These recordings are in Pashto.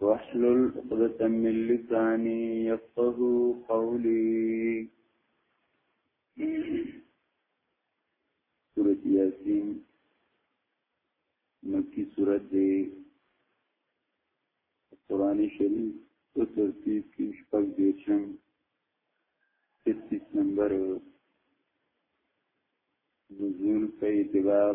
واحلل عقدة من لساني يفقه قولي سورة ياسين مكي سورة دي قرآن شريف په ترتیب کې شپږ دیرشم تیس نمبر نزول په اعتبار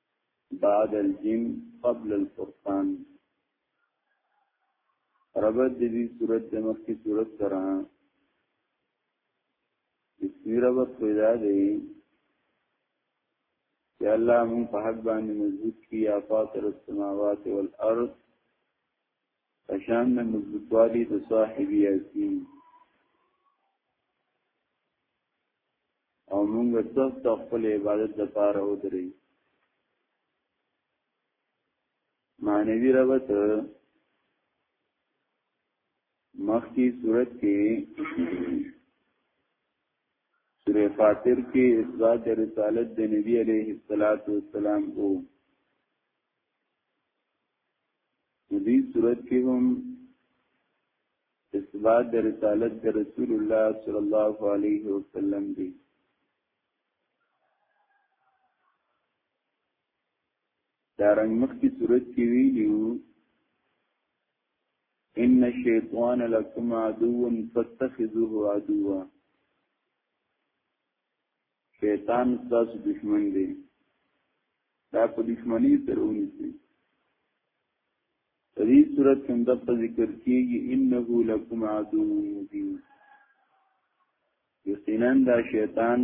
بعد الجن قبل الفرقان ربط د دې صورت د مخکې صورت سره اسمی ربط پیدا دی چې الله مون په حق باندې مضبوط کی آفات السماوات والارض پشان د مضبوطوالي د صاحب یاسین او موږ سخت خپل عبادت د پاره ودرې معنوي ربط مخکی صورت کې سورہ فاتر کې اثبات رسالت د نبی عليه الصلاة والسلام او دې صورت کې هم اثبات د رسالت د رسول الله صلی الله علیه وسلم دی دارنګ مخکې صورت کې ویلو ان الشیطان لکم عدو فاتخذوه عدوا شیطان ستاسو دشمن دی دا په دشمنی سره ونیسي په دې صورت کې د په ذکر کېږي انه لکم عدو مبین یقینا دا شیطان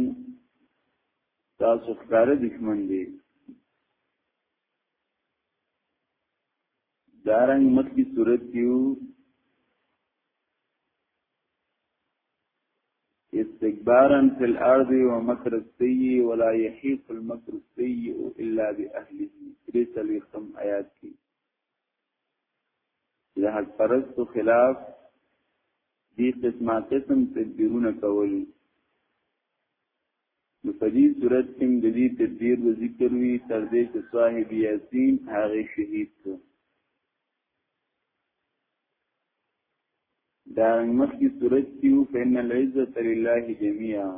تاسو ښکار دشمن دی دارنګ مخکې صورت کېو استكبارا في الارض ومكر السيء ولا يحيق المكر السيء الا باهله ليس ليختم آيات کی لحق پرست خلاف دی قسمه قسم تدبیرونه کول نو په دې صورت کې د دې تدبیر و ذکر وی تر دې چې صاحب یاسین هغه شهید کړ دا مخی صورت کیو فین العزت لله جميعا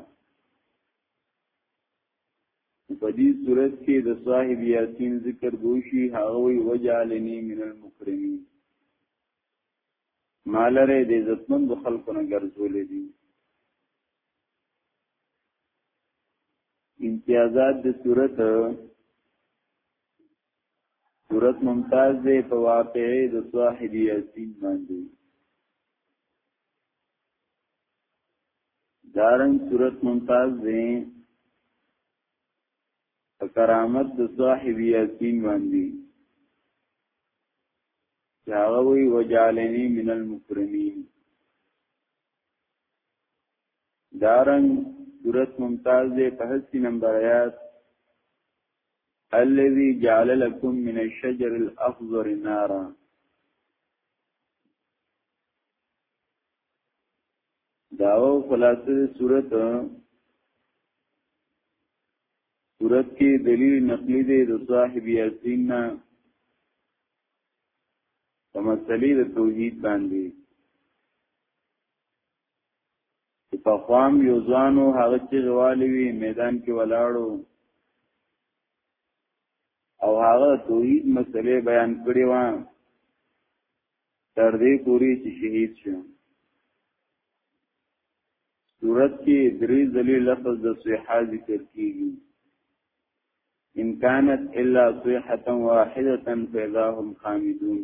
په دې صورت کې د صاحب یاسین ذکر بوشي هغه وی وجعلنی من المکرمین مالره د عزتمن د خلکو نه ګرځولې دي امتیازات د صورت صورت ممتاز دی په واقعې د صاحب یاسین باندې دارن صورت ممتاز دی په کرامت د صاحب یاسین باندې هغه وی وجالنی من المکرمین دارن صورت ممتاز دی په هستی نمبر آیات الذي جعل لكم من الشجر الاخضر نارا داو خلاصه صورت صورت کې دلیل نقلی دی د صاحب یاسین نه په مسلې د توحید باندې په خوام یو ځوانو هغه چې غوالي وي میدان کې ولاړو او هغه توحید مسئله بیان کړې و تر دې پوری چې شهید شو صورت کې درې ځلې لفظ د صحه ذکر کیږي ان كانت الا صيحه واحده فاذا هم خامدون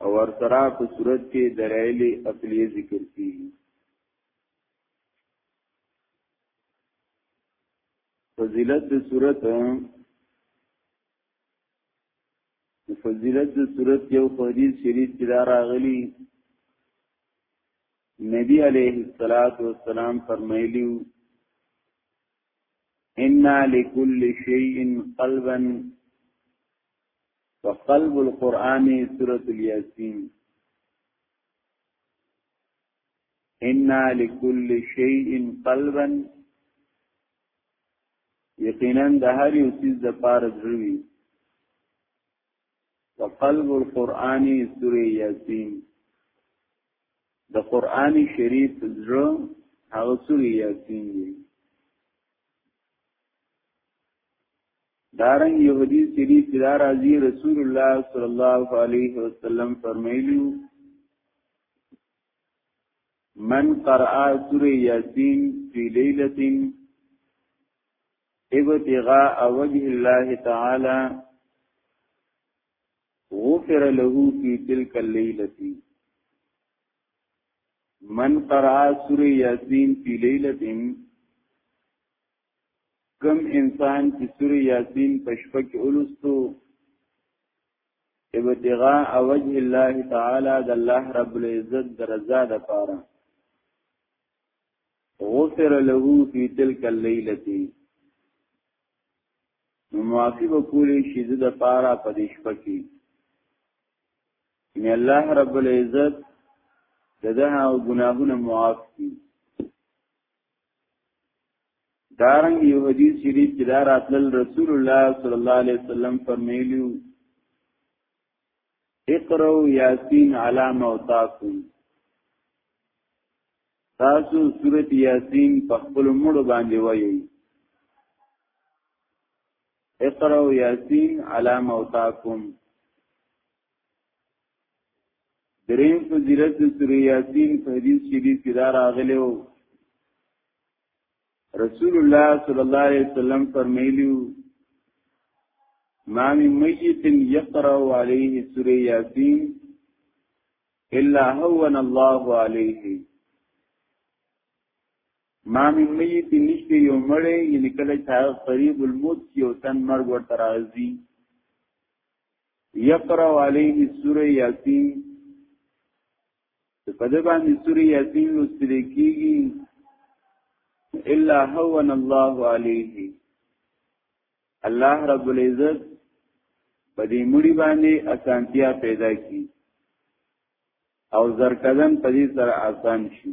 او ورسره په صورت کې دلایل عقلی ذکر کیږي فضیلت د صورت فضیلت د صورت یو حدیث شریف کې دا راغلی نبی علیه الصلاۃ والسلام فرمایلی ان لكل شيء قلبا وقلب القرآن سورة الياسين انا لكل شيء قلبا یقینا د هر یو چیز د پاره ضروري وقلب القرآن سورة ياسين د قرآن شریف زړه هغه سورة ياسين دی دارنګ یو حدیث شریف کې دا راځي رسول الله صلی الله علیه وسلم فرمایلی من قرأ سوره یاسین فی لیلۃ ابتغاء وجه الله تعالی غفر له فی تلک اللیلۃ من قرأ سوره یاسین فی لیلۃ کم انسان چې سوره یاسین په شپه کې ولستو ابتغاء وجه الله تعالی د الله رب العزت درزا د پاره غفر له فی تلک الليله نو معافی وکولی شي د پاره په دې شپه کې ان الله رب العزت دغه ګناهونه معاف کړي دارنګ یو حدیث شریف کې دا راتل رسول الله صلی الله علیه وسلم فرمایلیو اقرو یاسین علی موتاکم تاسو سورۃ یاسین په خپل مړو باندې وایي اقرو یاسین علی موتاکم دریم فضیلت سوره یاسین په حدیث شریف کې دا راغلی وو رسول الله صلی الله علیه وسلم فرمایلی ما من میت یقرأ علیه سوره یاسین الا هون الله علیه ما من میت نشته یو مړی یعنی کله چې قریب الموت یو تن مرګ ورته راځي یقرأ علیه سوره یاسین په دې باندې سوره یاسین لوستل کیږي الا هون الله علیه الله رب العزت په دې مړي باندې اسانتیا پیدا کی او زرکدن په دې سره آسان شي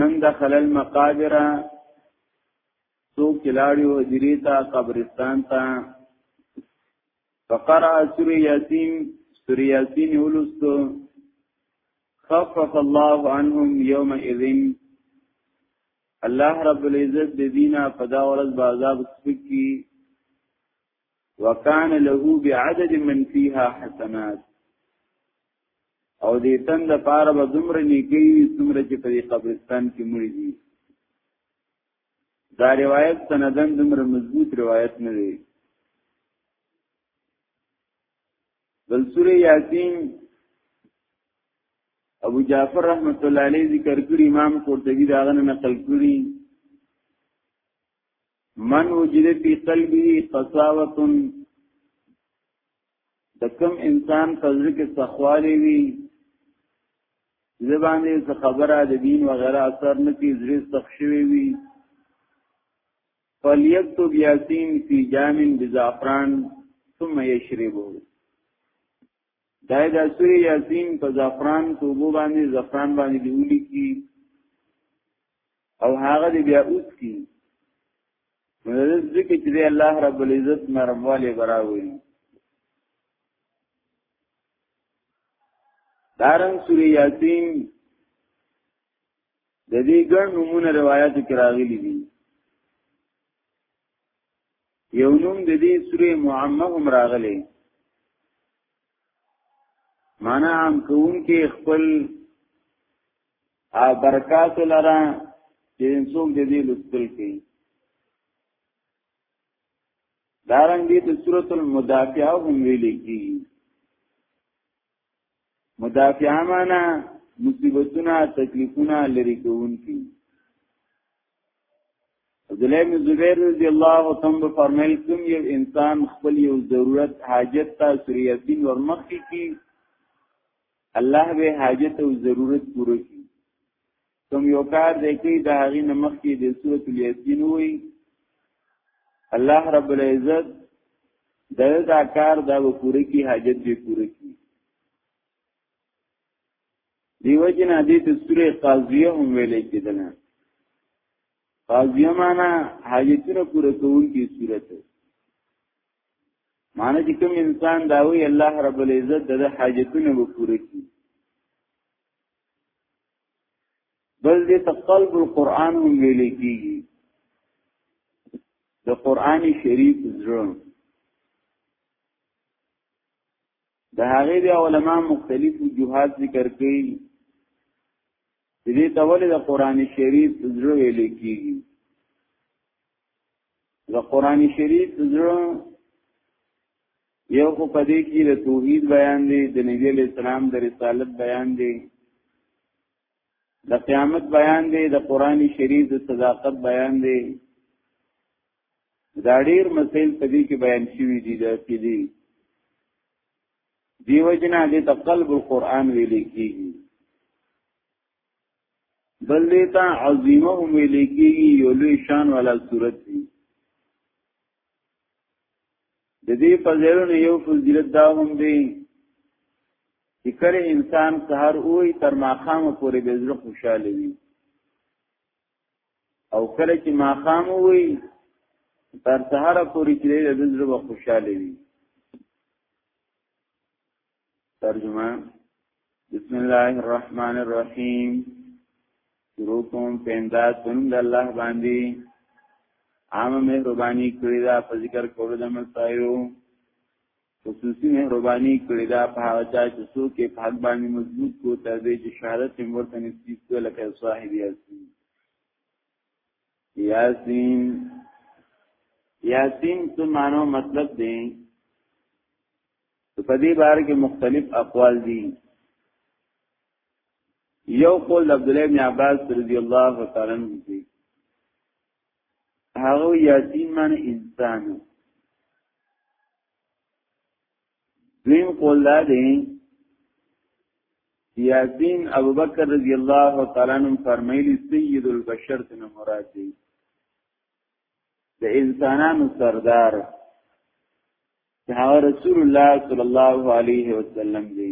من دخل المقابر سو کلاړیو حجری تا قبرستان تا فقرأ سوری یاسین سوری یاسین اولستو خفف الله عنهم یوم اذن الله رب العزت د دینه په دا ورځ بازاب سپکی وکان له بعدد من فيها حسنات او دې تن د پاره به دومره نیکی څومره چې په قبرستان کې مړ دي دا روایت سندن دومره مضبوط روایت نه دی بل سوره یاسین ابو جعفر رحمت الله علیه ذکر کړی امام قرطبی داغه نقل کړی من وجد فی قلبه قساوه د کم انسان په ځل کې سخوالی وي زبانه څه خبره د دین و غیره اثر نه کی زری تخشوي وي فلیکتب یاسین فی جامن بزعفران ثم یشربه دا د سوره یاسین په زعفران توبو باندې زعفران باندې دیولی کی او هغه دی بیا اوس کی مدرس ذکر چې الله رب العزت مرواله براوي دارن سوره یاسین د دې ګڼ نمونه روایت کې راغلي دي یو نوم د دې سوره معمه هم راغلي معنا هم کوم کې خپل او برکات لرا چې څوک دې دې لستل کوي دارنګ دې ته سورۃ المدافعه هم ویل کی مدافعه معنا مصیبتونه تکلیفونه لری کوونکی عبدالله بن زبیر رضی الله تعالی فرمایل کوم یو انسان خپل یو ضرورت حاجت ته سوریه دین ورمخ کی الله به حاجت او ضرورت پوره کړي کوم یو کار دی کوي د هغې نه مخکې د سورت الیاسین وي الله رب العزت د دا کار دا به پوره کړي حاجت به پوره کړي دیو جن دې د سورې قاضیه هم ویلې کېدل قاضیه معنا حاجتونه پوره کوونکی سورته معنی چې کوم انسان دا وی الله رب العزت د حاجتونه وپوره کړي بل دې تقلب القرآن هم ویل کیږي د قرآن شریف زړه د هغه بیا علما مختلف جهاد ذکر کوي دې ته ولې د قرآن شریف زړه ویل کیږي د قران شریف زړه یو خو پدې کې د توحید بیان دی د نبی علیہ السلام د رسالت بیان دی د قیامت بیان دی د قران شریف د صداقت بیان دی دا ډیر مسائل پدې کې بیان شوی دي د کې دي دیو جنا دې تقلب القرآن ویلې کیږي بل دیتا عظیمه هم لیکیږي یو لوی شان والا صورت دی د دې فضیلونو یو فضیلت دا هم دی چې کله انسان سحر وای تر ماقام پورې به زړه خوشاله وي او کله چې ماقام وای تر سحر پورې چې د زړه خوشاله وي ترجمه بسم الله الرحمن الرحیم شروع کوم په امداد پنوم د الله باندې عام مهرباني کړی دا په ذکر کولو د مسایو خصوصي مهرباني کړی دا په هغه چا چې څوک یې په حق باندې مضبوط کو تر دې چې شهادت یې ورته نصیب کړ لکه صاحب یاسین یاسین یاسین څه معنی مطلب دی په دې بار کې مختلف اقوال دي یو قول عبد الله بن عباس رضی الله تعالی عنہ دی هغه یاسین معنی انسان دویم قول دا دی یاسین ابوبکر رضی الله تعالی عنہ فرمایلی سید البشر څخه مراد دی د انسانانو سردار دا رسول الله صلی الله علیه وسلم دی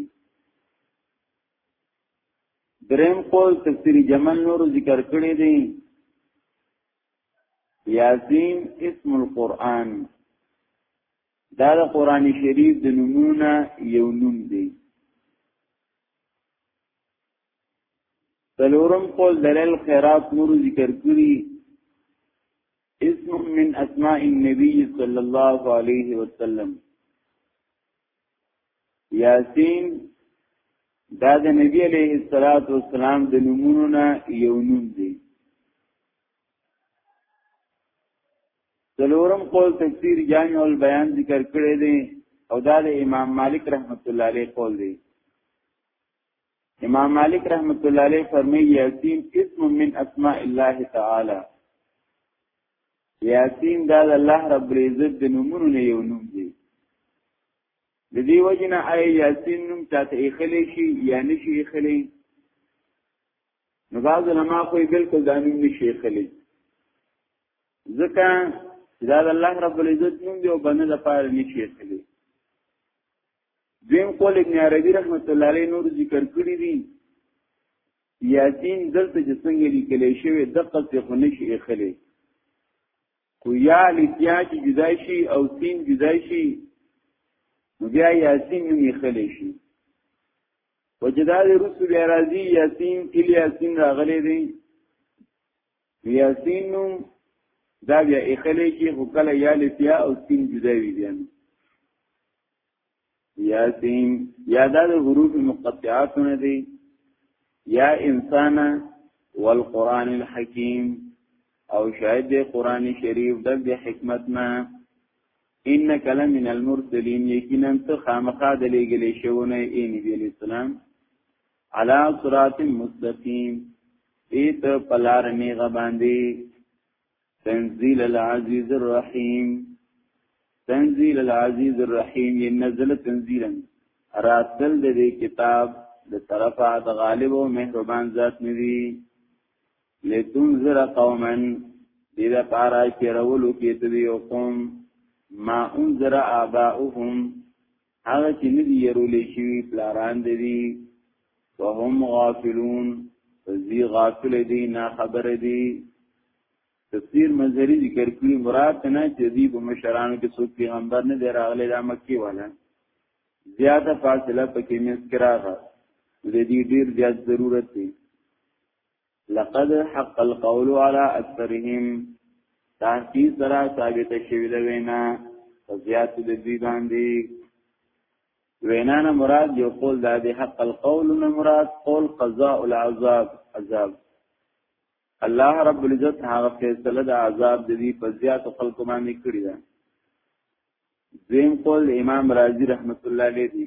دریم قول تفسیر جمل نور ذکر کړی دی یاسین اسم القرآن دا د قرآن شریف د نمونه یو نوم دی سلورم قول دلیل خیرات نور ذکر کری اسم من اسماء النبي صلى الله عليه وسلم یاسین دا د نبی علیه الصلاۃ والسلام د نمونو نه یو نوم دی څلورم قول تفسیر جامع البیان ذکر کړی دی او دا د امام مالک رحمت الله علیه قول دی امام مالک رحمت الله علیه فرمایي یاسین اسم من اسماء الله تعالی یاسین دا د الله رب العزت د نومونو نه یو نوم دی د دې وجنه آی یاسین نوم چاته اخلي شي یا نشي اخلي نو بعض علما خو بالکل دا نوم نشي اخلي ځکه دا د الله رب العزت نوم دی او بنه د پاره نشي اخلي دویم قول ابن عربی رحمت الله علیه نور ذکر کړی دی یاسین دلته چې څنګه لیکل شوی دقه څه خنش یې خلې کو یا لتیا چې جدا شي او سین جدا شي نو بیا یاسین یې خلې شي وجداد رسول راضی یاسین کلی یاسین راغلی دی یاسین نو دا بیا اخلې کې هو کله یا لتیا او سین جدا وی بیان یاسین یا دا د حروف مقطعات نه دی یا انسان والقران الحکیم او شاید د قران شریف د حکمت نه انک لمن المرسلین یقینا ته خامخا د لګلې شوونه ای نبی علیہ السلام علا صراط مستقیم ایت پلار نیغه باندې تنزيل العزيز الرحيم تنزيل العزيز الرحيم ينزل تنزيلا راتل د دې کتاب د طرفه د غالب او مهربان ذات ندي لتنذر قوما دې دا پارا چې راولو کې دوی او قوم ما انذر آباؤهم هغه چې نه دی يرولې شي پلاران دي وهم غافلون ذی غافل دي نه خبر دي تفسیر منظری ذکر کړی مراد نه چې دی په مشرانو کې څوک پیغمبر نه دی راغلی دا مکی والا زیاده فاصله پکې مسکراغه د دې ډیر زیات ضرورت دی لقد حق القول على اکثرهم تحقیق سره ثابت شوی د وینا زیات د دې باندې وینا نه مراد یو قول د دې حق القول نه مراد قول قضاء العذاب عذاب الله رب العزت هغه فیصله د عذاب د دې په زیات خلکو باندې کړی ده دویم قول امام رازی رحمت الله علیه دی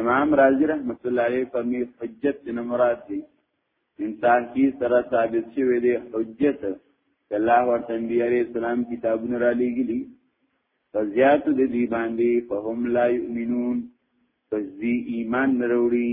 امام رازی رحمت الله علیه فرمی حجت دین مراد دی انسان کی سره ثابت شوی دی حجت الله ورته انبیاء علیہ السلام کتابونه را لېږلي فزیات د دې باندې فهم لا یؤمنون پس دی ایمان نروړي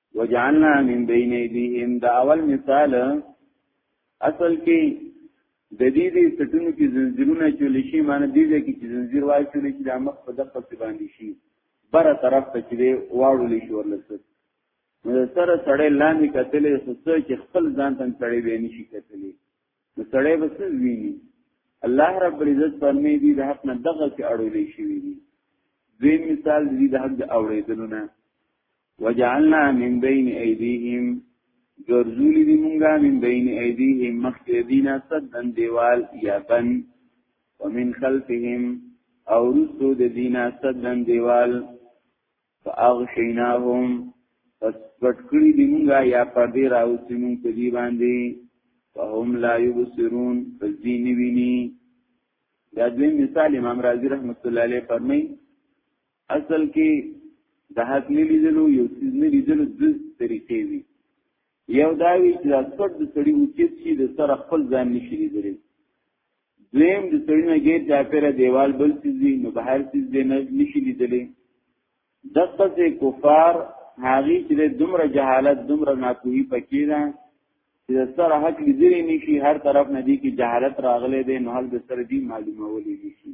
وجعلنا من بین ایدیهم دا اول مثال اصل کې د دې دې سټونو کې زنجیرونه چول شي معنی دې دې کې زنجیر وای چول شي د مخ په دقه څه باندې شي بر طرف ته چې واړو لې شو ورلسه نو سره سړی لاندې کتلې سوچ چې خپل ځان تن سړی به نشي کتلې نو سړی بس ویني الله رب العزت فرمایي دې د حق نه دغه کې اړولې شي ویني دوی مثال دې د حق د اورېدلو نه وجعلنا من بين ايديهم ګرځولي دي مونږه من بين ايديهم مخکې دینه صدن دیوال یا بن ومن خلفهم او رسو د دینه صدن دیوال فاغشیناهم پس پټ کړی دی مونږه یا پردې راوسی مونږ په دی باندې فهم لا یبصرون پس دی نوینی دا دوی مثال امام رازی رحمت الله علیه فرمایي اصل کې د حق نه لیدلو یو څیز نه لیدلو د طریقې وي یو دا وی چې د سپټ د سړی وچیت شي د سره خپل ځان نشي لیدلی دویم د سړی نه غیر د اپره دیوال بل څیز دی نو بهر څیز دی نه نشي لیدلی دغه څه کفار هغه چې دومره جهالت دومره ناپوهي پکې ده چې د سره حق لیدلی نشي هر طرف نه دی کې جهالت راغلی دی نو حل د سره دی معلومولې نشي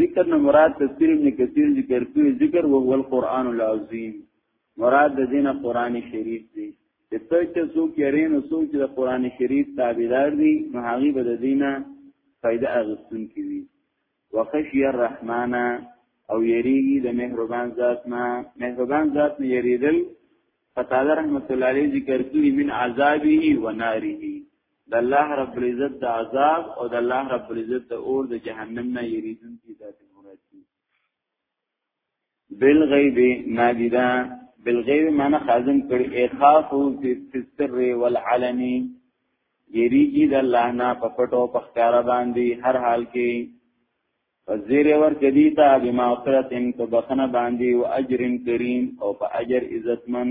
ذکر نه مراد تفسیر ابن کثیر ذکر کوي ذکر او هو القرآن العظیم مراد د دینه قرآن شریف دی چې ته چې څوک یې نو څوک چې د قرآن شریف تابعدار دي نو هغه به د دینه فائدہ اغستون کوي وخشی الرحمن او یریږي د مهربان ذات نه مهربان ذات نه یریدل قتاده رحمت الله علیه ذکر کوي من عذابه و ناره د الله رب العزت د عذاب او د الله رب العزت د اور د جهنم نه یریدون کی ذات مراد دي بالغیب نادیدا بالغیب معنی خازن کړي اخاف فی السر والعلنی یریږي د الله نه په پټو په ښکارا باندې هر حال کې وزیر ور کدیتا بما اخرت ان په بخنه باندې او اجر کریم او په اجر عزتمن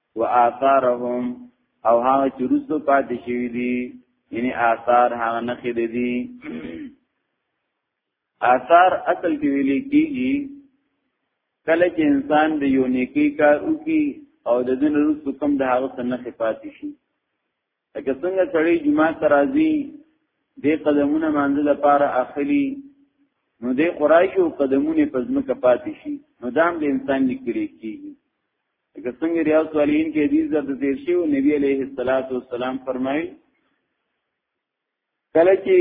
و آثارهم او هغه چې رسو پاتې شوی دي یعنی آثار هغه نخې دي آثار اصل کې ویلې کیږي کله چې انسان د یو نیکی کار وکي او د دین رسو کم د هغه سنخې پاتې شي لکه څنګه سړی جمعه ته راځي دې قدمونه مانځه د پاره اخلي نو دې قرایش او قدمونه په ځمکه پاتې شي نو دام د انسان لیکلي کیږي لکه څنګه ریاض صالحین کې حدیث د تیر شو نبی علیه الصلاۃ والسلام فرمایي کله چې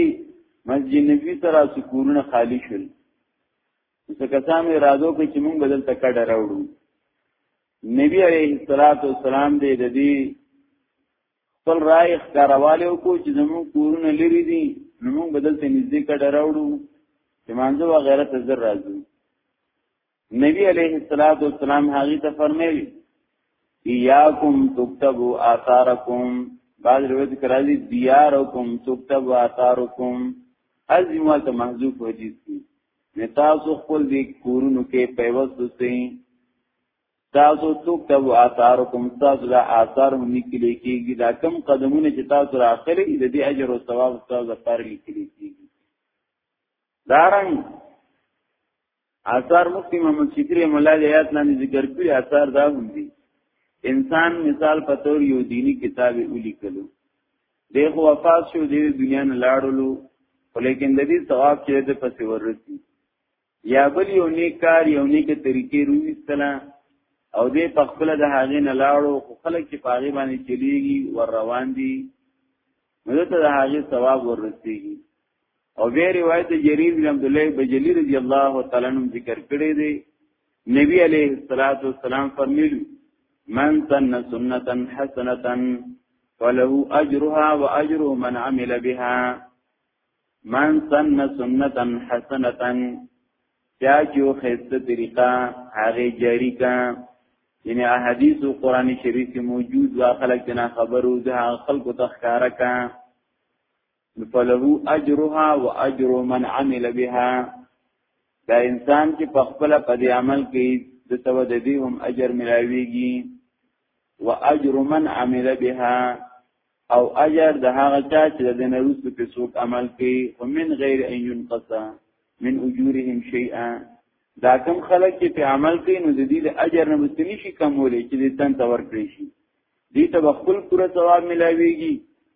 مسجد نبوي سره سکورونه خالی شول څه کسان ارادو کې چې موږ بدل تکړه راوړو نبی عليه الصلاه والسلام دې د دې خپل رائے ښکارواله کو چې زموږ کورونه لري دي موږ بدل ته نږدې کډه راوړو چې مانځو وغیرہ ته زر راځو نبی علیہ الصلوۃ والسلام هغه ته فرمایلی ایاکم تكتبوا آثارکم بعض روایت کراځي دیارکم تكتبوا آثارکم ازم وال ته محذوف حدیث دی نتاسو خپل دی کورونو کې پیوست دوسئ تاسو څوک ته آثار کوم تاسو لا آثار هم نکلي کیږي دا کم قدمونه چې تاسو راخلي د دې اجر او ثواب تاسو لپاره لیکلي کیږي دارنګ آثار مفتی محمد شکری مولا د آیات لاندې ذکر کړی آثار دا هم دي انسان مثال په تور یو دینی کتاب ولیکلو د خو وفات شو د دنیا نه لاړلو ولیکن د دې ثواب چې د پسې ورسي یا بل یو نیک کار یو نیک طریقې رويستله او دې په خپل د هغه نه لاړو خو خلک چې پاغي باندې چلیږي ور روان دي نو ته د هغه ثواب ورسیږي او به روایت جریر بن عبد الله بجلی رضی الله تعالی عنہ ذکر کړی دی نبی علیہ الصلوۃ والسلام فرمایلی من سن سنتا حسنتا فله اجرها واجر من عمل بها من سن سنتا حسنتا چا جو خسته طریقہ هغه جاری کا یعنی احادیث او قران شریف موجود وا خلق جنا خبرو ده خلق تخکارا کا نو فله اجرها واجر من عمل بها دا انسان چې په خپل په دې عمل کې د تو د دې هم اجر ملاويږي واجر من عمل بها او اجر د هغه چا چې د نوروز په څوک عمل کوي ومن غیر ان ينقص من اجورهم شيئا دا کم خلک چې په عمل کوي نو د دې د اجر نه مستنی شي کمولې چې د تن تور کړی شي دې ته خپل پوره ثواب ملاويږي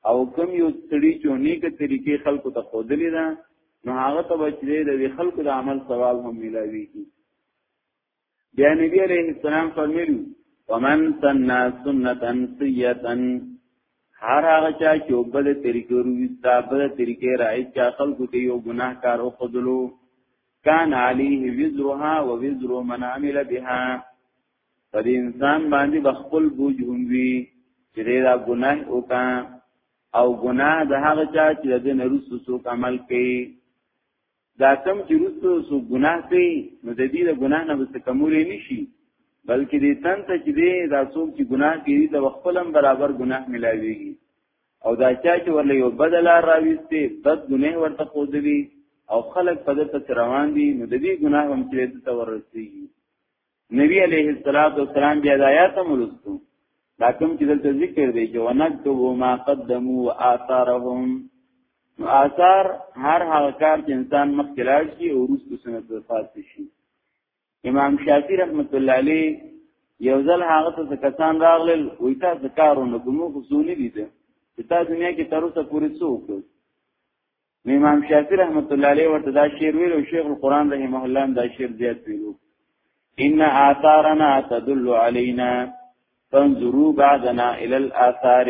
او کم یو سړي چې نیکه طریقې خلکو ته خودلې ده نو هغه ته بچلې د خلکو د عمل ثواب هم ملاويږي بیا نبی عليه السلام فرمایلی ومن سننا سنتا سیئتا هر هغه چا چې وبد طریقې وروستا بد طریقې راځي چې خلکو ته یو ګناه کار او خودلو کان علیه وزرها و وزر من عمل بها پر انسان باندې بخپل بوج هم وی چې دا ګناه وکا او ګناه د هغه چا چې د نرسو څوک عمل کوي دا کم چې رسو سو ګناه کوي نو د دې د ګناه نه بس کمولې نشي بلکې دې تن ته چې دې دا څوک چې ګناه کوي د خپلم برابر ګناه ملاويږي او دا چا چې ورله یو بدل راويستي بد ګناه ورته خوځوي او خلک په دې ته روان دي نو د دې ګناه هم چې ته ورسیږي نبی علیه الصلاۃ والسلام بیا د آیات مولستو دا کوم چې دلته ذکر دی چې ونكتب ما قدموا واثارهم نو آثار هر هغه کار چې انسان مخکې لاړ شي او وروسته سنت وفات شي امام شافعی رحمت الله علیه یو ځل هغه ته کسان راغلل وای تاسو کارونه کومو خصونی دي ته تاسو نه کې تر اوسه پوری څوک نو امام شافعی رحمت الله علیه ورته دا شعر ویلو شیخ القران رحمه الله دا شعر زیات ویلو ان آثارنا تدل علينا فانظروا بعدنا الى الاثار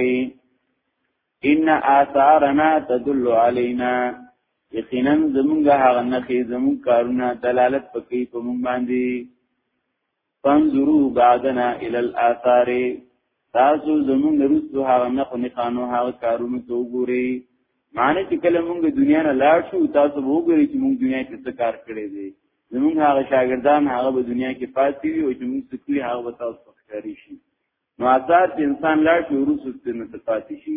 ان آثارنا تدل علينا یقینا زمونږه هغه نخې زمون کارونه دلالت پکې په مونږ باندې فانظروا بعدنا الى الاثار تاسو زمونږ رسو هغه نه خو نقانو هغه کارونو ته وګوري معنی چې کله مونږ دنیا نه لاړ شو تاسو وګورئ چې مونږ دنیا کې څه کار کړی دی زمونږ هغه شاګردان هغه په دنیا کې پاتې وي او چې مونږ څه کړی هغه به تاسو ښکاری شي نو آثار چې انسان لاړ شي ورسو څه نه پاتې شي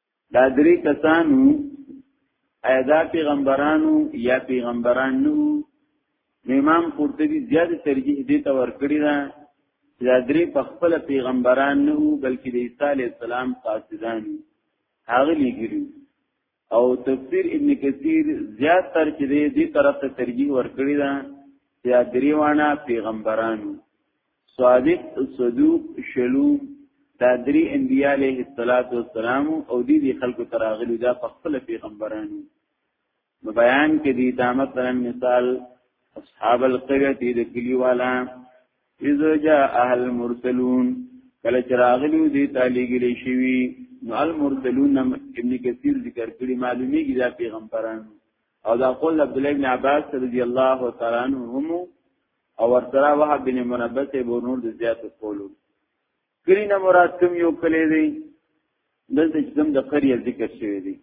دا درې کسانو ادا پیغمبرانو یا پیغمبران نو امام قرطبي زیات ترجیح دې ته ورکړی دا چې دا درې په خپل پیغمبران نو بلکې د عیسی علی السلام قاصدان هغه لګیلو او تفسیر ابن کثیر زیات تر چې دې طرف ته ترجیح ورکړی دا چې درې وانه پیغمبرانو صادق صدوق شلو دا درې انبیاء علیه السلام او دې دي خلکو تراغلی دا په خپل پیغمبرانو نو بیان کې دي دا مثلا مثال اصحاب القريه دې کلی والا اذا جاء اهل المرسلون کله چراغلی دې تعالی ګلی شوی نو المرسلون ابن کثیر ذکر کړي معلومی کې دا پیغمبرانو او دا قول عبد الله بن عباس رضی الله تعالی عنهم او ورسره وهب بن منبه ته به نور د زیات قولو کلی نه مراد کوم یو کلی دی دلته چې کوم د قريه ذکر شوی دی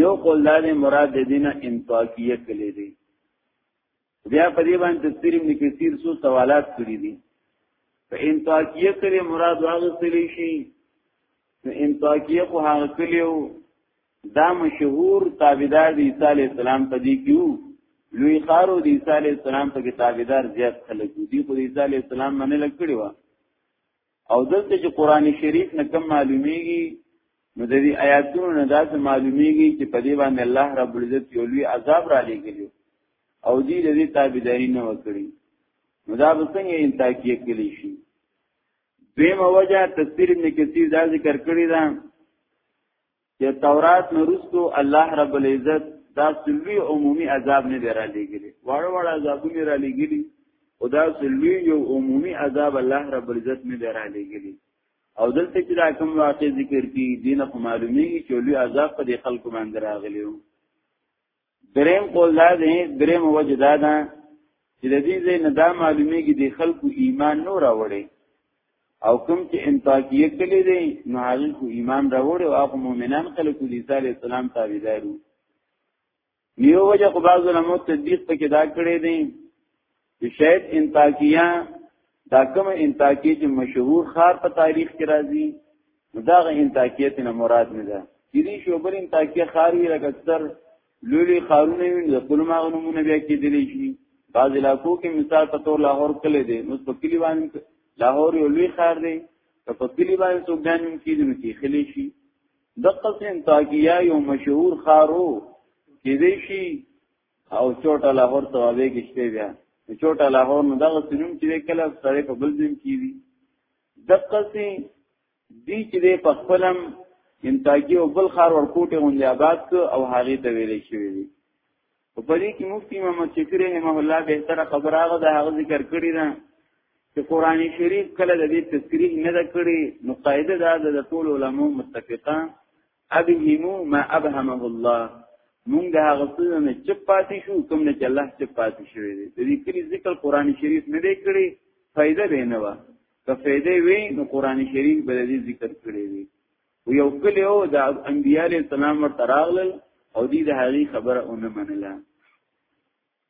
یو قول دا دی مراد د دینه انطاکیه کلی دی بیا په دې باندې تفسیر ابن کثیر سو سوالات کړی دي په انطاکیه کلی مراد واغستلی شي نو انطاکیه خو هغه کلیو دا مشهور تابعدار د عیسی علی السلام په دی کیو لوی خارو د عیسی علی السلام په کتابدار زیات خلک دي خو د عیسی علی السلام باندې لکړي وا او دلته چې قران شریف نه کم معلومیږي نو د دې آیاتونو نه دا څه معلومیږي چې په دې باندې الله رب العزت یو لوی عذاب را لګیږي او دې د دې تابعداري نه وکړي نو دا به څنګه انتاکیه کلی شي دویم وجه تفسیر ابن کثیر دا ذکر کړی دا چې تورات نورستو الله رب العزت دا سلوی عمومي عذاب نه دی را لېږلی واړه واړه عذابونه را لېږلي او دا سلوی یو عمومي عذاب الله رب العزت نه دی را لېږلی او دلته چې دا کوم واقع ذکر کی دینه معلومیږي چې لوی عذاب په دې خلکو باندې راغلی وو دریم قول دا دی دریم وجه دا ده چې د دې ځای نه دا معلومیږي د خلکو ایمان نو راوړي او کوم چې انتاکیه کړي دي نو هغه کو ایمان راوړي او هغه مؤمنان خلکو د عیسی علی السلام تابعدارو نیو وجه خو بعض علماء تدبیق پکې دا کړی دی د شاید انتاکیه دا کوم انتاکیه چې مشهور خار په تاریخ کې راځي نو دا غ انتاکیه نه مراد نه ده چې دې شوبر انتاکیه خار وی لکه ستر لولي خارونه وي د خپل ماغ نمونه بیا کې دي شي بعض علاقو کې مثال په تور لاهور کله دي نو په کلی باندې لاهور یو لوی خار دی په کلی باندې څوک دانم کې دي نو کې خلی شي د قصن تاکیه یو مشهور خارو کې دې شي او چوټه لاهور ته وابه کې شپې بیا چوټه لاهور نو دغه سنوم چې کله سره په بل ځین کې وي دقه سي دی چې په خپلم انتاجي او بل خار ورکوټه غونډه آباد کو او هغه ته ویل شوی دی په پدې کې مفتی محمد شکر رحمه الله به تر خبر هغه د هغه ذکر کړی نه چې قران شریف کله د دې تذکری نه کړی نو قاعده دا د ټول علماو متفقه ابهمو ما ابهمه الله مونږ د هغه څه نه چپ پاتې شو کوم نه چې الله چپ پاتې شوی دی د دې کلی ذکر قران شریف نه دی کړی فائدہ به نه و که فائدې وي نو قران شریف به دې ذکر کړی وي او یو کلی او د انبیاء علیه السلام ورته راغلل او دې د هغه خبره اونې منله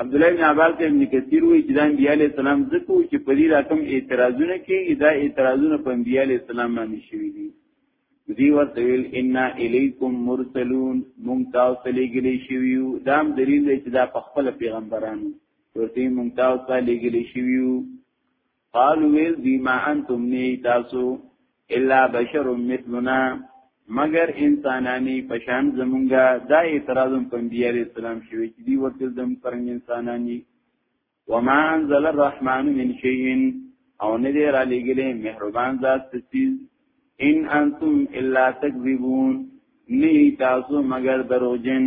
عبد الله بن عباس ابن کثیر وی چې د انبیاء علی السلام ذکر چې په دې رقم اعتراضونه کوي دا اعتراضونه په انبیاء علی السلام باندې شوي دي دی ورته ویل ان الیکم مرسلون مونږ تاسو لګلی شویو دا هم دلیل دی چې دا په خپل پیغمبرانو ورته مونږ تاسو لګلی شویو قالو ویل دی ما انتم نی تاسو الا بشر مثلنا مگر انسانانی پشان زمونږه دا اعتراض په نبی علیہ السلام شوی چې دی ورته زم پرنګ انسانانی وما انزل الرحمن من شيء او نه دی را لګلې مهربان ذات سیز ان انتم الا تکذبون نی تاسو مگر دروجن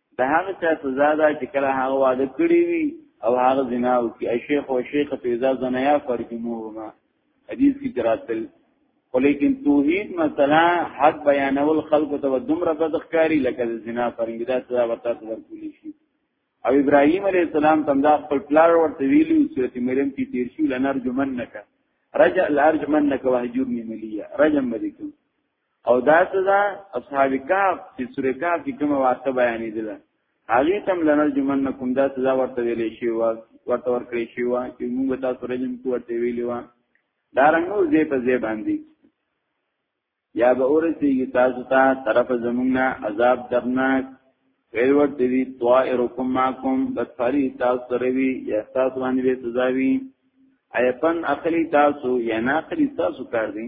د هغه چا سزا ده چې کله هغه واده کړی وي او هغه زنا وکړي ای شیخ او شیخ ته اجازه زنایا فرجموهما حدیث کې دراتل خو لیکن توحید مثلا حق بیانول خلق ته دومره بدخکاری لکه زنا فرنګی دا سزا ورته ورکول شي او ابراهیم علی السلام تم دا خپل پلار ورته ویلو سورته مریم کې تیر شو لنرجمنک رجع الارجمنک وهجرنی ملیا رجم مدیکم او دا سزا اصحاب کاف چې سورې کاف کې کومه واقع بیانې دي هغه تم لنل جمنکم دا سزا ورته ویلې شي وا ورته ورکړې شي وا چې موږ تاسو رجم کو ورته ویلې وا دا رنګو زی په زی باندې یا به اورسي تاسو ته طرف زمونږه عذاب درناک غیر ورته دي طائرکم ماکم بس فری تاسو سره وی یا تاسو باندې سزا وی ایپن اخلی تاسو یا نه اخلی تاسو کار دي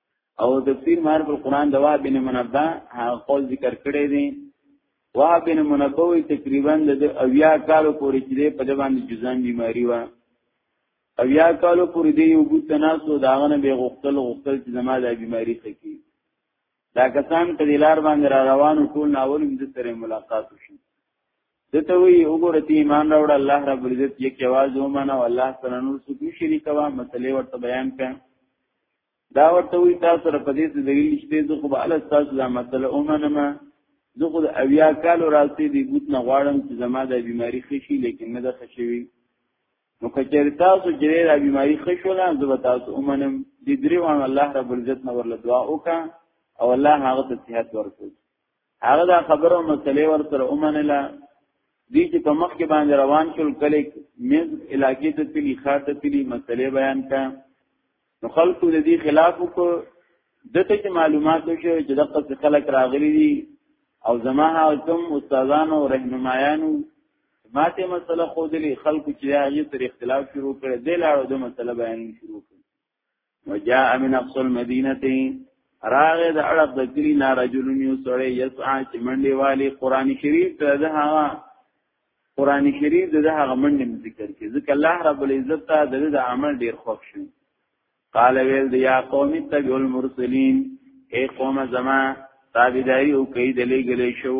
او تفسیر معرف القرآن د وهب بن منبه هغه قول ذکر کړی دی وهب بن منبه وی تقریبا د اویا کالو پورې چې په د باندې جزام بیماری و اویا کالو پورې دی یو بوت تناسو داغه نه به غختل غختل چې زما د بیماری خکی دا کسان په دلار باندې را روانو ټول ناول د سره ملاقات وشي دته وی وګوره تی ایمان راوړ الله رب العزت یک आवाज ومنه او الله سره نور څه شریکوا مسلې ورته بیان کړه دا ورته وی تاسو سره په دې څه دلیل شته زه خو به الله تاسو دا مسله اومنم زه خو د اویا کالو راځي دی بوت نه غواړم چې زما د بیماری خشي لیکن نه ده خشوي نو کچر تاسو چې دا بیماری خشوله زه به تاسو اومنم دې دریوان الله رب العزت نور له دعا وکا او الله هغه ته صحت ورکړي هغه دا خبرو مسلې ور سره اومنله دي چې په مخ کې باندې روان شول کله مز علاقې ته تلی خاطه تلی مسلې بیان کا نو خلکو د دې خلاف وکړو دته چې معلومات شو چې د قصې خلک راغلي دي او زما کوم استادانو او رهنمایانو ماته مسله خو دلی خلکو چې هغه تر اختلاف شروع کړي د لاړو د مسله بیان شروع کړي وجاء من اقصى المدينه راغ د اړه د کلی نه رجلون یو سړی یسعا چې منډي والی قران شریف ته ده هغه قران شریف ده هغه منډي ذکر کې ځکه الله رب العزت ته د عمل ډیر خوښ شو قال ویل د یا قوم تبع المرسلین اے قوم زما تابعداري او کوي د لګلې شو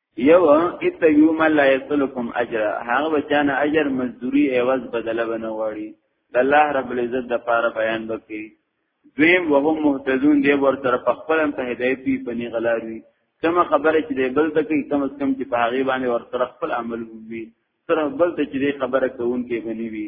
یو اتبعوا من لا یسلکم اجر هغه بچانه اجر مزدوری ایواز بدله بنواړي د الله رب العزت د پاره بیان وکي دویم وهم مهتدون دی ور سره په خپل په هدایت پی پنی غلاروي کما خبره چې دی بل تکي کم از کم چې په هغه باندې ور سره خپل عمل وي سره بل ته چې خبره کوون کې بنوي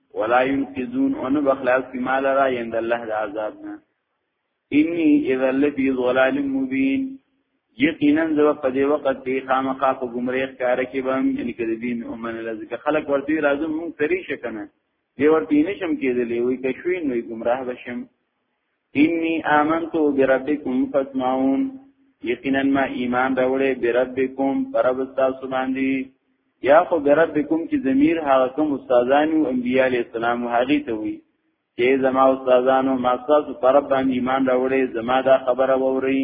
ولا ينقذون ان بخلاص کی مال را یند الله د عذاب نه انی اذا لفی ظلال مبین یقینا زو په دې وخت کې خامخا په گمراه کار کې بم یعنی کړي دین امن لزکه خلق ورته راځم مون سری شکنه دی ورته نشم کېدلی وای کښوین وای گمراه بشم انی آمنتو بربکم فاسمعون یقینا ما ایمان راوړې بربکم پرب تاسو باندې یا خو بربکم چې ضمیر هغه کوم استادانو انبیاء علی السلام هغه ته وی چې زما استادانو ما تاسو پرب باندې ایمان راوړې زما دا خبره ووري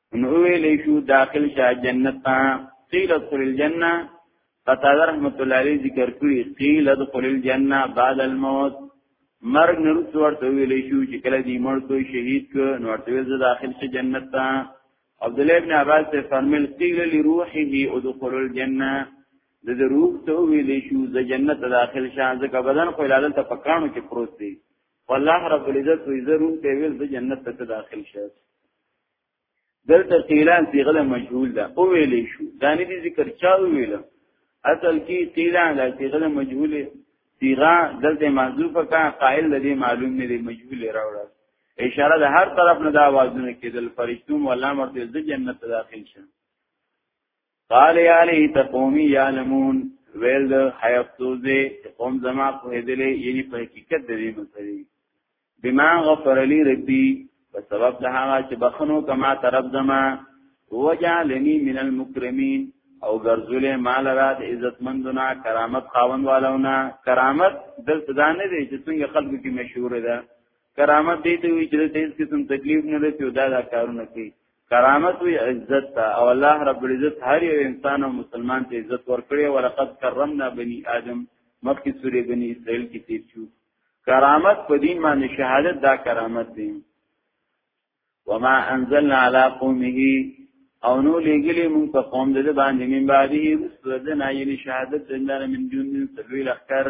ان ویلې شو داخل شه جنت ته قیل ادخل الجنه قطاز رحمت الله علیه ذکر کړی قیل ادخل الجنه بعد الموت مرګ نرسو ورته ویلې شو چې کله دې مړ کوی شهید ک نو ورته ویل داخل شه جنت ته عبد الله ابن عباس ته فرمایل قیل لروحه ادخل الجنه د روح ته ویلې شو د جنت داخل شه ځکه بدن خو لاله ته پکانو کې پروت دی والله رب العزت وی ضرور ته ویل د جنت ته داخل شه دلته قیلان صيغه له مجهول ده او ویلې شو دا نه دي ذکر چا ویل اصل کې قیلان له صيغه له مجهول صيغه دلته محذوفه کا قائل لدی معلوم نه دی مجهول راوړل اشاره د هر طرف نه دا आवाजونه کېدل فرشتوم ولا مرته د جنت داخل شه قال یا لیت قومی یعلمون ویل د حیفتوزه قوم زما په هدلې یعنی په حقیقت د دې مسلې بما غفر لی ربی په سبب د هغه چې بخنو کما طرف زما وجعلنی من المکرمین او ګرځولې مال را د عزتمندونه کرامت خاوند والونه کرامت دلته دا نه دی چې څنګه خلکو کې مشهور ده کرامت دې ته وی چې د هیڅ قسم تکلیف نه لري او دا دا کارونه کوي کرامت وی عزت تا او الله رب العزت هر یو انسان او مسلمان ته عزت ورکړي ولقد کرمنا بنی آدم مخکې سورې بنی اسرائیل کې تیر شو کرامت په دین باندې شهادت دا کرامت دی وما انزلنا على قومه او نو لګلی مون په قوم د باندې من بعده رسول دنا یعنی شهادت دندار من جون سلوی لخر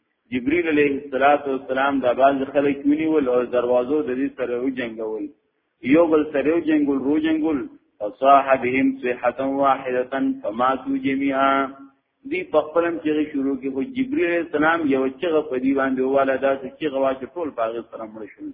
جبريل عليه السلام د باز خلک ونیول او دروازو د دې سره و جنگول یو بل سره و جنگول رو جنگول فصاح بهم صيحه واحده فماتوا جميعا دی په خپلم چې شروع کې خو جبريل عليه السلام یو چغه په دی باندې واله دا چې غوا چې ټول باغ سره مړ شول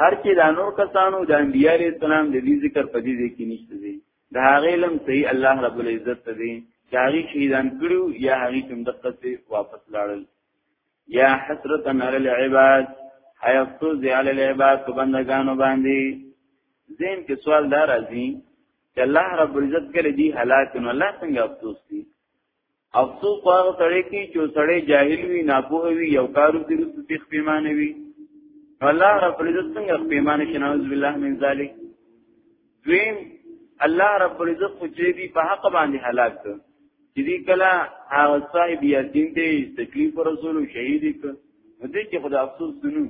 هر کې دا نور کسانو د انبیاء علیه السلام د دې ذکر په دې ځای کې نشته دی دا هغه علم صحیح الله رب العزت ته دی چې هغه شهیدان کړو یا هغه کوم دقه ته واپس لاړل یا حسرتا علی العباد حیفظ علی العباد په بندگانو باندې زین کې سوال دار ازي چې الله رب العزت کړي دی هلاک نو الله څنګه افسوس دي افسوس خو هغه سړی کی چې سړی جاهل وي ناپوه وي یو کارو کې رسو تخ پیمانه وي الله رب العزت څنګه پیمانه شي نعوذ بالله من ذلک دویم الله رب العزت خو چې دی په حق باندې هلاک کړ چې دی کله هغه صاحب یادین دی تکلیف رسول شهید ک دې کې خدا افسوس دنو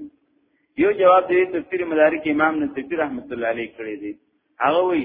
یو جواب دی تفسیر مدارک امام نصفی رحمت الله علیه کړی دی هغه وی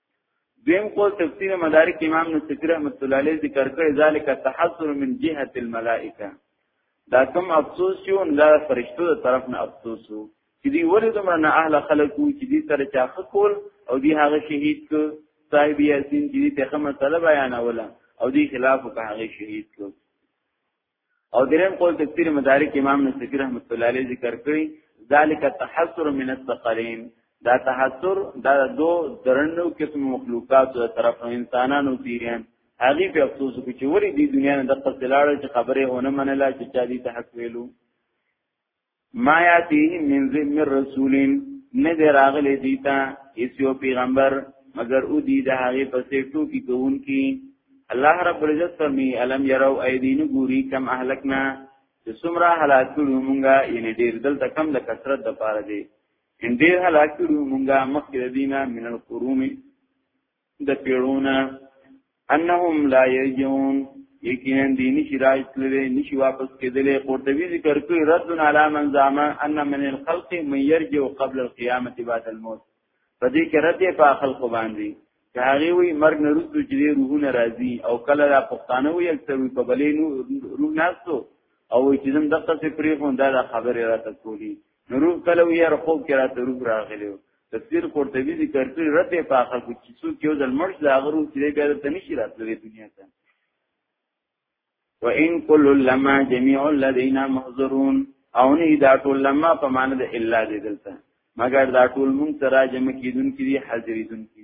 دیم قول تفسیر مدارک امام نصفی رحمت الله علیه ذکر کړی ذالک تحذر من جهه الملائکه دا کوم افسوس یو دا فرشتو تر طرف نه افسوس وو چې دی ولې دومره نه اهل خلکو چې دی سره چاخ کول او دی هغه شهید کو صاحب یاسین چې دی ته مسله بیانوله او دی خلاف په هغه شهید کو او دریم قول تفسیر مدارک امام نصفی رحمت الله علیه ذکر کړی ذالک تحسر من الثقلین دا تحسر دا دو درنو قسم مخلوقات تر طرف انسانانو تیریان هغه په افسوس کې چې وری دی دنیا نه د قتلاړ چې خبره ونه منله چې چا دي تحق ویلو ما یاتیهم من ذم الرسول نه دی راغلی دیتا هیڅ یو پیغمبر مگر او دی د هغه پسې ټوکی کوونکی الله رب العزت فرمی الم یرو ایدین ګوری کم اهلکنا چې څومره هلاک کړو مونږه یعنی ډیر دلته کم د کثرت د پاره دی ان ډیر هلاک کړو مونږه مخکې دینه من القروم د پیړونه انهم لا یجون یقینا دینی شي راځلې نشي واپس کېدلې قرطبي ذکر کوي رد علی من زعم ان من الخلق من يرجع قبل القيامه بعد الموت په دې کې رد په خلق باندې چې هغه وي مرګ نه رسو چې روحونه راځي او کله را پښتانه وي اکثر په بلې نو روح ناستو او چې زم دغه څه پرې خو دا خبره راته کولی نو روح کله وی هر خوب کې راته روح راغلی تفسیر قرطبی ذکر کړی رته په اخر کې چې څوک یو ځل مرش دا غرو چې بیا د تنشي راتلې دنیا ته وان کل لما جميع الذين محضرون او نه دا ټول لما په معنی د الا دې دلته مګر دا ټول مونږ تراجم کیدون کې حاضرې دن کې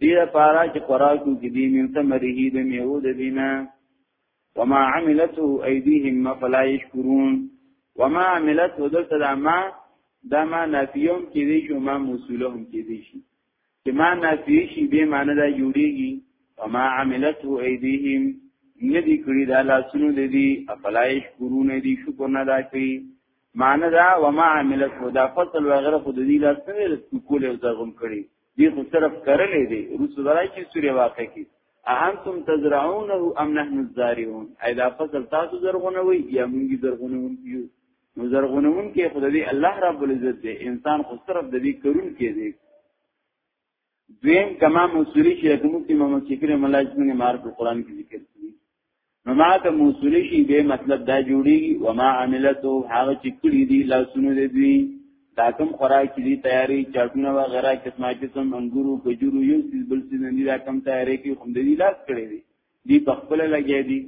دې لپاره چې خوراکو کې دې من ثمره د میوه د دینه وما عملته ايديهم فلا يشكرون وما عملته دلته دا ما دا ما نافیوم کې دې شو ما موصولهم کې دې شي چې ما نافی شي به معنی دا جوړيږي وما عملته ايديهم ندی کړی دا لاسونو دې دي فلا يشكرون دې شکر نه دا کوي معنی دا وما عملته دا فصل وغیرہ خود دې لاسونه کوله زغم کړی دی خو صرف کرلې دی روسو درای چې سوري واقع کی اهنتم تزرعونه ام نحن الزارعون اذا فصل تاسو زرغونه وي یا موږ زرغونه یو نو زرغونه مون کې خدای الله رب العزت دی انسان خو صرف د دې کرون کې دی دویم کما مسولی چې کوم کې محمد شکر ملاج موږ معرفت القرآن کې ذکر نو ما ته موصولی شي به مطلب دا جوړیږي و ما عملته هغه چې کړی دی لاسونه دې دوی دا کوم خوراک دي تیاری چاټونه و غیره قسمه قسم انګورو کجورو یو سیز بل سیز نه دا کم تیاری کې هم دې لاس کړی دی دی په خپل لګی دی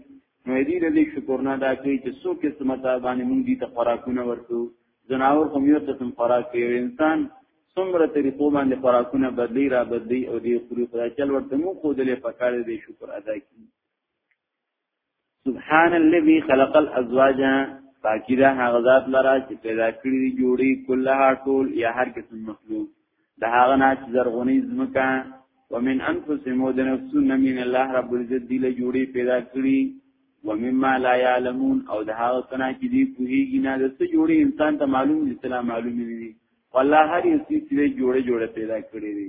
نو دې دې شکر نه دا کوي چې څو قسمه تا باندې مونږ دي ته خوراکونه ورکو زناور هم یو قسم خوراک کوي انسان څومره طریقو باندې خوراکونه بدلی را بدلی او دې خوري خدای چل ورته مو خو دې په کار دې شکر ادا کړي سبحان الذي خلق الازواج باقی دا هغه ذات لرا چې پیدا کړی دی جوړی کله ټول یا هر قسم مخلوق دا هغه نه چې زرغونی زمکا ومن انفسهم ودنفسون من الله رب العزت دی له جوړی پیدا کړی ومما لا يعلمون او دا هغه څنګه چې دی کوهیږي نه د څه جوړی انسان ته معلوم دي سلام معلوم دي والله هر یو څه چې جوړه جوړه پیدا کړی دی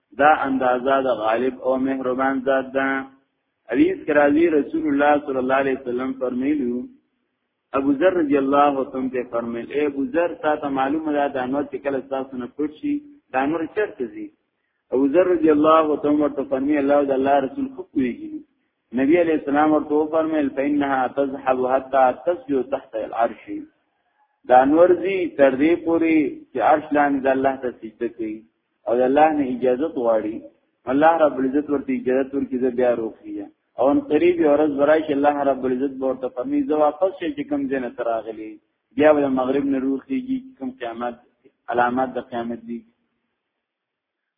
دا اندازه د غالب او مهربان ذات ده حدیث کرازی رسول الله صلی الله علیه وسلم فرمایلو ابو ذر رضی الله تعالی عنہ فرمایل اے ابو ذر تا ته معلومه ده د انور چې کله تاسو نه پټ شي د انور چرته زی ابو ذر رضی الله تعالی عنہ ورته فرمایي الله د الله رسول خو کویږي نبی علیہ السلام ورته فرمایل فإنها تزحل حتى تسجد تحت العرش دا نور زی تر دې پوری چې عرش لاندې د الله ته سجده کوي او الله نه اجازه غواړي الله رب العزت ورته اجازه ورکړي زه بیا روخیه او ان قریب ورځ ورایش الله رب العزت ورته فرمی زه واپس شې چې کم دینه تراغلی بیا د مغرب نه روخیږي کم قیامت علامات د قیامت دي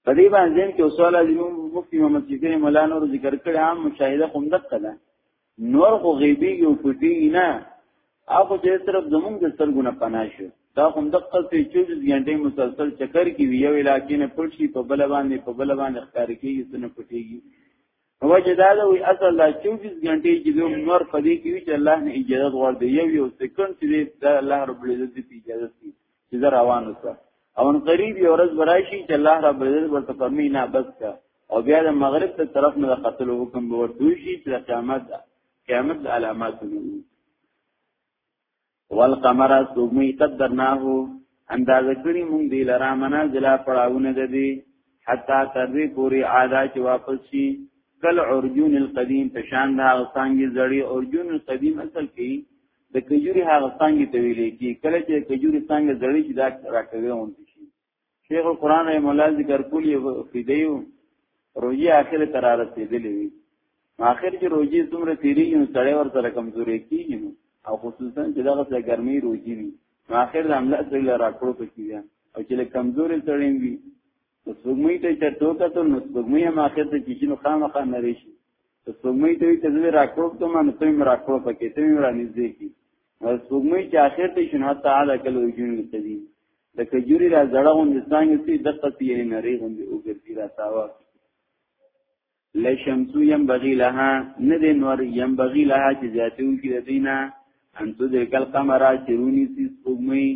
په دې باندې چې اصول عظیم مفتی محمد شفیع مولانا ذکر کړی عام مشاهده کوم دقه ده نور خو غیبیږي او پټیږي نه هغه چې صرف زمونږ د سترګو نه پناه شو دا هم د خپل په 24 غنټې مسلسل چکر کې وی یو علاقې نه پټ شي په بل باندې په بل باندې ښکار کیږي څنګه پټیږي هو چې دا د وی اصل دا 24 غنټې چې د نور په دې کې چې الله نه اجازه ورته یو یو سکند چې د الله رب العزت په اجازه کې چې زه روان وسه او ان قریب یو ورځ برایشي چې الله رب العزت ورته فرمی نه بس کا او بیا د مغرب ته طرف نه قتل حکم به ورته شي چې قیامت ده قیامت علامات دي والقمر سومی قدرناه انداز کړی مونږ دی لرا منازل پړاونه ده دي حتا تر دې پوری عاده چې واپس شي کل عرجون القدیم پشان دا غسانګي زړی عرجون القدیم اصل کې د کجوري هغه څنګه ته ویلې کی کله چې کجوري څنګه زړی شي دا راکوي اون شي شیخ القران رحم الله ذکر کولی فدیو روزي اخر تر رسیدلې وي اخر چې روزي څومره تیری یو سړی ور سره کمزوري کیږي او خصوصا چې دغه څه ګرمي روزي وي اخر د عمله سره راکړو پکې او چې کمزوري سړی وي سپوږمۍ ته چې ټوکا ته نو سپوږمۍ هم اخر ته چې شنو خامخا نه راشي سپوږمۍ ته چې زه راکوب ته ما نو ته مې راکوب پکې ته مې را نږدې کی سپوږمۍ چې اخر ته شنو حتی اعلی کله وجود ته دي د کجوري را زړه غوندې څنګه چې دقه یې نری غوندې وګرځي را تاوه لشمسو ينبغي لها ندې نور ينبغي لها چې زیاتو کې د دینه ان تو د کل قمر چرونی سی سپوږمۍ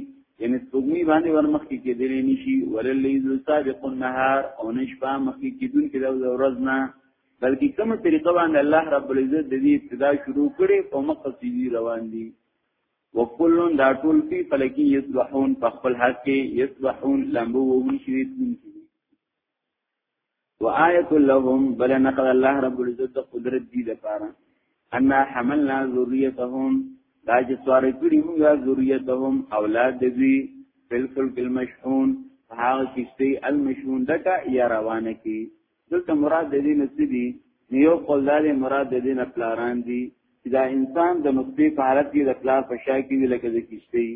یعنی سپوږمۍ باندې ورمخ کې کېدل نشي ولل لیذ سابق النهار او نشپا مخ کې کېدون کې د ورځ نه بلکې کومه طریقه باندې الله رب العزت د دې ابتدا شروع کړي او مقصدی روان دي وکلون دا ټول فی فلکی یسبحون په خپل حق کې یسبحون لامبو وون شي وآیت لهم بل نقل الله رب العزت قدرت دی لپاره ان حملنا ذریتهم دا چې سوار کړی موږ ذریتهم اولاد دی بالکل بالمشحون هغه کشتی المشحون دکا یا روانه کی دلته مراد د دې نسبی نیو قول دار مراد د دې نپلاران دی چې دا انسان د نطفه په حالت کې د پلار په شا کې لکه د کشتی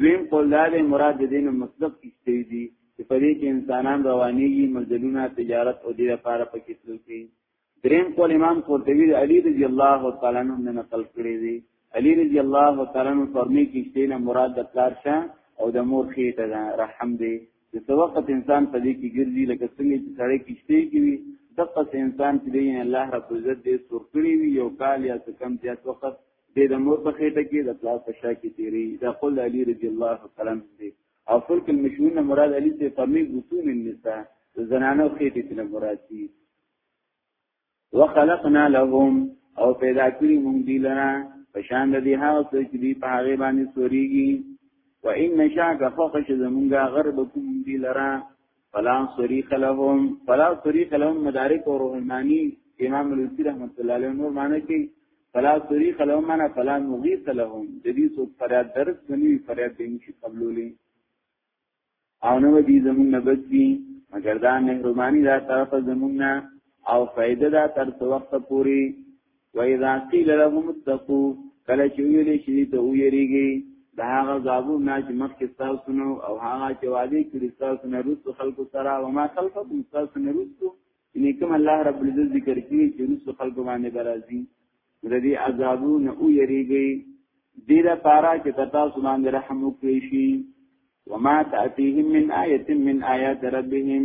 دویم قول دا دی مراد د دین مطلب کیشته دي چې په دې کې انسانان روانيږي مزلونه تجارت او دې لپاره پکې تلل شي دریم قول امام قرطبی علی رضی الله تعالی عنہ نه نقل کړی دی علی رضی الله تعالی عنہ فرمی کیشته نه مراد د پلار شه او د مور خېټه ده رحم دی چې څو وخت انسان په دې کې ګرځي لکه څنګه چې سړی کیشته کې وي دغه انسان چې دی الله رب عزت دې سور کړی وي یو کال یا څه کم زیات وخت دې د مور په خېټه کې د پلار په شا کې تیری دا قول علی رضی الله تعالی عنہ دی او فلک المشون مراد علی سے فرمی بطون النساء زنانو خېټه کې مراد دي وخلقنا لهم او پیدا کړی مونږ دی لرا پشان د دې هغه څه چې دی په هغه باندې سوريږي و ان نشاک فوقش زمونږه غربکم دی لرا فلا صریخ لهم فلا صریخ لهم مدارک او روحانی امام الوسی رحمت الله علیه نور معنی کوي فلا صریخ لهم معنا فلا مغیث لهم د دې څوک فریاد درس بنوي فریاد دې نشي قبولولې او نو دې زمون نبسی مگر دا مهرباني دا طرف زمون نه او فائدہ دا تر څو وخت پوري واذا قيل لهم اتقوا کله چې ویل شي ته ویریږي دا هغه زابو نه چې مخکې تاسو نو او هغه چې وادي کړی تاسو نه رسو خلق سره او ما خلقكم تاسو نه رسو ان کوم الله رب العزت ذکر کوي چې رسو خلق باندې برازي د دې عذابو نه ویریږي دې لپاره چې تاسو باندې رحم وکړي شي وما تأتيهم من آية من آيات ربهم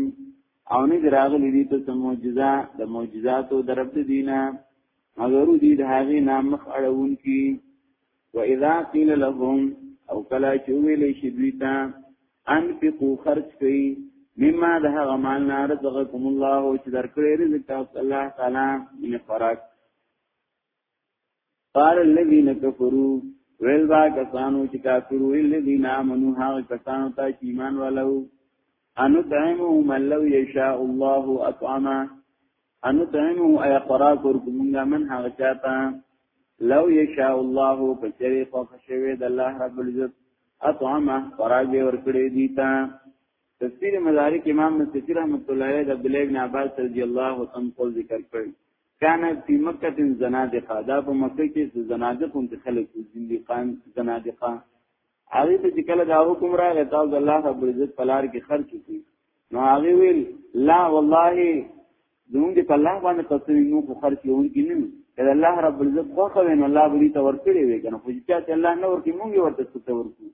او نه دراغلی دی ته معجزه د معجزاتو درب د دینه مگر دی د هغه نام مخ اړون کی و اذا قيل لهم او کلا چې ویل شي دوی ته انفقوا خرج کړئ مما ده هغه مال نه رزقکم الله چې درکړي رزق تاسو الله تعالی من فراق قال الذين كفروا ویل با کسانو چې کافر ویل الذين امنوا هغه کسانو ته چې ایمان والو انو دعمو من لو یشاء الله اطعما انو دعمو ای قرار ورکومنګا من هغه چاته لو یشاء الله کچری خوښ شوی د الله رب العزت اطعما قرار ورکړي دیتا تفسیر مدارک امام مسجد رحمت الله علیه د عبد الله بن عباس رضی الله عنه قول ذکر کړ کان فی مکه زنادقه دا په مکه کې زنادق هم خلک زندقان زنادقه هغه ته چې کله دا حکم راغی تا د الله رب العزت پلار کې خرچ کی نو هغه ویل لا والله زمونږ په الله باندې قسم نو خو خرچ یون کې نه کله الله رب العزت خو خو نو الله بری ته ورکړي وي کنه خو چې الله نه ورکړي مونږ ورته څه ورکړو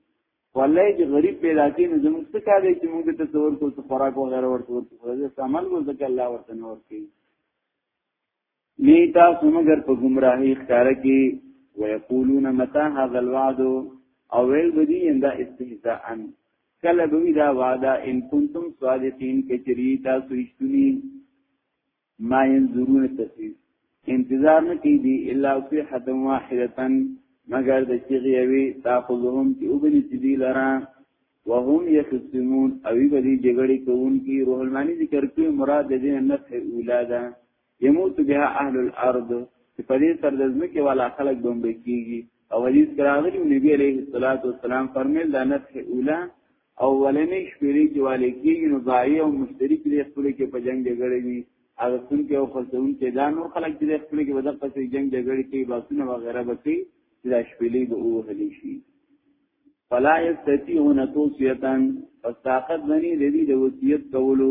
والله چې غریب پیدا کړي نو زموږ څه کار دی چې موږ ته تصور کو څه خوراک او غیر ورته ورته خو دې سامان کو ځکه الله ورته نور کوي نه تاسو مگر په گمراهی ښکار کې ويقولون متى هذا الوعد او ویل بدی انده استهزاء کله به دا وعده ان کنتم صادقین کچری تاسو رښتونی ما ينظرون تفسیر انتظار نه کوي دي الا صيحه واحده مگر د چیغي وي تاخذهم چې وبني دي لرا وهم يخصمون او بدی جګړې کوونکی روح المانی ذکر کوي مراد دې نفع اولادا يموت بها اهل الارض په دې سر د ځمکه والا خلک بمبه کیږي او حدیث کراغلی نبی علیه الصلاۃ والسلام فرمایل دا نفع اولا اولنې شپېلې چې والي کېږي نو بایي او مشتري کې خپل کې په جنگ جګړې وي هغه څون کې او خلصون کې دا نور خلک چې خپل کې ودا پسې جنگ جګړې کې باسونه وغیرہ بچي چې دا شپېلې به وهلې شي فلا یستطيعون توصیتن فاستاقت بني د دې د وصیت کولو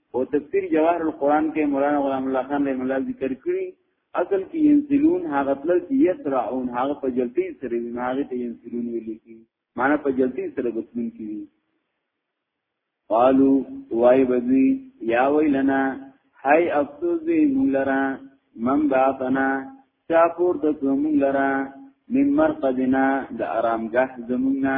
او تفسیر جواهر القرآن کې مولانا غلام الله خان رحم الله ذکر کړی اصل کې ينزلون هغه تل چې يسرعون هغه په جلتی سره وي هغه ته ينزلون ویل کی معنی په جلتی سره بسمن کی قالو وای بدوی یا ویلنا هاي افسوس دی مونږ لرا من باطنا چا پور د مونږ لرا من مرقدنا د آرامګه زمونږه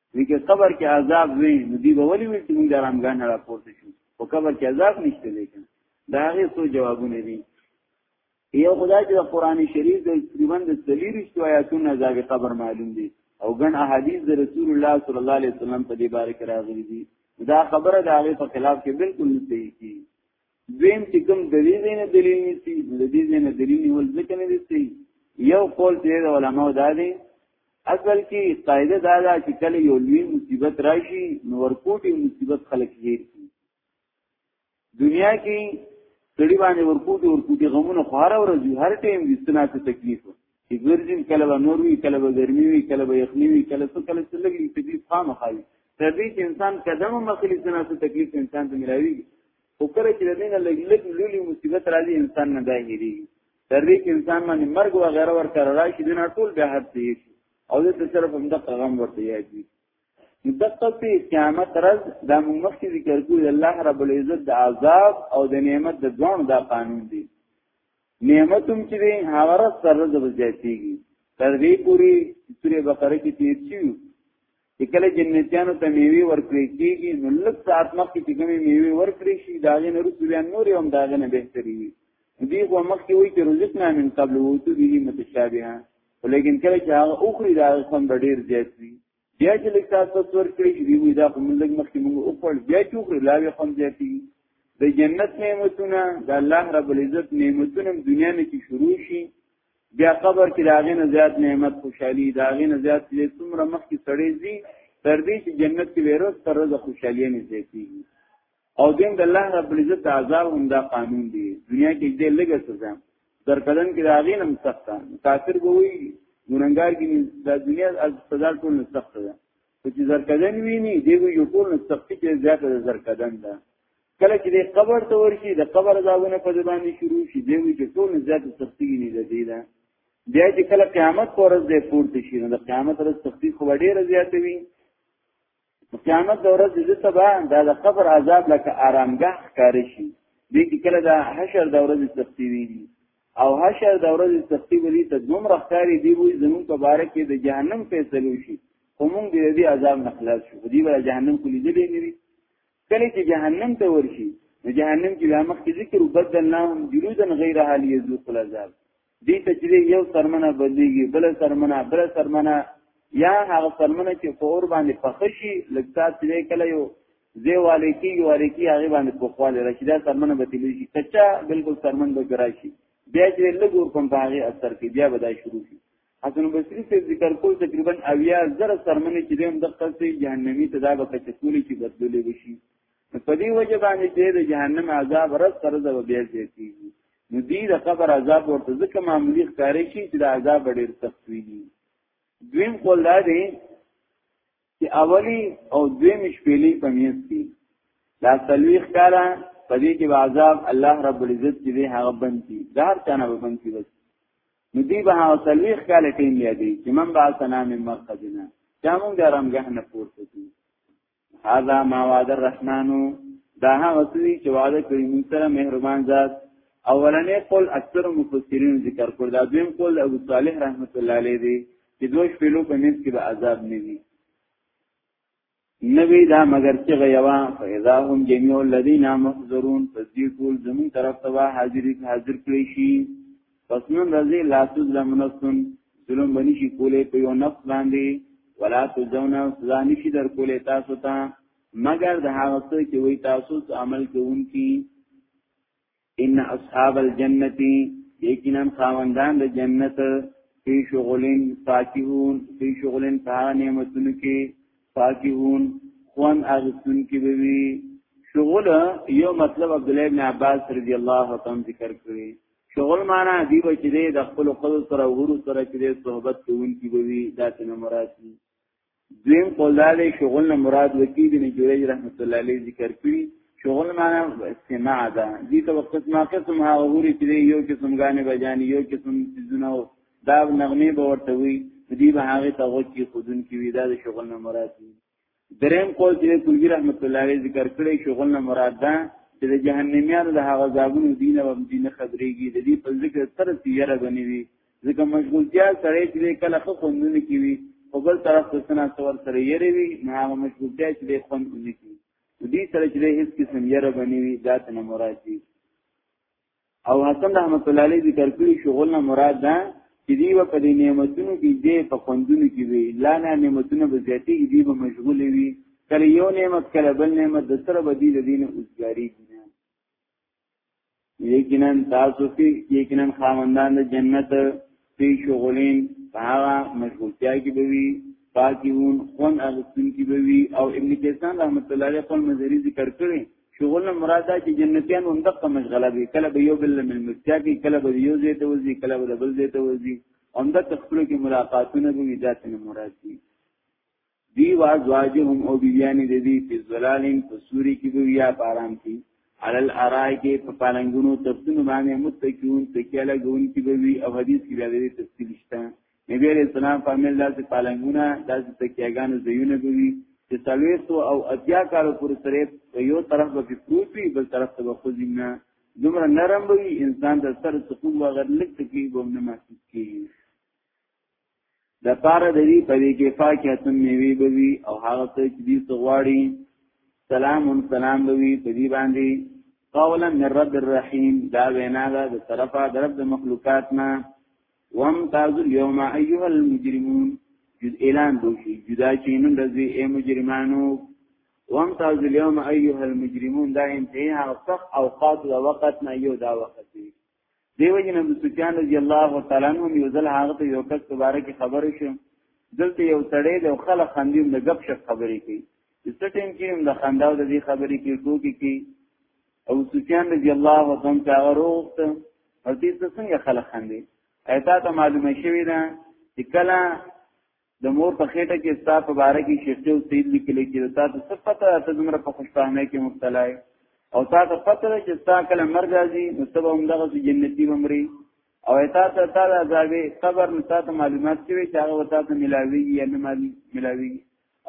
ویګه قبر کې عذاب وي نو دی به ولي وي چې موږ آرامګان را پورته شو او قبر کې عذاب نشته لیکن دا هغه څو جوابونه دي یو خدای چې قرآن شریف د تقریبا د تلیری شو آیاتونه عذاب قبر معلوم دي او ګن احادیث د رسول الله صلی الله علیه وسلم په دې باره کې راغلي دي دا خبره د هغه په خلاف کې بالکل نه صحیح دي دویم چې کوم د دې دینه دلیل نسی د دې دینه دلیل نیول ځکه نه دي یو قول چې د علماو دا دی اصل کې قاعده دا ده چې کله یو لوی مصیبت راشي نو ورکوټي مصیبت خلک هیر کی دنیا کې سړي باندې ورکوټي ورکوټي غمونه خو هر ورځ هر ټیم دستنا ته تکلیف چې ګرځین کله به نور وي کله به ګرمي وي کله به یخني وي کله څه کله څه لګي چې دې خامه خالي تر دې چې انسان قدم مخلي څنګه څه تکلیف انسان ته ملاوي او کله چې دین لګ لګ لولي مصیبت راځي انسان نه دایري تر دې چې انسان باندې مرګ و غیره ور کار راشي دین ټول به حد دی او دې صرف هم د پیغام ورته یادي دقه په قیامت رز د مخکې ذکر کوي الله رب العزت د عذاب او د نعمت د دوه دا قانون دی نعمتم چې دی هغه رس تر رز به زیاتېږي تر دې پوری سورې بقره کې تیر شي چې کله جنتیانو ته میوي ورکړي کېږي نو لږ ساعت مخکې چې کومې میوي ورکړي شي دا غي نور بیا نور هم دا غي نه بهتري وي دې خو مخکې وایي چې رزقنا من قبل وو ته دې متشابهه ولیکن کله چې هغه اوخري دا خپل ډیر زیات وي بیا چې لږ تاسو تور کړی چې دی دا کوم لږ مخکې موږ او خپل بیا چې وکړو لا وی خوند زیاتی د جنت نعمتونه د الله رب العزت نعمتونه دنیا نه کې شروع شي بیا قبر کې داغه نه زیات نعمت خوشحالي داغه نه زیات دې څومره مخکې سړې زی تر دې چې جنت کې ویروس تر د خوشحالي نه زیاتیږي او دین د الله رب العزت د عذاب هم دا قانون دی دنیا کې دې لګه سزا درکدن کې دا غینم سخته کافر به وي ګننګار کې د دنیا از سزا ټول سخته ده چې زرکدن ویني دی یو ټول سختی کې زیاته زرکدن ده کله چې د قبر ته ورشي د قبر عذابونه په ځبان شروع شي دی وی چې ټول زیاته سختی نه ده دی ده بیا چې کله قیامت پر ورځ د پورته شي نو د قیامت ورځ سختی خو ډیره زیاته وي قیامت د ورځې د سبا دا د قبر عذاب لکه آرامګاه ښکارې شي دې کې کله دا حشر د ورځې سختي وي او حشر د ورځې سختي ولې ته دومره ښکارې دی وي زمون په باره کې د جهنم فیصلو شي همون دې دې عذاب نه خلاص شو دې ولا جهنم کلی دې نه وي کله چې جهنم ته ورشي نو جهنم کې بیا مخکې ذکر وبدلناهم جلودا غیر حال یذوق العذاب دې ته چې یو سرمنه بدلیږي بل سرمنه بل سرمنه یا هغه سرمنه چې په اور باندې پخشي لکه چې کله یو زی والی کی یو والی کی هغه باندې په خواله راشي دا سرمنه به تللی شي کچا بالکل سرمن به ګراشي بیا چې لږ ور کوم باغې اثر کې بیا به دا شروع شي حسن بصری سے ذکر کول تقریبا اویا زره سرمنه چې دیم د قصې جهنمی تدابه کچې کولی چې بدلولې وشي نو په دې وجه باندې چې د جهنم عذاب رس پر ځو بیا زیاتیږي نو دې د قبر عذاب ورته ځکه معمولی ښکارې شي چې د عذاب ډېر سخت وي دویم قول دا دی چې اولی او دویم شپېلې په میز کې دا تلويخ کاله په دې کې عذاب الله رب العزت چې دې هغه بند کی دا هر چانه به بند کی بس نو دې به هغه تلويخ کاله ټیم یادې چې من با سنا من مرقدنا چا مونږ درمګه نه پورته کی هذا ما وعد الرحمن دا هغه څه چې وعده کړی موږ سره مهربان ذات اولنې قول اکثر مفسرین ذکر کړ دا دویم قول ابو صالح رحمت الله علیه دی چې دوی شپلو په نس کې به عذاب نه وي نبی دا مگر چې غیوا فاذا هم جميع الذين محضرون فذيقول زمون طرف ته حاضر حاضر کړی شي پس نن رضی لا تظلم نفسن ظلم بنی شي کولې په یو نفس باندې ولا تجزون سزا نشي در کولې تاسو ته مگر د هغه څه چې وي تاسو عمل کوونکی ان اصحاب الجنه یقینا خاوندان د جنت فی شغلین فاکهون فی شغلین فها نعمتونو کې فاکهون خوان اغسن کې بوي شغل یو مطلب عبد الله بن عباس رضی الله تعالی ذکر کړی شغل معنا دی به چې د خپل خپل سره ورو سره چې صحبت کوونکی وي دا څنګه مراد دي دویم قول دا دی شغل نه مراد وکی دی نه جوړی رحمت الله علیه ذکر کړی شغل معنا استماع ده دې ته وخت ما قسم ها غوري چې یو قسم غانې بجانی یو قسم سيزونه دا نغمه به ورته وي دې به هغه ته وکی خودن کی وی دا شغل نه مراد دی دریم قول چې کلګی رحمت الله علیه ذکر کړی شغل نه مراد ده چې د جهنميانو د هغه زابونو دین او دین خبرېږي د دې په ذکر سره تیاره بنوي ځکه مشغولتیا سره چې کله خو خوندونه کوي او بل طرف ته سنا تور سره یې وي نه هغه مشغولتیا چې خوندونه کوي دې سره چې هیڅ قسم یې بنوي ذات نه مراد دي او حسن رحمت الله علیه ذکر کړی شغل نه مراد ده چې دی په دې نعمتونو کې دې په خوندونو کې وی لا نه نعمتونه به زیاتې کې دی به مشغول وي کله یو نعمت کله بل نعمت د سره بدی د دین اوسګاری دي یقینا تاسو کې یقینا خاوندان د جنت فی شغلین په هغه مشغولتیا کې به وي فاکهون خون اغستون کې به وي او ابن کیسان رحمت الله علیه خپل مظهری ذکر کړي شغل نه مراد دا چې جنتیان هم دغه مشغله وي کله به یو بل من مرتیا کې کله به یو ځای ته وځي کله به بل ځای ته وځي هم د تخپل کې ملاقاتونه به ذات نه مراد دي دی وازواجهم او بیبیانی د دې په زلالین په سوري کې به یا پارام کې علل ارای کې په پالنګونو تفسیر باندې متکیون تکیه لګون کې به وی او حدیث کې به دې تفصیل شته نبی علیہ السلام فامیل داسې پالنګونه داسې تکیهګانو زیونه به وی چې تلويستو او اتیا کالو پر سره په یو طرف به پروت وي بل طرف ته خو ځینه دومره نرم وي انسان د سر سکون وغیر لک تکلیف هم نه محسوس کیږي د پاره د دې په دې کې فاکهه میوي بوي او هغه څه چې دې غواړي سلام سلام بوي په دې باندې قولا من رب الرحیم دا وینا ده د طرفه د رب مخلوقات نه وم تاز اليوم ايها المجرمون جد اعلان دوشي جدا چینن رضی اے مجرمانو وم تاز اليوم ايها المجرمون دا انتهي هغه سخت اوقات او وخت نه یو دا وخت دی دیو جن ابو سفیان رضی الله تعالی عنہ یو ځل هغه ته یو کس مبارک خبر شو دلته یو سړی له خلک خندیم د غب شپ خبرې کوي د سټین کې هم د خنداو د دې خبرې کې ټوکی کې ابو سفیان رضی الله تعالی عنہ هغه روغت او دې څنګه خلک خندي ایت ته معلومه شوې ده چې کله د مور په خېټه کې ستا په باره کې شیخ او سید لیکل کېږي تا ته څه پته ته زمره په خوشفهمۍ کې مبتلا یې او تا ته پته ده چې ستا کله مرګ راځي نو ته به همدغه سي جنتي بمري او تا ته تا د عذاب قبر نو تا ته معلومات شوي چې هغه تا ته ملاوي یا نه مالي ملاوي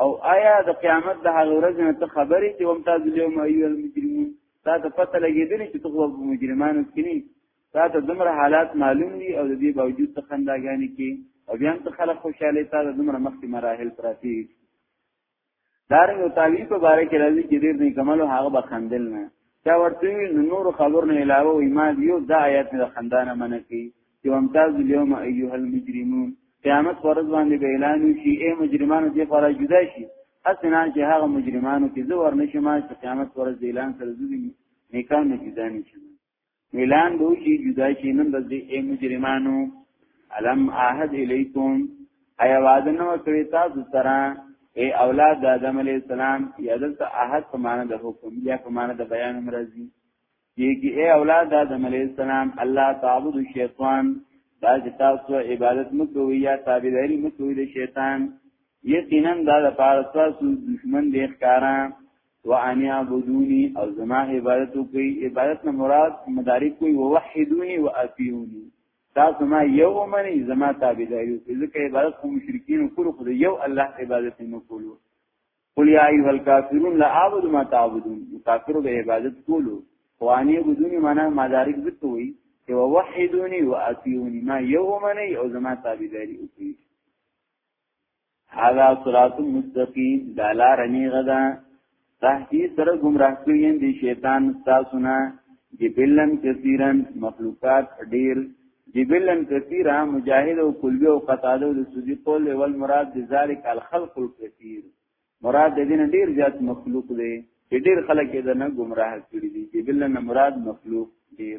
او آیا د قیامت د هغه ورځ نه ته خبرې چې ومتاز اليوم ايو المجرمون تا ته پته لګېدلی چې ته خو مجرمانو کې نه تا ته دومره حالات معلوم دي او د دې باوجود ته خنداګانې کې او بیا ته خلک خوشاله تا ته دومره مخکې مراحل پراتی دارنګ او تعویل په باره کې راځي چې ډېر نه کمالو هغه به خندل نه چا ورته نو نور خبر نه علاوه ایمان یو دا آیات نه خندانه منه کی چې امتاز اليوم ايها المجرمون قیامت ورځ باندې به اعلان وشي اے مجرمانو دې خورا جدا شي اسنه چې هغه مجرمانو کې زور نشم چې قیامت ورځ اعلان سره ځي نیکانو جدا نشي اعلان بو شي جدا شي نن د دې اي مجرمانو علم عهد الیکم ایا وعده نو کړی تاسو سره اے اولاد د آدم علی السلام یا دلته عهد په معنی د حکم یا په معنی د بیان مرضی یګي اے اولاد د آدم علی السلام الله تعبد شیطان دا چې تاسو عبادت مکوئ یا تابعداري مکوئ د شیطان یقینا دا د پارساسو دشمن دی ښکارا وان يعبدوني او زما عبادت کوي عبادت نه مراد مدارک کوي ووحدوني واطيعوني دا زما یو منی زما تابعداري کوي ځکه عبادت کوم مشرکین کول خو یو الله عبادت نه کولو قل یا ایها الکافرون لا اعبد ما تعبدون کافر به عبادت کولو وان يعبدوني معنا مدارک ذکر وي ووحدوني واطيعوني ما یو منی او زما تابعداري کوي هذا صراط مستقیم دا لار نیغه ده تحقیق سره گمراه کړی دی شیطان تاسو نه جبلن کثیرن مخلوقات ډیر جبلن کثیرا مجاهد او کلبی او قتاده او سودی قول او مراد د ذالک الخلق الكثير مراد د دین ډیر زیات مخلوق دی چې ډیر خلک یې نه گمراه کړی دي جبلن مراد مخلوق ډیر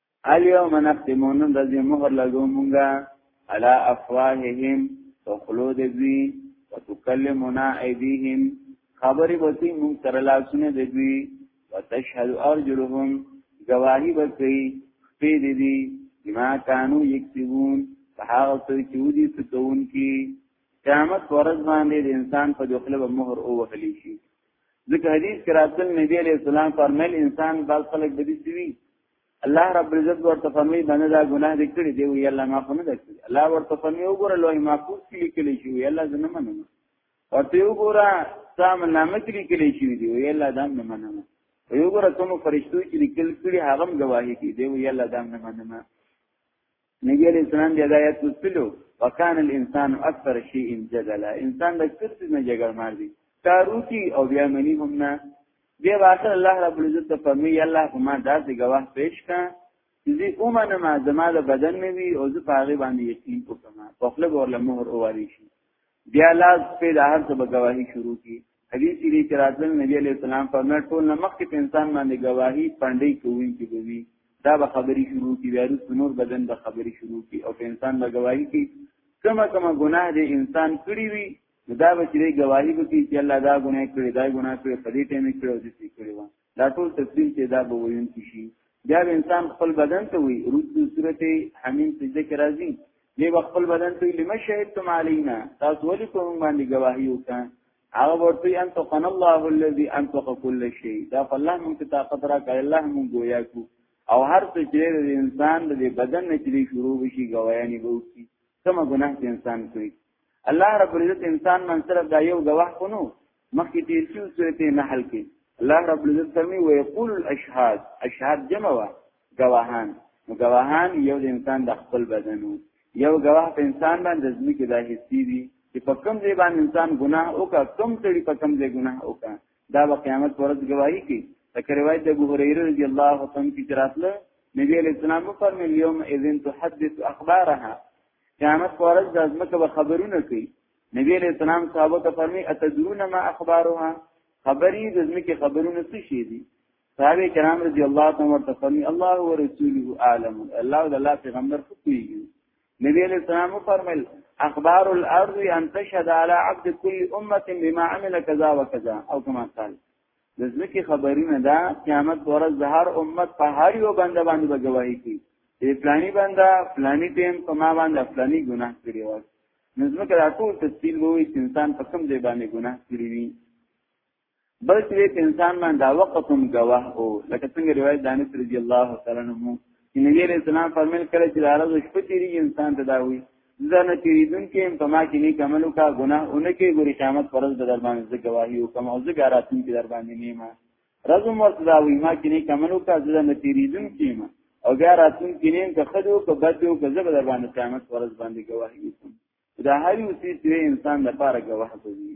الیوم نختم نن ورځې مهر لګو مونږه علا افواههم وخلو د دوی وتکلمنا ایدیهم خبرې وتی مونږ سره لاسونه د دوی وتشهد ارجلهم گواہی ورکړي خپې دې دي بما کانو یکسبون هغه څه چې ودي څه کوون کی قیامت ورځ باندې د انسان په دخله به مهر او وهلی شي ځکه حدیث کې راځل نبی علیہ السلام فرمایل انسان بعض خلک بدی سوي الله رب العزت ورته فرمایي باندې دا ګناه دې کړی دی وی الله معاف نه کړی الله ورته فرمایي وګوره لوی محفوظ کې لیکل شي وی الله زنه منم ورته وګوره سام نامه کې لیکل شي دی وی الله دام نه منم وی وګوره کوم فرشتو چې لیکل کړي هغه هم گواهی کوي دی وی الله دام نه منم نبی علیہ السلام دی آیات لوستلو وکان الانسان اکثر شیء جدلا انسان د اکثر څه نه جګړه مار دی تاروتی او بیا منی هم نه دی واخر الله رب العزت ته فرمی الله ما داسې گواه پیش کا چې اومنه ما زما د بدن نه وی او زه پاغه باندې یقین وکم په خپل ورله مهر اواری شي بیا لاس په د هر څه به گواهی شروع کی حدیث دی چې راتل نبی علیہ السلام فرمایي ټول نمخ کې په انسان باندې گواهی پندې کوي چې دوی دا به خبري شروع کی ویروس نور بدن به خبري شروع کی او په انسان به گواهی کی کما کما گناه دی انسان کړی وي دا به چې گواهی وکړي چې الله دا ګناه کړی دا ګناه کړی په دې ټیم کې کړو دې کړی و دا ټول تفصیل چې دا به ویون شي بیا انسان خپل بدن ته وی رسو صورت حمیم سجده کې راځي دی خپل بدن ته لم شهدتم علینا تاسو ولې کوم باندې گواهی وکړه هغه ورته ان تو قن الله الذي انطق كل شيء دا الله مون ته طاقت را کړ الله مون گویا کو او هر څه چې د انسان د بدن نه چې شروع وشي گواهی به وکړي کوم ګناه چې انسان کوي الله رب العزت انسان من صرف دا یو گواه خونو مخکې تیر شو سورت نحل کې الله رب العزت فرمی و یقول الاشهاد اشهاد جمع وا گواهان نو گواهان یو د انسان د خپل بدنو یو گواه په انسان باندې ځمکه د حسي دي چې په کوم ځای باندې انسان ګناه وکا کوم سړي په کوم ځای ګناه وکا دا به قیامت پر ورځ گواہی کوي لکه روایت د ابو هريره رضی الله عنه کې دراتله نبی علیہ السلام فرمایلی یوم اذن تحدث اخبارها قیامت پر ورځ د ځمکه به خبرونه کوي نبی علیہ السلام صحابه ته فرمي اتدرون ما اخبارها خبري د ځمکه خبرونه څه شي دي صحابه کرام رضی الله تعالی عنهم فرمي الله ورسوله عالم الله د الله پیغمبر خو پیږي نبی علیہ السلام فرمایل اخبار الارض ان تشهد على عبد كل امه بما عمل كذا وكذا او كما قال د ځکه خبرینه ده قیامت ورځ د هر امت په هر یو بنده باندې به گواهی کوي چې فلانی بنده فلانی ټیم په ما باندې فلانی ګناه کړی و نو ځکه دا ټول تفصیل وایي چې انسان په کوم ځای باندې ګناه کړی وي بل چې انسان باندې دا وخت هم گواه او لکه څنګه روایت دانش رضی الله تعالی عنہ چې نبی رسول الله فرمایل کړی چې دا ورځ شپه تیری انسان ته دا وایي زنه تیریدون کې هم پما کې نه کملو کا ګناه اونه کې ګوري قیامت پرز به در باندې ځګواهی او کوم او ځګاراتون کې در باندې نیمه رزم ورته دا وی ما کې نه کملو کا زنه تیریدون کې ما او بیا راتون کې نه که خدو که بدو که زبر در باندې قیامت پرز باندې گواهی کوم دا هر یو څه انسان لپاره گواه کوي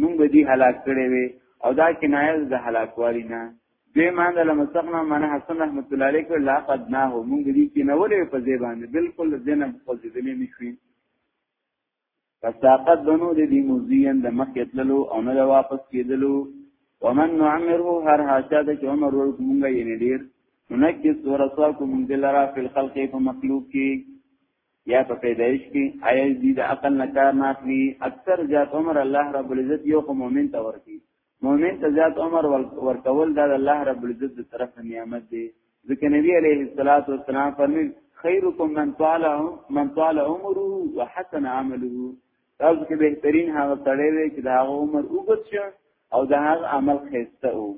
مونږ به دی هلاک کړي وي او دا کنایه د هلاکوالي نه دوی مان د لمسخنا من حسن رحمت الله علیه کو لا قد نه هو مونږ دې کې نه ولې په ځای باندې بالکل دینه په ځای دې نه شوي فساقت بنو دې دې مزین د مخ یتللو او نه واپس کېدلو ومن نعمره هر حاشا د عمر ورکو مونږ یې نه ډیر ننکس ورساکو مونږ دلرا فی الخلق په مخلوق کې یا په پیدایش کې آیا دې د عقل نه کار نه اخلي اکثر زیات عمر الله رب العزت یو خو مؤمن ته ورکی مؤمن ته زیات عمر ورکول دا د الله رب العزت د طرف نعمت دی ځکه نبی علیه الصلاۃ والسلام فرمایي خیرکم من طال من طال عمره وحسن عمله تاسو کې بهترین هغه سړی دی چې د هغه عمر وګت شي او د هغه عمل خسته وو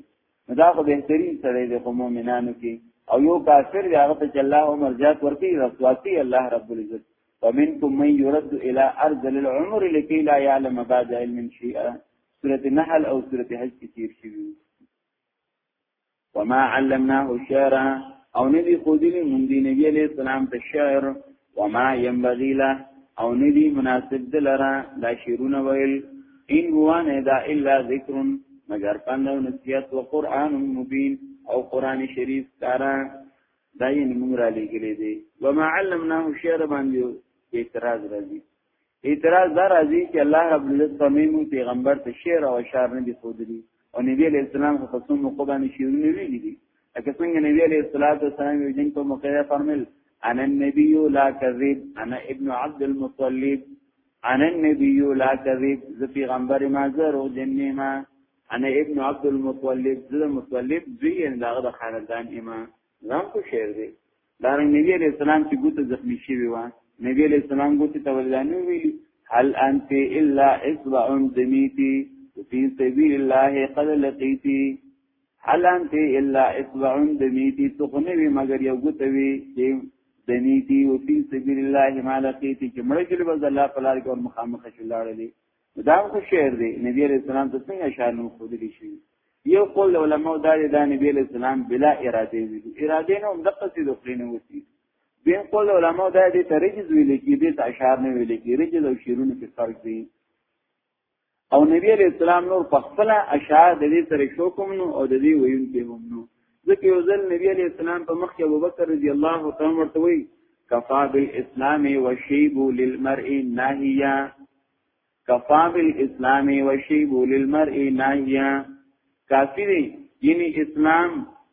نو دا خو بهترین سړی دی خو مؤمنانو کې او یو کافر دی هغه ته چې الله عمر زیات ورکړي رسوا کوي الله رب العزت ومنکم من يرد الى ارض للعمر لكي لا يعلم بعد علم شيئا سوره النحل او سوره حج کې تیر شوی وما علمناه الشعر او ندی خودلی مندی نبی علیہ السلام ته شعر وما ينبغي له او ندی مناسب دلرا دا شیرون ویل ان هو نه دا الا ذکر مگر پند او نصیحت او قران مبین او قران شریف کارا دای موږ را لګلې دي وما علمناه شعر باندې اعتراض راځي اعتراض دا راځي چې الله رب العزت په میمو پیغمبر ته شعر او اشعار نه دي خودلي او نبی علیہ السلام په څو موقع باندې شعرونه ویلي دي لکه څنګه نبی علیہ الصلوۃ والسلام یو جن په موقع فرمایل انا النبی لا کذب انا ابن عبد المطلب انا النبی لا کذب ز پیغمبر ما زرو جنې ما انا ابن عبد المطلب ز مطلب دوی انداغه د خاندان امام ځان خو شعر دی دا رنګ نبی علیہ السلام چې ګوت زخمی شوی و نبی علیہ السلام ګوت ته ولدانو ویلی هل انت الا اصبع دمیتی فی سبیل الله قد لقیتی هل انت الا اصبع دمیتی تو خو نه وی مگر یو ګوت وی چې دمیتی او فی سبیل الله ما لقیتی چې مړ کړي بس الله په لار کې اور مخامخ شو لاړلې دا خو شعر دی نبی علیہ السلام ته څنګه شعر نو خودلی شي یو قول علماء دا دی دا نبی علیہ السلام بلا اراده وی اراده نه هم د قصې د خلینو وتی بین قول علماء دا دی ترجز ویل کی دی اشعار نه ویل کی رجز او شعرونه کې فرق دی او نبی علیہ السلام نور په خپل اشعار د دې سره شو کوم نو او د دې ویون کې هم نو ځکه یو ځل نبی علیہ السلام په مخ کې ابوبکر رضی الله تعالی ورته وی کفا بالاسلام وشیب للمرء ناهیا کفا بالاسلام وشیب للمرء ناهیا کافی دی یعنی اسلام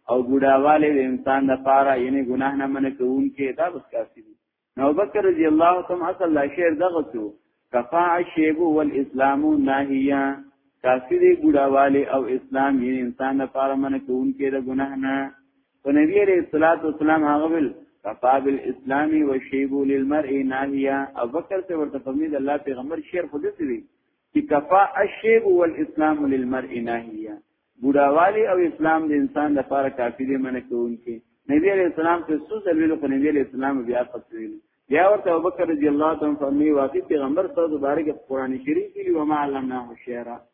او ګډاواله د انسان د پاره یعنی ګناه نه منه کوون کې دا بس کافی دی نو بکر رضی الله تعالی اصل لا شعر دغه څو کفا شیب والاسلام ناهیا کافی دی ګډاواله او اسلام یعنی انسان د پاره منه کوون کې د ګناه نه په نبی علیہ الصلوۃ والسلام هغه ویل کفا بالاسلام وشیب للمرء ناهیا ابو بکر سے ورته فرمید الله پیغمبر شعر خود سی وی چې کفا الشیب والاسلام للمرء ناهیا بډاوالی او اسلام د انسان لپاره کافی دی منه کوونکی نبی علیہ السلام ته څو ځل ویلو خو نبی علیہ السلام بیا قتل بیا ورته ابوبکر رضی الله تعالی عنہ فرمی واقع پیغمبر صلی الله علیه وسلم قرآن شریف دی و ما علمناه شعرا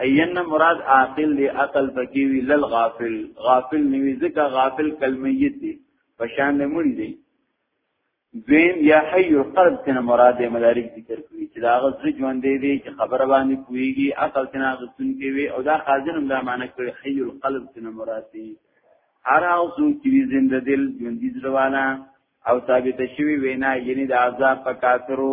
حیین مراد عاقل دی عقل پکې وی لل غافل غافل نیوی ځکه غافل کلمیت دی په شان نه مړی دی دویم یا حی القلب تینا مراد دی مدارک ذکر کوي چې دا غز ژوند دی دی چې خبره باندې کویږي عقل تینا غسن کې وی او دا خازن هم دا معنی کوي حی القلب تینا مراد دی هر او سو چې زنده دل ژوند دي ځوانا او ثابت شوی وینا یعنی د عذاب په کافرو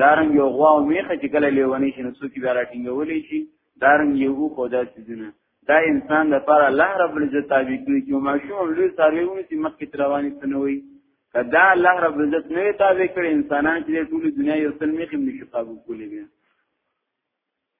دارنګ یو غوا او میخه چې کله لیونی شي نو څوک بیا راټینګولی شي دارنګ یو خو دا سيزونه دا انسان د پر الله رب العزت تابع کړي چې ماشوم لوی سارویونه چې مخکې رواني سنوي کدا الله رب العزت نه تابع کړي انسانان چې ټول دنیا یو سلمې خېم نشي قابو کولې بیا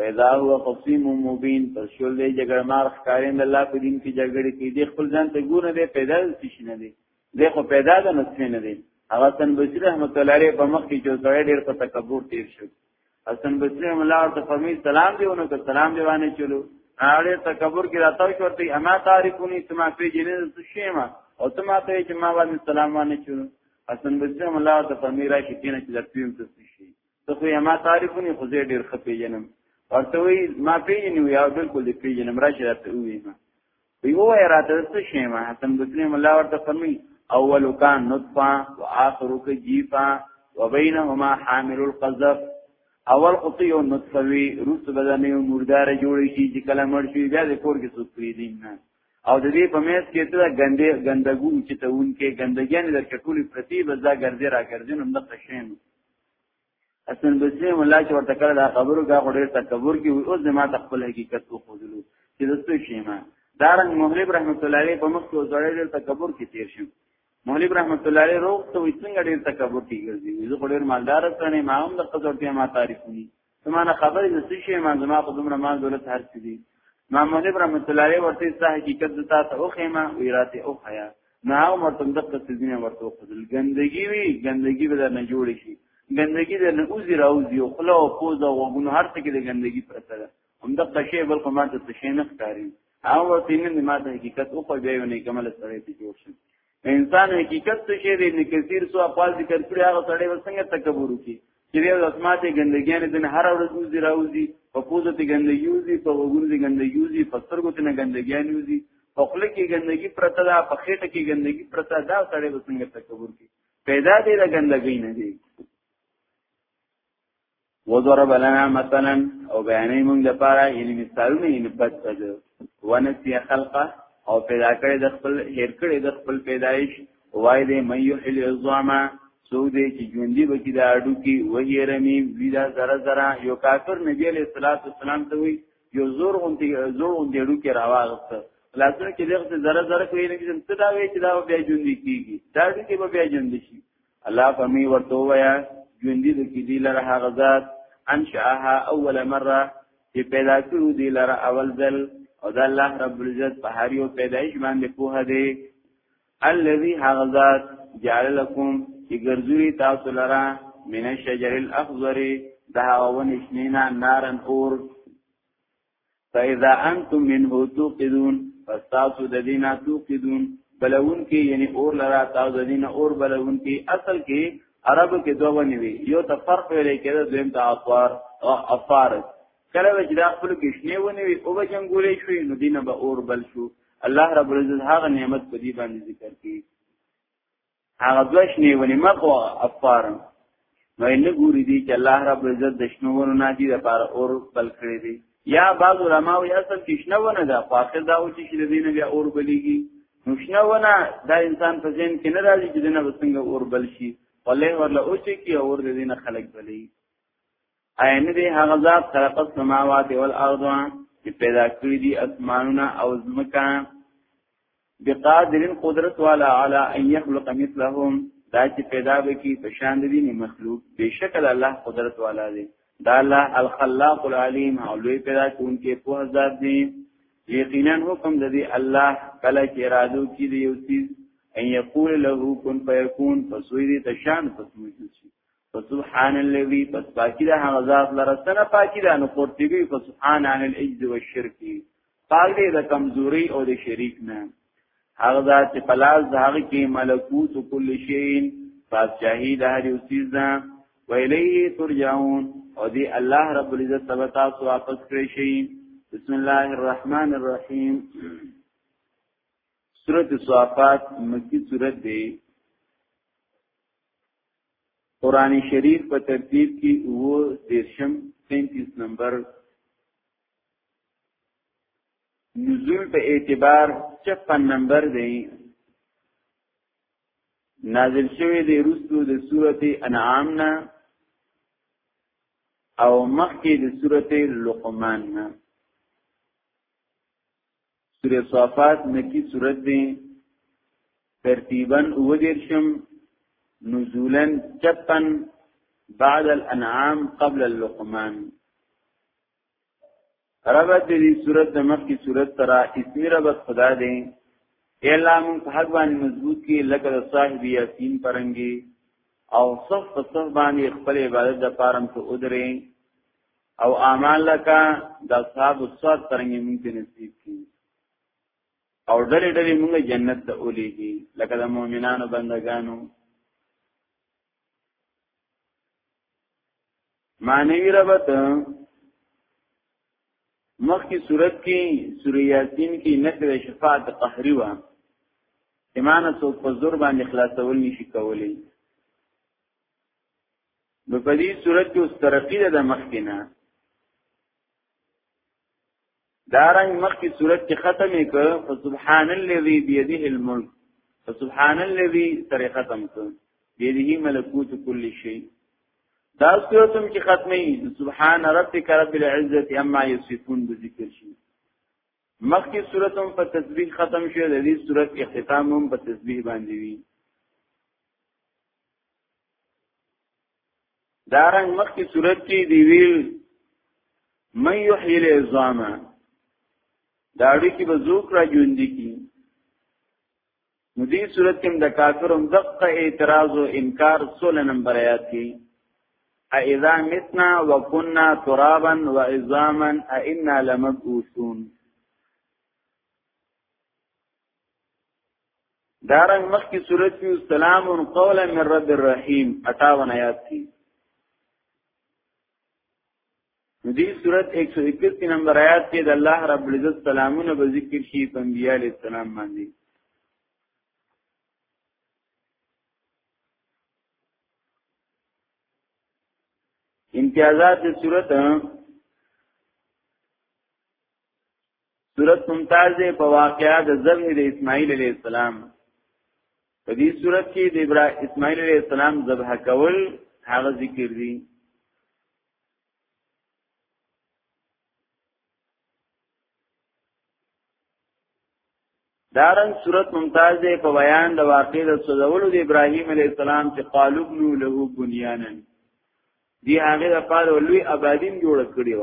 پیدا هو قسم مبین پر شول دی جګړه مار ښکارین الله په دین کې جګړه کې دی خپل ځان ته ګونه دی پیدا شي نه دی دی خو پیدا د نسخه نه دی هغه سن بصری رحمت الله علیه په مخ کې چې سړی ډیر په تکبر تیر شو حسن بصری رحمت الله ورته فرمی سلام دیونه که سلام دیوانه چلو هغه تکبر کې راته شورته اما تعریفونی سما په جنې شیما او سما ته چې ما باندې سلام باندې چلو حسن بصری رحمت الله ته فرمی را شي چې د پیوم څه شي ته خو یې ما تعریفونی خو زه ډیر ښه پیژنم ورته وی ما پیژنې وی او بالکل دې پیژنم راشه راته وی ما وی هو یې راته څه شي ما حسن بصری مولا ورته فرمی اول کان نطفه واخر کجیفا وبینهما حامل القذف اول خو یو نطفه وی روس بدنه یو مردار جوړ شي چې کله مړ شي بیا د کور کې څوک پریدین نه او د دې په میز کې ته ګندې ګندګو چې ته اون کې ګندګیان د چټولې پرتی بزا ګرځي را ګرځي نو د قشین حسن بصری مولا چې ورته کړه دا خبرو کا خو ډېر تکبر کی وي اوس ما خپل حقیقت کو خوذلو چې دستو شیما دارن مغرب رحمت الله علیه په مخ کې وزړې ډېر تکبر کی تیر شو مغرب رحمت الله علیه روغ ته وي څنګه ډېر تکبر کی ګرځي زه خو ډېر مالدار سره ما هم د قدرتیا ما تعریفونی زما نه خبرې نه څه شي ما زما په دومره مال دولت هر څه دي ما مغرب رحمت الله علیه ورته څه حقیقت دتا ته او خیمه وی راته او خیا نه او مرتم د قصدینه ورته خدل ګندګي وی ګندګي به نه جوړ شي ګندګي د نه اوزي راوځي او خلا او پوز او غوګونو هر څه کې د ګندګي پرته ده هم د قشې بل کومه ته څه نه ښکاری او ورته نه ما ته حقیقت او خو بیا نه کومل سره ته جوړ شي انسان حقیقت څه شی دی ابن کثیر سو اقوال ذکر کړی هغه سړی وسنګ تکبر وکي چې د اسماء ته ګندګیان دین هر ورځ وزي راوځي په پوزه ته ګندګي وزي په وګون ته ګندګي وزي په سترګو ته ګندګیان وزي په خپل کې ګندګي پرته ده په خېټه کې ګندګي پرته ده سړی وسنګ تکبر کوي پیدا دی د ګندګۍ نه دی وضرب لنا مثلا او بیانې موږ د پاره یعنی مثالونه یې نبت کړ ونسی خلقه او پیدا کړی د خپل هیر کړی د خپل پیدایش وای دې مې یو حل عظما سو دې چې ژوندۍ بکی دا اډو کې وهی رمی ویدا زره زره یو کافر نبی علیہ الصلوۃ والسلام ته وی یو زور غونتی زور غونتی اډو کې راوغست لاسونه کې دغه زره زره کوي نه چې څه دا وی چې دا بیا ژوندۍ کیږي دا دې کې بیا ژوندۍ شي الله فمی ورته ویا ژوندې د کې دی لره هغه ذات انشاها اول مره چې پیدا کړو دی لره اول ځل او د الله رب العزت په هر یو پیدایش باندې پوهه دی الذي هغه ذات جعل لكم چې ګرځوري تاسو لره من الشجر الاخضر د هغه ونشنینا نارن اور فاذا انتم منه توقدون فاستاسو د دینه توقدون بلون کې یعنی اور لرا تاسو د دینه اور بلون کې اصل کې عرب کې دوه ونی وی یو ته فرق ویل کېده دویم ته اطوار او افار کله چې دا خپل کې شنه ونی وی او بچم ګولې شوې نو دینه به اور بل شو الله رب العزت هغه نعمت په دې باندې ذکر کړي هغه دوه شنې ونې ما خو افارم نو نه ګوري دي چې الله رب عزت د شنو ونو نه دي لپاره اور بل کړی دي یا بعض علما وي اصل کې شنو ونه ده خو اخر دا و چې شنو دي نه بیا اور بلیږي نو شنو ونه دا انسان په ذهن کې نه راځي چې دنه وسنګ اور بل شي ولې ورله او چې کې اور دې نه خلق بلی ایا نه دی هغه ذات خلق السماوات والارض چې پیدا کړی دي اسمانونه او زمکا بقادرن قدرت والا علی ان یخلق مثلهم دا چې پیدا وکي په شان دي نه مخلوق بشکل الله قدرت والا دی دا الله الخلاق العلیم او لوی پیدا کوونکی په ذات دی یقینا حکم د دې الله کله چې ارادو کې دی یو څه ان یقول له کن فیکون فسوی دې تشان فسوی شي فسبحان الذي پس پاکی دا هغه ذات لره سره پاکی دا نو قرطبي فسبحان عن العجز والشرك پاک دې د کمزوري او د شریک نه هغه ذات چې پلاس د هغه کې ملکوت کل شی بادشاہي د هر یو چیز ده ویلیه ترجعون او دی الله رب العزت تبا تاسو واپس کړی شي بسم الله الرحمن الرحیم سورۃ الصافات مکی سورۃ دی قران شریف په ترتیب کې وو دیرشم 35 نمبر نزول په اعتبار 56 نمبر دی نازل شوی دی رسو د سورته انعام نه او مخکې د سورته لقمان نه سوره صافات مکی سورت دی ترتیبا او دیرشم نزولا چپا بعد الانعام قبل اللقمان ربط دی سورت د مکی سورت ترا اسمی ربط خدا دی اعلا من حق باندې مضبوط کی لکه د صاحب یاسین پرنګي او صف صف باندې خپل عبادت د پارم ته ودرې او اعمال لکه د اصحاب الصاد ترنګ مونږ ته نصیب کی او ډلې ډلې مونږ جنت ته اولیږي لکه د مؤمنانو بندگانو معنوی ربط مخ کی صورت کی سوره یاسین کی نکره شفاعت قهری و ایمان سو په زور باندې خلاصول نشي کولی نو په دې صورت کې اوس ترقی ده د مخکې نه دارنګ مخکې صورت کې ختمې ک فسبحان الذي بيده الملك فسبحان الذي سره ختم ک بيده ملکوت كل شيء دا صورت هم کې ختمې سبحان ربك رب العزه اما يصفون بذكر شي مخکې صورت هم په تسبیح ختم شوه د دې صورت اختتام هم په تسبیح باندې وی دارنګ مخکې صورت کې دی ویل من یحیی العظام داړي کې به زوک را ژوند کی نو دې صورت کې د کافرون دقه اعتراض او انکار 16 نمبر آیات کې اذا متنا وكنا ترابا وعظاما ائنا لمبعوثون دارنګ مخکې صورت کې سلام قولا من رب الرحیم 58 آیات دي دې صورت 131 نمبر آیات کې د الله رب العزت سلامونه به ذکر شي په انبیاء علیه السلام باندې امتیازات د صورت صورت ممتاز دی په واقعا د ذبح د اسماعیل علیه السلام په دې صورت کې د ابراهیم اسماعیل علیه السلام ذبح کول هغه ذکر دی دارن صورت ممتاز دی په بیان د واقع د سوزولو د ابراهیم علی السلام چې قالوب نو له بنیانن دی هغه د پاره لوی آبادین جوړ کړی و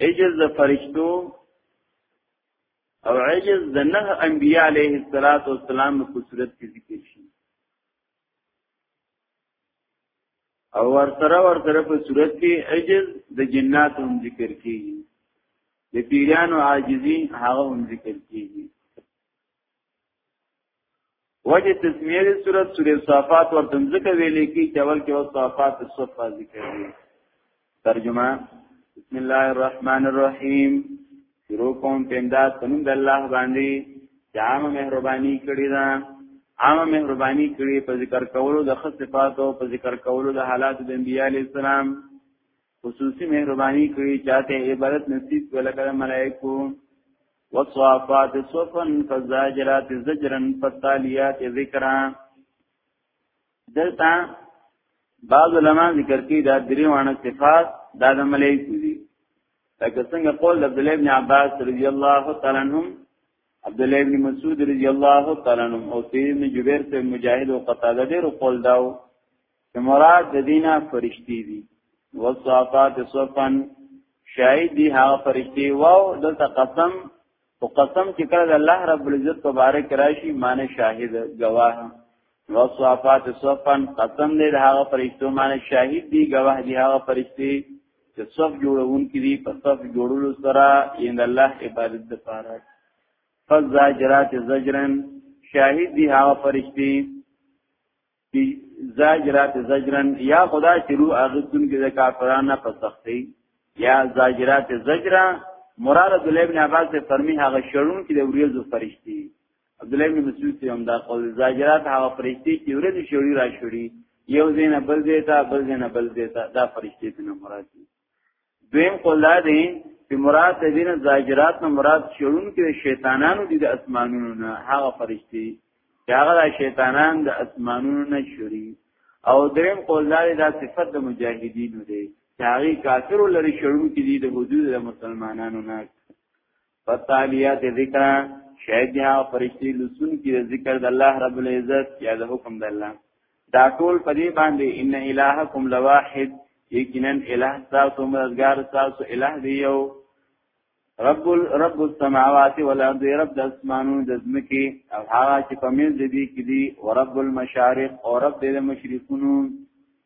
عجز د فرشتو او عجز د نه انبیاء علیه الصلاۃ والسلام په صورت کې ذکر شي او ورسره ورسره په صورت کې عجز د جنات هم ذکر کیږي د پیرانو عاجزی هغه هم ذکر کیږي وجه تسمیه دی صورت سوری صحفات ورطن ذکر ویلی کی چول کی وقت صحفات صحفا ذکر دی ترجمه بسم الله الرحمن الرحیم شروع کوم پینداد پنم د الله باندې جام مهربانی کړی دا عام مهربانی کړی په ذکر کولو د خصفات او په ذکر کولو د حالات د انبیاء علی السلام خصوصي مهرباني کړی چاته عبارت نصیب ولکه ملائکو وصافات صفن فزاجرات زجرن فتالیات ذکرا دلتا بعض علماء ذکر کی دا دریوانه صفات دا د ملائکو دي لکه څنګه قول عبد الله ابن عباس رضی الله تعالی عنهم عبد الله ابن مسعود رضی الله تعالی عنهم او سید ابن جبیر سے مجاهد او قتاده ډیر قول داو چې مراد د دینه فرشتي دي وصفات صفن شاید دی هغه فرشتي واو دلته قسم او قسم چې کړه د الله رب العزت مبارک راشي معنی شاهد گواه وصفات صفن قسم دې هغه فرشتو معنی شاهد دی گواه دی هغه فرشتي چې صف جوړون کې دي په صف جوړولو سره یې د الله عبادت لپاره فزاجرات زجرن شاهد دی هغه فرشتي کی زاجرات زجرن یا خدا چې روح اغستون کې د کافرانو په سختي یا زاجرات زجرا مراد عبد الله ابن عباس ته فرمی هغه شړون کې د وریځو فرشتي عبد الله ابن مسعود ته هم دا قول زاجرات هغه فرشتي چې وریځو شړی را شړی یو زین بل دیتا بل زین بل دیتا دا فرشتي ته مراد دي دویم قول دا دی چې مراد د دین زاجرات نه مراد شړون کې شیطانانو دي د اسمانونو نه هغه فرشتي چې هغه شیطانان د اسمانونو نه شړي او دریم قول دا دا صفت د مجاهدینو دی چې هغه کافر لري شړون کې دي د حدود د مسلمانانو نه فتالیات ذکر شاید دی هغه فرشتي لسون کې ذکر د الله رب العزت یا د حکم د الله دا ټول په دې باندې ان الہکم لواحد یقینا الہ تاسو مددگار تاسو الہ دی یو رب رب السماوات والارض رب د اسمانونو د زمکي او هغه چې په منځ دې کې دي او رب المشارق او رب د مشرقونو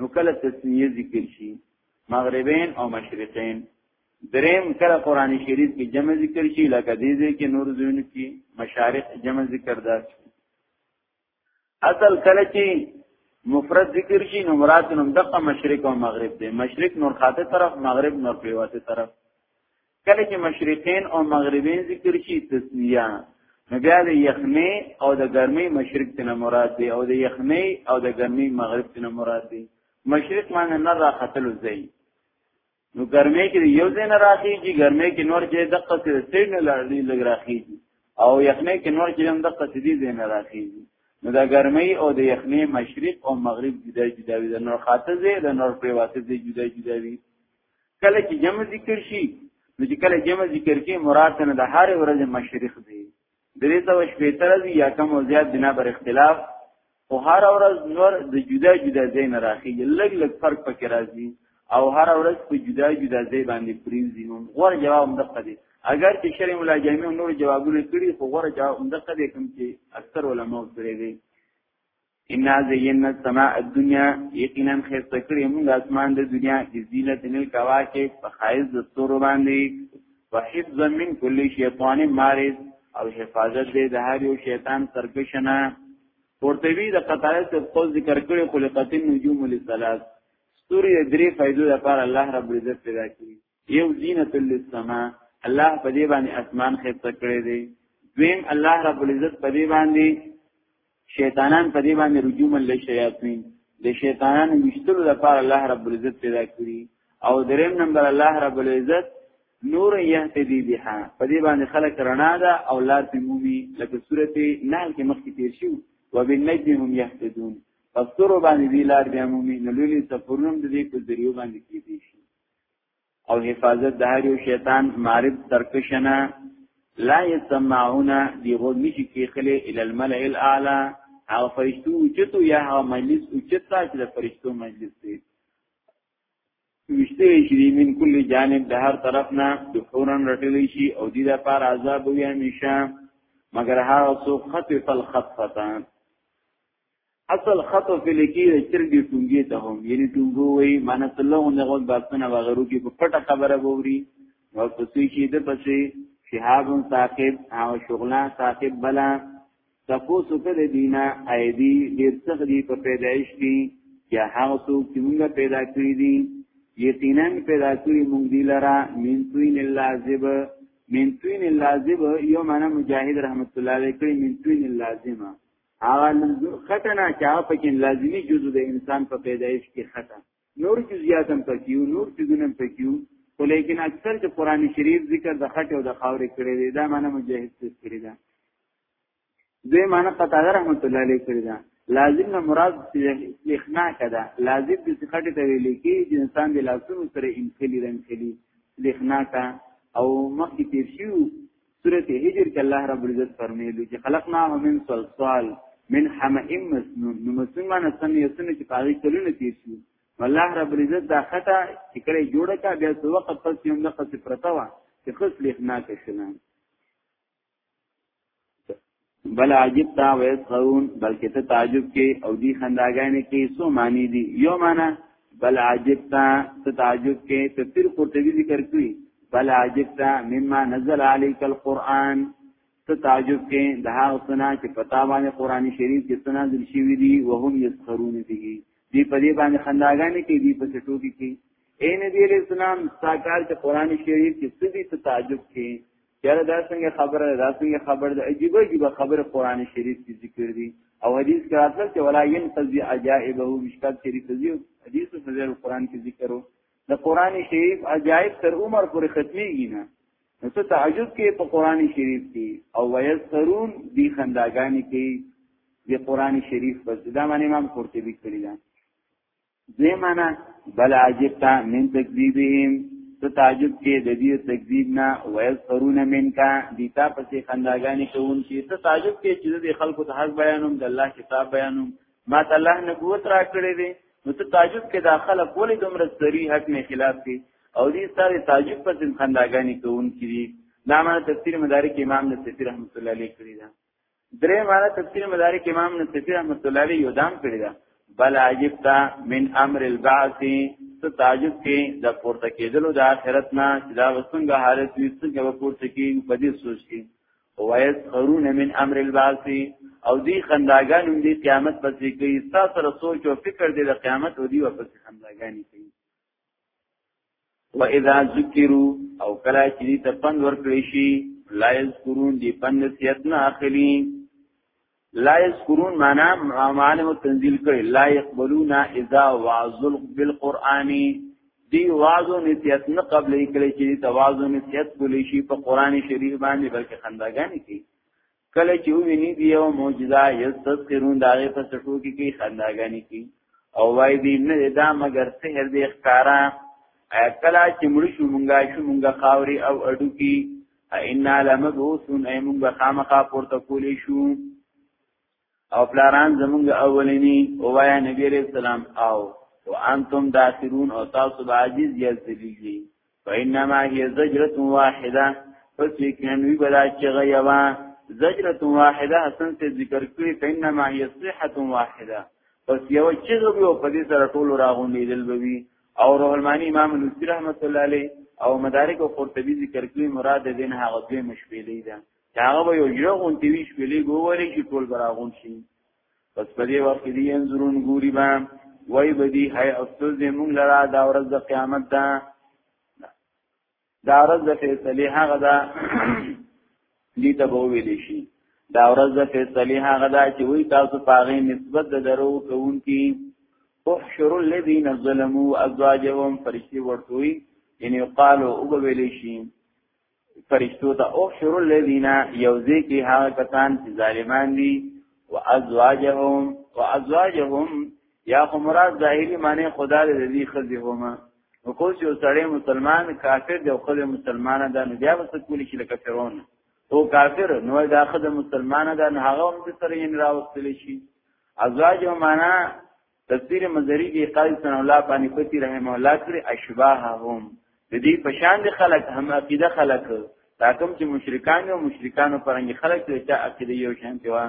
نو کله تسنیه ذکر شي مغربین او مشرقین دریم کله قران شریف کې جمع ذکر شي لکه دې دې کې نور زون کې مشارق جمع ذکر ده اصل کله چې مفرد ذکر شي نو مراد نوم دغه مشرق او مغرب دی مشرق نور خاطه طرف مغرب نور پیواته طرف کله چې مشرقین او مغربین ذکر شي تسنیه نو بیا د یخنی او د ګرمۍ مشرق ته مراد دی او د یخنی او د ګرمۍ مغرب ته مراد دی مشرق معنی نه راختل زی نو ګرمۍ کې یو ځای نه راخیږي ګرمۍ کې نور چې د قصې د سیر نه لړلی لګ راخیږي او یخنی کې نور چې هم د قصې دي ځای نه راخیږي نو د ګرمۍ او د یخنی مشرق او مغرب جدا جدا وي د نور خاطر زی د نور پریواته زی جدا جدا وي کله چې جمع ذکر شي نو چې کله جمع ذکر کې مراد نه د هر ورځې مشرق دی درې سو شپې تر دې یا کم او زیات بنا بر اختلاف او هر ورځ نور د جدا جدا ځای نه راخي لګ لګ فرق پکې راځي او هر ورځ په جدا جدا ځای باندې پریزي هم غوړ جواب هم دقه دي اگر چې شرع مولا جامع نور جوابونه کړي خو غوړ جواب هم دقه دي کوم چې اکثر علما سره دي ان زینا السماء الدنيا یقینا خسته کړی موږ اسمان د دنیا د زینت نل کواکب په خایز د ستورو باندې وحفظ من کل شیطان مارد او حفاظت دې د هر یو شیطان سرکشنه قرطبی د قطاره څخه خپل ذکر کړی خلقت النجوم للثلاث ستوري درې فائدو لپاره الله رب عزت پیدا کړی یو زینت للسما الله په دې باندې اسمان خسته کړی دی دویم الله رب العزت په دې باندې شیطانان په دې باندې رجوم له شیاطین د شیطانان وشتلو لپاره الله رب العزت پیدا کړی او دریم نمبر الله رب العزت نور یهتدی بها په دې باندې خلک رڼا ده او لار په مومي لکه سورته نحل کې مخکې تیر شو وبالنجم هم یهتدون پستور باندې دی لار بیا مومي نلولي سفرونم د دې په ذریعہ باندې کیږي او حفاظت د هر یو شیطان معرب ترکشنه لا يسمعون دی غو نشي کېخلې ال الملئ الاعلى او فرشتو چتو یا هغه مجلس او چتا چې د فرشتو مجلس دی وشته شي من کل جانب د هر طرف نه د فورن رټلې شي او دې د پار عذاب وي همیشه مگر هغه سو خطف الخطفه اصل خطو کې لیکي د چرګي ټونګي ته هم یعنی ټونګو وي معنی الله نه غوږ باسنه وغیرو کې په پټه خبره ووري او پسې چې د پسې شهاب ثاقب او شغلا ثاقب بلا تاسو ته د دینه ایدی ډیر څخه دی په پیدایش کې یا هغه څوک چې موږ پیدا کړی دي یقینا پیدا کړی موږ دی لرا من توین اللازب من توین اللازب یو معنی مجاهد رحمت الله علیه کړی من توین اللازمه هغه خطا نه چې هغه پکې لازمی جزء د انسان په پیدایش کې خطا نور جزئیات هم پکې یو نور جزونه هم پکې یو خو لیکن اکثر د قران شریف ذکر د خټه او د خاورې کړي دی دا معنی مجاهد څه کړی دا دوی معنی قطع رحمت الله علیه کړی دا لازم نه مراد اخنا کده لازم د خټه ته ویل کی د انسان د لاسونو سره انخلی رنخلی لخنا کا او مخکې تیر شو سورت هجر کې الله رب العزت فرمایلی چې خلقنا من صلصال من حمئ مسنون نو مسنون معنی سم یې سن چې پاږي کلونه تیر شو الله رب العزت دا خطا چې کړي جوړه کا بیا څو وخت پس یو نه قصې پرتا و چې خص لیک نه کښنه بل عجب تا ویس خرون بلکې ته تعجب کې او دی خنداګانې کې سو معنی دي یو معنی بل عجب تا ته تعجب کې تفسیر قرطبي ذکر کړی بل عجب تا مما نزل عليك القرآن ته تعجب کې د هغه سنا چې پتا باندې قران شریف کې سنا دل شي وی دي وهم یسخرون دي دی په دې باندې خنداګانې کې دی په ټو کې کې اے نبی علیہ السلام ساکار چې قران شریف کې سدي ته تعجب کې یاره دا څنګه خبره ده دا څنګه خبره ده عجیب عجیب خبره قران شریف کې ذکر دي او حدیث کې راځل چې ولا ينقضي عجائبه مشکات شریف دی حدیث په ځای قران کې ذکر وو د قران شریف عجائب تر عمر پورې ختميږي نه نو څه تعجب کې په قران شریف کې او ويسرون دی خنداګانی کې د قران شریف په ځدا باندې امام قرطبي کړی دا دوی معنا بل عجبت من تکذیبهم ته تعجب کې د دې تکذیب نه ويسرون منکا دیتا پسې خنداګانی کوون چې ته تعجب کې چې د خلکو ته حق بیانوم د الله کتاب بیانوم ما ته الله نبوت را کړې دي نو ته تعجب کې داخله کولې دومره سری حق نه خلاف دي او دې ساري تعجب پسې خنداګانی کوون کې دي دا معنی تفسیر مدارک امام نصفی رحمت الله علیه کړی دا درې معنی تفسیر مدارک امام نصفی رحمت الله علیه یودام کړی دا بل عجبتا من امر البعث تعجب کې د پورته کېدلو د آخرت نه چې دا وسنګ حالت وي څنګه به پورته کې په دې سوچ کې وایس خرون من امر البعث او دی خنداګان هم دی قیامت پسې کوي تاسو سره سوچ او فکر دی د قیامت او دی واپس خنداګانی کوي و اذا ذکرو او کله چې دې ته پند ورکړي شي لا یذکرون دې پند سیت نه اخلي لا یذکرون معنا معالم تنزیل کړي لا یقبلون اذا وعظل بالقران دی وازو نسیت نه قبل کړي چې توازو نسیت کولی شي په قران شریف باندې بلکې خنداګانې کوي کله چې ویني دی او معجزه یستذکرون دا غي په سټو کې کی خنداګانی کی او وای دی نه دا مگر سحر دی ښکارا کلا چې مړ شو مونږه شو مونږه خاوري او اډو کی ان لمبوسون ایمون بخامخا پورته کولی شو او پلاران زمونږ اولینی او وایا نبی علیہ السلام او وانتم داخرون او تاسو به عاجز یا ذلیلی فینما هی زجرۃ واحده پس یقینا وی بلا چغه یوا زجرۃ واحده حسن ته ذکر کړی فینما هی صحه واحده پس یو چغه به په دې سره ټول راغونډې دل بوي او روح المانی امام نصیر رحمت الله علیه او مدارک او قرطبی ذکر کړی مراد دین هغه دوی مشبیلی ده هغه به یو یو غونتی وی شپلې ګوري چې ټول براغون شي پس په دې وخت دې انظرون ګوري با وای بدی هي افسوس دې مونږ لرا دا ورځ د قیامت ده دا ورځ د فیصله هغه ده دې ته به ویل شي دا ورځ د فیصله هغه ده چې وای تاسو پاغه نسبت د درو کوونکی احشر الذين ظلموا ازواجهم فرشتي ورتوي یعنی قالو او به ویل شي فرشتو ته او شر الذین یوزی کی ها کسان چې ظالمان دي وازواجهم وازواجهم یا خو مراد ظاهری معنی خدا دې دې خزي هما نو کو چې سړی مسلمان کافر دی او خزه مسلمانه ده نو بیا وسه کولی شي لکه فرعون او کافر نو دا خزه مسلمانه ده نو هغه هم سره یې راوستل شي ازواجهم معنا تفسیر مزری دی قاضی سن الله باندې پتی رحم الله کړی اشباههم د دې پشان دي خلق هم عقیده خلق دا کوم چې مشرکان او مشرکانو پرنګ خلق دي چې عقیده یو شان دی وا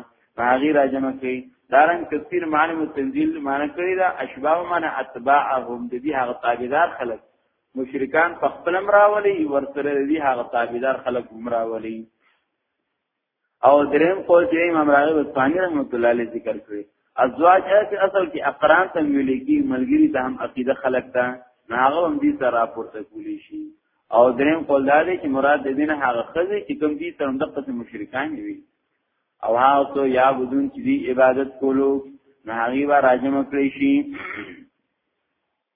هغه راجم کوي دارنګ تفسیر معنی متنزیل معنی کړی دا اشباع معنی اتباعهم د دې هغه تابعدار خلق مشرکان په خپل مراولي ورسره دې هغه تابعدار خلق هم راولي او دریم قول چې امام راغب اصفهاني رحمت الله علیه ذکر کړی ازواج چې اصل کې اقران ته ویل کی ملګری ته هم عقیده خلق ته ناغه هم دې سره راپورته کولی شي او دریم قول دا دی چې مراد د دین هغه خزه چې کوم دې سره د قسم مشرکان وي او هغه تو یا بدون چې عبادت کولو نه هغه را راجم کړی شي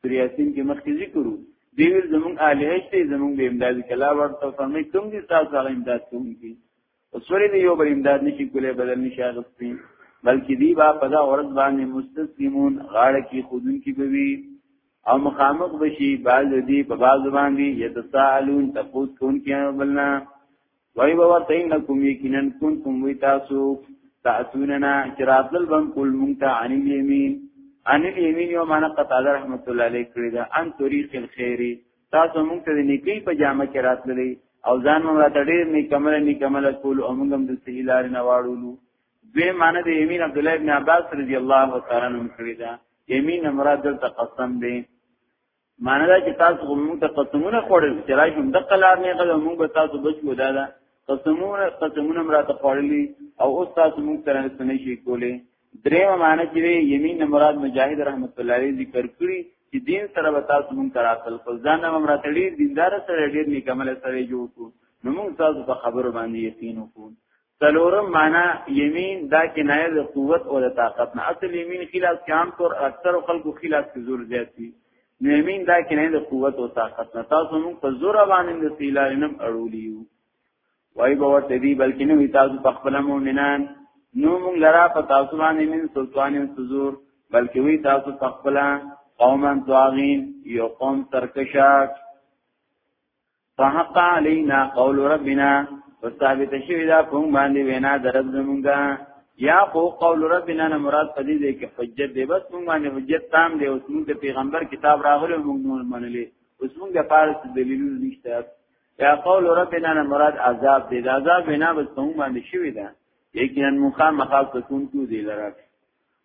سورې یاسین کې مخکې ذکر وو دی ویل زمونږ الہ شته زمونږ به امداد کلا ورته فرمای کوم دي تاسو هغه امداد کوونکی وسوري دی یو بل امداد نشي کولای بدل نشي اغستی بلکې دی با پدا اورز باندې مستسلمون غاړه کې خودون کې بوي او مخامخ بشي باز دی په باز باندې یتسالون تفوت کوونکی بلنا وای به ورته انکم یقینا کنتم وی تاسو تاسوننا چراتل بم کول مونږ ته عن الیمین عن الیمین یو معنا قطع رحمت الله علیه کړی دا ان طریق الخير تاسو مونږ ته نیکی په جامه کې راتللی او ځان مونږ راته ډیر نیکمل نیکمل کول او مونږ هم د صحیح لار نه واړولو دوی معنی د یمین عبد الله ابن عباس رضی الله تعالی عنہ کړی دا یمین مراد د قسم دی معنی دا چې تاسو هم موږ ته قسمونه خوړل چې راشم د قلار نه غل موږ به تاسو بچو دا دا قسمونه قسمونه مراد خوړلې او اوس تاسو موږ سره سنې شي کولې دریم معنی چې یمین مراد مجاهد رحمت الله علیه ذکر کړی چې دین سره به تاسو موږ تر اصل فزان هم مراد لري دیندار سره ډیر نیکمل سره جوړ کو نو موږ تاسو په خبرو باندې یقین وکړو څلورم معنا یمین دا کنایه د قوت او د طاقت نه اصل یمین خلاف کام طور اکثر خلکو خلاف کې زور زیات دي نو یمین دا کنایه د قوت او طاقت نه تاسو موږ په زور باندې د سیلانم اړولیو وای به ورته دی بلکې نو تاسو په خپل مؤمنان نو موږ لرا په تاسو باندې من سلطان سزور بلکې وی تاسو په خپل قومن طاغین یو قوم ترکشاک فحق علينا قول ربنا فثابت شوی دا کوم باندې وینا درب زمونږه یا خو قول ربنا نه مراد پدې دې کې حجت دی بس موږ باندې حجت تام دی اوس موږ د پیغمبر کتاب راغلی موږ نور منلې اوس موږ د فارس دلیلونه نشته یا قول ربنا نه مراد عذاب دی دا عذاب بنا بس موږ باندې شوی دا یقینا مخامخ تكون کو دی لره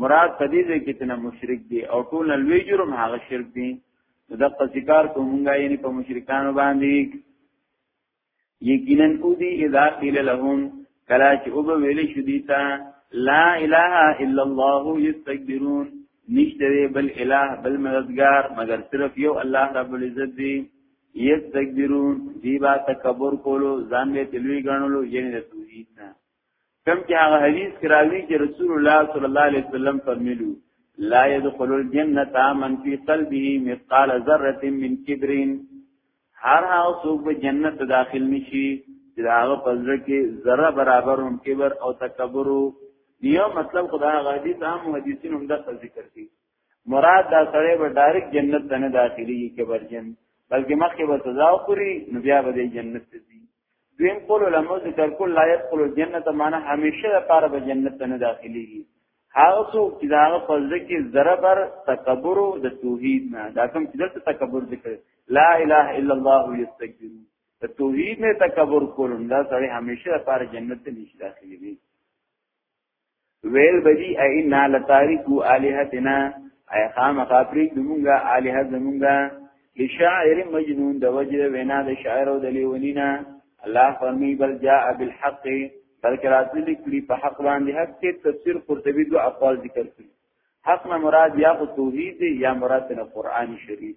مراد په دې ځای کې تنه مشرک دی او ټول لوی جرم هغه شرک دی دا قصیکار کومګا یعنی په مشرکانو باندې یقینا او دی اذا قیل لهم کلا چې او به ویل شو دي تا لا اله الا الله یستكبرون نشته بل اله بل مددگار مگر صرف یو الله رب العزت دی یستكبرون دی با تکبر کولو ځان له تلوي غنلو یعنی د توحید نه کم چې هغه حدیث کراوی چې رسول الله صلی الله علیه وسلم فرمایلو لا يدخل الجنه من في قلبه مثقال ذره من كبر هر هغه څوک به جنت داخل نشي چې هغه پزړه کې ذره برابر هم کبر او تکبر یو مطلب خدا غادي تام حدیثین هم د ذکر کی مراد دا سره به ډایرک جنت ته نه داخلي کبر جن بلکې مخکې به سزا وکړي نو بیا به جنت ته دویم قول علماء ذکر کول لا يدخل الجنه معنی همیشه لپاره به جنت ته نه داخليږي هغه څوک چې دا هغه فضل کې ذربر تکبر او د توحید نه دا کوم چې دلته تکبر ذکر لا اله الا الله یستكبر د توحید نه تکبر کولم دا سړی همیشه لپاره جنت ته نشي داخليږي ویل بدی اینا لتاریکو الہتنا ای خام خاپری دمونگا الہ زمونگا لشاعر مجنون د وجه وینا د شاعر او د لیونینا الله فرمی بل جاء بالحق بلکې راتلی کړي په حق باندې حق کې تفسیر قرطبی دو اقوال ذکر کړي حق نه مراد یا خو توحید یا مراد نه قران شریف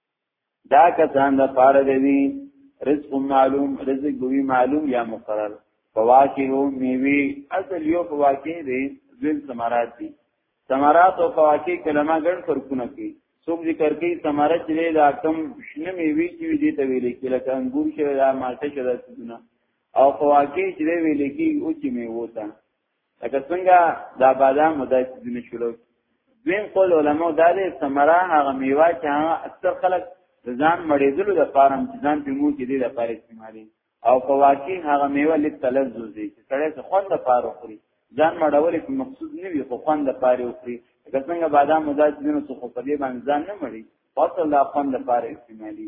دا کسان د پاره دی رزق معلوم رزق بوی معلوم یا مقرر فواکه میوی اصل یو فواکه دی ذل ثمرات دی ثمرات او فواکه کلمه ګڼ فرقونه کوي څوک ذکر کوي ثمرات لري دا کم شنه میوي چې وی دي ته ویل کې لکه انګور شوی دا مالټه شوی دا څه او فواکه چې ویل کې او چې میوه تا لکه څنګه دا بادام مدای سیزونه شلو دویم قول علماء دا دی ثمره هغه میوه چې هغه اکثر خلک ځان مړېدلو د فارم چې ځان په مو کې دی د پاره استعمالي او په واقع هغه میوه لیک تلزز دی چې سړی څه خوند پاره خوري ځان مړول په مقصود نه وي خو خوند پاره خوري لکه څنګه بادام مدای سیزونه څه خو په دې باندې ځان نه مړي فصل لا خوند پاره استعمالي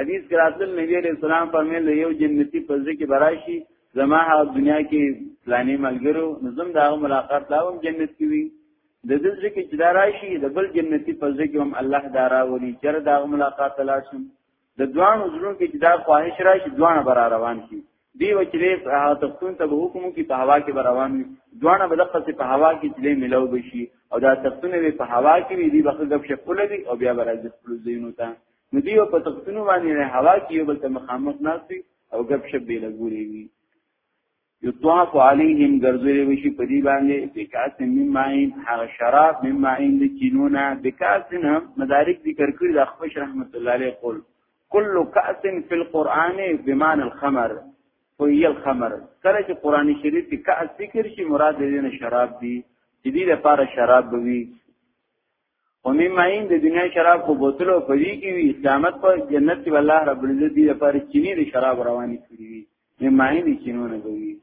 حدیث کې راتل نبی علیہ السلام فرمایل یو جنتی په ځکه براشي زما ها دنیا کې پلانې ملګرو نظم دا ملاقات لاوم جنت کې وي د دې ځکه چې دا راشي د بل جنتی په ځکه هم الله دا راولي چې دا ملاقات لاشم د دوان زړه کې چې دا خواهش راشي دوان بر روان شي دی و چې هغه تختون ته به حکم کې په هوا کې بر روان وي دوان به دغه په هوا کې چې ملاو بشي او دا تختونه به په هوا کې وي دی بخښه غب شپول دي او بیا برازي خپل زینو ته نو دی په تختونو باندې نه هوا کې یو بل ته مخامخ ناشي او غب شپ به لګوري وي یطواف علیهم ګرځولې وشي په دې باندې بکاس من ماین هغه شراب من ماین د چینونه بکاس نه مدارک ذکر کړی د خفش رحمت الله علیه قول کل کاس فی القرآن بمان الخمر فی الخمر کله چې قران شریف کې کاس ذکر شي مراد دې نه شراب دي چې دې لپاره شراب بوي او مې ماین د دنیا شراب په بوتل او پدی کې وی قیامت په جنت کې الله رب العزت دې لپاره چینی د شراب رواني کړی وی مې ماین چینونه کوي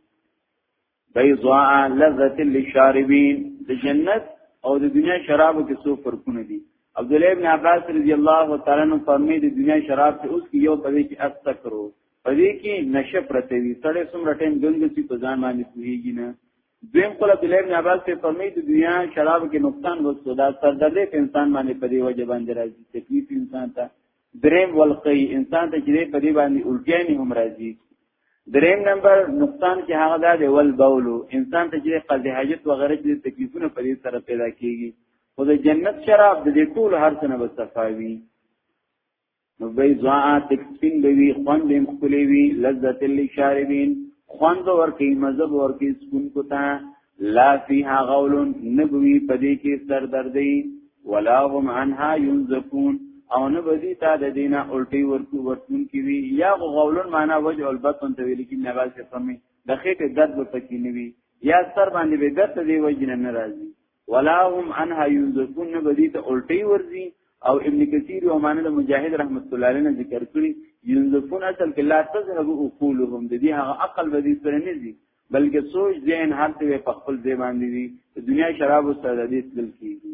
بیضاء لذت للشاربین د جنت او د دنیا شرابو کې څو فرقونه دي عبد الله ابن عباس رضی الله تعالی عنہ فرمایي د دنیا شراب ته اوس یو پدې کې استکرو پدې کې نشه پرته وي سړی څومره ټیم ګنګ سي په ځان باندې کویږي نه دویم قول عبد الله بن عباس په فرمی د دنیا شراب کې نقصان وسو دا سردردې په انسان باندې په دی وجه باندې راځي تکلیف انسان ته دریم ولقی انسان ته چې په دی باندې الټیانی هم راځي دریم نمبر نقصان کې هغه دا دی ول بولو انسان ته چې قضې حاجت وغیرہ چې تکلیفونه په دې سره پیدا کیږي خو د جنت شراب د دې ټول هر څه نه بصفاوي نو به زوا تک سپین به وی خوند هم خلی وی لذت للشاربین خوند ورکی مذهب ورکی سکون کوتا لا فیها غول نبوی پدې کې سر دردی ولا هم عنها ينزفون او نه بدی تا د دینه الټی ورکو ورتون کی وی یا غولن معنا وجه البطن ته ویل کی نواز کمی د خېټه درد به پکې نیوي یا سر باندې به درد دی وجنه ناراضي ولا هم عنها ينزفون نه بدی ته الټي ورزي او ابن کثیر او معنی د مجاهد رحمت الله علیه ذکر کړی ينزفون اصل کې لا تذهب عقولهم د دې هغه عقل بدی سره نه دي بلکې سوچ ذهن هر څه په خپل ځای باندې دي دنیا شراب او سعادت دل کیږي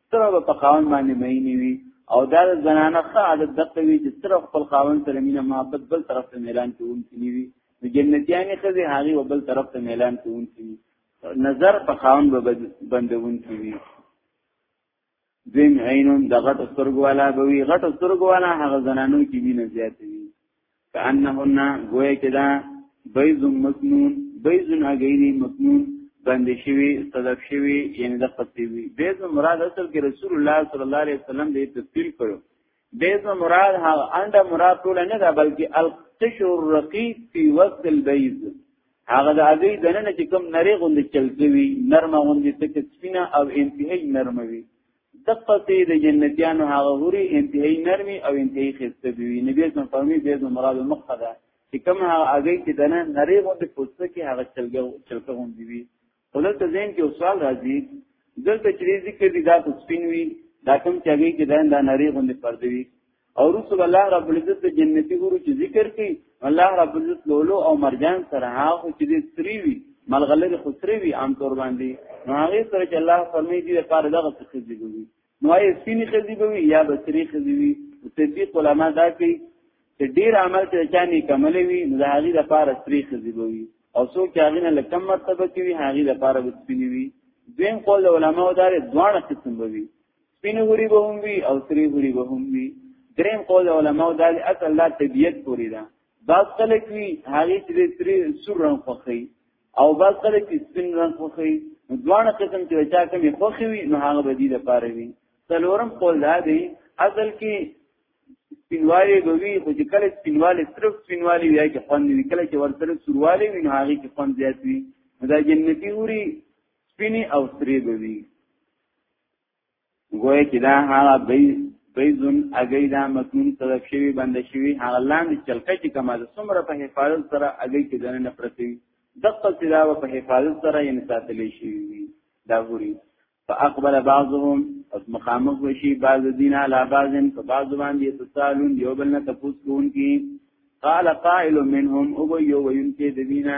سره په خاون باندې مینې وي او دا زنانه ښه عادت دته وي چې سره خپل خاون سره مینه محبت بل طرف ته اعلان کوي کوي وي د جنتیانې خزه هغه وبل طرف ته اعلان کوي کوي نظر په خاون به بندون کوي دین عینون د غټ سترګو والا به وي غټ سترګو والا هغه زنانو کې وینه زیاتوي کانهن گویا چې دا بیض مکنون بیض اگیری مکنون بند شوی صدق شوی یعنی د قصې وی بیض مراد اصل کې رسول الله صلی الله علیه وسلم دې تفصیل کړو بیض مراد هغه انډه مراد ټول نه دا بلکې القشر الرقیق فی وقت البیض هغه د اګی دنه چې کوم نری غوند چلکوي نرمه غوند ته سپینه او انتهایی نرمه وي دقه سي د جنتیانو هغه هوري انتهایی نرمي او انتهایی خسته وي نبی اسلام فرمی به د مراد مخه ده چې کوم هغه اگې چې دنه نری غوندې پوسټ کې هغه چلګو چلګو غوندې وي ولته زین کې سوال راځي دلته چې ذکر دي دا سپین وي دا کوم چې هغه کې دنه نری غوندې پردوي او رسول الله رب العزت د جنتی ګورو چې ذکر کوي الله رب العزت لولو او مرجان سره هغه چې د سری وي ملغلره خسری وي عام تور باندې نو هغه سره چې الله فرمایي دی لپاره دغه څه خزي وي نو یې سپینې خزي وي یا بصری خزي وي تدبیق علما دا کوي چې ډیر عمل چې چاني کمل وي نو د هغه لپاره سری خزي وي او څوک چې هغه نه لکم مرتبه کوي هغه لپاره وسپینی وي دویم قول علماء دا دوه قسم وي سپین غوړي به هم وي او سری غوړي به هم وي دریم قول علماء دا اصل لا طبیعت پوری ده بعض خلک وی هغه چې سری سور رنگ خوخی او بعض خلک چې سپین رنگ خوخی نو دواړه قسم چې چا کمی خوخی وي نو هغه به دي د پاره وي څلورم قول دا دی اصل کې سپینوالی به وي خو چې کله سپینوالی صرف سپینوالی وي کې خوند وي کله چې ورسره سوروالی وي نو هغه کې خوند زیات وي دا جنتی اوري سپینی او سری به وي ګوې چې دا هغه بیز بیزون اگئی دا مکنون صدف شوی بند شوی هغه لاندې چلکه چې کما د څومره په حفاظت سره اگئی کې دنه پرتی دقل صدا په حفاظت سره یې ساتلې شي دا ګوري فاقبل بعضهم اس مخامخ وشي بعض دینه لا بعضن په بعض باندې تسالون یو بل نه تفوس کوونکی قال قائل منهم او یو وینته د دینه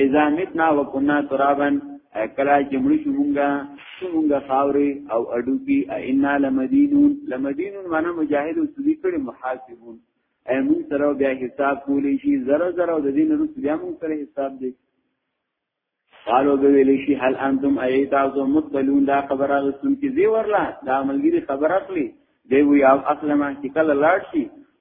اذا متنا وكنا ترابا کلا چې مړ شو مونږه شو مونږه خاوري او اډو کې ائنا لمدینون لمدینون معنی مجاهد او سدی کړي محاسبون اي مون سره بیا حساب کولی شي زره زره د دین روس بیا مون سره حساب دی قالو به ویل شي هل انتم ايتا او مطلعون دا خبره غسن کې زی ورلا دا ملګری خبر اخلي دی وی او اصلا ما چې کله لاړ شي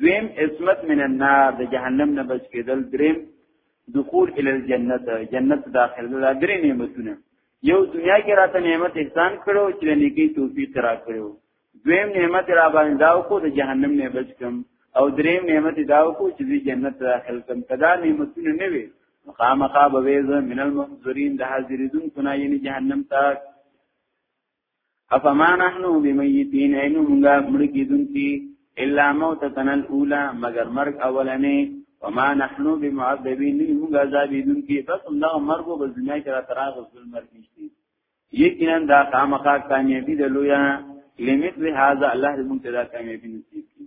دویم عصمت من النار د جهنم نه بچ کېدل دریم دخول ال الجنت جنت داخل دا درې نعمتونه یو دنیا کې راته نعمت احسان کړو چې نیکی توفیق را کړو دویم نعمت را باندې داو کو د جهنم نه بچ کم او دریم نعمت داو کو چې جنت داخل کم کدا نعمتونه نه وي مقام قاب ویز من المحضرین د حاضرین کنا یعنی جهنم تک افما نحنو بمیتین اینو مونږه مړ کیدونکي الا موتتنا الاولى مگر مرګ اولنې وما نحنو بمعذبین مونږه عذابیدونکي بس الله مرګ او دنیا کې را تراغ ظلم مرګ نشتی یقینا دا خامخا کامیابی د لویا لمثل هذا الله دې مونږ ته دا کامیابی نصیب کړي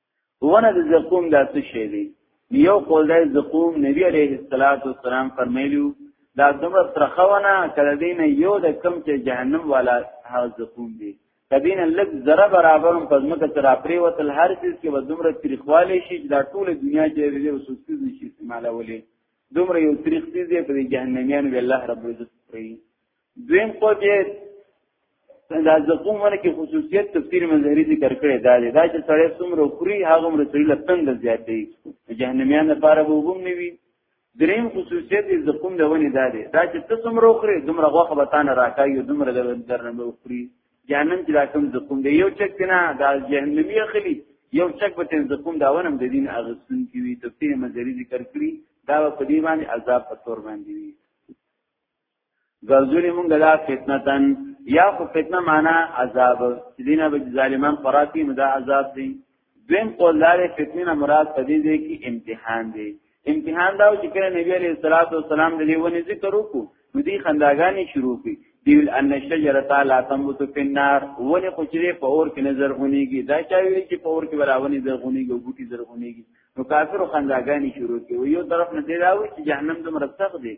ونه د زقوم دا څه شی دی یو قول دی زقوم نبی علیه الصلاۃ والسلام فرمایلیو دا دومره ترخونه کړه دین یو د کم چې جهنم والا هغه زقوم دی کدین لک ذره برابر په ځمکه تر اپری وتل هر چیز کې وزمره تریخوالی شي دا ټول دنیا چې دې وسوسیز نشي استعمالولې دومره یو تریخ چیز دی په جهنميان وی الله رب عزت پری دویم خو دې دا زقوم باندې کې خصوصیت تفسیر مظهری ذکر کړی دا دی دا چې سړی څومره خوري هغه مر سړی لپتن د زیاتې جهنميان لپاره به وګم نیوي دریم خصوصیت زقوم د ونی دا دی دا چې ته څومره خوري دومره غوخه به تانه راکایو دومره د درنه به خوري جهنم چې راکم زقوم دی یو چک نه دا جهنمی خلی یو چک به تن زقوم دا ونم د دین اغسن کی وی تفسیر مظهری ذکر کړی دا په دې باندې عذاب په تور باندې وی ګرځولې مونږ دا فتنتن یا خو فتنه معنا عذاب دینه به ظالمان قراتی نو دا عذاب دی دویم قول دار فتنه نه مراد پدې دی کې امتحان دی امتحان دا چې کله نبی عليه الصلاه والسلام د لیونی ذکر وکړو نو دی خنداګانې شروع کړي دیول ان شجرتا لا تموت فی النار ونی خچری په اور کې نظر غونیږي دا چا ویل چې په اور کې براونی زر غونیږي او بوټي زر غونیږي نو کافر خنداګانی شروع کوي یو طرف نه دی راوي چې جهنم د مرتق دی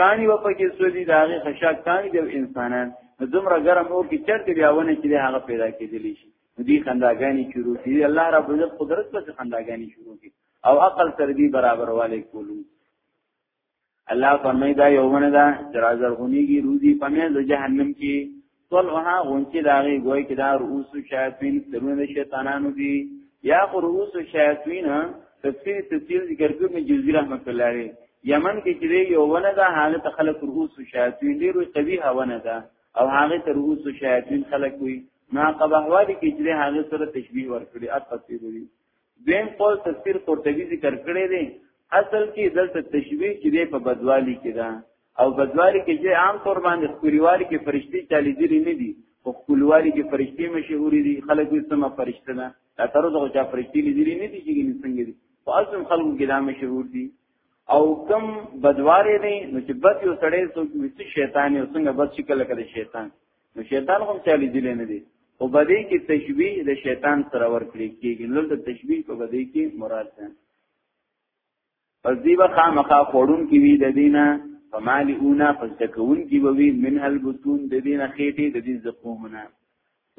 کانی و پکې سوځي دا هغه خشاک کانی د انسانان نو دومره ګرم اور کې چرته بیا ونه چې هغه پیدا کېدلی شي دې خنداګانی شروع کړي الله رب عزت قدرت په خنداګانی شروع کړي او عقل تر دې برابر والے کولو الله فرمایي دا یوونه دا چې راځرغونیږي روزي په مې د جهنم کې طلعها غونچی داغی گوئی که دا رؤوس شیاطین سرون دا شیطانانو دی یا خو رؤوس شیاطین تفسیر تفسیر ذکر کرد من جزی رحمت اللہ علی یمن کې چې یو ونه دا هغه ته خلک رؤوس شیاطین ډیر قوی هونه ده او هغه ته رؤوس شیاطین خلک وي ما قبحوا دي کې چې هغه سره تشبیه ورکړي اپ پسې دي دیم قول تفسیر قرطبی ذکر کړی دی اصل کې دلته تشبیه چې په بدوالی کې ده او بدوالي کې چې عام طور باندې خوريوالي کې فرشتي چالي دي نه دي او خپلوالي کې فرشتي مشهور دي خلک یې سم فرشته نه دا تر اوسه چې فرشتي دي نه دي چې څنګه دي او اصل خلکو کې دا مشهور دي او کم بدواري دي نو چې بد یو سړی سو چې شیطان یو څنګه بد شکل کړي شیطان نو شیطان هم چالي دي نه دي او بدې کې تشبيه د شیطان سره ورکړي کېږي نو د تشبيه په بدې کې مراد ده پس دی به خامخا خورون کی وی د دینه فمالی اونا پس دکون کی وی من البطون د دینه خیټه د دین زقومنا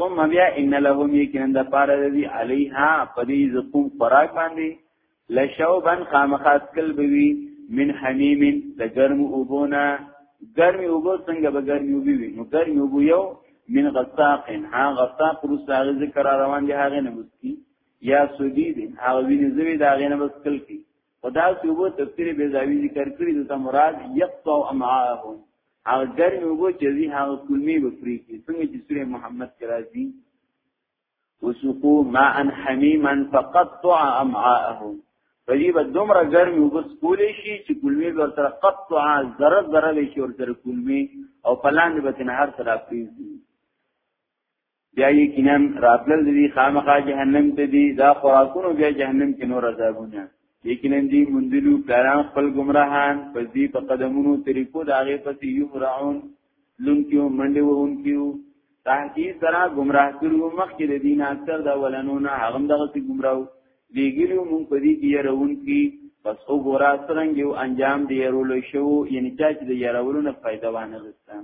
ثم بیا ان لهم یکن د پاره دی علیها پدی زقوم خوراک باندې لشوبن خامخا سکل بوی من حمیم د گرم اوبونا گرم اوبو څنګه به گرم اوبو وی نو گرم اوبو یو من غساق ها غساق روساغه ذکر روان دی هغه نه مسکی یا سودی دی هغه ویني زوی دا غینه بس کل کی خدا سی وبو تفسیر بیزاوی ذکر کړی دته مراد یقطع امعاءهم هغه ګرمي وبو چې زی هغه کلمی وفری کی څنګه چې سوره محمد کې راځي وسقو ماء حمیما فقطع امعاءهم پدې به دومره ګرمي وبس کولې شي چې کلمی به تر قطع ذره ذره شي ور تر کلمی او پلان به تنهار تر اپریږي بیا یقینا راتلل دی خامخا جهنم ته دی دا خوراکونو بیا جهنم کې نور عذابونه یقینا دی مندلو پلان خپل گمراهان پس دی په قدمونو طریقو داغه پس یو راون لونکیو منډه وونکیو تحقیق سره گمراه کړو مخکې د دین اکثر دا ولنونه هغه دغه سی گمراو دیګلو مونږ په دې کې يرون کې پس وګورا سرنګ یو انجام دی يرول شو یعنی چې د يرولو نه فائدہ وانه غوښتم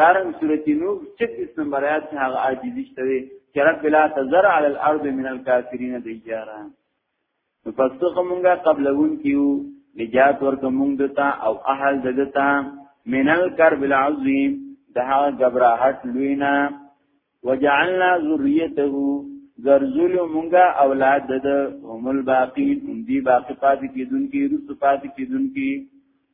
دارن سورۃ نوح 26 نمبر آیات کې هغه عاجزی شته چې رب لا تزرع علی الارض من الکافرین دیارا نو پس ته مونږه قبلون کیو نجات ورک مونږ دتا او اهل دتا من الکرب العظیم ده غبرهټ لوینا وجعلنا ذریته ګرځول مونږه اولاد د هم الباقی هم دی باقی پاتې کیدون کی روس پاتې کیدون کی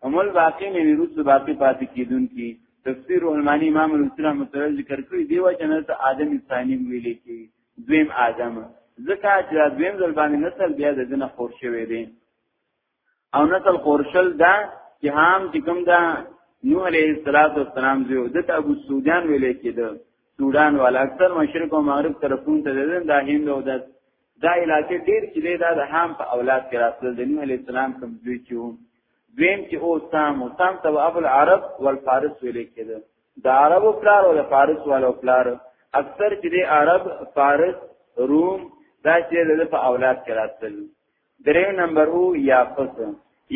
هم الباقی نه روس باقی پاتې کیدون کی تفسیر المانی امام الاسلام متوجه ذکر کړی دی و جنت آدم ثانی ویلې کی دویم آدم زکه چې دویم ځل باندې نسل بیا د دنه خور شوی دی او نسل قرشل دا چې هام چې کوم دا نوح علیه السلام زیو د ابو سودان ویلې کېده سودان والا اکثر مشرق او مغرب طرفون ته دین دا هند او دا دا علاقې ډیر چې دا د هام په اولاد کې راځل د نوح علیه السلام کوم دوی چې دویم چې او سام او سام ته ابو العرب والفارس ویلې کېده د عربو پلار او د فارس والو پلار اکثر چې د عرب فارس روم دا چې د په اولاد کې راتل درې نمبر او یافس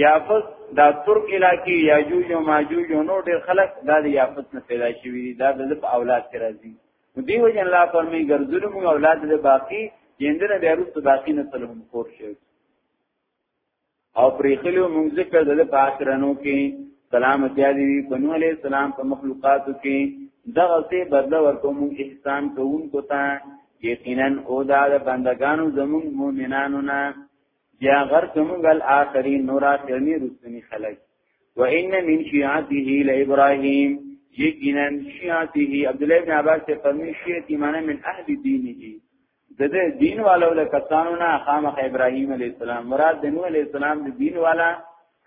یافس دا ترک علاقې یاجوج او ماجوج او نور ډېر خلک دا د یافس نه پیدا شوي دي دا د په اولاد کې راځي نو دی وجه الله فرمي ګرځول موږ اولاد د باقی یندنه بیا وروسته باقی نه تلهم خور شي او پرېخلو موږ ذکر د پاکرانو کې سلام اتیادی وی بنو علی السلام په مخلوقاتو کې دغه څه بدله ورکوم احسان کوونکو ته یقینا او دا د بندگانو زمون مؤمنانو نه یا غر کومګ الاخرین نور اخرنی رسنی خلق و ان من شیعته ل ابراهیم یقینا شیعته عبد الله بن عباس ته فرمی شیعت معنی من اهل دینه د دې دین والو له کسانو نه خامخ ابراهیم علی السلام مراد د نوح علی السلام د دین والا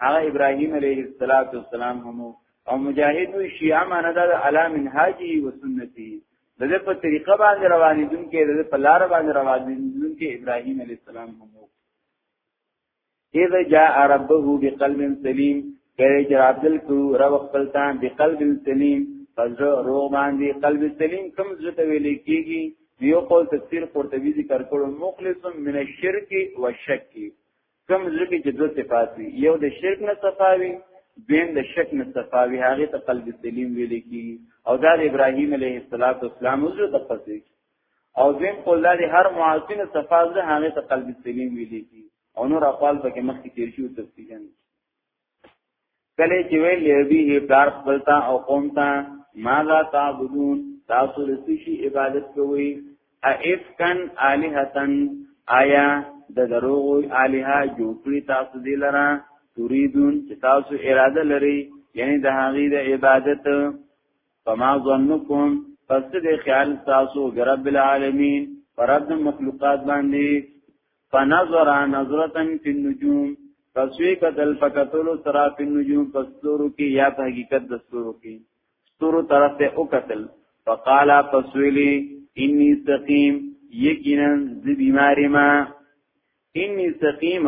هغه ابراهیم علیه السلام هم او مجاهد شیعه معنی د علی منهاجی و سنتی د دې په طریقه باندې روانې دن کې د دې په لار باندې روانې دن کې ابراهيم عليه السلام هم وو اذا جاء ربه بقلب سليم کله چې راتل کو رب خپل تان بقلب سليم فزر روغ باندې قلب سليم کوم څه ته ویل کېږي یو قول تفسیر قرطبی ذکر کړو مخلص من الشرک والشک کوم زړه کې چې دوه صفات وي یو د شرک نه صفا وي دویم د شک نه صفا وي هغه ته قلب سلیم ویل کی او دا د ابراهیم علیه السلام زړه ته پسې او دویم قول دا د هر معاصین صفا زړه هغه ته قلب سلیم ویل کی او نور اقوال پکې مخکې تیر شو تفصیلا کله چې ویل لبی پلار خپل تا او قوم تا ماذا تعبدون تاسو د شي عبادت کوئ افکن الہتن آیا د دروغ الها جوړی تاسو دی لرا تريدون چې تاسو اراده لري یعنی د هغه د عبادت فما ظنکم پس دې خیال تاسو رب العالمین رب مخلوقات باندې فنظر نظرتا فی النجوم فسوی قتل فقتلو سرا فی النجوم فستورو کی یا په حقیقت د ستورو کی ستورو طرف ته او قتل فقالا فسویلی انی سقیم یقینا زی بیماری ما انی سقیم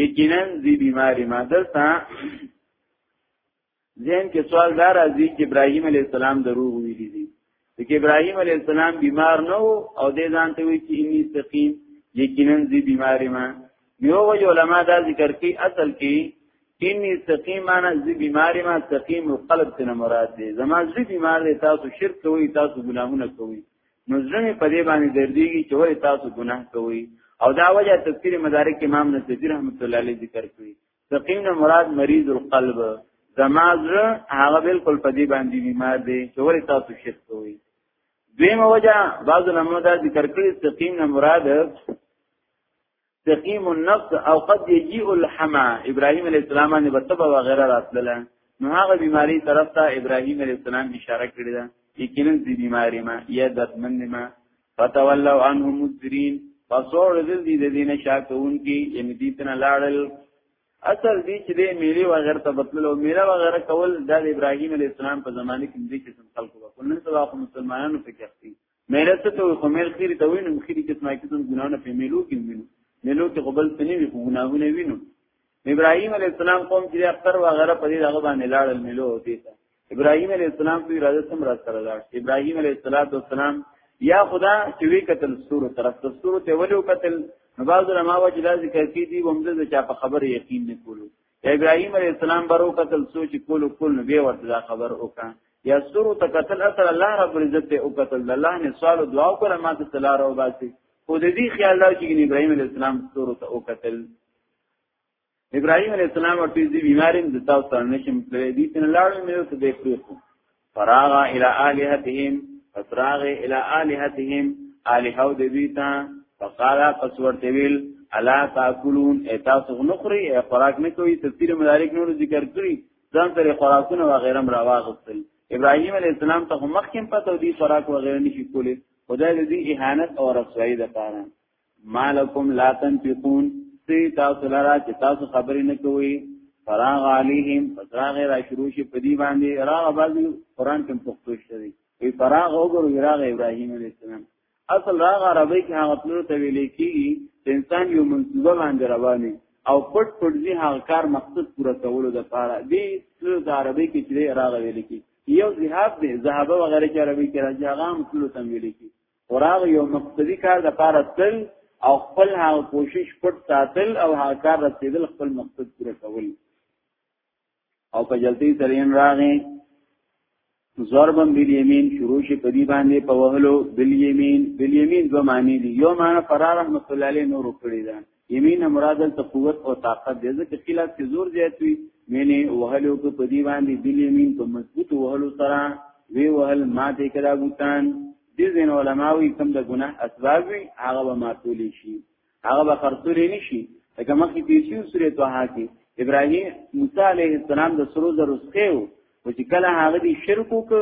یقینا زی بیماری ما دلتا ذهن کې سوال دار ازي چې ابراهيم عليه السلام دروغ ویلي دي چې ابراهيم عليه السلام بیمار نه وو او دې ځان ته وی چې اني سقيم یقینا زی بیمار ما یو وی علما دا ذکر کوي اصل کې اني سقيم انا زی بیمار ما سقيم قلب ته مراد دي زما زی بیمار دي تاسو شرک کوي تاسو ګناهونه کوي نو ځنه په دې باندې درديږي چې وای تاسو ګناه کوي او دا وجه تفسیر مدارک امام نصفی رحمت الله علیه ذکر کړی سقیم نه مراد مریض القلب زما زړه هغه بالکل په دې باندې بیمار دی چې ولې تاسو شرک کوئ دویمه وجه بعض علماء دا ذکر کړی سقیم نه مراد سقیم النفس او قد یجیء الحما ابراهیم علیه السلام باندې بتبه و غیره راتله نو هغه بیماری طرف ته ابراهیم علیه السلام اشاره کړی ده یقینا دې بیماری ما یا دتمن ما فتولوا عنه مدبرين فصور ذل دي د دینه شاکون کی یعنی دي تن لاړل اصل دي چې د میلی و غیر ته بتلو میله و غیر کول د ابراهیم علی السلام په زمانه کې دي چې خلکو وکړ نن سبا خو مسلمانانو په کې اختی میله څه ته خو میل خیر ته وینم خیر کې سمای کې څنګه ګناونه په میلو کې وینم میلو کې قبل تنی وی ګناونه وینم ابراهيم عليه السلام قوم چې اختر وغیرہ په دې دغه باندې لاړل ملو دي ابراهيم عليه السلام په اراده سم را سره لاړ ابراهيم عليه السلام یا خدا چې وی قتل سور طرف ته سور ته ولو قتل بعض علماء چې دا ذکر کوي دي ومده د چا په خبره یقین نه کولو ابراهيم عليه السلام برو قتل سوچ کولو کول نو به ورته دا خبر وکړه یا سور ته قتل اثر الله رب العزت او قتل الله نه سوال او دعا وکړه ما ته تلار او باسي خو د دې خیال راځي چې ابراهيم عليه السلام سور ته او قتل ابراهيم عليه السلام ورته دې بیمارین د تاسو سره نشم تللی دي تن لاړو مې ته دې پریخو فراغ الى الهتهم فراغ الى الهتهم الهو دې دې تا فقال پس ورته ویل الا تاكلون اتاسو نخري خوراک نه کوي تفسیر مدارک نور ذکر کړی ځان سره خوراکونه و غیرم راواغستل ابراهيم عليه السلام ته مخکې پته دي خوراک و غیره نشي کولی خدای دې اهانت او رسوایی ده پاره مالکم لا تنفقون سی تاسو لرا چې تاسو خبرې نه کوي فراغ علیهم فراغ را شروع شي په دې باندې راغ باز قران کې پښتو شری وی فراغ وګورو راغ ابراهیم علیه السلام اصل راغ عربی کې هغه پلو ته ویل کیږي چې انسان یو منصوبه باندې رواني او پټ پټ دي هغه کار مقصد پوره کولو د پاره دی پلو د عربی کې چې راغ ویل کی یو ذهاب دی ذهاب وغیرہ چې عربی کې راځي هغه هم پلو ته ویل کی فراغ یو مقصدی کار د پاره تل او خپل هغه کوشش پټ ساتل او هغه کار رسیدل خپل مقصد پوره کول او په جلدی ترین راغې ضربن بالیمین شروع شي په دی باندې په وهلو بالیمین بالیمین دوه معنی دي یو معنی فرار رحمت الله علیه نور کړی ده یمین مراد دلته قوت او طاقت دی ځکه خلاف کې زور زیات وي مینه وهلو کو په دی باندې بل یمین په مضبوط وهلو سره وی وهل ما دې کړه بوتان دې زین علماوی کم د ګناه اسباب وي هغه به ماتول شي هغه به خرڅول نه شي لکه مخکې پیسې سورې توه کې ابراهیم موسی علیه السلام د سرو زرو سخیو و چې کله هغه دی شرک وک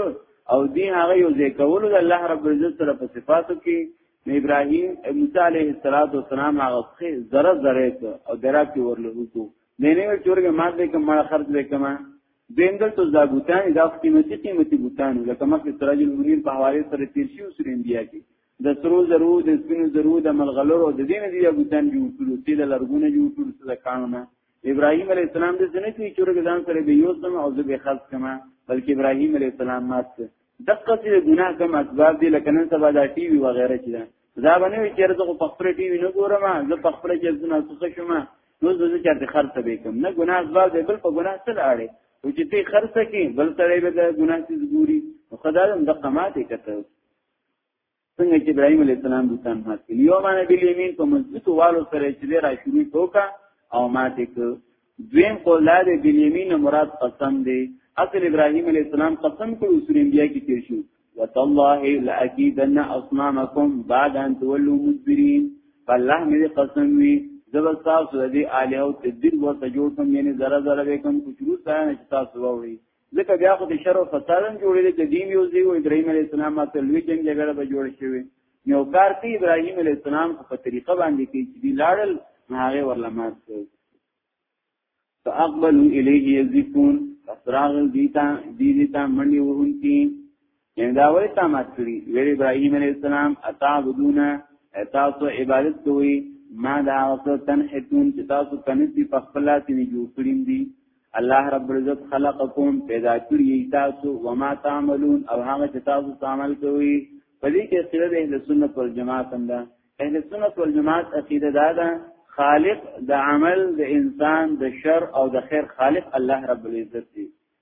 او دی هغه یو ځای کول د الله رب عزت سره په صفاتو کې نو ابراهيم موسی عليه السلام هغه څه زره زره ته او درات کې ورله وکړو مې نه چورګه ما دې کوم مړه خرج وکم دیندل تو دا بوتان دا قیمتي قیمتي بوتان لکه مخکې سراج المنیر په حواله سره تیر شي او سره انبیا کې د سرو زرو د سپینو زرو د ملغلرو او د دین دی بوتان جوړ کړو چې د لرګونه جوړ کړو څه کانونه ابراهیم علی السلام د څنګه چې چورګه ځان سره به یو سم او زه به خلق کما بلکې ابراهیم علی السلام ماته دغه څه ګناه کوم اسباب دي لکه نن سبا دا ټي وي وغیرہ چې دا دا باندې وی چیرې زه په خپل ټي وي نه ګورم زه په خپل جزونه څه شوم نو زه چیرې خرڅ به کوم نه ګناه اسباب دی بل په ګناه څه لاړې او چې ته خرڅ کې بل سره به دا ګناه څه ګوري خدای دې دغه ماته کته څنګه چې ابراهيم عليه السلام بوتان مات کړ یو باندې بل یمین په مضبوط والو سره چې را شروع وکا او مات کړ دویم قول لا دې بل یمین مراد قسم دی اصل ابراهيم عليه السلام قسم کړ سورې انبیاء کې تیر شو وتالله لاكيدن اصنامكم بعد ان تولوا مدبرين فالله مې قسم وی زبر تاسو دې الهو تدبیر ورته جوړ کوم یعنی ذره ذره به کوم کچرو ځان چې تاسو ووري ځکه بیا خو د شر او فساد هم جوړېږي چې دین یو ځای او ابراهیم علی السلام ماته لوی جنگ جګړه به جوړ شي یو کار کوي ابراهیم علی السلام په طریقه باندې کوي چې دی لاړل هغه ورلمات کوي فاقبلوا الیه یذفون فسراغ دیتا دیتا منی وهون کی یعنی دا ولی تا مات کړی ویل ابراهیم علیه السلام اتعبدون تاسو عبادت کوئ ما دا اوسه تنحتون چې تاسو کنيسي په خپل لاس نه جوړ کړین دي الله رب العزت خلقکم پیدا کړی تاسو وما تعملون او هغه چې تاسو عمل کوئ په دې کې سره د اهل سنت والجماعت هم ده اهل سنت والجماعت عقیده دا ده خالق د عمل د انسان د شر او د خیر خالق الله رب العزت دی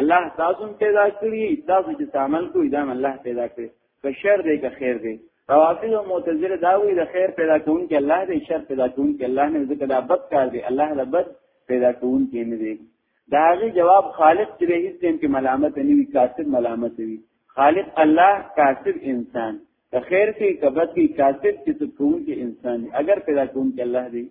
الله تاسو پیدا کړی تاسو چې تعامل کوی دا الله پیدا کړی که شر دی که خیر دی روافض او معتزله دا وی د خیر پیدا کون کې الله دی شر پیدا کون کې الله نه ځکه دا بد کار دی الله دا بد پیدا کون کې نه دی دا غي جواب خالق چې هیڅ ټیم کې ملامت نه وی کاسب ملامت وی خالق الله کاسب انسان که خیر کې کبد کې کاسب چې کون کې انسان اگر پیدا کون کې الله دی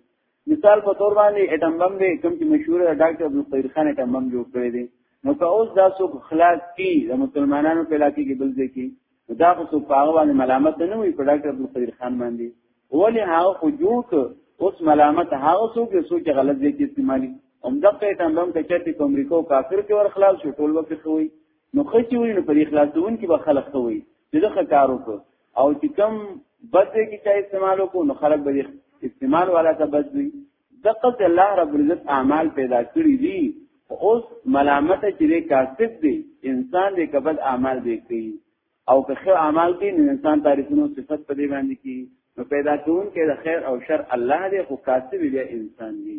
مثال په تور باندې اټم بم دی کوم چې مشهور ډاکټر عبدالقدیر خان اټم بم جوړ کړی دی نو که اوس دا څوک خلاص کی د مسلمانانو په علاقې کې بل ځای کې دا خو څوک هغه باندې ملامت نه وي په ډاکټر عبدالقدیر خان باندې ولی هغه خو جوړ ک اوس ملامت هغه څوک چې سوچ غلط ځای کې استعمالي هم دغه ټاندم ته چټي کوم ریکو کافر کې ور خلاص شو ټول وخت خوي نو خچې وي نو په اخلاصون کې به خلق ته وي چې دغه کار وکړو او چې کم بد دې کې چا استعمال وکړو نو خلق به استعمال والا ته بد وي دقت الله رب العزت اعمال پیدا کړی دي اوس ملامت چې کاسب دي انسان دې کبد اعمال دې کوي او که خیر اعمال کې انسان تعریفونو صفت په دې باندې کې نو پیدا کون کې د خیر او شر الله دې خو کاسب دې انسان دي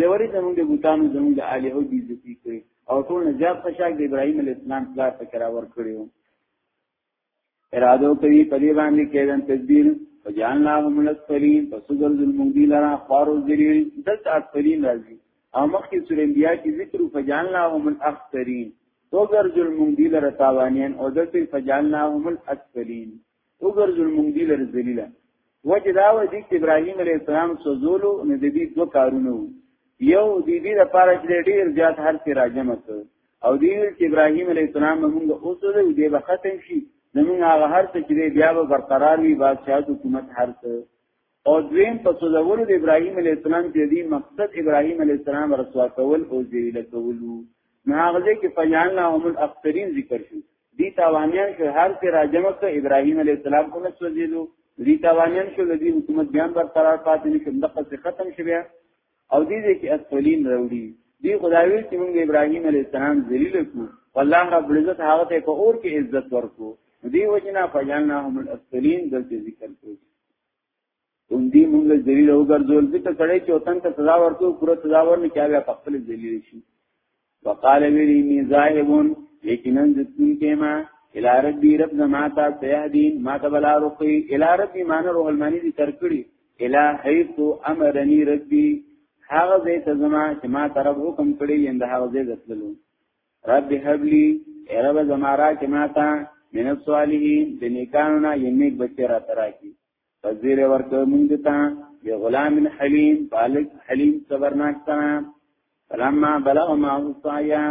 لوري زمونږ د بوتانو زمونږ د الهو بي عزتي کړی او ټول نجات خشاک د ابراهيم عليه السلام پلار ته کراور کړیو ارادو کوي په دې باندې کېدن تدبیر وجعلنا هم الاسفلین پس ګرځول موږ دی لرا خارو ذلیل دلته اسفلین راځي او مخکې سورې انبیاء کې ذکر فجعلنا هم الاخسرین تو ګرځول موږ دی لرا تاوانین او دلته فجعلنا هم الاسفلین وګرځول مونږ دی لر ذلیلہ وجه دا و دي چې ابراهيم عليه السلام سوزولو نو د دې دوه کارونه یو د دې لپاره چې ډېر زیات هر څه راجم کړ او دې چې ابراهيم عليه السلام موږ اوسو دې به ختم شي زمونږ هغه هر څه چې بیا به برقرار وي بادشاہت حکومت هر څه او دویم په سوزولو د ابراهیم علی السلام چې دی مقصد ابراهیم علی السلام رسوا کول او ذلیل کولو نه هغه کې فجعلنا هم الاخرین ذکر شو دی تاوانیان شو هر څه راجمه ک ابراهیم علی السلام کو نسوځیدو دی تاوانیان شو لدی حکومت بیان برقرار پاتې نشو دغه څه ختم شوه او دې دې کې اسفلین راوړي دی خدایوی چې موږ ابراهیم علی السلام ذلیل کو والله رب العزت هغه ته په اور کې عزت ورکو دی وجنا فجلنا هم الاسفلین د ذکر کو ان دی موږ ذلیل او ګرځول ذکر کړي چې وطن ته سزا ورکو پوره سزا ورنه کیږي په خپل ذلیل شي وقال ویلی می ذاهبون یقینا ذکرون کما الى ربی رب زما تا سیهدین ما تبلا رقی الى ربی معنی روح المانی دی ترکڑی الى حیث امرنی ربی هغه زی تزما چې ما طرف حکم کړی یند هغه زی دتللو رب حبلی ای رب زما را چې ما تا من الصالحین د نیکانو نه یې نیک بچی را تراکی وزیر ورکو مونږ ته به غلام حلیم بالغ حلیم صبرناک سره فلما بلغ ما وصایا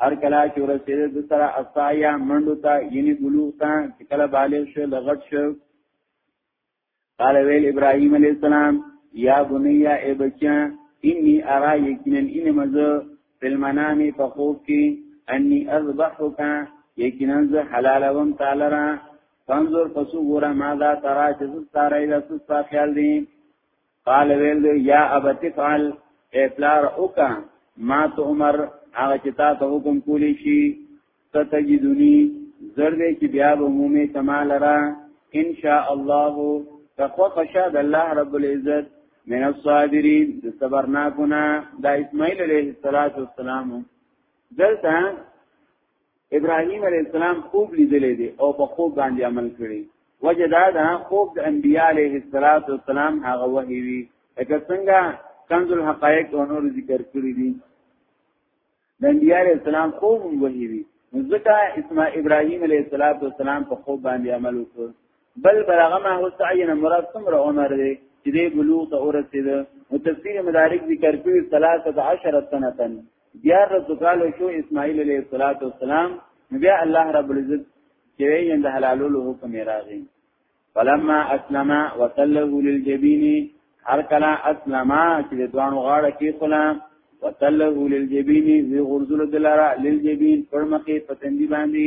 هر کله چې ورسېد د سره اصایا منډو ته یعنی بلوغ ته چې کله بالغ شو لغت شو قال ویل ابراهیم علی السلام یا بنیا ای بچا انی ارا یقینا ان مزه فل منامی په خوب کې انی اذبحک یقینا ز حلالوم تعالی را فانظر پسو ګورا ما دا ترا چې ستاره دا ستاره خیال دي قال ویل دی یا ابت فعل افلار اوکا ما تو عمر هغه چې تا ته حکم کولی شي ستجدونی زرد چې بیا به مومي کمال را ان شاء الله تقوا خشاد الله رب العزت من الصابرین د صبرناکونه د اسماعیل علیه السلام دلته ابراهيم عليه السلام خوب لیدلې دي او په خوب باندې عمل کړی وجه دا ده خوب د انبياله عليه السلام هغه وحي وي لکه څنګه کنز الحقائق او نور ذکر کړی دي د انبياله عليه السلام خوب وحي وي ځکه اسماء ابراهيم عليه السلام په خوب باندې عمل وکړ بل بلغه ما هو تعین مراد څومره عمر دی چې دې بلوغ ته ورسید نو تفسیر مدارک ذکر کوي 13 سنه تن بیا رسول شو اسماعیل علیه السلام بیا الله رب العزت چې یې د حلالولو حکم راغی فلما اسلم وصله للجبین هر کله اسلم چې د دوانو غاړه کې خلا وصله للجبین وی غرزل دلارا للجبین پرمخه پتندی باندې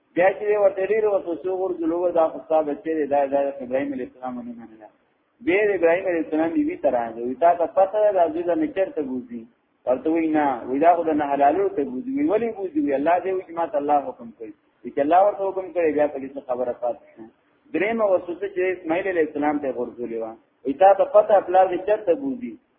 بیا چې ورته ډیر وسوسه ورغلو دا خو صاحب چې دا د ابراهیم علیه السلام نه مننه به ابراهیم علیه السلام بیبي تر هغه وی تا ته پته ده چې دا نچر ته بوزي ورته وی نه وی دا خو د نه حلالو ته بوزي وی ولی بوزي وی الله دې وی ما ته الله حکم کوي چې الله ورته حکم کوي بیا په دې خبره پاتې شه درېمه وسوسه چې اسماعیل علیه السلام ته ورغلې و وی تا ته پته خپل دې چرته بوزي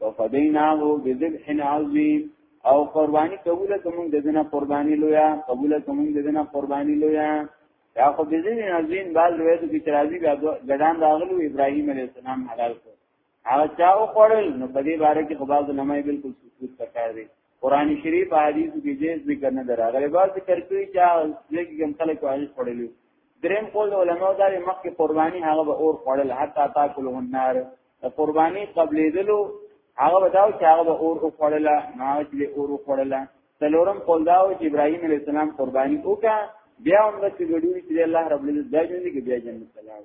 وفدیناه بذبح عظیم او قربانی قبول کوم د دنه قربانی لویا قبول کوم د دنه قربانی لویا دا خو د دې عظیم بال روایت کې ترازی بیا ګډان راغلو ابراهیم علیه السلام حلال کړ هغه چا وخوړل نو په دې باره کې خو بعض علماء بالکل سکوت کړی قران شریف حدیث کې دې ذکر نه دراغلی بعض ذکر کوي چې ځکه کوم خلک واجی خړلې دریم قول علماء دا مخکې قرباني هغه به اور خړل حتی تاکل النار قرباني قبلې دلو هغه به دا چې هغه به اور خړل نه چې اور خړل څلورم قول دا چې ابراهيم عليه السلام قرباني وکړه بیا هم د چې ګډوري چې الله رب العزت دا ژوند کې بیا جنت سلام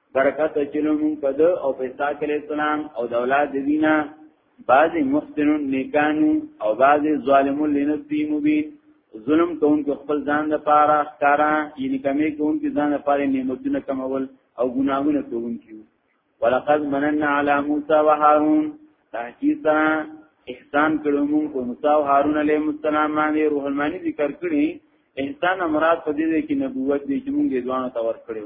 برکت چلو مون په دو او په اسحاق علیہ السلام او د اولاد دینا بعض محسنون نیکانو او بعض ظالمون لنفسی مبین ظلم کون کو خپل ځان د پاره ښکارا یعنی کمی کون کی ځان د پاره نعمتونه کمول او ګناهونه کون کیو ولقد مننا علی موسی و هارون تحقیق سره احسان کړو مون کو موسی او هارون علیه السلام باندې روح المانی ذکر کړی احسان مراد په دې کې نبوت دی چې مونږ یې ځوان ته ور کړو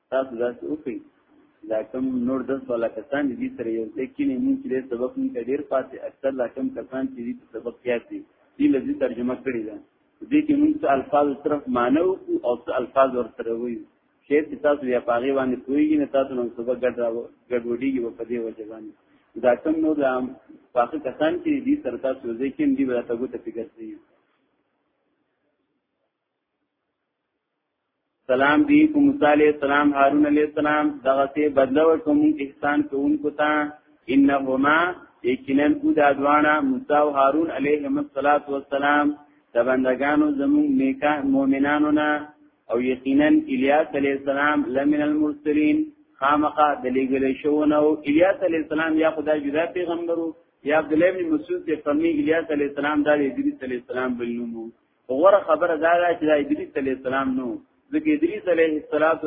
تاسو داسې وکړئ دا کم نور دس والا کسان دي سره یو ځای کینې مونږ چې سبق مونږ ته ډیر پاتې اکثر لا کم کسان چې دي سبق یاد دي دې لږه ترجمه کړې ده دې کې مونږ څه الفاظ صرف معنی او څه الفاظ ورسره وي شیخ تاسو یا پاغي باندې کویږي نه تاسو نن صبح ګډ ګډوډیږي په دې وجه باندې دا کم نور دا پاخه کسان چې دې سره تاسو ځای کې دې به تاسو ته فکر کوي سلام دی کو موسی علیہ السلام هارون علیہ السلام دغه ته بدل ورکو مون احسان کوونکو ته انهما یقینا کو دا دوانا موسی او هارون علیهم الصلاۃ والسلام د بندگانو زمون نیکا مؤمنانو نه او یقینا الیاس علیہ السلام لمن المرسلین خامقه د لګل شو نو الیاس علیہ السلام یا خدا جدا پیغمبرو یا عبد الله بن مسعود ته فرمی الیاس علیہ السلام د ادریس علیہ السلام بل نومو غوره خبره دا ده چې د ادریس علی السلام نو ځکه ادریس علیه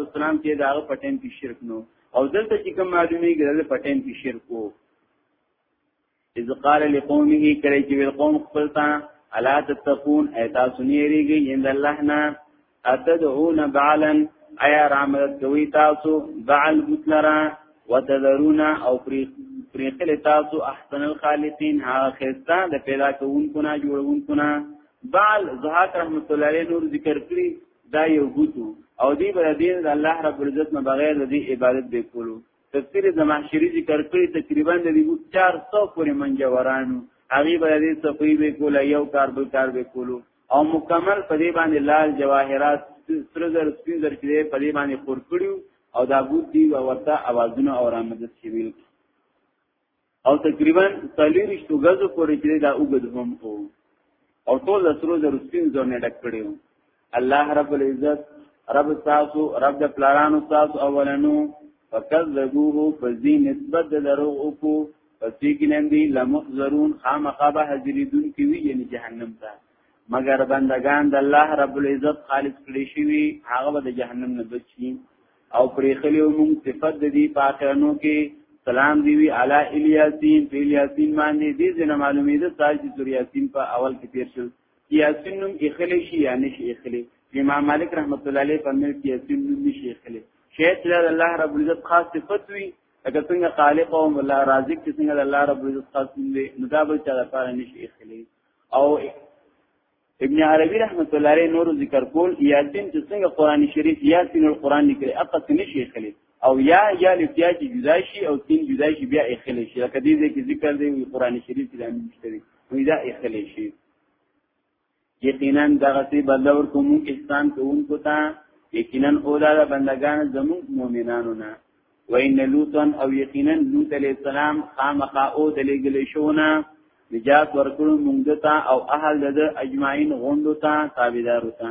السلام چې دا په ټیم کې شرک نو او دلته چې کوم معلومه ګرځي په ټیم کې شرک وو اذ قال لقومه کړي چې ویل قوم خپل ته الا تتقون ایتا سنیریږي ان الله نه اتدعون بعلا ایا رحمت کوي تاسو بعل بوتلرا وتذرون او پریخل تاسو احسن الخالقین ها خستا د پیدا کوونکو نه جوړونکو نه بال زهاک رحمت الله علیه نور ذکر کړی دا یو بوتو او دی بر دین د الله رب العزت نه بغیر د دې عبادت به کولو تفسیر زمحشری ذکر کړی تقریبا د دې 400 پورې منجورانو هغه بر دې صفوی به کوله یو کار بل کار به کولو او مکمل په دې باندې لال جواهرات سرزر سپینزر کې په دې باندې خور کړیو او دا بود دی او ورته اوازونه او رامدد شویل او تقریبا تلیریش تو غزو پورې چې دا وګد هم کو او ټول سرو زر سپین زونه ډک کړیو الله رب العزت رب تاسو رب د پلارانو تاسو اولنو فکذبوه فزی نسبت د دروغ کو پس یقینا دی لمحذرون خامخا به حاضرېدون کی وی یعنی جهنم ته مگر بندگان د الله رب العزت خالص کړي شي هغه به د جهنم نه بچي او پرې خلیو مون صفت د دې پاکانو کې سلام دی وی علی الیاسین په الیاسین باندې دې زنه معلومې ده چې سوریاسین په اول کې تیر شو یاسین نوم اخلی شي یا نشي اخلی امام مالک رحمت الله علیه فرمایي چې یاسین نوم نشي اخلی شاید چې الله رب العزت خاص صفت وي اګه څنګه خالق او مولا رازق چې څنګه د الله رب عزت خاص دی نو دا به چا لپاره نشي اخلي او ابن عربی رحمت الله علیه نور ذکر کول یاسین چې څنګه قران شریف یاسین القران لیکلي اقص نشي اخلي او یا یا لفیا چې جدا شي او تین جدا شي بیا اخلي شي لکه دې کې ذکر دی قران شریف کې د امین شریف وی دا اخلي شي یقینا دغه سی بدل ورکوم احسان کوونکو ته یقینا اولا د بندگان زمو مؤمنانو نه وین لوطن او یقینا لوط علیہ السلام خامخا او دلګل شونه نجات ورکړو موږ ته او اهل د اجمعین غوندو ته تابعدار وته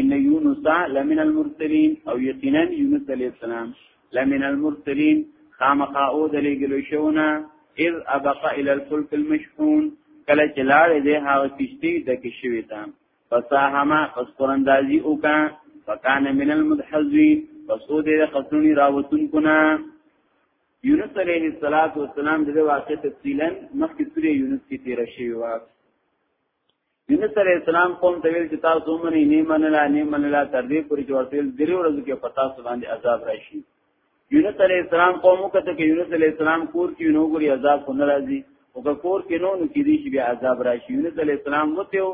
ان یونس لمن المرسلین او یقینا یونس علیہ السلام لمن المرسلین خامخا او د لګلو شونه اذ ابقى الى الفلك المشحون کله چې لاړ دې هغه کشتی د کشوي ته فساهما پس قراندازي وکا فکان من المدحزين پسو دې خسونی راوتون کنا یونس علیه السلام د واقع تفصیلا مخکې سورې یونس کې تیر شوی و یونس علیہ السلام قوم ته ویل چې تاسو منی نه منلا نه منلا تر دې پورې چې ورته درې ورځې کې پتا سو باندې عذاب راشي یونس علیہ السلام قوم کته کې یونس علیہ السلام کور کې نو ګوري عذاب کو ناراضي او که کور کې نو نو کې دي چې بیا عذاب راشي یونس علیہ السلام وته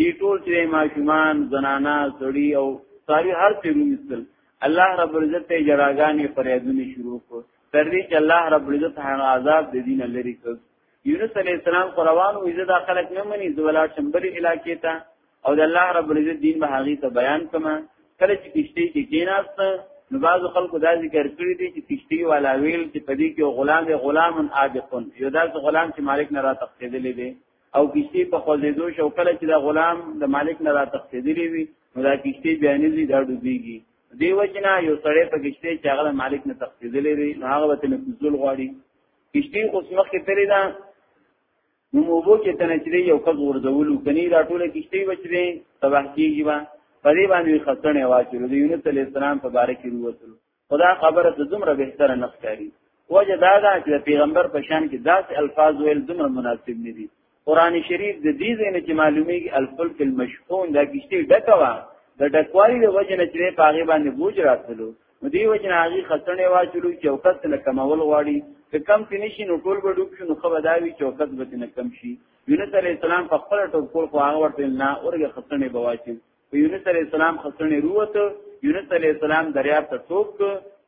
دی ټول چې ماشومان زنانا سړی او ساری هر څه ومستل الله رب العزت ته جراغانې فریادونه شروع کړ تر دې چې الله رب العزت هغه عذاب د دین لري کړ یونس علی السلام قروان وې زه دا خلک نه مني زه ولا شمبري علاقې ته او د الله رب العزت دین به هغه ته بیان کما کله چې کشته کې کیناست نو بعض خلکو دا ذکر کړی دي چې کشته والا ویل چې پدې کې غلام دی غلام عادقون یو دا غلام چې مالک نه را تقسیدلې دي او کشته په خوځېدو شو کله چې دا غلام د مالک نه را تقسیدلې وي نو دا کشته بیان دي دا ډوبېږي دی وجنا یو سړی په کشته چې هغه مالک نه تقسیدلې دي هغه وته نه کوزل غواړي کشتی اوس مخکې تللی دا نو موبو کې تنه چې یو کس ورځولو کني دا ټوله کشتی بچلې تباہ کیږي با په دې باندې خطرنه واچلو د یونس علی السلام په باره کې وروتل خدا خبره د دومره بهتره نخ کاری وجه دا ده چې پیغمبر په شان کې داسې الفاظ ویل دومره مناسب نه دي قران شریف د دې ځای نه چې معلومیږي الفلک المشحون دا کشته ډکه وا د ډکوالي د وجه نه چې پاغه باندې بوج راتلو نو دی وجه نه هغه خسنه واچلو چوکت نه کمول غواړي که کم تنشي نو ټول به ډوب شي نو خو بداوي چوکت به نه کم شي یونس علی السلام په خپل ټول کول خو هغه ورته نه اورګه خسنه بواچي یونس علی السلام خسنه روت یونس علی السلام دریاب ته ټوک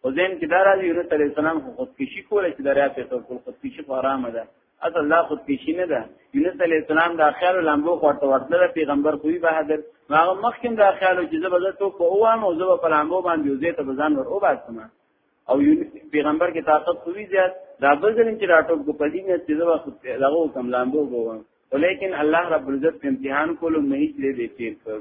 او زین کې دارا یونس علی السلام خودکشي کوله چې دریاب ته ټوک خودکشي خو آرام ده اصل دا خود پیشی نه ده یونس علی السلام د خیال لامبو خورته ورتله پیغمبر خوې بهادر هغه مخکې د خیال چې زبده تو په اوام او زبه په لامبو باندې وزې ته بزان ور او باسم او یونس پیغمبر کې طاقت خوې زیات دا بزرین چې راټوب کو پدې نه چې زبه خود دغه کم لامبو وو ولیکن الله رب العزت امتحان کولو نه هیڅ لري چې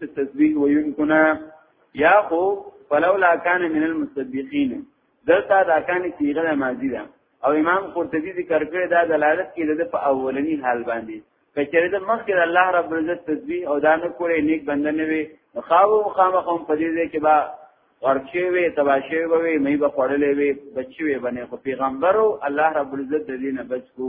د تسبیح ویونکو نه یا خو فلولا کان من المسبحین دلته دا کان صيغه ماضی ده او امام قرطبي ذکر کړی دا دلالت کوي د په اولنی حال باندې کچره د مخکې الله رب العزت تسبیح او دانه کولې نیک بنده نه وي خاو خامخوم په دې کې با ورچې وي تباشې وي مې به خړلې وي بچي وي باندې خو پیغمبرو الله رب العزت د دې نه بچو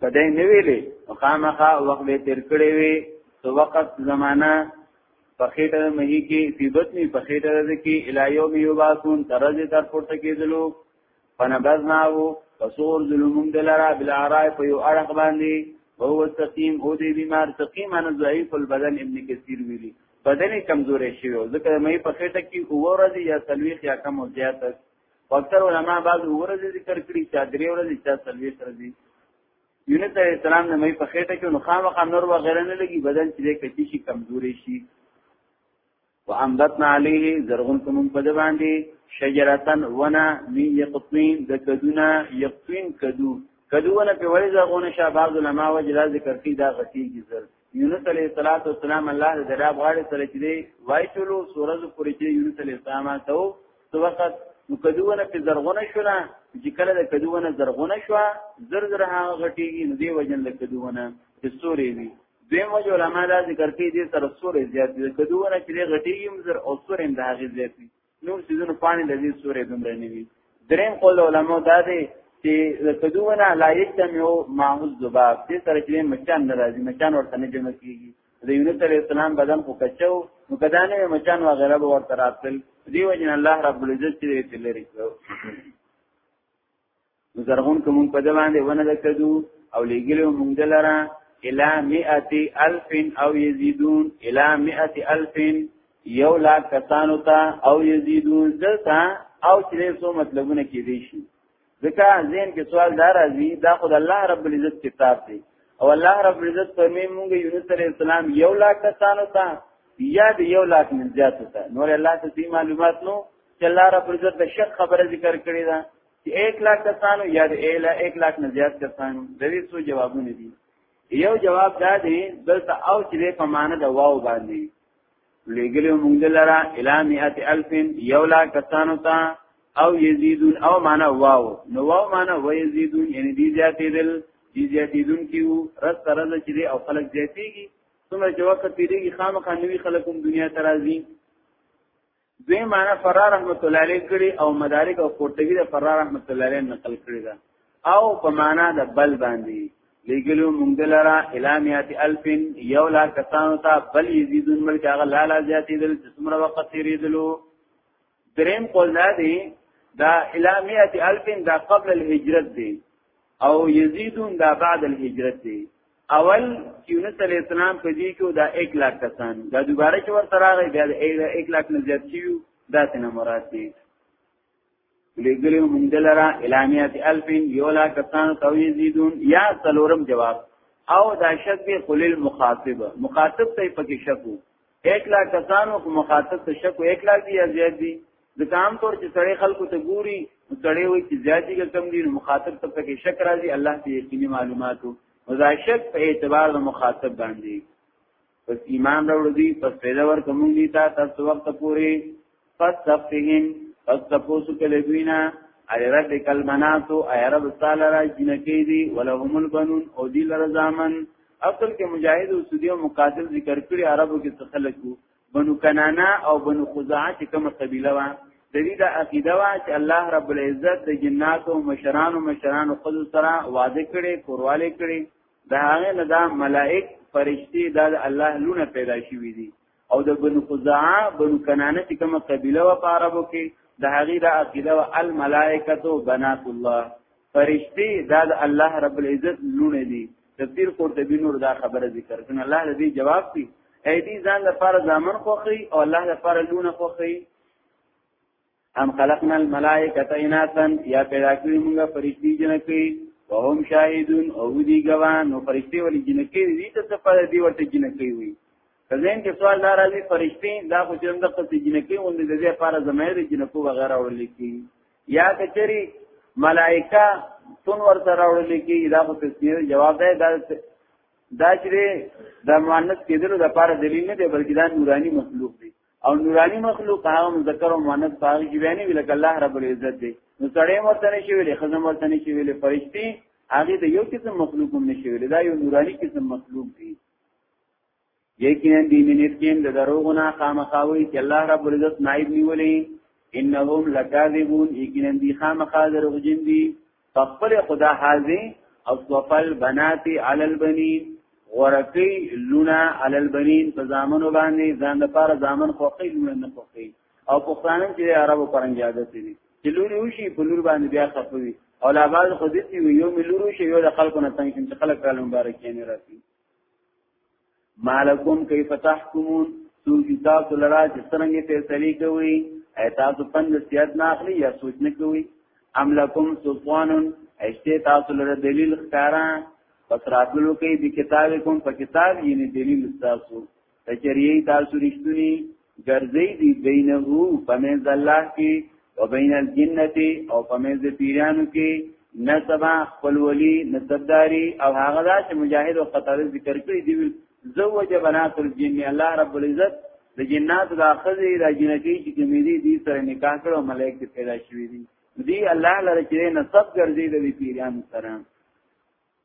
په دې نه ویلې خامخا وخت به تیر کړی وي تو وخت زمانہ په خېټه مهي کې فیبت نه په خېټه ده کې الایوم یوباسون ترځه تر پورته کېدلو فنبذناه فسور ظلمون دلرا بالعراء په یو اړه باندې وهو سقیم او دی بیمار سقیم ان ضعیف البدن ابن کثیر ویلی بدن کمزورې شوی ځکه مې په خېټه کې اوور دي یا تلويخ یا کم او زیات اکثر علما بعض ورځې ذکر کړي چې درې ورځې چې سلوي تر دي یونس علیہ السلام نه مې په خېټه کې نو خامخا نور و غیر نه لګي بدن چې کچي شي کمزوري شي وانبتنا علیه زرغون کوم په د باندې شجرتن ونا می یقطین د کدونا یقطین کدو کدو ونه په وړي زرغون شاباز علماء وجلا ذکر کی دا غتی کی زرغون یونس علیه السلام الله د دراب غاړې سره چې دی وای چلو سورزو پورې چې یونس علیه السلام ته و تو وخت نو کدوونه په زرغونه شولا چې کله د کدوونه زرغونه شو زر زر هغه غټیږي نو دی وجن د کدوونه په سورې وی دویم وجه علما دا ذکر کوي دې سره سورې زیات دي کدوونه چې غټیږي زر او سورې د هغه زیات دي نور سيزونو پانی لذي سورې دومره نوي دریم قول علماء دا دی چې کدوونه لا یجتمعو معه الذباب دې سره چې مچان ناراضي مچان ورته نه جمع کیږي د یونس علی السلام بدن خو کچو نو کدانه مچان و غیره ورته راتل دی وجن الله رب العزت دې تلری کړو نو زرغون کوم په دې باندې ونه لکدو او لګلو مونږ دلاره الى 100 الف او يزيدون الى 100 الف یو لا کسانو ته او يزيدون دلته او چې څو مطلبونه کې دي شي ځکه زین کې سوال دار راځي دا خود الله رب العزت کتاب دی او الله رب العزت فرمی مونږ یونس علی السلام یو لا کسانو ته یا د یو لاک من زیات ته نور الله ته معلومات نو چې الله رب عزت د شک خبره ذکر کړې ده چې 1 لک کسانو یا د 1 لک نه زیات کسانو د دې څو جوابونه دي یو جواب دا دی دلته او چې په معنی د واو باندې لګلو موږ لرا الی مئات الف یو لک کسانو ته او یزیدون او معنی واو نو واو معنی و یزیدون یعنی دی زیاتې دل دی زیاتې دن کیو رس تر رس چې او خلک زیاتېږي څومره چې وخت تیریږي خامخا نوي خلک هم دنیا ترازی دوی معنا فرار رحمت الله علیه کړي او مدارک او قرطبی د فرار رحمت الله علیه نقل کړي دا او په معنا د بل باندې لګلو مونږ دلرا الامیات الفن یو لا کسانو ته بل یزیدون ملک هغه لا لا زیاتې دل چې څومره وخت تیریدلو دریم قول دا دی دا الامیات الفن دا قبل الهجرت دی او یزیدون دا بعد الهجرت دی اول یونس علی السلام په دې کې دا 1 لاک کسان دا دوباره چې ورته راغی بیا د 1 لاک نه زیات شي دا څنګه مراد دي لګلو مونږ دلرا الامیات الفین یو لاک کسان تو یزيدون یا سلورم جواب او دا شک به خلیل مخاطب مخاطب ته پکې شکو 1 لاک کسانو کو مخاطب ته شک 1 لاک دی زیات دی د کام طور چې سړی خلکو ته ګوري سړی وي چې زیات دي کم دي مخاطب ته پکې شک راځي الله دې یقیني معلوماتو ودا شک په اعتبار د مخاطب باندې پس ایمان راوړي پس پیدا ور کوم دي تا تاسو وخت پوري فاستفتهم پس تپوسو کلی دوینا علی رب کلمناتو ای رب تعالی را جنکی دی ولهم البنون او دی لرزامن اصل کې مجاهد او سودی او مقاتل ذکر کړی عربو کې څه خلکو بنو کنانا او بنو خزاعه چې کومه قبیله وه د دې د عقیده وا چې الله رب العزت د جناتو مشرانو مشرانو خود سره وعده کړي کورواله کړي دا هغه نه دا ملائک فرشتي دا د الله لونه پیدا شوی دي او د بنو خزاعه بنو کنانه چې کومه قبيله و په عربو کې د هغه د عقیده او الملائکه بنات الله فرشتي دا د الله رب العزت لونه دي تفسیر قرطبی نور دا خبره ذکر کړه الله دې جواب دی اې دې ځان لپاره ځامن خوخي او الله لپاره لونه خوخي ام خلقنا الملائکه اناسا یا پیدا کړی موږ فرشتي جنکی وهم شاهدون او دی ګوان نو فرشتي ولې جنکی دي ته څه پر دی ورته جنکی وي کزین کې سوال دار راځي فرشتي دا خو چې موږ په جنکی وند د دې لپاره زمایره جنکو وغیرہ ورل کی یا کچری ملائکه تون ورته راوړل کی دا خو تسنیه جواب دی دا دا چې د مؤنث کېدلو لپاره دلیل نه دی بلکې دا نورانی مخلوق دی او نورانی مخلوق هغه مذکر او مؤنث په هغه کې بیانې ویل کله الله رب العزت دی نو سړی مرته نشي ویلې خزم مرته نشي ویلې فرشتي هغه د یو قسم مخلوق هم نشي ویلې دا یو نورانی قسم مخلوق دی یقینا دی منیت کې د دروغونه خامخاوي چې الله رب العزت نائب نیولې انهم لکاذبون یقینا دی خامخا دروغجن دي تخپل خدا حاضی او توفل بناتی علی البنین ورکی لونا علی البنین په زامنو باندې ځان د پاره زامن خوخی لونه نه خوخی او پښتانه چې عربو پرنګ عادت دي چې لوري وشي په لور باندې بیا خپوي او لا باز خو دې یو ملورو شي یو د خلکو نه څنګه چې خلک را مبارکي نه راځي مالکم کیف تحکمون سوچ تاسو لرا چې څنګه فیصله کوي اي تاسو پند سیاد نه اخلي یا سوچ نه کوي ام لکم سلطان اشته تاسو لرا دلیل ښکارا پس راتلو کوي د کتابکم په کتاب یې دلیل تاسو تجریه تاسو رښتونی ګرځي دی بینه پمنځ الله کې او بین الجنه او پمنځ پیرانو کې نسبا خپل ولی نسبداري او هغه دا چې مجاهد او قطر ذکر کړی دی زوج بنات الجن الله رب العزت د جنات د اخذي د جنکی چې کمیدي دي سره نکاح کړو ملائکه پیدا شوې دي دی الله لره چې نسب ګرځي د پیرانو سره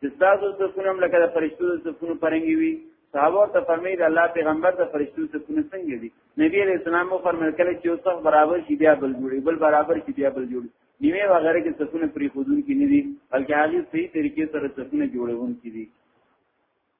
چې تاسو صفونه هم لکه د فرشتو د صفونو پرنګي وي صحابه ته فرمایي الله پیغمبر د فرشتو صفونه څنګه دي نبی علیہ السلام مو فرمایل کله چې یو څه برابر شي بیا بل جوړي بل برابر شي بیا بل جوړي نیمه وغیرہ کې صفونه پری خودون کې نه دي بلکې هغه صحیح طریقې سره صفونه جوړون کې دي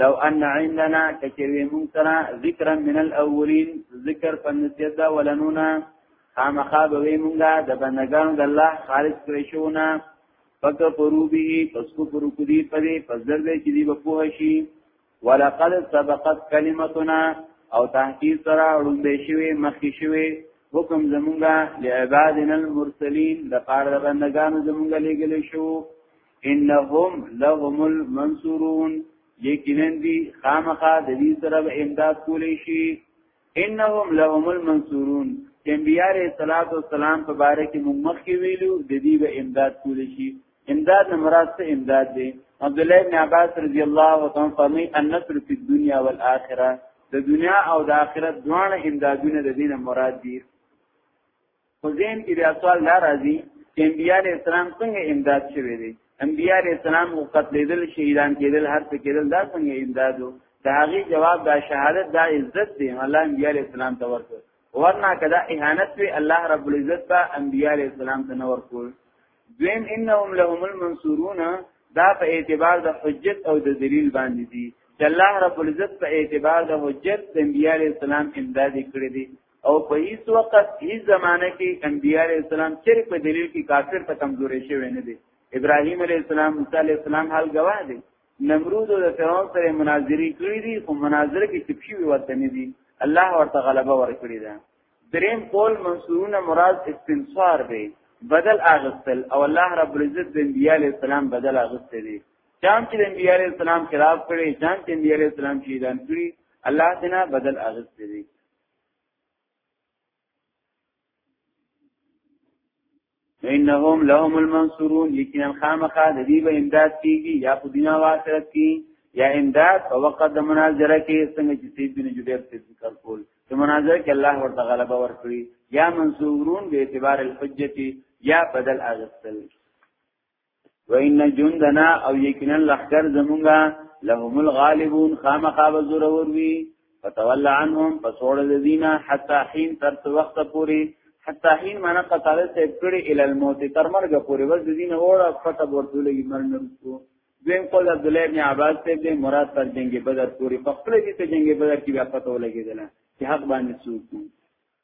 لو ان عندنا کچوی مون سره ذکر من الاولین ذکر پنسیت دا ولنونا خامخا بوی مونږه د بندگانو د الله خالص کړی شونا پک پرو به پس کو پرو کدی پدې پس در دې چې دی په پوه شي ولقد سبقت کلمتنا او تحقیق سره وړاندې شوی مخکې شوی حکم زمونږه لعبادنا المرسلین د پاره د بندگانو زمونږه لګل شو انهم لهم المنصورون یقینا دی خامخا د دې سره امداد کولی شي انهم لهم المنصورون انبیاء علیہ الصلوۃ والسلام په باره کې موږ مخکې ویلو د دې به امداد کول شي امداد نه مراد څه امداد دی عبد الله بن عباس رضی الله عنه فرمایي النصر فی الدنیا والآخرة د دنیا او د آخرت دواړه امدادونه د دینه مراد دي خو ذهن کې بیا سوال دا راځي چې انبیاء علیه السلام څنګه امداد شوی دی انبیاء علیه السلام او قتلېدل شهیدان کېدل هر څه کېدل دا څنګه امداد وو دا هغه جواب دا شهادت دا عزت دی الله انبیاء علیه السلام ته ورکړ ورنه کدا اهانت وی الله رب العزت په انبیاء علیه السلام ته نور کول دویم انهم لهم المنصورون دا په اعتبار د حجت او د دلیل باندې دي چې الله رب العزت په اعتبار د حجت د انبیاء علیه السلام امداد کړی دی او په هیڅ وخت هیڅ زمانه کې انبیاء علی السلام چیرې په دلیل کې کافر ته کمزوري شوی نه دي ابراهیم علی السلام موسی علی السلام حال گواه دي نمرود او فرعون سره مناظری کړی دي خو مناظره کې چپ شوی ورته نه دي الله ورته غلبه ورکړي ده دریم قول منصورونه مراد استنصار دی بدل اغستل او الله رب العزت د انبیاء علی السلام بدل اغستل دي چام چې د انبیاء علی السلام خلاف کړي چام چې انبیاء علی السلام شهیدان کړي الله دنا بدل اغستل دي انهم لهم المنصورون یقینا خامخا د دې به امداد کیږي یا په دنیا او آخرت کې یا امداد او وقت د مناظره کې څنګه چې سید بن جبیر ته ذکر کول د مناظره کې الله ورته غلبه ورکړي یا منصورون به اعتبار الحجتی یا بدل اغستل وان جندنا او یقینا لخر زمونږه لهم الغالبون خامخاب زورور وی فتولى عنهم فسوړ الذين حتى حين تر وخت پوری حتى حين معنا قطاله ته کړي ال الموت تر مرګ پوری ول د دین وړه پته ورته لګي مرنه رسو دویم قول عبد الله ابن عباس ته د مراد تر جنگ بدر پوری په خپل دي ته جنگ بدر کې بیا پته ولګیدل چې حق باندې څوک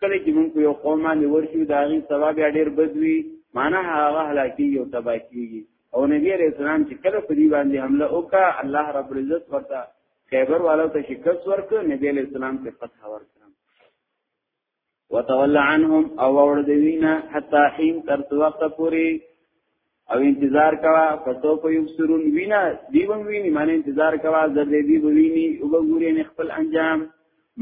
کله چې موږ په یو قوم باندې ورشو دا غي ثواب یا ډیر بدوي معنا هغه هلاکی یو تبا کیږي او نبی علیہ السلام چې کله په دې باندې حمله وکړه الله رب العزت ورته خیبر والو ته شکست ورک نبی علیہ السلام ته فتح ورک وتولى عنهم او ور دوینا حتا حين تر وخت پوری او انتظار کوا پسو په یو سرون وینا دیوم ویني معنی انتظار کوا زر دې دی ویني او ګوري نه خپل انجام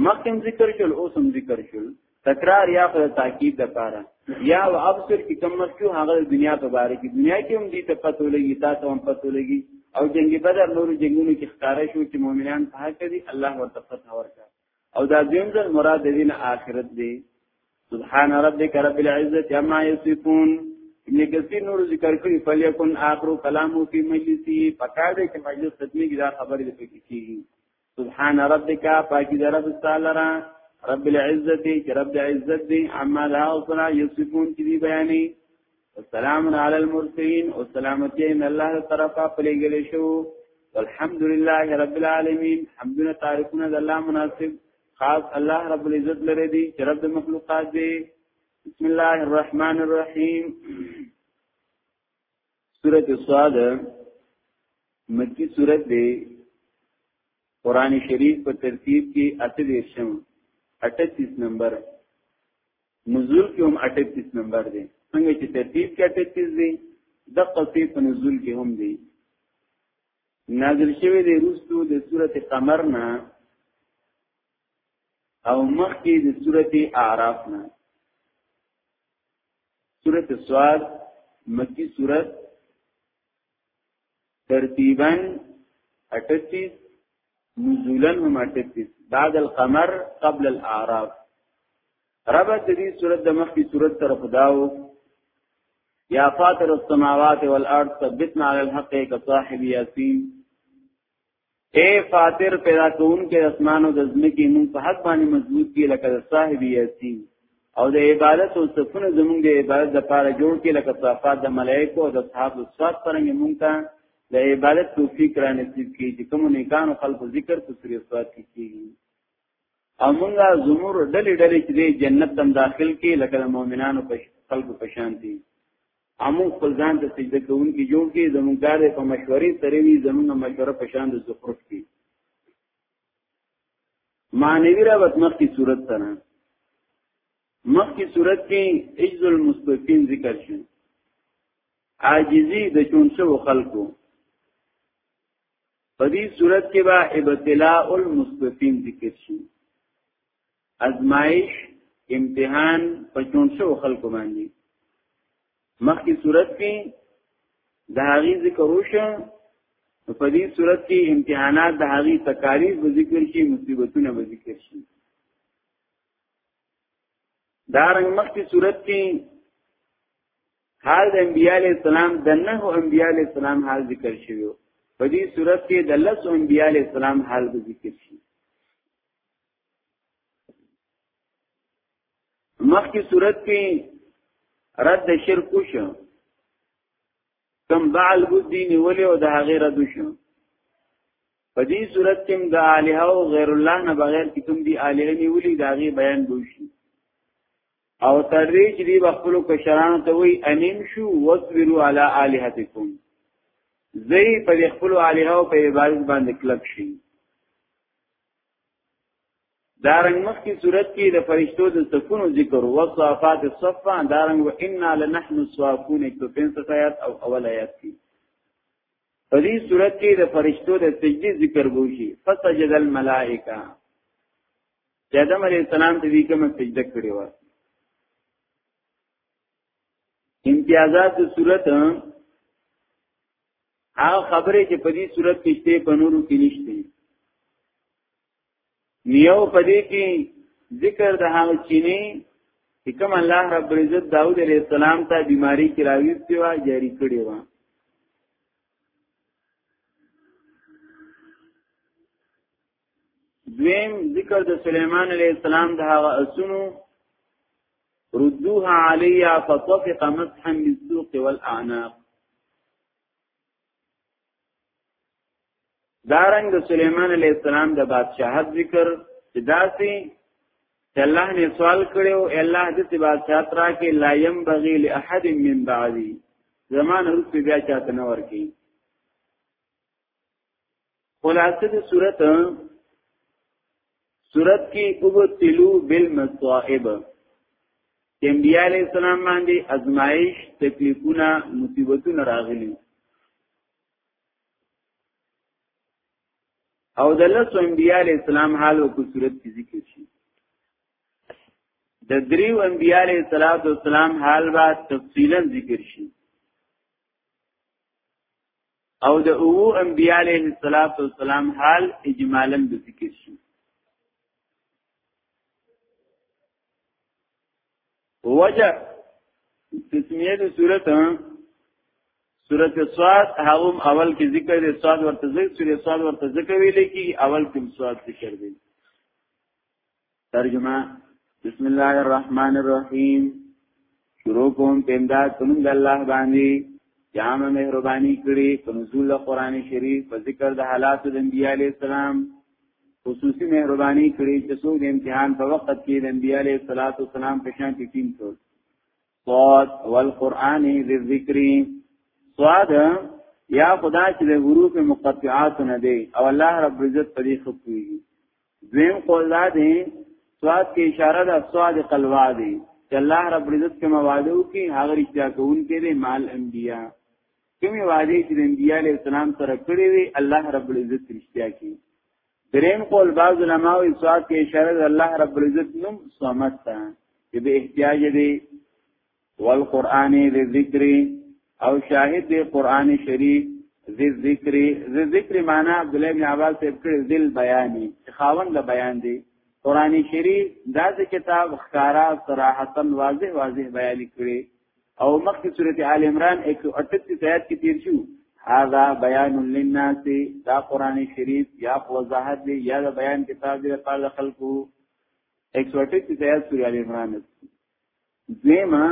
مخکم ذکر شول او سم ذکر شول تکرار یا پر تاکید د پاره یا او ابصر کی کم مخکو هغه دنیا په باره کې دنیا کې هم دې ته پتو لګي تاسو هم پتو لګي او جنگ بدر نور جنگونو کې ښکارا شو چې مؤمنان په حق دي الله ورته فتح ورکړي او دا دیم ځل مراد د دین آخرت دی سبحان ربک رب العزت عما یصفون ابن کثیر نور ذکر کړی فلیکن آخر کلامو فی مجلسی پکا دې چې مجلس ختمي کی دا خبرې دې پکې کیږي سبحان ربک پاکی در رب تعالی را رب العزت چې رب العزت دی عما لا اوصنا یصفون چې دی بیانې والسلام علی المرسلین او سلامتی من الله طرفا پلیګل شو والحمد لله رب العالمین حمدنا تعریفنا د الله مناسب خاص الله رب العزت لري دي چې رب د مخلوقات دی بسم الله الرحمن الرحیم سورۃ الصاد مکی سورۃ دی قران شریف په ترتیب کې اته دیشم 38 نمبر نزول کې هم 38 نمبر دی څنګه چې ترتیب کې 38 دی د قصې په نزول کې هم دی نازل شوی دی روستو د سورته قمر نه او مخکې د سورته اعراف نه سورته سواد مکی سورته ترتیبا 38 نزولا هم 38 بعد القمر قبل الاعراف ربط دې صورت د مخکې صورت سره خداو یا فاطر السماوات والارض ثبتنا على الحق كصاحب ياسين اے فاتر پیدا کون کې اسمانو د زمکه مون په حق باندې مضبوط کې لکه صاحب یاسین او د عبادت او صفونه زمونږ د عبادت د پاره جوړ کې لکه صفات د ملائکه او د اصحاب الصفات څنګه مونږ ته د عبادت توفیق را نصیب کړي چې کوم نیکان او خلق ذکر په سری صفات کې کیږي او مونږه زمور ډلې ډلې چې جنت تم داخل کې لکه د مؤمنانو په خلق په شان دي امون خپل ځان ته سجده کوونکی جوړ کې زمونږ کار په مشورې سره وی زمونږ مشوره په شان د زخرف کې معنوی را وت مخ کی صورت تنا مخ کی صورت کې اجز المستقیم ذکر شو عاجزی د چونسو خلقو په دې صورت کې با ابتلاء المستقیم ذکر شو ازمایش امتحان په چون شو خلکو باندې مخکې صورت کې د هغې ذکر وشو په دې صورت کې امتحانات د هغې تکالیف به ذکر شي مصیبتونه به ذکر شي دا رنګ مخکې صورت کې حال د انبیاء علیہ السلام د نه انبیاء علیہ السلام حال ذکر شوی په دې صورت کې د لس انبیاء علیہ السلام حال ذکر شي مخکې صورت کې رد شرک شو کم بعل الدین ولی او د هغه رد شو په دې صورت کې د الہ او غیر الله نه بغیر کې کوم دي الہ نه ولی د هغه بیان دوشي او تر دې چې دی خپل کشران ته وی انیم شو وصبروا علی الہتکم زئی په خپل الہ او په عبادت باندې کلک شي دارنګ مخکې صورت کې د فرشتو د صفونو ذکر او صفات الصفا دارنګ و انا لنحن الصافون 165 آیات او اول آیات کې په دې صورت کې د فرشتو د سجدي ذکر وشي فسجد الملائکه آدم علیہ السلام ته ویکم سجده کړې و امتیازات صورت هغه خبره چې په دې صورت کې شته په نورو کې نشته نیو په دې کې ذکر د هغه چینه چې کوم الله رب عزت داوود علیه السلام ته بیماری کې راويستي و جاری کړی و دویم ذکر د سليمان عليه السلام د هغه اسونو ردوها عليا فطفق مسحا بالسوق والاعناق دارنګ د سليمان عليه السلام د بادشاہت ذکر چې داسي چې الله نه سوال کړو الله دې ته بادشاہت راکې لا يم بغي لاحد من بعدي زمان روس بیا چاته نه ورکی خلاصه د صورت صورت کې وبتلو بالمصائب انبیاء علیہ السلام باندې ازمایش تکلیفونه مصیبتونه راغلي او د لس انبیاء علیہ السلام حال او صورت کې ذکر شي د دریو انبیاء علیہ الصلوۃ والسلام حال با تفصیلا ذکر شي او د او انبیاء علیه الصلاۃ والسلام حال اجمالا د ذکر شو وجه تسمیه د صورت صورت صاد هغم اول کې ذکر دی صاد ورته ذکر صورت صاد ورته ذکر ویل کی اول کې صاد ذکر دی ترجمه بسم الله الرحمن الرحیم شروع کوم پیمداد کوم د الله باندې جام مهرباني کړي په نزول قران شریف په ذکر د حالات د انبیاء علی السلام خصوصي مهرباني کړي چې څو د امتحان په وخت کې د انبیاء علی السلام په شان کې ټیم شو صاد والقران ذکر صاد یا خدا چې د حروف مقطعات نه دی او الله رب عزت په دې خپوي دویم قول دا دی سواد کې اشاره ده سواد قلوا دی چې الله رب عزت کوم وعده وکي هغه رښتیا کوونکی دی مال انبیا کوم وعده چې د انبیا علی السلام سره کړی وي الله رب عزت رښتیا کوي دریم قول بعض علماء او سواد کې اشاره ده الله رب عزت نوم صمد ته چې به احتیاج دی والقران ذکر او شاهد دی قران شریف ذی ذکر ذی ذکر معنی عبد الله بن عباس یې کړ ذل بیانی خاوند د بیان دی قران شریف دا د کتاب خکارا صراحتا واضح واضح بیان کړي او مخکې سورته آل عمران 138 آیات کې تیر شو هذا بیان للناس دا قران شریف یا وضاحت دی یا د بیان کتاب دی لپاره خلکو 138 آیات سورته آل عمران دیمه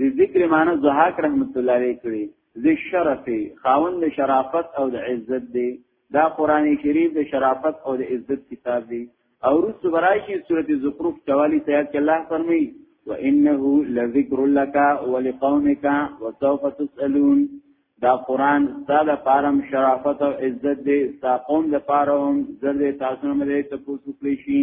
د ذکر معنی زهاک رحمت الله علیه کړی ذی شرف خاوند شرافت او د عزت دی دا قران شریف د شرافت او د عزت کتاب دی او رس برایشی سورته زخرف 44 آیات کې الله فرمایي وانه لذکر لك ولقومك وسوف تسالون دا قران ستاسو پارم شرافت او عزت دی تاسو قوم د پاره هم زر تاسو نه مده ته پوښتنه کړئ شي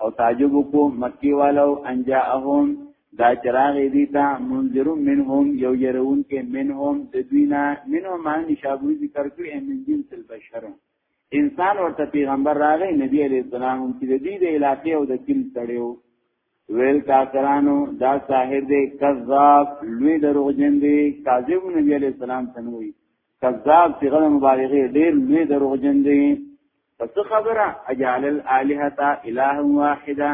او تعجب کو مکی والو انجاءهم دا چراغ دی تا منذر منهم یو يرون کې منهم د دوینا منهم معنی شابوی ذکر کړی من جنس البشر انسان ورته پیغمبر راغی نبی علیہ السلام چې د دې د علاقې او د کل تړیو ویل کافرانو دا ساحر دی کذاب لوی دروغجن دی کاذب نبی علیہ السلام تنوي کذاب چې غل مبالغه ډیر لوی دروغجن دی پس خبره اجعل الالهه اله واحده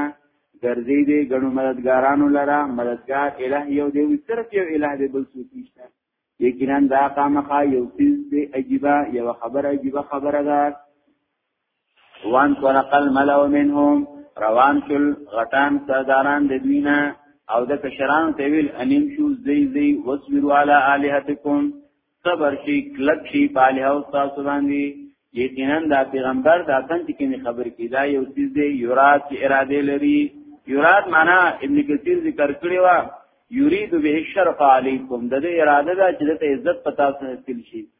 ګرځي دي ګڼو مددګارانو لرا مددګار اله یو دی صرف یو اله دی بل څوک نشته یقینا دا قامخا یو څه دی عجیبه یو خبره عجیبه خبره ده وان طلقل ملو منهم روان شل غټان سرداران د دوینا او د کشران ته ویل انیم شو زی زی وسبروا علی الہتکم صبر شي کلک شي پاله او تاسو باندې یقینا دا پیغمبر دا څنګه کې خبر کیدا یو چیز دی یورات چې اراده لري یورات معنا ابن کثیر ذکر کړی و یرید به شرف علیکم د دې اراده دا چې د عزت پتا سره تل شي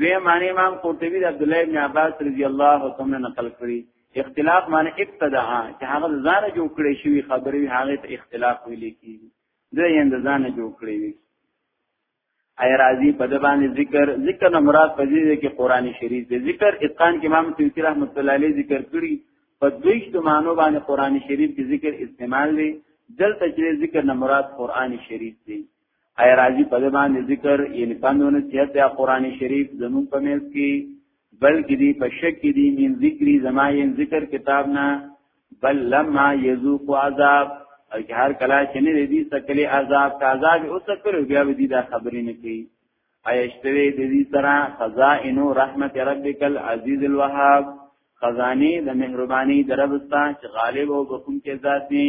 دوی معنی امام قرطبی د عبد الله ابن عباس رضی الله تعالی نقل کړی اختلاف معنی ابتدا چې هغه ځان جوړ کړی شوی خبرې هغه ته اختلاف ویل کیږي دوی یې ځان جوړ کړی وی ای راضی په د باندې ذکر ذکر نه مراد په دې کې قران شریف دی ذکر اتقان کې امام سیوطی رحمت الله علیه ذکر کړی په دوی شتمانو باندې قران شریف کې ذکر استعمال دی دلته چې ذکر نه مراد قران شریف دی اي راځي په باندې ذکر ان پندونه صحت یا قران شریف زمون په مېز کې بلکې دی په شک کې دی من ذکرې زماین ذکر کتاب نه بل لما یذوق عذاب او چې هر کله چې نه دی سکلې عذاب کا عذاب او سکلو بیا به دی دا خبرې نه کوي ایشتوی د دې سره خزائن رحمت ربک العزیز الوهاب خزانی د مهربانی دربستا چې غالب او بخون کې ذات دی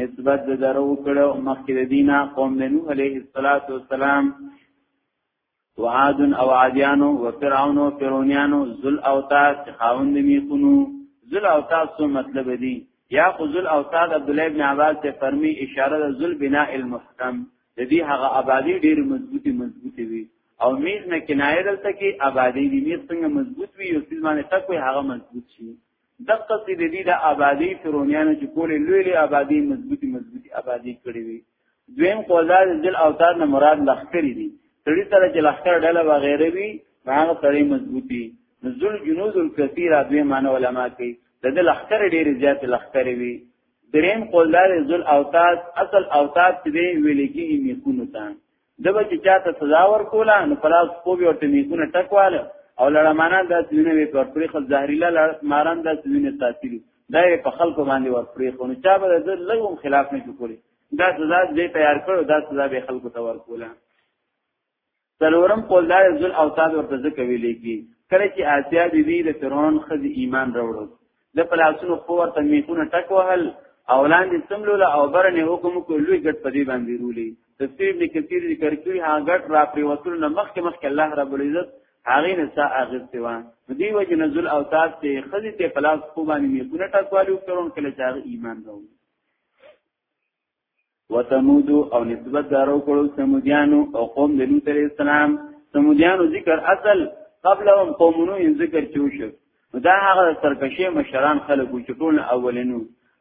نسبت د درو کړو مخکې د دینه قوم د نوح علیه السلام وعاد او عادیان او فرعون او فرعونیان ذل اوتاد خاوند میخونو ذل اوتاد څه مطلب دی یا ذل اوتاد عبد الله ابن عباس ته فرمی اشاره د ذل بناء المحکم د دې هغه آبادی ډیر مضبوطی مضبوطی وی او میز نه کنایه دلته کې آبادی دی میز څنګه مضبوط وی او سیمانه تک وی هغه مضبوط شي دغه سي د دې د آبادی فرونیانو چې کولې لوی لوی آبادی مضبوطی مضبوطی آبادی کړې وي دویم قوزاد ذل اوتار نه مراد لخرې دي تړي سره چې لخر ډله وغیره وي هغه سره مضبوطی نزول جنود الكثير دوی معنی علما کوي د دې لخر ډېر زیات لخر وي دریم قوزاد ذل اوتاد اصل اوتاد دې ویل کېږي میکونو ته دبا چې چاته سزا ورکوله نو پلاس خو به ورته میکونه ټکواله او لړمانان د سینې وی پر پرې خل زهريلا لړمانان د سینې تاثیر دا په خلکو باندې ور پرې خو نو چا به د لګوم خلاف نه جوړي دا سزا دې تیار کړو دا سزا به خلکو ته ورکوله څلورم قول دا ذل اوتاد ورته ځکه ویلې کی کله چې آسیا بیبي د فرعون خځ ایمان راوړو د پلاسونو خو ورته میخونه ټک وهل او لاندې سملول او برنه حکم کو لوی ګټ پدی باندې رولی تفسیر ابن کثیر ذکر کړی ها ګټ را پری وصول نه مخک مخک الله رب العزت هغه نه سا اغسته و دی وجه نزل او تاس ته خزی ته پلاس خو باندې میخونه ټکوالو کرون کله چې ایمان راوړي وتمود او نسبت دارو کړو سمودیانو او قوم د لوط علیہ السلام سمودیانو ذکر اصل قبلهم قومونو ذکر چوشو دا هغه سرکشه مشران خلکو چې ټول اولینو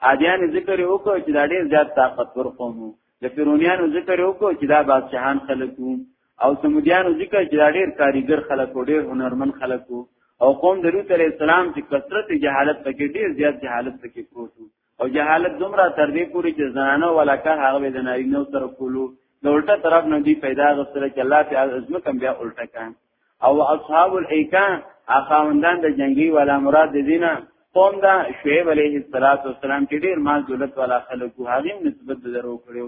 عادیان ذکر وکړو چې دا ډیر زیات طاقتور قومو د فرعونانو ذکر وکړو چې دا بادشاہان خلکو او سمودیانو ذکر چې دا ډیر کاریګر خلکو ډیر هنرمن خلکو او قوم د لوط علیہ السلام چې کثرت جهالت پکې ډیر زیات جهالت پکې پروت او جهالت دومره تر دې پوري چې زنانه ولکه هغه به د نارینه سره کولو د الټه طرف نه دی پیدا غسره چې الله په عزم کم بیا الټه کان او اصحاب الایکا اخاوندان د جنگي ولا مراد د دینه قوم دا شعیب علیه السلام چې ډیر مال دولت والا خلکو هغه نسبت درو کړو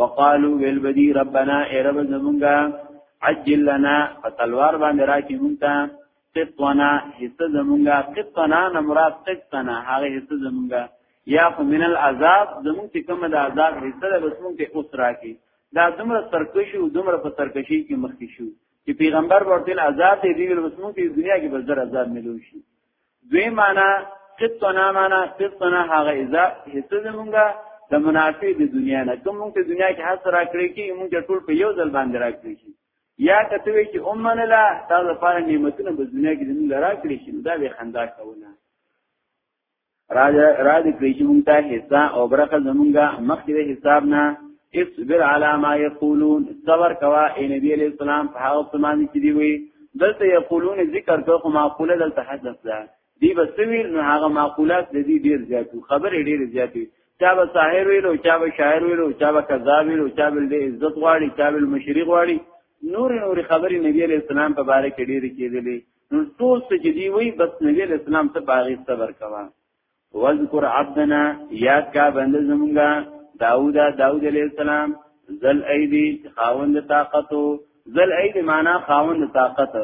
وقالو ویل بدی ربنا ای رب زمونږه عجل لنا فتلوار باندې راکی مونږ ته قطنا حصہ زمونږه قطنا نمرات قطنا هغه حصہ زمونږه یا خو من العذاب زمونږ چې کوم د عذاب حصہ ده بس مونږ ته اوس راکی دا دومره سرکشي او دومره په سرکشي کې مخکې شو چې پیغمبر ورته عذاب دی دی بس مونږ ته دنیا کې بس در عذاب ملو شي دوی معنا قطنا معنا قطنا هغه اذا حصہ زمونږه د منافع د دنیا نه کوم موږ ته دنیا کې حاصل راکړي کې موږ ټول په یو ځل باندې راکړي شي یا کته وی چې امن لا تاسو لپاره نعمتونه په دنیا کې زموږ راکړي شي دا به خندا کوله را دې کړی چې مونږ ته حصہ او برخه زمونږه مخکې د حساب نه اصبر علی ما یقولون صبر کوا اے نبی علیہ السلام په هغه سمانی چې دی وی دلته یقولون ذکر کو خو معقوله دلته حدث ده دی بسویل نو هغه معقولات د دې ډیر زیاتو خبر ډیر زیاتې چا به ساحر ویلو چا به شاعر ویلو چا به کذاب ویلو چا به د عزت غواړي چا به مشرق غواړي نور نور خبرې نبی علیہ السلام په باره کې ډیر کېدلې نو ټول څه چې دی وی بس نبی اسلام ته باغی صبر کوا وذکر عبدنا یاد کا بند زمونږه داوود داوود علیہ السلام ذل ایدی خاوند طاقتو ذل اید معنا خاوند طاقت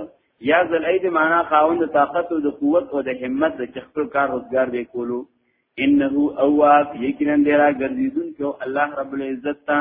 یا ذل اید معنا خاوند طاقت او د قوت او د همت د چخپل کار روزګار دی کولو انه اواب یقینا دیرا ګرځیدون کو الله رب العزت ته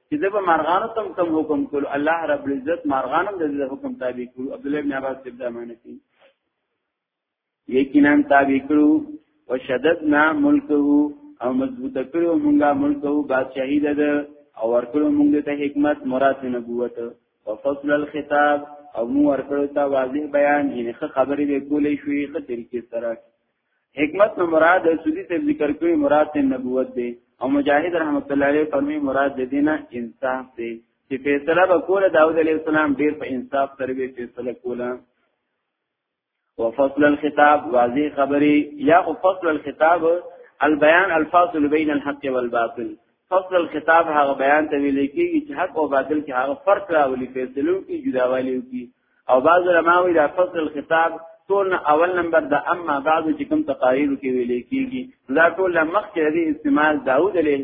چې د مارغانو تم کم حکم کول الله رب العزت مارغانو د حکم تابع کړو عبد الله بن عباس دې معنی کوي یقینا تابع کړو وشددنا ملکه او مضبوط کړو مونږه ملکه بادشاہي ده او ورکړو مونږ ته حکمت مراد نبوت او فصل الخطاب او مو ورکړو ته واضح بیان یعنی خبرې به کولې شوې خطرې کې سره حکمت نه مراد سودی ته ذکر کوي مراد ته نبوت دی او مجاهد رحمت الله علیه فرمی مراد د دینه انصاف دی چې فیصله به کوله داوود علیه السلام ډیر په انصاف سره به فیصله کوله وفصل الخطاب واضح خبری یا فصل الخطاب البيان الفاصل بين الحق والباطل فصل الخطاب هغه بیان ته ویل کیږي چې حق او باطل کې هغه فرق راولي فیصلو کې جداوالي کوي او بعض علماء وی دا فصل الخطاب ټول اول نمبر د اما بعض چې کوم تقاریر کې ویل کېږي دا ټول لمخ کې د استعمال داوود علیه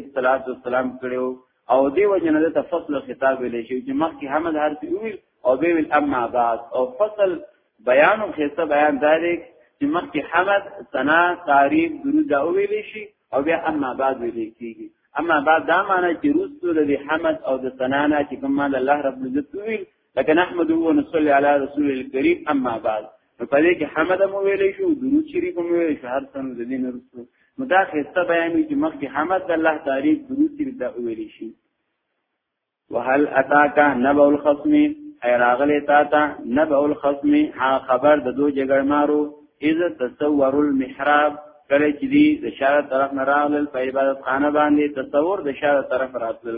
السلام کړو او دی وجنه د فصل الخطاب ویل شي چې مخ کې حمد حرف ویل او به ویل اما بعد او فصل بیان او خصه بیان داري چې مخ کې حمد ثنا تعریف درود دا ویل شي او بیا اما بعد ویل کېږي اما بعد دا معنی چې روستو د حمد او د ثنا نه چې کوم الله رب عزت ویل لکه نحمده و نصلی علی رسول الکریم اما بعد نو په دې کې حمد مو ویلې شو درود شریف مو ویلې شو هر څه د دې نه رسو نو دا خسته بیان چې مخکې حمد د الله تعریف درود شریف دا ویلې شي وهل اتاک نبأ الخصم ای راغلی تا ته نبأ الخصم ها خبر د دوه جګړ مارو اذ تصور المحراب کله چې دی د شاله طرف نه راغلل په عبادت خانه باندې تصور د شاله طرف راتلل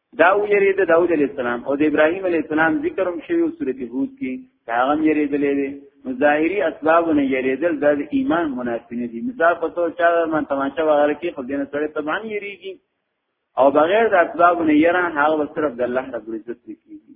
دا ویری د داوود علی السلام او د ابراهیم علی السلام ذکر هم شوی سورته هود کې دا هم یری دلې دي ظاهری اسباب نه یری دل د ایمان منافینه دي مثال په تو چا من تماشه وغیرہ کې خو دینه سره طبعا یریږي او بغیر د اسباب نه یره هغه صرف د الله رب العزت کیږي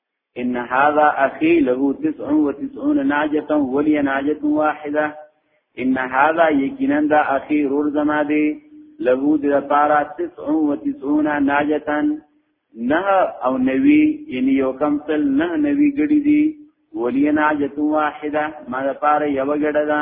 ان هذا اخي له 99 ناجه ولي ناجه واحده ان هذا یقینا دا اخي رور زما دی له د لپاره 99 ناجه نه او نوی یعنی یو کم تل نه نوی ګړي دی ولي ناجه واحده ما لپاره یو ګړه ده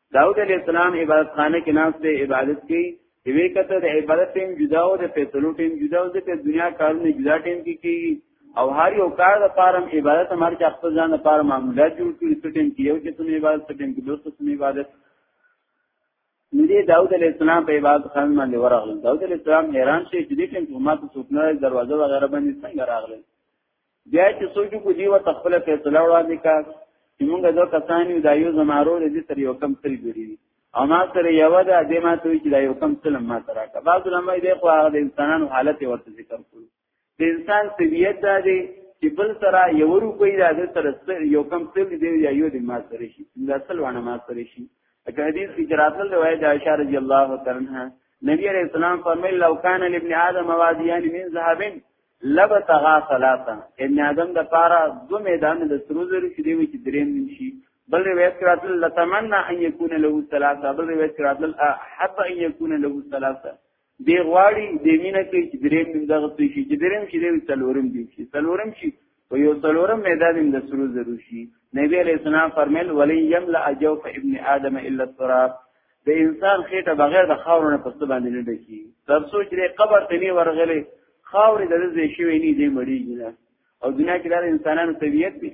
داود علیہ السلام عبادت خانه کې ناس دی عبادت کوي چې وی کته د عبادت ټیم جدا او د فیصلو ټیم جدا او د دنیا کارونه جدا ټیم کې کیږي او هر یو کار د پارم عبادت مر چې خپل ځان د پاره معمولات جوړ کړي چې ټیم کې یو چې تم عبادت ټیم کې دوست تم عبادت نبی داود علیہ السلام په عبادت خان باندې ورغل داود علیہ السلام حیران شي چې دې ټیم ته ماته څوک نه دروازه وغیرہ باندې څنګه راغله بیا چې سوچو کو دیو ته خپل فیصله وړاندې کا چې موږ دوه کسان یو دا یو زمارو دې تر یو کم تل ګړي او ما سره یو ده دې ما ته چې دا یو کم تل ما سره کا بعض علماء دې خو هغه د انسانانو حالت ورته ذکر کړو د انسان طبیعت دا دی چې بل سره یو روپۍ دا د سره یو کم تل دی یا یو دې ما سره شي دا سل وانه ما سره شي اګه حدیث کې جراتل روایت عائشہ رضی الله تعالی عنها نبی علیہ السلام فرمایل لو کان لابن آدم وادیان من ذهب لب تغا ثلاثه ابن اعظم د پاره دو میدان د سرو زرو چې دی چې دریم نشي بل روایت کراتل لتمنى ان يكون له ثلاثه بل روایت کراتل حب ان يكون له ثلاثه دی غواړي د مینه کې چې دریم نیم دغه شي چې دریم شي دی څلورم دی شي څلورم شي و یو څلورم میدان د سرو زرو شي نبی علیہ السلام فرمایل ولی یملا اجوف ابن ادم الا التراب د انسان خېټه بغیر د خاور نه پسته باندې نه ډکی تر سوچ لري قبر ته نه ورغلې خاور د دې شوی نه دی مړیږي نه او دنیا کې د انسانانو طبیعت دی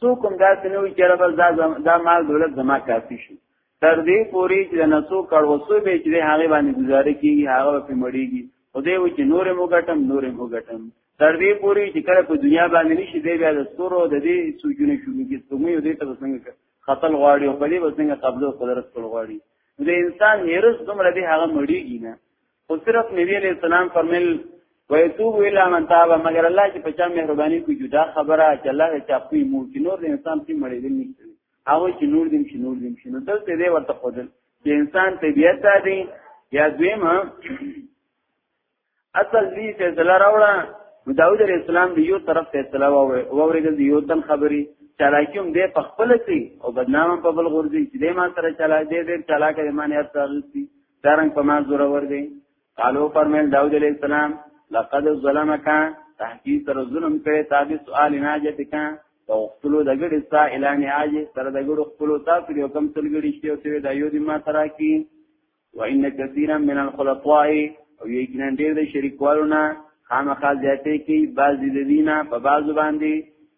څوک هم داسې نه وي چې رب دا دا مال دولت زما کافي شي تر دې پوري چې نه څو کړ وسو به چې هغه باندې گزاره کیږي هغه په مړیږي او دې و چې نور مو ګټم نور مو ګټم تر دې پوري چې کله په دنیا باندې نشي دی بیا د ستورو د دې سوجونه شروع کیږي څومره دې ته څنګه خپل غواړي او په دې وسنګ قبضه قدرت کول غواړي د انسان هرڅ دومره دې هغه مړیږي نه خو صرف نبی علیہ السلام فرمل ويتوب الا من تاب مگر الله چې په چا مهرباني کوي جدا خبره چې الله چې خپل مو کې نور انسان په مړې دي نشته هغه چې نور دیم چې نور دیم چې نو دلته دې ورته خودل چې انسان طبيعت دی یا دویم اصل دې چې زلا راوړه داوود علیہ السلام دی یو طرف ته اصلاح وورېدل دی یو تن خبري چالاکیوم دې په خپل سي او بدنامه په بل غورځي چې دې ما سره چالاک دې دې چالاک دې معنی ارتغلسي دارنګ په ما زور ور دي قالو فرمایل داوود علیہ السلام لقد ظلمک تحقیق سره ظلم کړي تابع سوال ناجت کا او خپل د ګړي سا اعلان عاج سره د ګړو خپل تاسو یو کم تل ګړي شته او سوي د یو دي ما ترا کی و ان کثیرا من الخلطاء او یقینا ډیر د شریکوالو نه خامخا زیاتې کی بعض د دینه په بعض باندې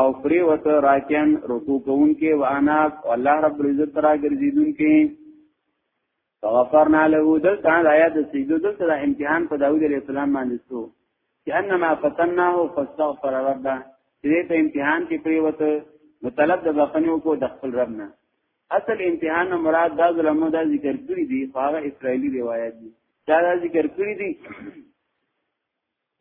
او پریوت راکن رکو کون کې واناب او الله رب العزت را ګرځیدون کې فغفرنا له دل تعالی آیات سجدو دل تعالی امتحان په داوود علیہ السلام باندې سو چې انما فتناه فاستغفر ربه دې ته امتحان کې پریوت مطلب د بخنو کو د خپل رب نه اصل امتحان مراد دا ظلمو دا ذکر کړی دی هغه اسرایلی روایت دی دا ذکر کړی دی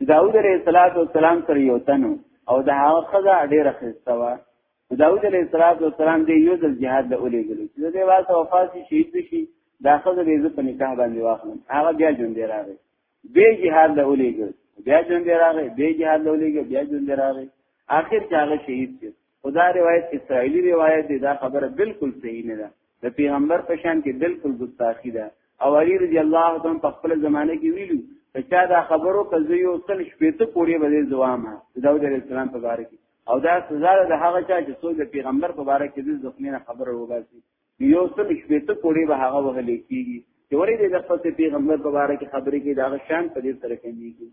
داود علیه السلام سره یو تنو او د هغه خزه ډیره خسته و داود علیه السلام دی یو ځل جهاد له اولې غلو چې د واسه وفات شهید شي دا خزه به په نکاح باندې واخلم هغه بیا ژوند راغی به جهاد له اولې غل بیا ژوند راغی به جهاد له اولې بیا ژوند راغی اخر چې هغه شهید شو خو دا روایت اسرائیلی روایت دی دا خبره بالکل صحیح نه ده د پیغمبر په شان کې بالکل ګستاخی ده او علی رضی الله عنه په خپل زمانه کې ویلو چې چا دا خبرو کزه یو تل شپېته پورې به ځوامه داود علیه السلام په باره کې او دا سزا ده هغه چا چې څو د پیغمبر په باره کې د زخمینه خبره وباسي یو تل شپېته پورې به هغه وهل کیږي چې ورې د خپل پیغمبر په باره کې خبرې کې دا شان په دې سره کوي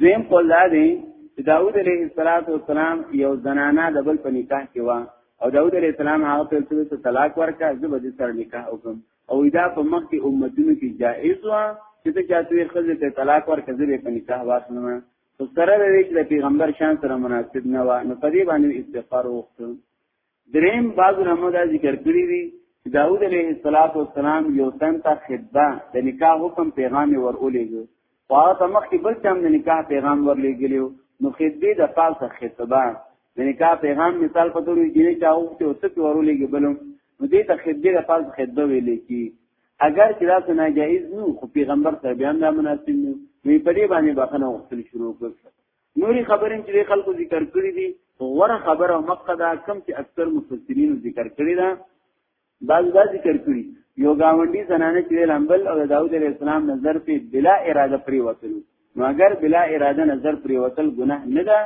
دویم قول دا دی چې داوود علیه السلام یو زنانه د بل په نکاح کې و او داوود علیه السلام هغه په څیر ته طلاق ورکړ چې به د سر نکاح وکم او دا په مخ کې امتونو کې جائز و چې ته چاته یې خزه ته طلاق ورکړ چې په نکاح واخلم خو سره د دې چې د پیغمبر شان سره مناسب نه و نو په دې باندې استغفار وکړ دریم بعض علماء دا ذکر کړی دی چې داوود علیه السلام یو تن ته خطبه د نکاح حکم پیغام ورولېږي خو هغه مخکې بل چم د نکاح پیغام ورلېږلی نو خطبه د پال ته خطبه د نکاح پیغام مثال په توګه جنې چا وخت او څه ورولېږي بلم نو دې ته خطبه د پال خطبه ویل کی اگر چې دا ناجایز نو خو پیغمبر سره بیان دا مناسب نو په دې باندې بخنه وختل شروع کړ نوري خبرې چې خلکو ذکر کړې دي غوره خبره او مقصد دا کم چې اکثر مفسرین ذکر کړی دا بعض دا ذکر کړی یو گاونډي زنانه چې لامبل او داوود علیه السلام نظر په بلا اراده پری وتلو نو اگر بلا اراده نظر پری وتل ګناه نه ده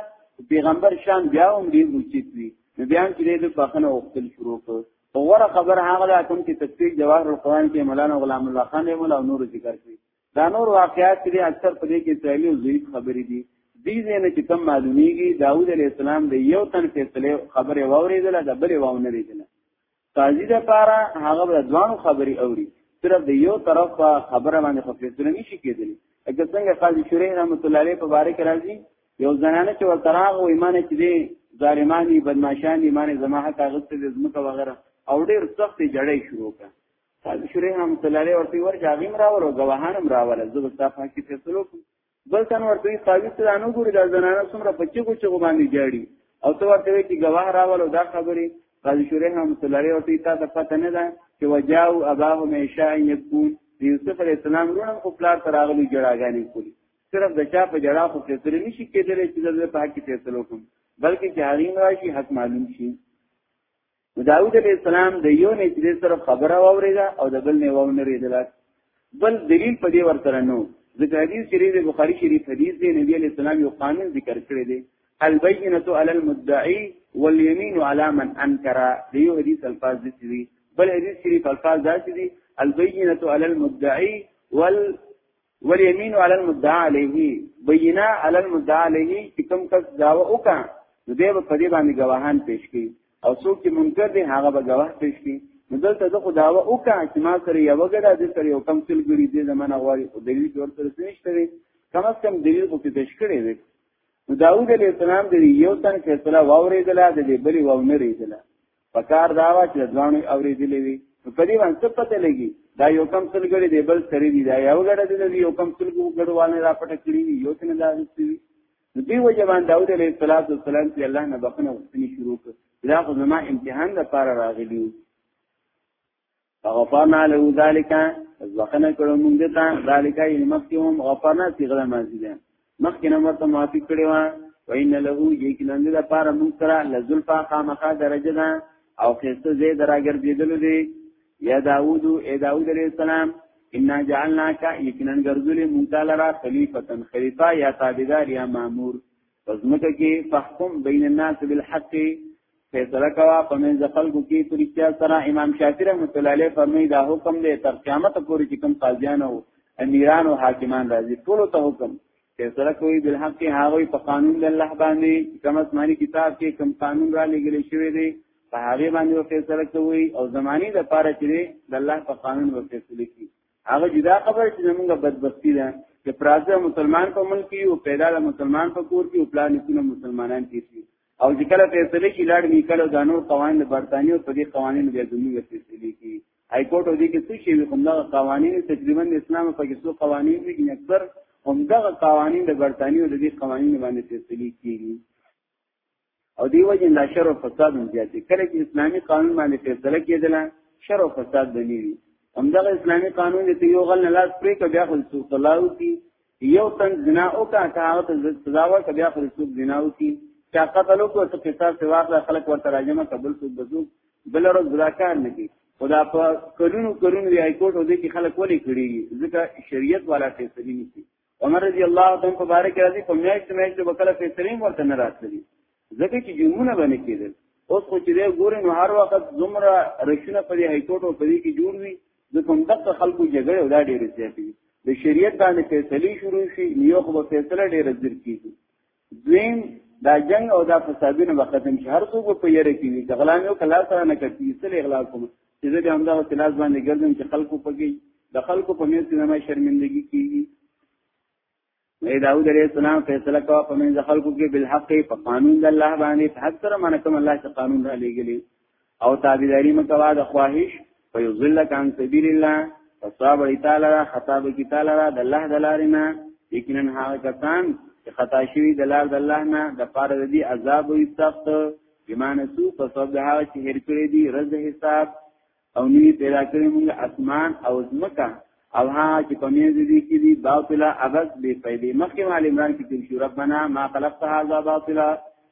پیغمبر شان بیا هم دې اوچت وی نو بیا چې دې بخنه وختل شروع کړ غوره خبر هغه کوم چې تفسیر جواهر القرآن کې مولانا غلام الله خان مولا نور ذکر کړی دا نور واقعات دي اکثر په دې کې تعالی او ضعیف خبرې دي دې نه چې کوم معلومیږي داوود علی السلام د یو تن فیصله خبره واورېدله د بلې واونه لیدله قاضي د پاره هغه د دوانو خبرې اوري صرف د یو طرف خبره باندې خو فیصله نشي کېدلی اګه څنګه قاضي شریح رحمت الله علیه په باره کې راځي یو زنانه چې ورتراغ او ایمان چې دي ظالمانی بدمعشان ایمان زما حق غوښته د زمکه وغیرہ او ډیر سخت جړې شروع کړه قاضي شریح رحمت الله علیه ورته ورته هغه مراول او غواهان مراول زه به تاسو کې فیصلو کوم بل تن ورته قاضي ته انو ګوري د زنانه څومره پچې کو چغو باندې جاړي او ته ورته وی چې غواه راول او دا خبري قاضي شریح رحمت الله علیه ورته تاسو پته نه ده چې وجاو اباه میشا یکون یوسف علی السلام رونه خو پلار تراغلی جړاګانی کولی صرف د چا په جړا خو فیصله نشي کېدلی چې د په حق کې فیصله کوم بلکې چې حریم راشي حق معلوم شي نو داوود علیه السلام د یو نه چې سره خبره واورېده او د بل نه واونه ریدل بل دلیل په دې ورته نو ځکه حدیث شریف د بخاری شریف حدیث دی نبی علیه السلام یو قانون ذکر کړی دی البینه علی المدعی والیمین علی من انکر دی یو حدیث الفاظ دي بل حدیث شریف الفاظ داسې دي البینه علی المدعی وال والیمین علی المدعا علیه بینه علی المدعا علیه چې کوم کس داوا وکا نو دی په دې باندې گواهان پیش کړي او څوک چې منکر دي هغه به گواه پیش کړي نو دلته زه خو داوا وکا چې ما سره یو غړا دې سره یو کم تل ګړي دې زمانہ غواړي او دلیل جوړ تر څه نشته وي کم از کم دلیل خو پیش کړي وي نو داوود علیه السلام دې یو تن فیصله واورېدله دې بلی واو نه ریدله پکار دا وا چې ځواني اورېدلې وي نو په دې باندې څه پته لګي دا یو کم څل غړي دی بل سری دی دا یو غړي دی یو کم څل غړوالنه را پټه کړی وي یو څنګه دا غوښتي وي نو دی وجه باندې داوود علیه السلام چې الله نه بخنه وستنی شروع کړ دا خو زما امتحان د پاره راغلی فغفرنا له ذالک از وخنه کړو مونږ ته ذالک یې مخکې هم غفرنا صيغه ماضی ده مخکې نو ورته معافي کړی و وین له یقینا د لپاره مونږ سره لزلفا خامخه درجه ده او خسته زی دراګر دیدل دي یا داوود ای داوود علیہ السلام ان جعلناک یقینا غرذل مونږ تعالی را خلیفتا خلیفہ یا تابعدار یا مامور پس مکه کې فحکم بین الناس بالحق فیصله کوا په منځ خلکو کې پر اختیار سره امام شافعی رحمۃ اللہ علیہ فرمایي دا حکم دی تر قیامت پورې چې کوم قاضیان او امیران او حاکمان راځي ټول ته حکم فیصله کوي بل حق کې هغه په قانون د الله باندې کوم آسماني کتاب کې کوم قانون را لګل شوی دی په هغه باندې فیصله کوي او زمانی د پاره چې د الله په قانون ورته فیصله کوي هغه جدا خبره چې موږ بدبختی ده چې پرازه مسلمان په ملک کې او پیدا د مسلمان په کور کې او پلان نسونه مسلمانان کې شي او چې کله فیصله کې لاړ می کله د نور قوانین د برتانیو په دې قوانینو بیا زموږ فیصله کې های کورټ دې کې څه شي کوم دا قوانین تقریبا د اسلام په کې څو قوانین دي چې اکثر همدغه قوانین د برتانیو د دې قوانینو باندې فیصله کیږي او دی وجه دا شر او فساد هم زیات دي کله چې اسلامي قانون باندې فیصله کېدله شر او فساد بنی وي همدغه اسلامي قانون دې یو غل نه لاس پرې کړ بیا خو څوک طلاو کی یو تن زنا او کا هغه ته سزا ورکړ بیا خو څوک زنا او کی چا قتل او کو څه قصاص ته واخله خلک ورته راجمه قبول څوک بزوک بل ورځ ګراکار نه کی خدا په کلونو کلونو دی هاي کورټ او دې کې خلک ولې کړی ځکه شریعت والا فیصله نشي عمر رضی الله عنه په باره کې راځي په میاشت میاشت به کله فیصلیم ورته نه راتللی ځکه چې جمعونه باندې کېدل اوس خو چې ګورې نو هر وخت زمره رښونه په دې هایکورټ او په دې کې جوړ وي د کوم دغه خلکو جګړه ولا ډېرې زیاتې د شریعت باندې فیصله شروع شي یو خو فیصله ډېره زر کیږي دویم دا جنگ او دا فسادونه به ختم شي هر څوک په یره کې وي غلام یو کلا سره نه کوي سل اغلا کوم چې زه به همدا تلاش باندې ګرځم چې خلکو پګي د خلکو په میز کې نه شرمندگی کیږي نه داوود علیہ السلام فیصله کا په منځ خلکو کې بالحق په قانون د الله باندې حق سره منکم الله چې قانون را لېګلی او تابعداري مکوا د خواهش فیضلک عن سبیل الله فصابر تعالی را خطاب کی تعالی را د الله دلارینا یقینا هغه کسان چې خطا شوی د لار د الله نه د پاره د دې عذاب او سخت بمان سو په سبب د هغه چې هر کړی دی رز حساب او نی پیدا کړی موږ اسمان او زمکا او ها چې په مې دې کې دی باطلا ابد به پیدا مخکې مال عمران کې چې ربنا ما خلقت هذا باطلا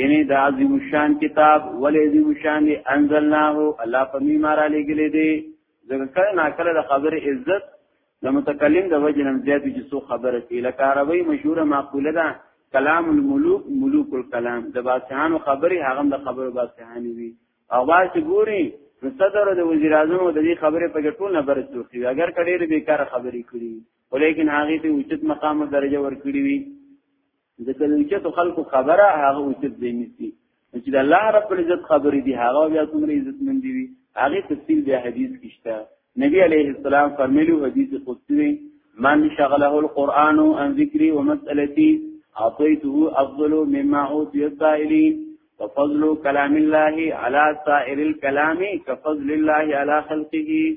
یعنی دا عظیم الشان کتاب ولی عظیم الشان دی انزلناه الله په می مارا لګلې دی ځکه کله نا کله د خبر عزت د متکلم د وجه نم زیات چې سو خبره کی لکه عربی مشهوره معقوله ده کلام الملوک ملوک الکلام د باسهانو خبري هغه د خبرو باسهانی وي او باز ګوري نو صدر د وزیر اعظم د دې خبرې په ټول نه برس توخي اگر کډېر بیکاره خبرې کړي ولیکن هغه ته اوچت مقام او درجه ورکړي وي ځکه د اوچتو خلکو خبره هغه اوچت دی نسی چې د الله رب العزت خبرې دي هغه بیا څومره عزت مند دي هغه تفصیل بیا حدیث کېشته نبی علیه السلام فرمایلی حدیث قدسی دی من شغله القرآن عن ذکری ومسألتی اعطیته افضل مما اوتی السائلین وفضل کلام الله على سائر الكلام كفضل الله على خلقه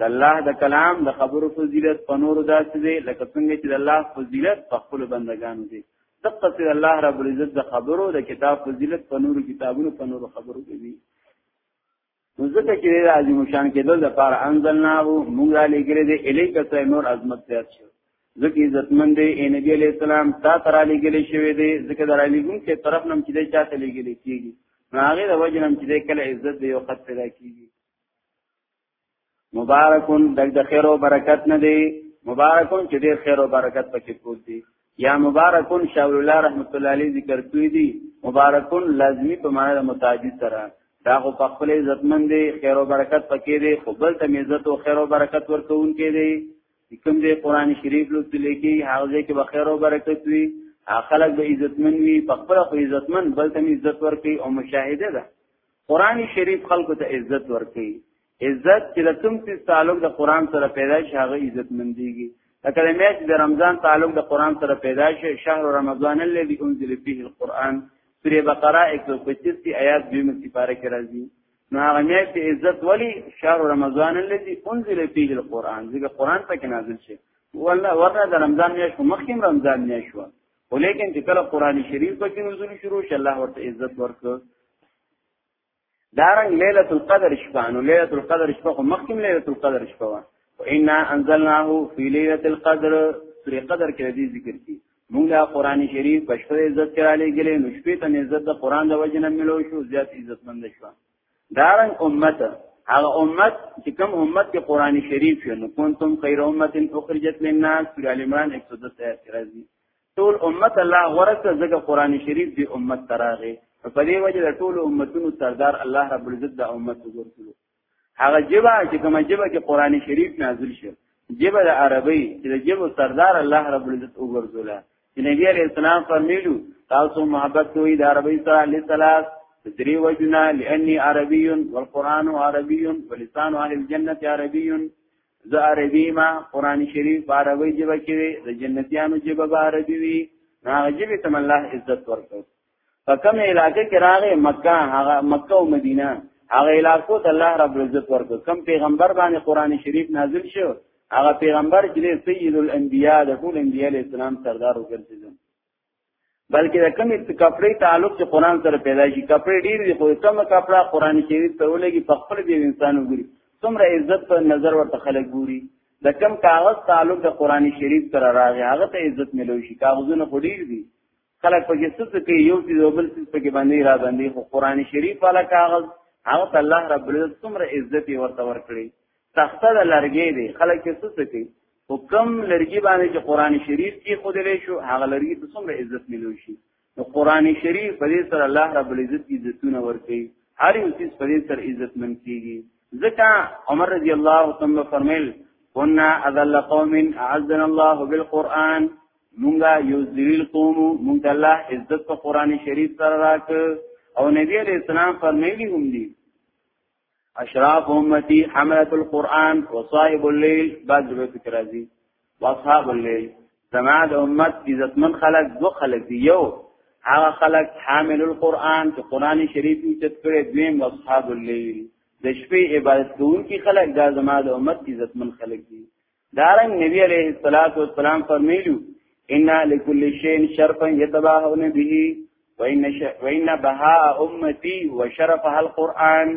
د الله د کلام د خبرو فضیلت په نور داسې دی لکه څنګه چې د الله فضیلت په خپل بندگانو دی دقه سره الله رب العزت د خبرو د کتاب فضیلت په نور کتابونو په نور خبرو کې دی نو ځکه چې د عظیم شان کېدل د پار انزلناه موږ را لګرې دي الیک سره نور عظمت زیات شو ځکه عزتمن دی اے نبی علیہ السلام تا تر علی ګلې شوی دی ځکه در علی ګون کې طرف نم چې چا ته لګلې کیږي هغه د وجنم چې کله عزت دی او خط پیدا کیږي مبارکون دک د خیر او برکت نه دی مبارکون چې ډیر خیر او برکت پکې پروت دی یا مبارکون شاول الله رحمت الله علیه ذکر کوي دی مبارکون لازمی په معنی د متعدی سره دا خو په خپل عزتمن دی خیر او برکت پکې دی خو بل ته عزت او خیر او برکت ورکون کې دی کوم دی قران شریف لوست لیکي هغه کې به خیر او برکت وي خلک به عزتمن وي په خپل خو عزتمن بل ته عزت ورکي او مشاهده ده قران شریف خلکو ته عزت ورکړي عزت چې د کوم څه تعلق د قران سره پیدا شي هغه عزت منديږي لکه د میاشت د رمضان تعلق د قران سره پیدا شي شهر رمضان الذي انزل فيه القرآن سوره بقره 125 کی آیات دیمه سپاره کې راځي نو هغه میاشت عزت ولی شهر رمضان الذي انزل فيه القرآن ځکه قران پکې نازل شي والله ورنه د رمضان میاشت مخکې رمضان میاشت ولیکن چې کله قران شریف پکې نزول شروع شي الله ورته عزت ورکړ دارنګ ليله القدر شپه نو ليله القدر شپه خو مخکې ليله القدر شپه وا ان انزلناه في ليله القدر سورې قدر کې دې ذکر کی موږ دا قران شریف په شپه عزت کړه لګلې نو شپې ته عزت د قران د وجنه ملو شو زیات عزت مند شو دارن امت هغه امت چې کوم امت کې قران شریف یو نو کنتم خیر امه اخرجت للناس سورہ ال عمران 110 آیت راځي ټول امت الله ورته ځکه قران شریف دی امت تراغه په دې وجه د ټول امتونو سردار الله رب العزت د امت وګورلو هغه جبا چې کوم جبا کې قران شریف نازل شو جبا د عربی چې د جبا سردار الله رب العزت وګورلو چې نبی علیہ السلام فرمیلو تاسو محبت کوئ د عربی سره لثلاث دری وجنا لانی عربی والقران عربی ولسان اهل الجنه عربی ذا عربی ما قران شریف عربی جبه کې د جنتیانو جبه عربی وی هغه جبه تم الله عزت ورکړ په کوم علاقې کې راغې مکه هغه مکه او مدینه هغه علاقو ته الله رب عزت ورکو کم پیغمبر باندې قران شریف نازل شو هغه پیغمبر چې سید الانبیاء د ټول انبیاء اسلام سردار وګرځیدل بلکې د کمی کپڑے تعلق چې قران سره پیدا شي کپڑے ډیر دي خو کم کپڑا قران شریف ته ولګي په خپل دی انسان وګوري څومره عزت په نظر ورته خلک ګوري د کم کاغذ تعلق د قران شریف سره راغی هغه ته عزت ملوي شي کاغذونه خو ډیر دي خلک په جسد کې یو څه یو بل څه کې باندې را باندې خو قران شریف والا کاغذ هغه ته الله رب العزت څومره عزت ورته ورکړي تخته د لرګي دی خلک یې څه کوي حکم لرګي باندې چې قران شریف کې خود لري شو هغه لرګي ته څومره عزت ملو شي نو قران شریف په دې سره الله رب العزت عزتونه ورکړي هر یو څه په دې سره عزت من کیږي ځکه عمر رضی الله عنه فرمایل كنا اذل قوم اعزنا الله بالقران مونږه یو ذلیل قوم مونږ الله عزت په قران شریف سره راک او نبی علیہ السلام فرمایلی هم دي اشراف امتی حملت القرآن وصائب اللیل بعد ضرور فکر ازی واصحاب اللیل زما د امت عزتمن خلق دو خلق دی یو هغه خلق حامل القرآن چې قرآن شریف یې چت کړي دویم واصحاب اللیل د شپې عبادت کوونکي خلق دا زما د امت عزتمن خلق دي دارنګ نبی علیه الصلاۃ والسلام فرمایلو ان لكل شيء شرفا يتباهون به وان ش... وان بهاء امتي وشرفها القران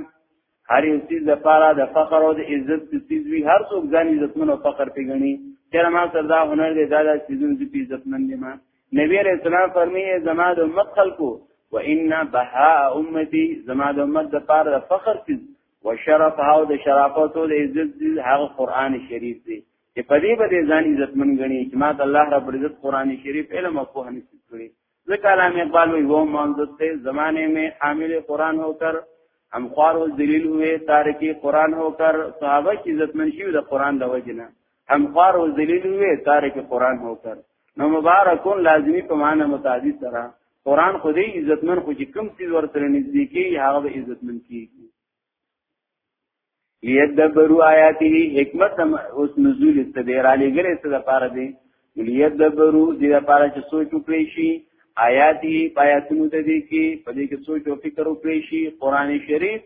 هر یو چیز د پاره د فخر او د عزت د چیز وی هر څوک ځان عزتمن او فخر پیګنی چیرې ما سره دا هنر دی دا د چیزون د عزتمن دی ما نبی علیہ السلام فرمایي زما د امت خلکو وان بهاء امتي زما د امت د پاره د فخر چیز وشرف هاو د شرافت او د عزت دي هغه قران شریف دی چې په دې باندې ځان عزت من غني چې ما ته الله رب عزت قران شریف علم او په نصیب کړی ځکه علامه اقبال وی وو مانځت ته زمانه می حامل قران هو کر هم خوار او ذلیل ہوئے تارکی قران هو کر صحابه کی عزت من شي د قران د وجنه هم خوار او ذلیل ہوئے تارکی قران هو کر نو مبارکون لازمی په معنی متعدی سره قران خو دې عزتمن خو چې کم چیز ورسره نږدې کی هغه به عزتمن کیږي لیدبروا آیاته حکمت اوس نزول استدیر علی ګره ست لپاره دی لیدبروا دې لپاره چې سوچ وکړي شي آیاتی آیاتونو ته دې کې په دې کې سوچ او فکر وکړي شي قران شریف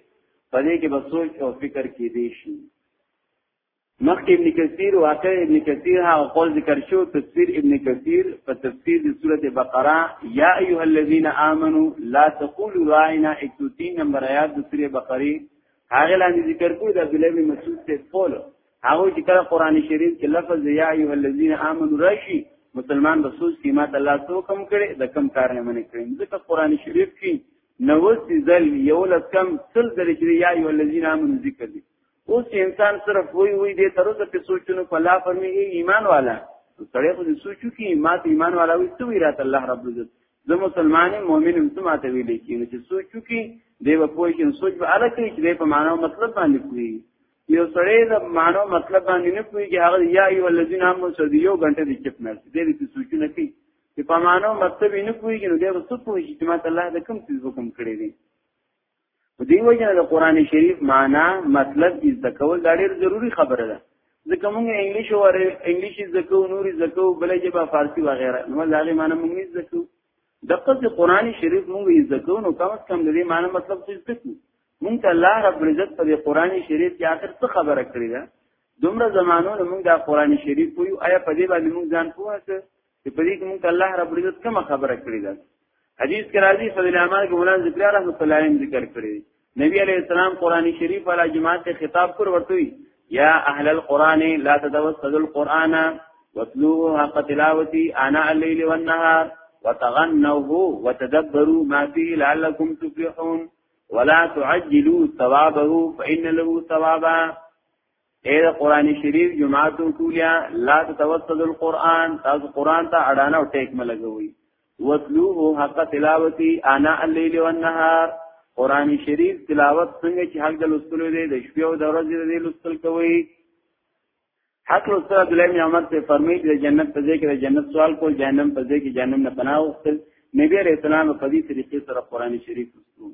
په دې کې به سوچ او فکر کې دې شي مخکې ابن کثیر واقع ابن کثیر هغه قول ذکر شو تفسیر ابن کثیر په تفسیر د سوره بقره یا ایها الذین آمنو لا تقولوا راعنا 103 نمبر آیات د سوره بقره هغه لاندې ذکر کوي د عبد الله بن مسعود ته قول هغه چې کله قران شریف کې لفظ یا ایها الذین آمنو راشي مسلمان به سوچ کی ماته الله تو کم کړي د کم کار نه منې کړي ځکه قران شریف کې نوځي ځل یو لکم سل ځل چې یا ایه الذین آمنو ذکر دي اوس انسان صرف وای وای دې تر اوسه په سوچونو په لا فرمي ایمان والا سړی خو دې سوچو کې ما ته ایمان والا وي څو ویرات الله رب عزت زه مسلمان مؤمن هم څه ماته ویل کې نو چې سوچو کې دې په پوه کې سوچ به الګ کې چې په معنا او مطلب باندې کوي یو سړی د معنا او مطلب باندې نه کوي چې هغه یا ای ولذین هم سدي یو غنټه دې چپ نه دې دې سوچونه کوي چې په معنا او مطلب نه کوي نو دې وسو پوه چې ما ته الله د کوم څه حکم کړی دی په دې وجه د قران شریف معنا مطلب یې ځکول دا ډېر ضروری خبره ده ځکه موږ انګلیش او انګلیش زکو نوري زکو بلې جبا فارسی وغیرہ نو دا غي معنی موږ نه زکو د قصد قران شریف موږ یې زکو نو کم از کم د دې معنی مطلب څه زکو موږ ته الله رب العزت په قران شریف کې اخر څه خبره کړې ده دومره زمانو موږ د قران شریف ویو آیا په دې باندې موږ ځان پوهه چې په دې کې موږ الله رب العزت کومه خبره کړې ده حدیث کې راځي فضل اعمال کې مولانا ذکر رحمت الله علیه ذکر کړی نبی علیہ السلام قرآن شریف علی جماعت ته خطاب پر ورته یا اهل القرآن لا تدوسدوا القرآن واتلوه حق تلاوتي انا الليل والنهار وتغنوه وتدبروا ما فيه لعلكم تفلحون ولا تعجلوا ثوابه فإن له ثوابا اے دا قرآن شریف جماعتو کولیا لا تتوسد القرآن تاسو قرآن تا اڑانا و ٹیک ملگوئی وطلوه حق تلاوتی آنا اللیل و النهار قرآن شریف تلاوت څنګه چې حق د لستلو دی د شپې او د ورځې دی لستل کوي حق لستل عبد الله بن عمر ته فرمایي چې جنت په ځای کې د جنت سوال کول جهنم په ځای کې جهنم نه پناه وغوښتل نبی رسول الله په دې طریقې سره قرآن شریف لستل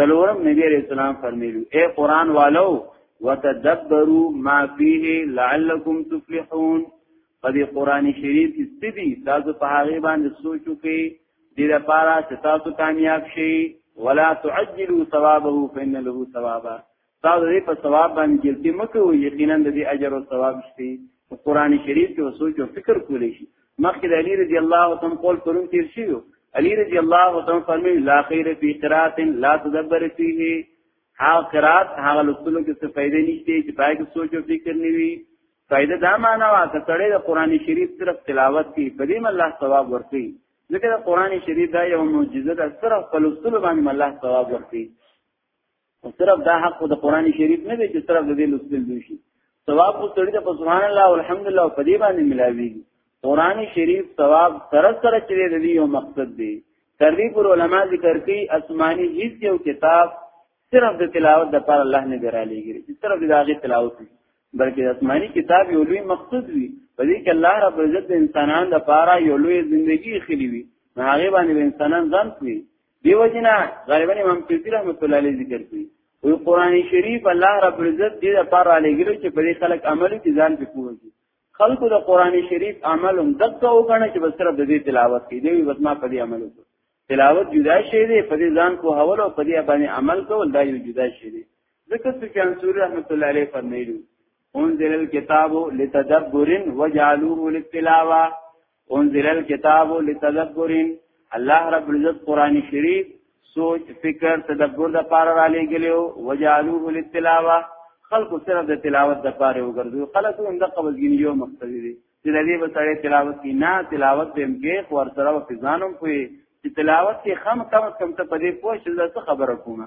څلورم نبی علیہ السلام فرمیلو اے قران والو وتدبروا ما فيه لعلكم تفلحون په دې قران شریف کې ستدي تاسو په هغه باندې سوچ وکړئ د دې لپاره چې تاسو کامیاب شئ ولا تعجلوا ثوابه فإن له ثوابا تا دې په ثواب باندې جلتی مکه وي یقینا د دې اجر او ثواب شته په قران شریف کې سوچ او فکر کولې شي مخکې د علی رضی الله تعالی قول پرون تیر شي علی رضی الله تعالی فرمایي لا خیر فی قرات لا تدبر فیه ها قرات هغه لسلو کې څه فائدې نشته چې پای کې سوچ او فکر نیوي فائدہ دا معنا وا چې تړې د قران شریف صرف تلاوت کی په دې الله ثواب ورکړي ځکه د قران شریف دا یو معجزه ده صرف په لسلو باندې الله ثواب ورکړي او صرف دا حق د قران شریف نه دی چې صرف د دې لوستل دی شي ثواب او سړي د سبحان الله والحمدلله په دې باندې ملاوي قران شریف ثواب سره سره چې د دې یو مقصد دی تر دې پر علما ذکر کوي آسماني هیڅ یو کتاب صرف د تلاوت د پر الله نه درالېږي چې صرف د هغه تلاوت دی بلکې آسماني کتاب یو لوی مقصد وي په دې کې الله رب عزت انسانان د پاره یو لوی ژوندۍ خېلوي هغه باندې انسانان ځان کوي دیو جنا غالبا امام سیوطی رحمت الله علیه ذکر کوي وی قران شریف الله رب العزت دې لپاره علی ګلو چې په دې خلک عمل کې ځان په کوی خلکو د قران شریف عمل هم دغه وګڼه چې بس صرف د دې تلاوت کې دی بس ما په دې عمل وکړ تلاوت جدا شی دی په دې ځان کو حول او په دې باندې عمل کول دا یو جدا شی دی ځکه سفیان ثوری رحمت الله علیه فرمایلی انزل الكتاب لتدبر وجعلوه للتلاوه انزل الكتاب لتدبر الله رب العزت قران شریف سوچ فکر تدبر د پاره را لګلو وجعلوه للتلاوه خلق صرف د تلاوت د پاره وګرځو خلق هم د قبضین یو مقصد دي چې د دې بسړې تلاوت کی نه تلاوت دې کې خور سره په ځانم پوي چې تلاوت کې خام کم کم ته پدې پوه شل څه خبره کومه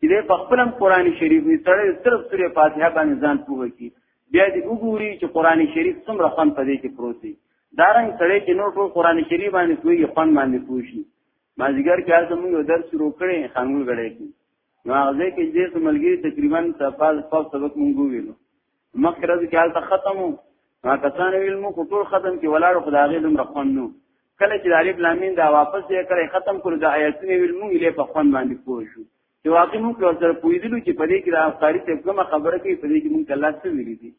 چې د خپلم قران شریف نه سره صرف سوره فاتحه باندې ځان پوهه کی بیا دې وګوري چې قران شریف څومره خوان پدې کې پروت دی دارنګ سره چې نور ټول قران شریف باندې کوی خوان باندې پوښي ما زیګر کې هغه موږ درس شروع کړي خانګل غړې کې نو هغه کې دې سملګي تقریبا تفاضل په سبق مونږ ویلو مخکې راځي کې حالت ختمو ما کسان ویل مو ټول ختم کې ولاړو خدای دې دومره خوندو کله چې داریب لامین دا واپس یې کړې ختم کړو د آیتونه ویل مو یې په خوند باندې پوه شو چې واقعي مو په سر پویدلو چې په دې کې د افکاری ته کومه خبره کوي په دې کې مونږ الله څه ویلي دي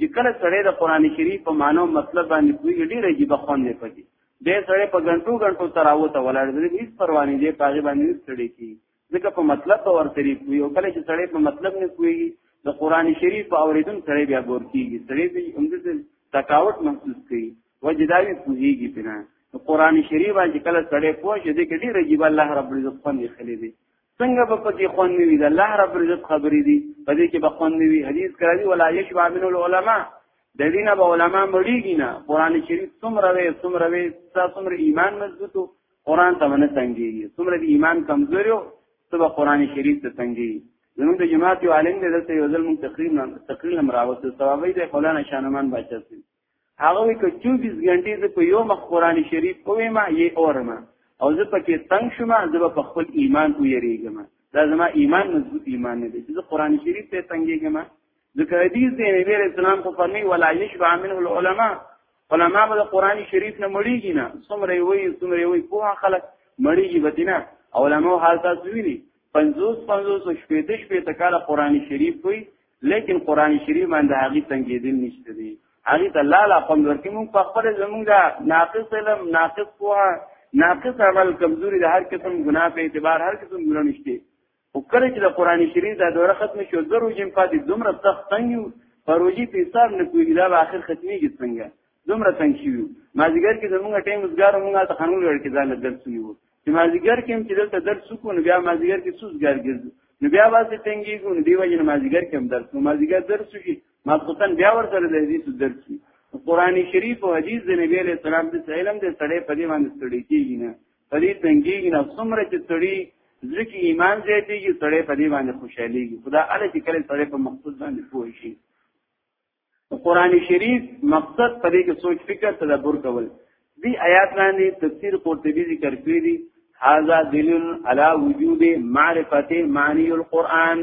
چې کله سره د قران شریف په معنی او مطلب باندې پوی ډیر عجیب خوند دی پدې دې سره په غنټو غنټو تراوته ولاړ دې هیڅ پروا نه دی پاګې باندې ستړي کی ځکه په مطلب به ورسري کوي او کله چې سړی په مطلب نه کوي د قران شریف په اوریدون سړی بیا ګور کیږي سړی به همدې تکاوت محسوس کوي وجداوی کوهیږي بنا قران شریف باندې کله سړی پوه شي د کډي رجیب الله رب العزت خوندې خلې دي څنګه په پدې خوان نیوي د الله رب العزت خبرې دي په دې کې به خوان نیوي حدیث کړی ولا یشبع من العلماء د دې نه به علما مړیږي نه قران شریف څومره وي څومره وي تاسو څومره ایمان مضبوطو قران ته باندې تنګيږي څومره دی ایمان کمزوري او سبا قران شریف ته تنګيږي زموږ د جماعت یو عالم دی دلته یو ځل موږ تقریر نه تقریر نه راوته ثوابي د مولانا شانمان بچا سي هغه وی که 24 غنټې ز په یو مخ قران شریف کوې ما یې اورما او زه پکې تنگ شوم زه په خپل ایمان ویریږم دا زما ایمان مضبوط ایمان نه دی چې قران شریف ته تنګيږم ځکه حدیث دی نبی علیہ السلام کو فرمی ولا یشبع منه العلماء علماء به قرآن شریف نه مړیږي نه څومره وی څومره وی په خلک مړیږي بدینه علماء حال تاسو ویني 50 50 شپېته شپېته کاله قرآن شریف وی لیکن قرآن شریف باندې هغه څنګه دین نشته دی هغه ته لا لا قوم ورکی مونږ په خپل زمونږ دا ناقص علم ناقص پوها ناقص عمل کمزوري د هر قسم ګناه په اعتبار هر قسم ګناه نشته او کله چې د قران شریف دا دوره ختم شو زه روزم پاتې دومره سخت تنګ یو په روزي په حساب نه کوی دا به اخر ختميږي څنګه دومره تنګ شي مازیګر کې زمونږ ټیم وزګار مونږه ته خانو لړ کې ځان درس نیو چې مازیګر کې چې دلته درس وکړو نو بیا مازیګر کې سوزګار ګرځو نو بیا واسه تنګي کو نو دی وجه مازیګر کې هم درس نو مازیګر درس شي ما خپل بیا ورته د حدیث درس شي قرآنی شریف او حدیث د نبی علیہ السلام د علم د سړې په دې باندې ستړي کیږي نه سړی تنګیږي نه څومره چې سړی زړه کې ایمان زیاتیږي سړی په دې باندې خوشحاليږي خدا الله چې کله سړی په مقصد باندې پوه شي قرآن شریف مقصد په دې کې سوچ فکر تدبر کول دی آیات باندې تفسیر قرطبی ذکر کړی دی هاذا دلیل علی وجود معرفت معنی القرآن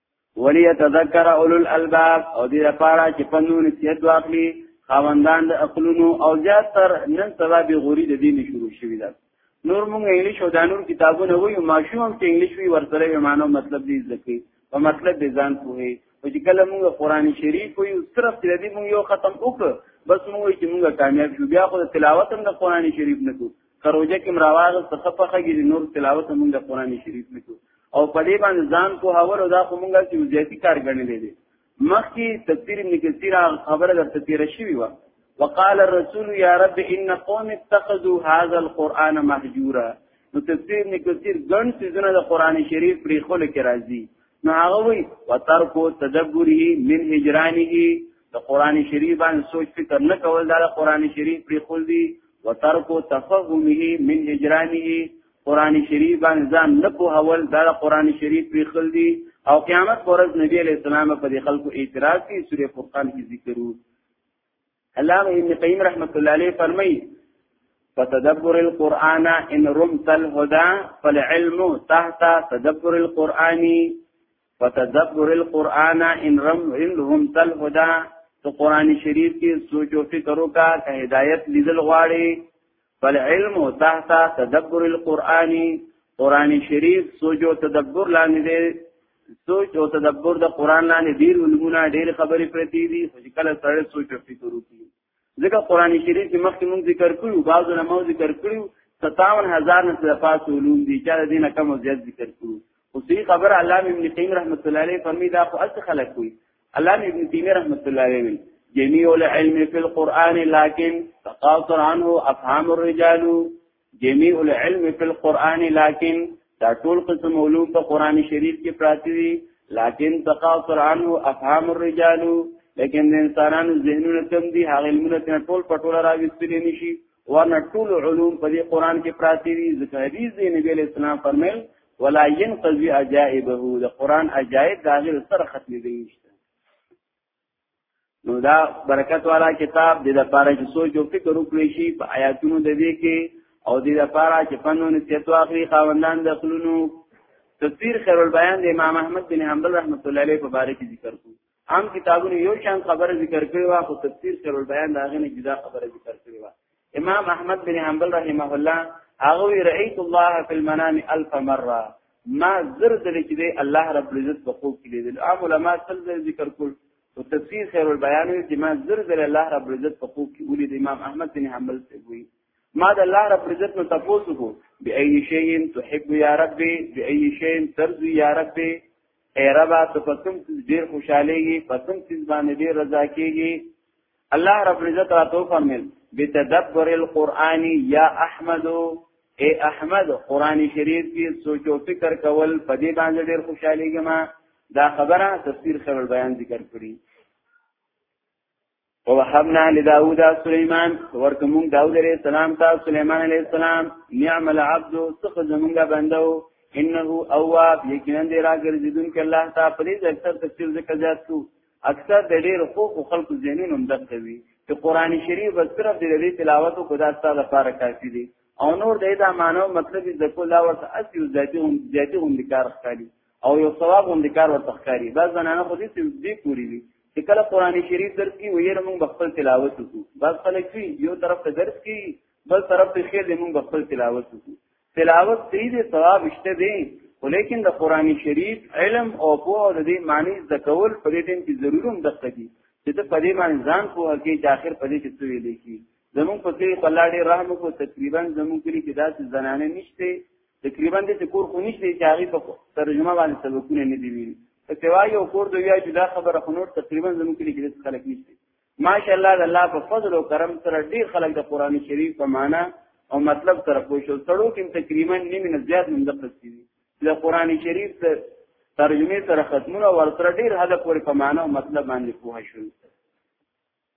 ولی تذکر اولو الالباب او دې لپاره چې پندونه سیت واخلي خاوندان د عقلونو او زیات تر نن سبا به غوري د دین شروع شوی ده نور موږ انګلیش او دانور کتابونه وایو ماشوم چې انګلیش وی ورسره به مانو مطلب دې ځکه په مطلب به ځان پوهي او چې کله موږ قران شریف وی صرف دې موږ یو ختم وکړ بس موږ چې موږ کامیاب شو بیا خو تلاوت هم د قران شریف نه کوو کروجه کې مراواز ته صفخه ګری نور تلاوت مونږ د قران شریف نکو او په دې باندې ځان کو هاور او دا خو مونږه چې زیاتی کار غنې دي مخکې تفسیر ابن کثیر خبره درته تیر شوی و وقال الرسول یا رب ان قوم اتخذوا هذا القران مهجورا نو تفسیر ابن کثیر ګڼ سيزونه د قران شریف پرې خل کې راځي نو هغه وی وترکو تدبره من هجرانه د قران شریف باندې سوچ فکر نه کول دا د قران شریف پر خل دی وترکو تفهمه من هجرانه قران شریف باندې ځان نه په حول دا د قران شریف پر خل دی او قیامت پر ورځ نبی علیہ السلام په دې خلکو اعتراض کی سوره فرقان کې ذکر وو علامه ابن قیم رحمت الله علیه فرمایي فتدبر القرآن ان رمت الهدى فالعلم تحت تدبر القرآن فتدبر القرآن ان رم ان رمت الهدى تو قرآن شریف کې سوچ او فکر وکا که هدایت لیدل غواړي فالعلم تحت تدبر القرآن قرآن شریف سوچ او تدبر لاندې دی سوچ او تدبر د قرآن لاندې ډیر علمونه ډیر خبرې پرتی دي چې کله سره سوچ او فکر وکړي ځکه قرآن شریف کې مخکې موږ ذکر کړو بعض علماء ذکر کړو 57000 نه څخه پاس علوم دي چې د دینه کم او زیات ذکر کړو اوسې خبر علامه ابن قیم رحمت الله علیه فرمی دا خو اصل خلق کوي علامه ابن تیمیه رحمت الله علیه ویل جميع العلم في القرآن لكن تقاصر عنه افهام الرجال جميع العلم في القرآن لكن دا ټول قسم علوم په قرآن شریف کې پراته دي لكن تقاصر عنه افهام الرجال لیکن د انسانانو ذهنونه کم دي هغه علمونه ټول پټول راوستل نشي ورنه ټول علوم په دې قران کې پراتی دي ځکه حدیث دی نبی علیہ السلام فرمایل ولا ينقضي عجائبه د قران عجائب دا غیر سره ختم دي نشته نو دا برکت والا کتاب د لپاره چې سوچ او فکر وکړي شي په آیاتونو د دې کې او د لپاره چې فنون سیتو اخري خاوندان د خلونو تفسیر خیر البیان د امام احمد بن حنبل رحمت الله علیه په باره کې ذکر کوي عام کتابونو یو شان خبره ذکر کړی و خو تفسیر سره بیان دا غنه جدا خبره ذکر کړی و امام احمد بن حنبل رحمه الله هغه رأیت الله فی المنام الف مره ما زر دل چې دی الله رب العزت په خوب کې لیدل عام علما سل ذکر کول او تفسیر خیر البیان وی چې ما زر دل الله رب العزت په خوب کې ولید امام احمد بن حنبل ته وی ما د الله رب العزت نو تاسو کو بأي شيء تحب يا ربي بأي شيء ترضي يا ربي اے رب ته په کوم څه ډیر خوشاليږي په کوم څه باندې ډیر رضا کیږي الله رب العزت راتو فرمایل بتدبر القرآن یا احمد اے احمد قران شریف کې سوچ او فکر کول په دې باندې ډیر خوشاليږي ما دا خبره تفسیر خیر بیان ذکر کړی ووهبنا لداود سليمان ورته مونږ داود عليه السلام ته سليمان عليه السلام نعم العبد څخه زمونږه بندو انه اواب یقینا دې راګرځیدون کې الله تعالی په دې اکثر تفسیر ذکر زیات کو اکثر د ډېر خو خلق ذهنون هم دغه وی چې قران شریف بس صرف د دې تلاوت او خدا تعالی لپاره کافی دی او نور د دا مانو مطلب د کو لا ورته اسیو ذاتی هم ذاتی هم کار ښکاري او یو ثواب غوندې کار ورته ښکاري بعض زنانه خو دې چې دې پوری وي چې کله قران شریف درس کی ویره موږ خپل تلاوت وکړو بعض خلک وي یو طرف ته درس کی بل طرف ته خیر دې موږ خپل تلاوت وکړو تلاوت دې دې ثواب شته دی ولیکن د قران شریف علم او په د دې معنی ذکول په دې ټیم کې ضرورم دقه دي چې ته په دې باندې ځان په هکې چې اخر په دې کې څه ویل کی زمون په کې په لاړې رحم کو تقریبا زمون کې داسې زنانه نشته تقریبا د چې کور خو نشته چې هغه په ترجمه باندې سبقونه نه دی ویل په سوا یو کور د ویا جدا خبره خو نور تقریبا زموږ کې کې خلک نشته ماشاءالله د الله په فضل او کرم سره ډیر خلک د قران شریف په معنا او مطلب سره پوه شو سړو کې تقریبا نیمه نه زیات مونږ د پستی د قران شریف سره ترجمه سره ختمونه ورسره ډیر هدف ور په معنا او مطلب باندې پوه شو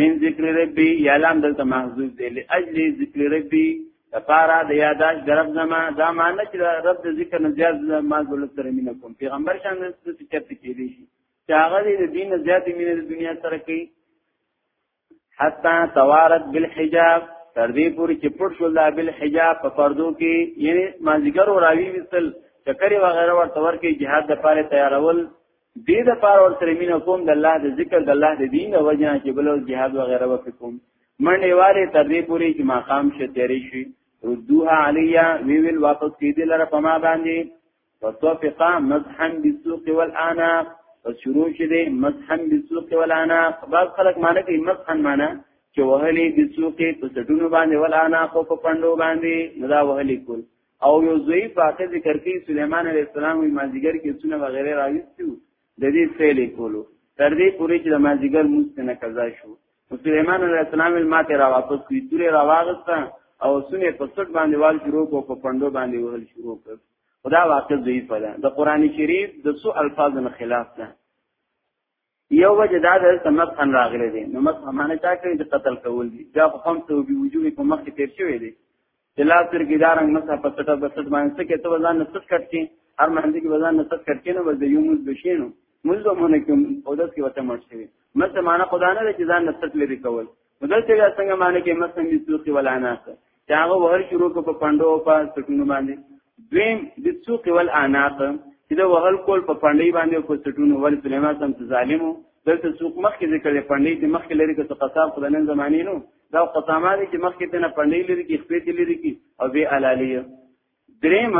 من ذکر ربی یالام دلته محذوف دی لاجل ذکر ربی لپاره د یاداش درب زما دا معنی چې رب د ذکر نه زیات ما ګل سره مینه کوم پیغمبر شان د څه چرته کې دی شي چې هغه د دین نه زیات مینه د دنیا سره کوي حتا توارت بالحجاب تر دې پورې چې پټ شول دا بالحجاب په پردو کې یعنی مازیګر او راوی وصل چکرې وغیرہ ورته ورکې jihad د پاره تیارول دې د پاره ور سره مين کوم د الله د ذکر د الله د دین د وجه چې بل جهاد و غیره وکوم منډه والے تر دې پوری چې مقام شه تیرې شي ردوها علیا وی ویل واپس کیدې لره پما باندې فطفقا مزحن بالسوق والاناق پس شروع شي دې مزحن بالسوق والاناق بعض خلک معنی کوي مزحن معنی چې وهلې بالسوق په سټونو باندې والاناق په پندو باندې ندا وهلې کول او یو ضعیف واقع ذکر کوي سليمان عليه السلام وي مازیګر کې سونه وغیرہ راوستو د دې سیلې کولو تر دې پورې چې د مازیګر مستنه قضا شو سليمان عليه السلام ماته را واپس کوي تورې را واغسته او سونه په څټ باندې وال شروع کو په پندو باندې وهل شروع کړ خدا واقع ضعیف ده د قران شریف د سو الفاظ نه خلاف ده یو وجه دا د سمت خان راغلی دی نو مت همانه چا کړی د قتل کول دي دا په خمس او بي وجوه په مخ کې تیر شوی دی چې لا تر ګدارنګ مسه په سټه په سټ باندې څه کې ته وزن نه سټ کټی هر مهندې کې وزن نه سټ کټی نو ول د یو موږ بشینو موږ به مونږ کې او داس کې وته مرشي مسه معنا خدانه چې ځان نه سټ لري کول دلته دا څنګه معنی کې مثلا د سوق ولا ناس چې هغه وهل شروع کو په پندو او په سټونو باندې دویم د سوق ول اناق چې دا وهل کول په پندې باندې او په سټونو ول سليمان سم ظالمو دلته سوق مخکې ذکر دی پندې چې مخکې لري که قصاب خدای نن زمانه نو دا قصامه دي چې مخکې تنه پندې لري کې خپې دي لري کې او به علالیه دریم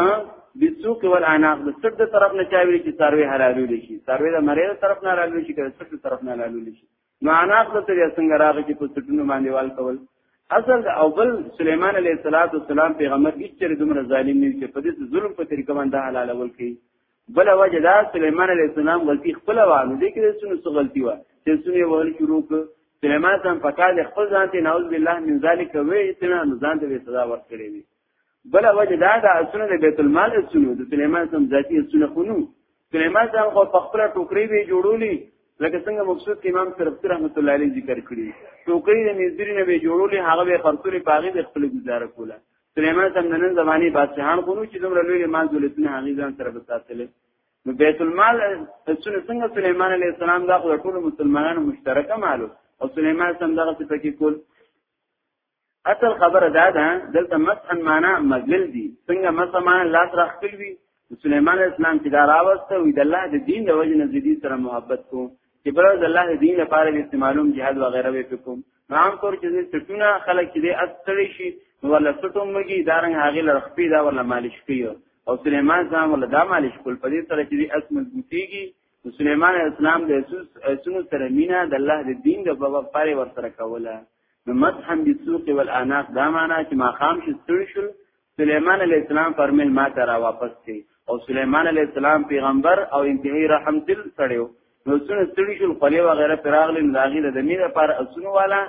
د سوق ول اناق د سټ د طرف نه چاوي چې سروي حلالول شي سروي د مریض طرف نه حلالول شي که سټ طرف نه حلالول شي نو انا خپل ته څنګه راغی چې په سټونو باندې وال کول اصل او بل سليمان عليه السلام پیغمبر هیڅ چره دومره ظالم نه چې په دې ظلم په طریقه باندې حلال ول کی بل وجه دا سليمان عليه السلام غلطي خپل و نو دې کې سونو څه غلطي و چې سونې وهل شروع ک سليمان سم پکا د خپل ځان ته نعوذ بالله من ذلک وې اتنا ځان ته سزا ورکړې وي بل وجه دا د اسونه د بیت المال اسونه د سليمان سم ذاتی اسونه خونو سليمان سم خو په خپل ټوکري به جوړولې لکه څنګه مقصود امام طرفت رحمت الله علیه ذکر کړی ټوکري د مزدوري نه به جوړولې هغه به خرڅولې پاغي د خپل گزاره کوله سليمان سم نن زماني بادشاہان خونو چې دومره لوی مال دولتونه هغه ځان سره بساتلې نو بیت المال اسونه څنګه سليمان علیه السلام دا خو ټول مسلمانانو مشترکه مالو او سليمان سم دغه څه پکې کول اصل خبره دا ده دلته مسحن معنا مغل دي څنګه مسح معنا لاس راخپل وي سليمان اسلام چې دا راوسته وي د الله د دین د وجه نه دې سره محبت کوم چې بل د الله د دین لپاره د استعمالوم جهاد و غیره وي کوم عام طور چې ستونه خلک چې دې استړي شي نو ولا ستوم مګي دارنګ هغه لرخپي دا ولا مالش کیو او سليمان اسلام ولا دا مالش کول په دې سره چې دې اس مضبوطيږي سليمان اسلام د اسونو سره مینا د الله د دین د بابا پاره ور سره کوله نو مسحا بالسوق والاناق دا معنا چې ما خام شي ستړي شول سليمان عليه السلام فرمل ما ته را واپس کړي او سليمان عليه السلام پیغمبر او انتهایی رحم دل سړیو نو څونه ستړي شول خلی وغیرہ پراغلی نو داغي د دمیر پر اسونو والا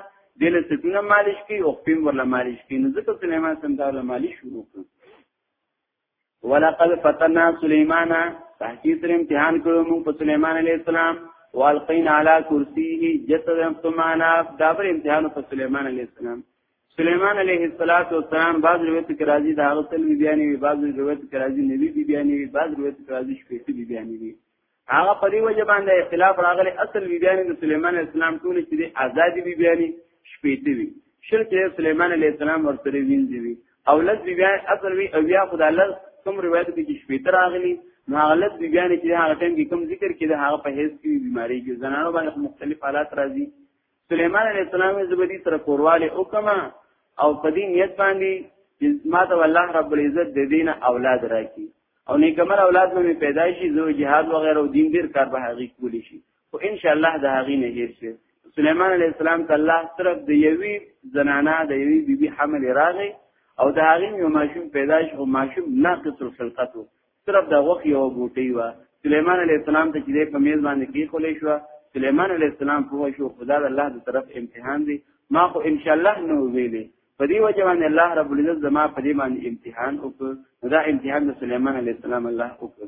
دل ستونه مالش کی او خپل ورله مالش کی نو ځکه سليمان سم دا مالش شروع کړ ولقد فتنا سليمان تحقیق سره امتحان کړو موږ په سليمان عليه السلام والقين على كرسيه جسدا ثم اناب دا پر امتحان په سليمان عليه السلام سليمان عليه السلام بعض روایت کې راځي دا غسل بي بیانې وي بعض روایت کې راځي نبی بي بیانې وي بعض روایت کې راځي شپې بي بیانې وي هغه په دې وجه باندې اختلاف راغلی اصل بیبیانی د سليمان اسلام ټول چې د آزادي بیبیانی شپېته وي شل چې سليمان عليه السلام ورسره وینځي وي او لږ بیبیان اصل وی او بیا خدای لږ کوم روایت کې شپېته راغلي نو هغه لږ بیبیان چې هغه ټیم کې کوم ذکر کړي هغه په هیڅ کې بیماری کې زنانو باندې مختلف حالات راځي سليمان عليه السلام زبدي سره کورواله وکما او په دې نیت باندې چې ما ته الله رب العزت د دین اولاد راکړي او نیکمر اولاد مې پیدا شي زو جهاد و غیره او دین ډیر کار به هغه کولی شي او ان شاء الله د هغه نه هیر شي سليمان عليه السلام ته الله طرف د یوي زنانا د یوي بیبي حمل راغی او د هغه یو ماشوم پیدا شو ماشوم ناقص الخلقت صرف د غوخ یو بوټی و سليمان عليه السلام ته چې په میز باندې کې خولې شو سليمان عليه السلام په شو خدا د الله د طرف امتحان دی ما خو ان شاء الله نو ویلې په دې وجه باندې الله رب العزت زما په دې باندې امتحان وکړ دا امتحان د سليمان عليه السلام الله وکړ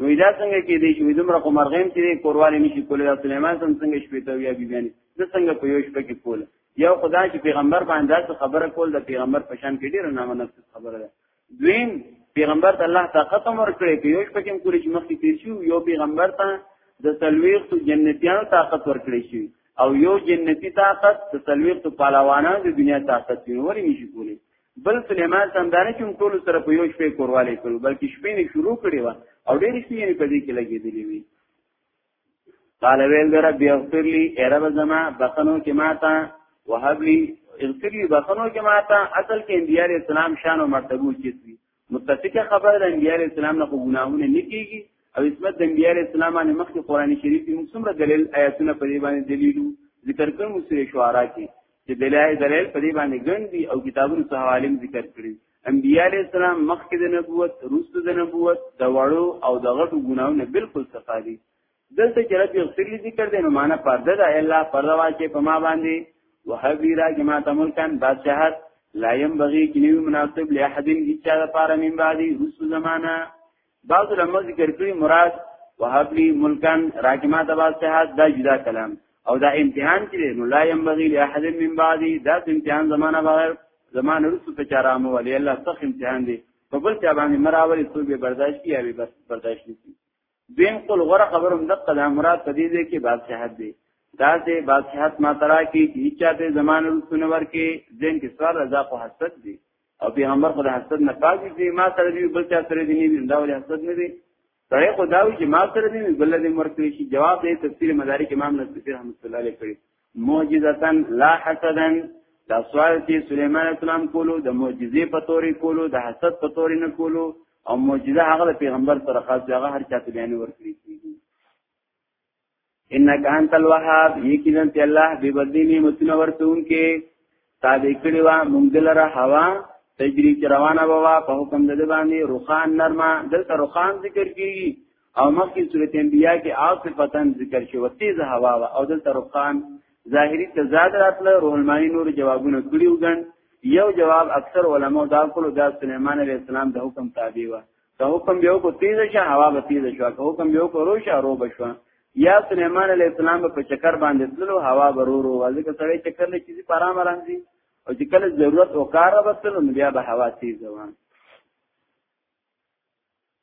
نو دا څنګه کې دی چې دومره خو مرغیم چې کورواله نشي کولای د سليمان سم څنګه شپې ته ویا بیان د څنګه په یو شپه کې کول یو خدای چې پیغمبر باندې خبره کول د پیغمبر په شان کې ډیره نامه نفس خبره ده دویم پیغمبر ته الله طاقت امر کړی چې یو شپه کې کولې چې مخکې تیر شو یو پیغمبر ته د تلويخت جنتیانو طاقت ورکړی شي او یو جنتی طاقت د تلويخت پهلوانانو د دنیا طاقت دی ورې نشي کولای بل سليمان سمدانه چې ټول سره په یو شپې کورواله کړو بلکې شپې نه شروع کړي و او ډېر شي یې په دې کې لګېدلې وي قال ویل در رب اغفر لي اے رب زما بخنو کې ماتا وهب لي اغفر لي بخنو کې ماتا اصل کې انبيار اسلام شان او مرتبه چیت وي متفقه خبره د انبیاء اسلام نه ګناهونه نکېږي او اسمت د انبیاء اسلام باندې مخکې قران شریف کې څومره دلیل آیاتونه په دې باندې دلیلو ذکر کړم سورې شعرا کې چې دلایل دلیل په دې باندې ګڼدي او کتابونو ته عالم ذکر کړی انبیاء علیہ السلام مخکې د نبوت روسته د نبوت د وړو او د غټو ګناونو بالکل صفا دي دلته چې رب یغفر لي ذکر دی نو معنا پرده ده الله پرده واچې په ما باندې وحبیرا جما تملکان بادشاہت لا یم بغي کې نیو مناسب له احدین کی چا د پاره من بعدي رس زمانہ بعض علماء ذکر کړی مراد وحبلی ملکان راکما د بادشاہت دا جدا کلام او دا امتحان چې نو لا یم بغي له احدین من بعدي دا امتحان زمانہ بغیر زمانہ رس په چارامو ولی الله سخت امتحان دی په بل چا باندې مراوري څو به برداشت کی یا به برداشت نشي دین قول غره خبرم دقه د مراد په دې دی کې بادشاہت دی دا دې بادشاہت ما ترا کې چې چا دې زمانه رسونه ورکې دین کې سوال رضا خو حسد دی او پیغمبر خو د حسد نه پاک دی ما سره دی بل چا سره دی نه دی دا ولې حسد نه دی سره خو دا وی چې ما سره دی بل دې مرکې شي جواب دې تفسیر مدارک امام نصفی رحمت الله علیه کړی معجزتا لا حسدا دا سوال چې سليمان اسلام کولو د معجزې په توري کولو د حسد په توري نه کولو او معجزه هغه پیغمبر سره خاص هغه هر چاته بیان ورکړي کیږي انک انت الوهاب یقینا ته الله به بدلی نعمتونه ورتون کې تابع کړی وا مونږ دلره هوا تجری چې روانه بوا په حکم د دې باندې روخان نرمه دلته روخان ذکر کیږي او مخکې سورته انبیاء کې عاصفتن ذکر شوی تیز هوا وا او دلته روخان ظاهری تضاد راتله روح المانی نور جوابونه کړیو ګن یو جواب اکثر علما دا کولو دا سليمان عليه السلام د حکم تابع و که حکم به وکړو تیز شه هوا به تیز شو که حکم به وکړو روشه رو بشو یا سليمان عليه السلام په چکر باندې تللو هوا برورو ځکه سړی چکر نه چیزي پرام راځي او چې کله ضرورت او کار وبتل نو بیا به هوا تیز روان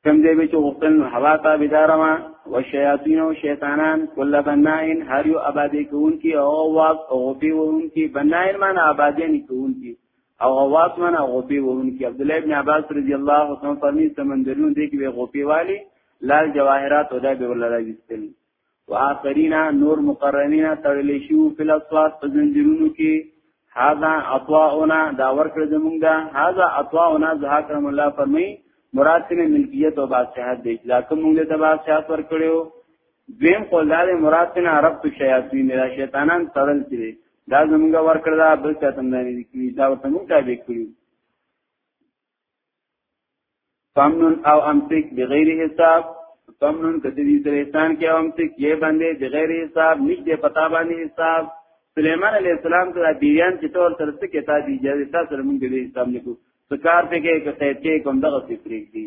کم دی چې غوښتل نو هوا تا بيدار ما او شیاطین او شیطانان کل بنائن هر یو آبادی کوونکی او واق او غفی وونکی بنائن معنی آبادی نه کوونکی او غواص معنا غوپی وونکي عبد الله ابن عباس رضی الله عنه فرمی سمندرونو دی کې غوپی والی لال جواهرات او دا به ولر راځل واخرینا نور مقرنینا تړلې شو په لاسوات په زنجیرونو کې هاذا اطواعنا دا ورکړه زمونږ دا هاذا اطواعنا ذهاب رحم الله فرمی مراد تنه ملکیت او بادشاہت دی دا کوم موږ ته بادشاہت ورکړو دویم قول دار مراد تنه عرب تو شیاطین را شیطانان تړل کړي دا زمونږ ورکړه دا بل چا تم نه کړی دا ورته مونږ تابع کړی فمنن او امسک بغیر حساب فمنن کته دې سره احسان کې او امسک یې باندې بغیر حساب نشته پتا باندې حساب سليمان عليه السلام ته بیان چې تور تر څه کې تا دی اجازه تاسو سره مونږ دې حساب نکو سکار ته کې کته ته کوم دغه فکرې دي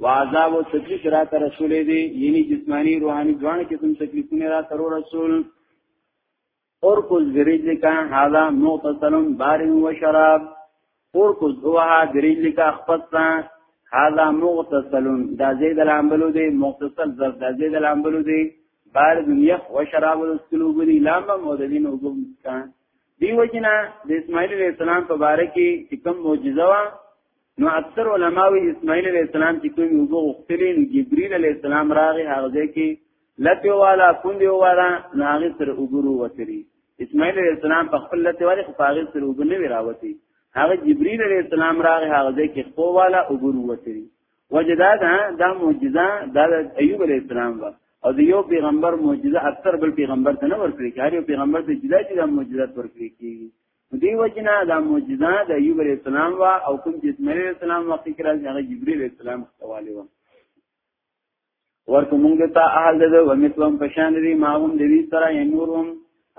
وعذاب او تکلیف را ته رسول دی یعنی جسمانی روحانی دوانه قسم تکلیفونه را تر رسول اور کوز گریج لکا حالا مغتسلم بارن و شراب اور کوز دوها گریج لکا اخفصا حالا مغتسلم دا زید الانبلو دی مغتسل زرد دا زید الانبلو دی بارد یخ و شراب الاسکلو بری لاما مودلین و گم کان دیو جنا د اسماعیل علیہ السلام په باره کې کوم معجزه وا نو اکثر علماوی اسماعیل علیہ السلام چې کوم یو غوښتلی نو جبرئیل علیہ السلام راغی هغه ځای کې لته والا کندې والا ناغه سره وګورو وتری اسماعیل علیہ السلام په خپل لته والا خو هغه سره وګنه راوتی هغه جبرئیل علیہ السلام راغی هغه ځای کې خو والا وګورو وتری وجدا دا د معجزه د ایوب علیہ السلام و او د یو پیغمبر معجزه اکثر بل پیغمبر ته نه ورکړي هر یو پیغمبر ته جدا جدا معجزات ورکړي کیږي دی وجنا دا معجزه د ایوب علی السلام وا او کوم چې اسماعیل علی السلام وخت کې راځي هغه جبرئیل علی السلام خواله و ورته مونږ ته اهل د ومثلهم پشان دی ما هم د دې سره نورهم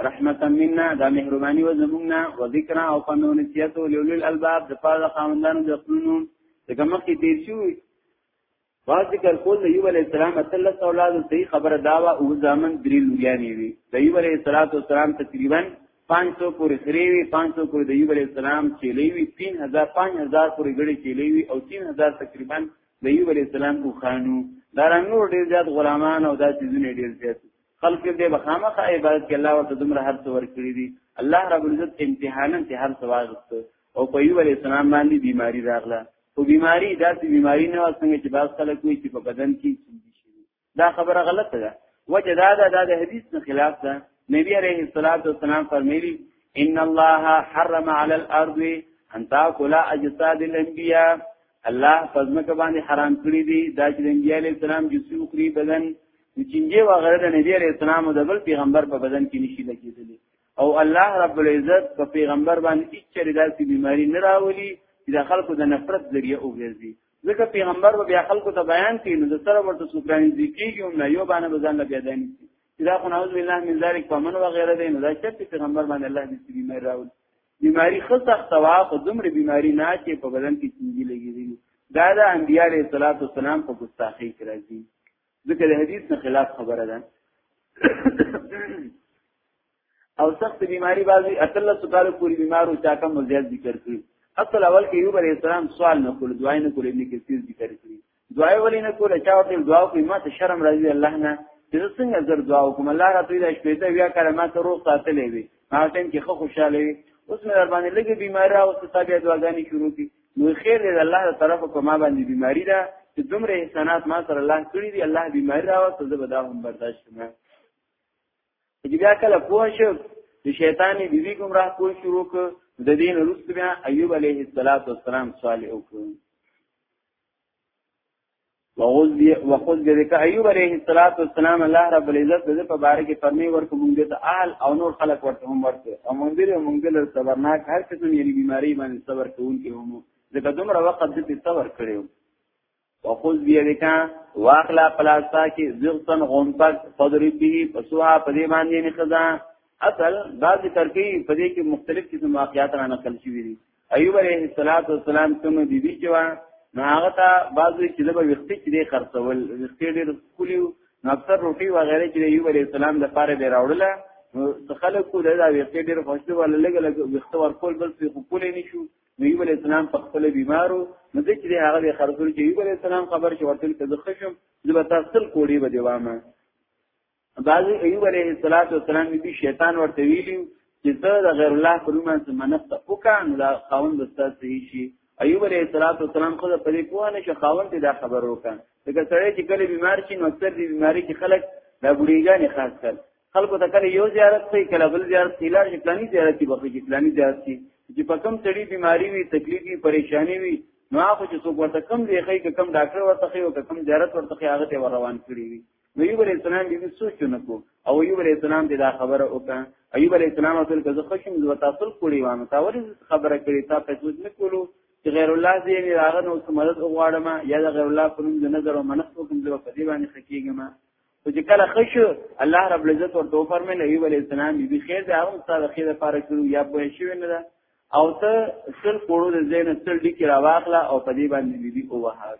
رحمتا منا دا مهرباني و زمونږه و ذکر او قانون سیاست او لول الباب د پاره خاوندانو د خپلونو څنګه مخکې تیر شو با ذکر کول د ایوب علی السلام اتلس اولاد صحیح خبره داوا او ځامن درې لویانی وی د ایوب علی السلام تقریبا 500 پورې خری وی 500 پورې د ایوب علی السلام چیلې وی 3000 5000 پورې ګړې چیلې وی او 3000 تقریبا د ایوب علی السلام کو خانو دا نور ډیر زیات غلامان او دا چیزونه ډیر زیات خلق دې بخامه عبادت کې الله ورته دومره هر څه ورکړي دي الله رب العزت امتحانن ته هر څه واغسته او په ایوب علی السلام باندې بیماری راغله خو بیماری داسې بیماری نه څنګه چې باز خلک وي چې په بدن کې سندي شي دا خبره غلطه ده وجه دا ده دا د حدیث نه خلاف ده نبی عليه الصلاه والسلام فرمایلی ان الله حرم على الارض ان تاكل اجساد الانبياء الله فزمک باندې حرام کړی دی دا چې د انبیاء علیه السلام جسو خوري بدن چنجي و غیره د نبی علیه السلام او د بل پیغمبر په بدن کې نشي لګیدلی او الله رب العزت په پیغمبر باندې هیڅ چره داسې بیماری نه راولي چې د خلکو د نفرت ذریعہ وګرځي ځکه پیغمبر به بیا خلکو ته بیان کوي نو د سره ورته سوکرانی ذکیږي او نه یو باندې بزن لا بیا دانی چې دا خو نعوذ بالله من ذلک په من وغیره دی نو دا چې پیغمبر باندې الله دې بیماری راولي بیماری خو سخت وا خو دومره بیماری نه چې په بدن کې څنګه لګیږي دا د انبیاء علیه السلام په ګستاخی کې راځي ذکر حدیث نه خلاف خبره ده او سخت بیماری بازی اتل سکال پوری بیمار او چاکم مزید ذکر کړی اصل اول کې ایوب علی السلام سوال نه کول دعای نه کول ابن کثیر ذکر کړی دعای ولې نه کول چا ته دعا کوي ما ته شرم راځي الله نه چې څنګه زر دعا وکم الله را پیدا شپې ته بیا کړه ما ته روغ ساتلې وي ما ټیم کې خو خوشاله وي اوس مې در باندې لګي بیماری او ستابیا دعاګانې شروع کړي نو خیر دې الله تعالی طرف کو ما باندې بیماری ده چې دومره احسانات ما سره الله کړی دی الله بیماری راوسته زه به دا هم برداشت کوم چې بیا کله پوه شو د شیطان دی بی گمراه کول شروع ک د دین رست بیا ایوب علیه السلام سوال وکړ وخذ بيدک ایوب علیه السلام الله رب العزت دې په باره کې فرمی ورکو مونږ ته اهل او نور خلق ورته هم ورته او مونږ دې مونږ له صبرناک هر قسم یې بیماری باندې صبر کوونکې هم دغه دومره وخت دې صبر کړو وخذ بيدک واخلا پلاستا کې زغتن غونپک فضرب به پسوها په دې باندې نه خزا اصل بعض ترکی په دې کې مختلف قسم واقعات را نقل شوي دي ایوب علیه السلام کوم بیبي چې وا نو هغه ته بعضی چې د وختي چې دی خرڅول وختي ډېر کولیو نو اکثر روټي و غیره چې ایوب علیه السلام د پاره به راوړله نو خلکو دا وختي ډېر خوشاله ول لګ لګ وخت ورکول بل څه خو کولې نشو نو ایوب علیه السلام په خپل بیمارو نو د چې هغه به خرڅول چې ایوب علیه السلام خبر شو ورته چې زه خشم زه به تاسو کوړی به دیوامه بعضی ایوب علیه السلام دی شیطان ورته ویلی چې زه د غیر الله پر نوم څه منښت وکم دا خاوند استاد صحیح شي ایوب علیه السلام خو په دې کوه نه چې خاوند دا خبر وکم دغه سړی چې کله بیمار شي نو اکثر دی بیماری کې خلک دا بډیګانې خاص کړ خلکو ته کله یو زیارت کوي کله بل زیارت کوي لار پلاني زیارت کې بخښي چې پلاني زیارت کې چې په کم تړي بیماری وي تکلیف وي پریشانی وي نو هغه چې څوک ورته کم دی خې کم ډاکټر ورته خې او کم زیارت ورته خې هغه ته روان کړی وي نو ایوب علیہ السلام دې سوچ نه کو او ایوب علیہ السلام دې دا خبره وکړه ایوب علیہ السلام اصل که زه خوشم زو تاسو کړی وانه تا ولې خبره کړی تا په سوچ نه کولو چې غیر الله دې نه راغ نو څه مدد وغواړم یا د غیر الله په نوم د نظر او منښت کوم زه په دې باندې خکېږم او چې کله خشو الله رب العزت ورته فرمایي نبی علیہ السلام دې خیر دې هغه ستاسو د خیر لپاره کړو یا به شي نه ده او ته سل کوړو د زین سل ډی کې راواخله او په دې باندې دې او وهاک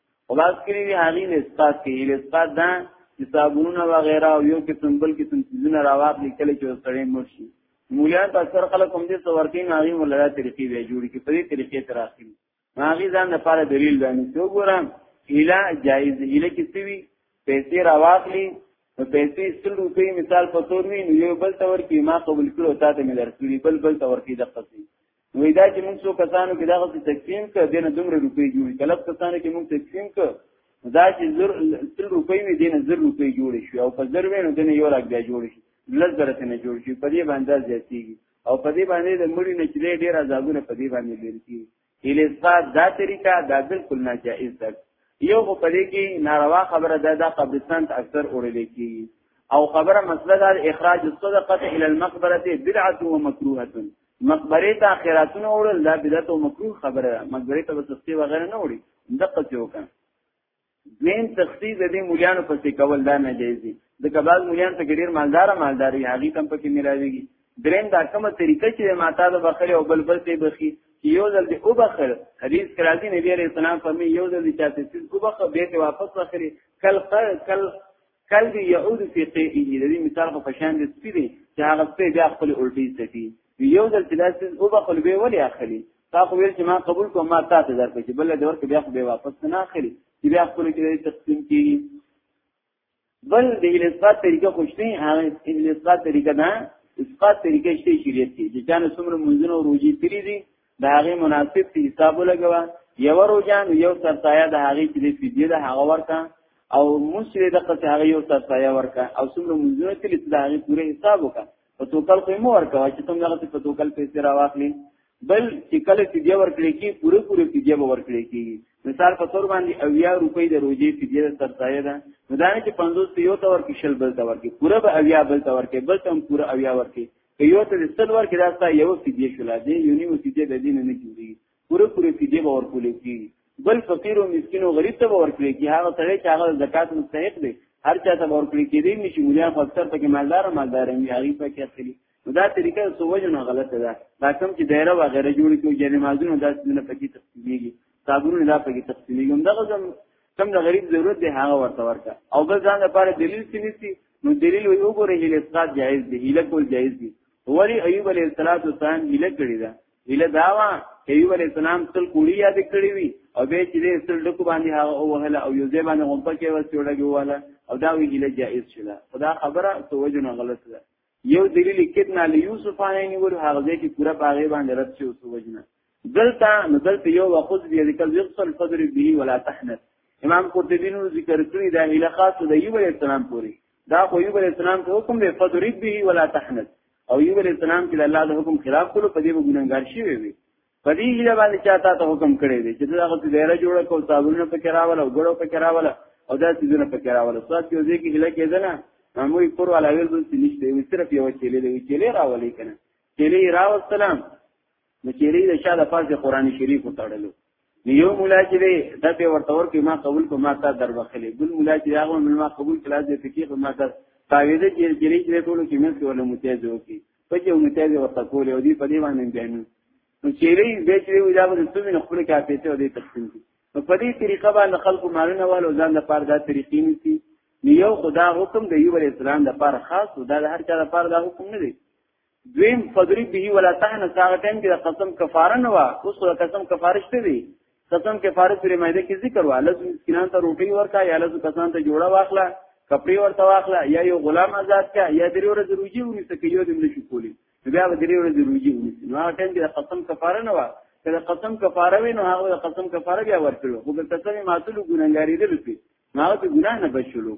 خلاص کړی دی هغه نه اسقاط کې یې اسقاط دا چې صابونه و غیره او یو کې سمبل کې سم چیزونه راواب لیکل چې سړی مرشي مولیان په اکثر خلک هم دې څور کې نه هغه مولا طریقې وی جوړ کې په دې طریقې تر اخري هغه ځان د پاره دلیل باندې څو ګورم اله جایز اله کې سوي پیسې راواخلي نو پیسې سل روپۍ مثال په تور وي نو یو بل تور کې ما قبول کړو تا ته مې درکړي بل بل تور کې د قصې وې دا چې موږ څو کسانو کې دغه تقسیم کړ دنه دومره روپۍ جوړې کله کسانو کې موږ تقسیم کړ دا چې زر تل روپۍ وې دنه زر روپۍ جوړې شو او په زر وینو دنه یو لک بیا جوړ شي لږ درته نه جوړ شي په دې باندې زیاتېږي او په دې باندې د مړي نه چې ډېر عذابونه په دې باندې لري کیږي الاسقاط دا طریقه دا بالکل ناجائز ده یو خو په دې کې ناروا خبره ده دا قبرستان ته اکثر اورل کیږي او خبره مسله ده اخراج الصدقه الى المقبره بدعه ومكروهه مقبره ته خیراتونه وړل دا بدعت او مکروه خبره ده مقبره ته وسختي وغیرہ نه وړي دقه څه وکړه دویم تخصیص د دې مليانو پسې کول دا نه جایز دي د کباز مليان ته ډیر مالدار مالدار یې هغه تم پکې ملاويږي دریم دا کومه طریقه چې ماتا د بخره او بلبل ته بخي یو ځل دی او بخر حدیث کرا دي نبی عليه السلام فرمي یو ځل دی چې تاسو او بخر به ته واپس بخري کل کل کلب یعود فی قیئه د دې مثال خو پشان د سپی دی چې هغه سپی بیا خپل الټی سپی یو ځل چې داسې او به خپل به ولې اخلي تا خو ویل چې ما قبول کوم ما تا ته درکړي چې بل د ورکه بیا خو به واپس نه اخلي چې بیا خپل کې تقسیم کیږي بل د اثبات طریقه خوشته هغه اثبات طریقه نه اثبات طریقه شته شریعت کې چې جان سمره منځنو روزي تری دي د هغه مناسب په حساب لګوا یو روزان یو سرتایا د هغه چې دی فدیه د هغه ورکا او مسری د قصه هغه یو سرتایا ورکا او څومره منځونه چې د هغه پوره حساب وکا په توکل خو مو ورکا چې څنګه هغه په توکل پیسې راواخلي بل چې کله فدیه ورکړي کی پوره پوره فدیه به ورکړي کی مثال په تور باندې او یا روپۍ د روزي فدیه د سرتایا ده مدانه چې 500 یو تور کې شل بل تور کې پوره به او یا بل تور کې بل تم پوره او یا ورکې که یو ته سل ورکې دا ستا یو فدیه شولا دی یو نیو فدیه د دین نه جوړي پوره پوره فدیه به ورکول کی بل فقیر او مسکین او غریب ته به ورکړي کی هغه سره چې هغه زکات مستحق دی هر چا ته ورکړي کی دی نشي مولیا خو اکثر پکې مالدار مالدار وي هغه پکې اخلي نو دا طریقه سوجو نه غلطه ده دا کوم چې دایره و غیره جوړ کیو جنې مازونه دا څنګه پکې تقسیمېږي صابونه دا پکې تقسیمېږي هم دغه کوم د غریب ضرورت دی هغه ورته ورکا او بل ځان لپاره دلیل سنسي نو دلیل وی وګوره هیله اسقاط جایز دی هیله کول جایز دی ولی ایوب علیه السلام هیله کړی دا هیله داوا ایوب علیه السلام تل کوړی یاد کړی وی او به چې دې تل ډکو باندې هغه وهله او یو ځای باندې غومپه کې وس جوړګي وهله او دا وی هیله جایز شله خدا خبره توجه غلط ده یو دلیل کتنا لیوسف عینی ور هغه ځای کې پورا باغې باندې رد شو سو وجنه دلته نو دلته یو وخذ بیا ذکر یغسل فضل به ولا تحنث امام قرطبی نو ذکر کړی دا اله خاص د ایوب علی السلام پوری دا خو ایوب علی السلام ته حکم دی فضرب به ولا تحنث او ایوب علی السلام کې د الله د حکم خلاف کولو په دې ګناګار شي وي په دې هیله باندې چاته ته حکم کړی دی چې دا غو دایره جوړه کو صابونه پکې راول او ګړو پکې راول او دا سيزونه پکې راول سات یو ځای کې هله کېدنه معمولی پر ولا ویل د نشته وي صرف یو چيلې دی چيلې راولې کنه چيلې راو سلام نو چیرې د شاده پاسه قران شریف وتړلو نو یو مولا چې دی د به ورته ورکې ما قبول کو ما تا در وخلې بل مولا چې هغه مې ما قبول کړه د فقې په ما تا تعویذ چې چیرې چې ټول کې مې څه ولا متیاز وکي په چې متیاز ورته کول او دی په دی باندې بیان نو چیرې به چې وی دا به څه نه خپل کې اپېته او دی تقسیم دي نو په دې طریقه باندې خلکو مالونه والو ځان د پاره دا طریقې نيسي نو یو خدا حکم د یو اسلام د پاره خاص او دا هر چا د پاره دا حکم نه دی دویم فضرب به ولا تهنه هغه ټیم کې د قسم کفاره نه و اوس د قسم کفاره شته دی قسم کفاره سره مایده کې ذکر و لز مسکینان ته روټي ورکا یا لز کسان ته جوړه واخله کپڑے ورته واخله یا یو غلام آزاد کا یا درې ورځې روزي ونیسه کې یو دې نشي کولی بیا به درې ورځې روزي ونیسه نو هغه ټیم کې د قسم کفاره نه و که د قسم کفاره وي نو هغه د قسم کفاره بیا ورکړو خو که قسم ماتلو ګناګاری دی لپاره ما ته ګناه نه بشلو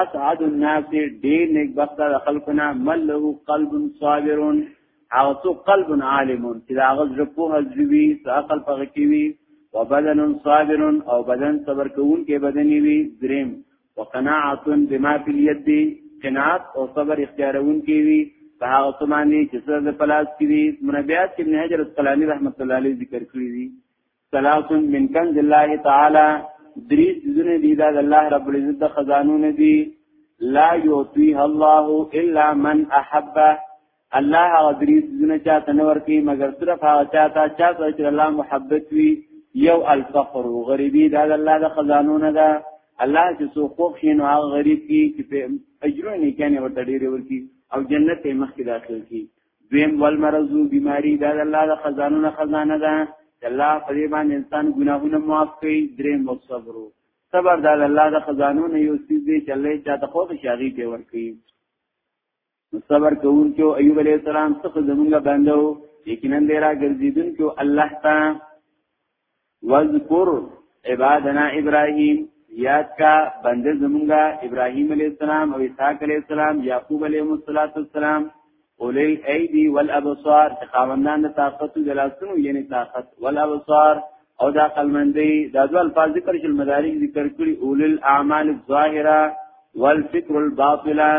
اسعد الناس ډیر نیک بخت د خلقنا من له قلب صابر او تو قلب عالم چې دا غز رپو حذوی عقل پغه کی وی وبدن صابر او بدن صبر کوون کې بدنی وی دریم وقناعت بما فی الید قناعت او صبر اختیارون کې وی په هغه سمانی چې سره د پلاس کې وی منبیات ابن حجر القلانی رحمت الله علیه ذکر کړی دی ثلاث من کنز الله تعالی درې ځونه دي دا الله رب العزت د خزانو نه دي لا یعطیه الله الا من احبه الله هغه درې ځونه چاته نه ورکي مګر صرف هغه چاته چاته چې الله محبت وي یو الفقر غریبی دا د الله د خزانو نه ده الله چې سو خوښ شي نو هغه غریب کی چې اجرونه کنه ورته ډیر ورکی او جنت ته مخکې داخل کی دویم ول مرزو بیماری دا د الله د خزانو نه خزانه ده د الله په دې باندې انسان ګناهونه معاف کوي درې مو صبر صبر دا د الله د خزانو نه یو څه دی چې الله چاته خو د شاغي دی ورکي صبر کوونکو ایوب علی السلام څخه زمونږ بندو یقینا دی را ګرځیدونکو الله ته وذکر عبادنا ابراهیم یاد کا بنده زمونږه ابراهیم علی السلام او اسحاق علی السلام یعقوب علیه السلام اولیل ایدی والابصار خاوندان د طاقت د لاسونو یعنی طاقت والابصار او دا قلمندی دا دوه الفاظ ذکر شل مدارک ذکر کړي اولیل اعمال الظاهره والفکر الباطله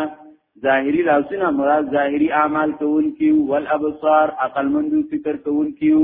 ظاهری لاسونه مراد ظاهری اعمال کوون کیو والابصار عقل مندو فکر کوون کیو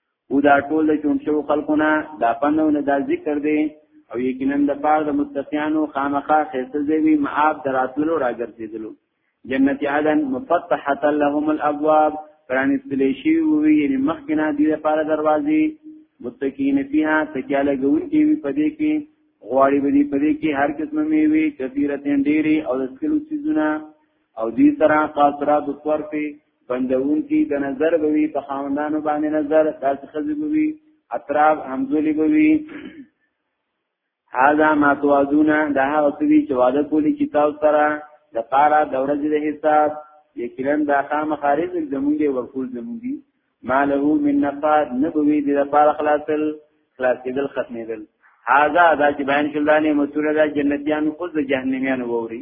او دا ټول د جون شو خلقونه دا پنو نه دا ذکر دی او یقینا د پاره د متقینو خامخا خیسته دی معاب دراتلو راګرځیدلو جنت عدن مفتحه لهم الابواب پرانی سلیشی وی یعنی مخکنا دی لپاره دروازې متقین فیها تکیاله ګون کی وی پدې کې غواړي بدی پدې کې هر قسمه میوي کثیرتین ډیری او د سکلو سيزونه او دې سره قاصرات الطرف بندون کی د نظر بوي په خاوندانو باندې نظر داسې خزي بوي اطراف همزولي بوي هاذا ما توازونا دا هغه څه چې وعده کولی چې تاسو سره د پارا د ورځې د حساب یقینا دا خام خارج زمونږ دی ورکول زمونږ دی ما له من نفاد نبوي د لپاره خلاصل خلاصېدل ختمېدل هاذا دا چې بیان شول دانه مسوره د جنتیان خود د جهنميان ووري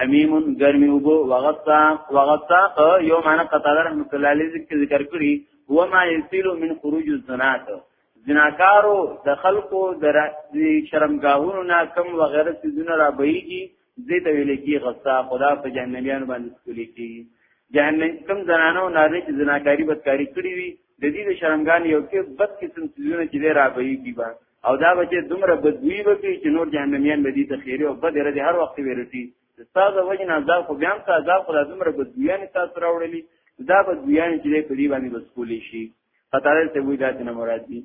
حمیم ګرمي وبو وغطا وغطا یو معنا قطاده رحمت الله علیه ذکر کړی هو ما یسیل من خروج الزنات زناکارو د خلقو د شرمګاهونو نه کم وغیرہ سيزونه را بهيږي دې ته ویل کی غصه خدا په جهنميان باندې سکولي کی جهنم کم زنانو نارې چې زناکاری بدکاری کړی وي د دې شرمګان یو کې بد قسم سيزونه چې را بهيږي با او دا به چې دومره بدوی وکړي چې نور جهنميان به دي ته خیره او بد رد هر وخت ورټي استاد وجه نه عذاب خو بیا هم عذاب خو دومره بدویان تاسو راوړلي دا بدویان چې په دې باندې بس کولی شي قطاره ته وی دات نه مراد دي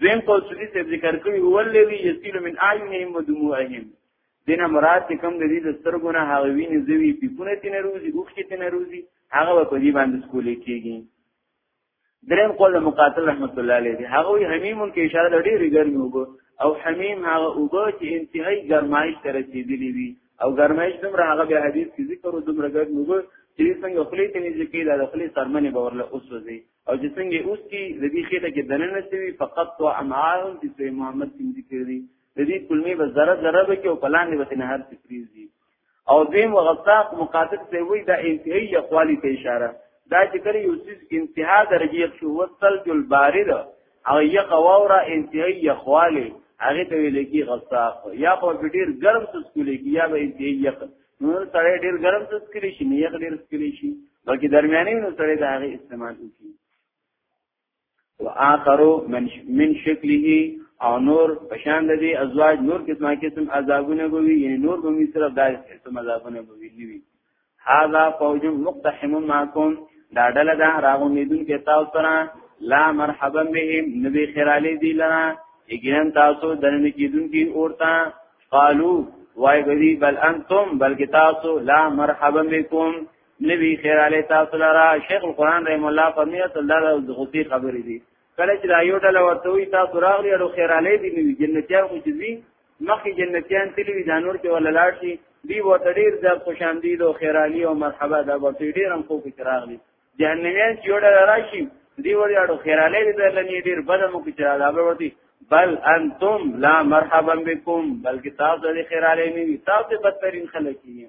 دویم قول سړي څه ذکر کوي هو الذي يسيل من اعينهم ودموعهم دینه مراد کوم د دې د سترګونه هغه ویني زوی پیپونه تینه روزي اوخ تینه روزي هغه په دې باندې سکولې کېږي دریم قول مقاتل رحمت الله علیه دی هغه وی حمیم کې اشاره د ډېری ګرمي وبو او حمیم هغه وبو چې انتهایی ګرمایش ته رسیدلی وي او ګرمایش دومره هغه به حدیث کې ذکر او دومره ګرمي وبو چې څنګه خلی ته نږدې کې د خلی سرمنې باورله اوسوځي او چې څنګه اوس کې د دې خېټه کې دننه سوي فقط تو امعاهم چې محمد څنګه ذکر دي د دې کلمې به ذره ذره به کې او پلان به نه هر څه پریزي او دیم وغساق مقاتل ته وی دا انتهایی یخوالی ته اشاره دا چې کله یو څیز انتها درجه یخ شو وصل جل بارد او یخ واورا انتهایی یخوالی هغه ته ویل کی غساق یا په ډیر ګرم څه سکول کی یا به انتهایی یخ نو سړی ډیر ګرم څه سکول شي نه یخ ډیر سکول شي بلکې درمیاني نو سړی دا هغه استعمال کوي واخرو من من شکله او نور پشان د دې ازواج نور قسمه قسم عذابونه بوي یعنی نور به می صرف دای قسم عذابونه بوي نیوي هاذا فوج مقتحم معكم دا ډله دا راغونیدون کې تاسو سره لا مرحبا بهم نبی خیرالی دی لنا یقینا تاسو دنه کیدون کې اورتا قالو وای غری بل انتم بلکې تاسو لا مرحبا بكم نبی خیر علی تاسو لرا شیخ القران رحم الله فرمیت الله د غوتی خبرې دي کله چې دا یو ډله ورته وي تاسو راغلی او خیر علی دي نو جنتیان خو چې وي مخکې جنتیان تللی وي دا نور چې ولا لاړ شي دی ورته ډیر ځل خوش آمدید او خیر علی او مرحبا دا ورته ډیر هم خو کې راغلی جهنميان چې یو ډله راشي دی وړاړو خیر علی دي لنی ډیر بده مو کې چې راغلی ورته بل انتم لا مرحبا بكم بلکې تاسو د خیر علی نه تاسو بدترین خلک یې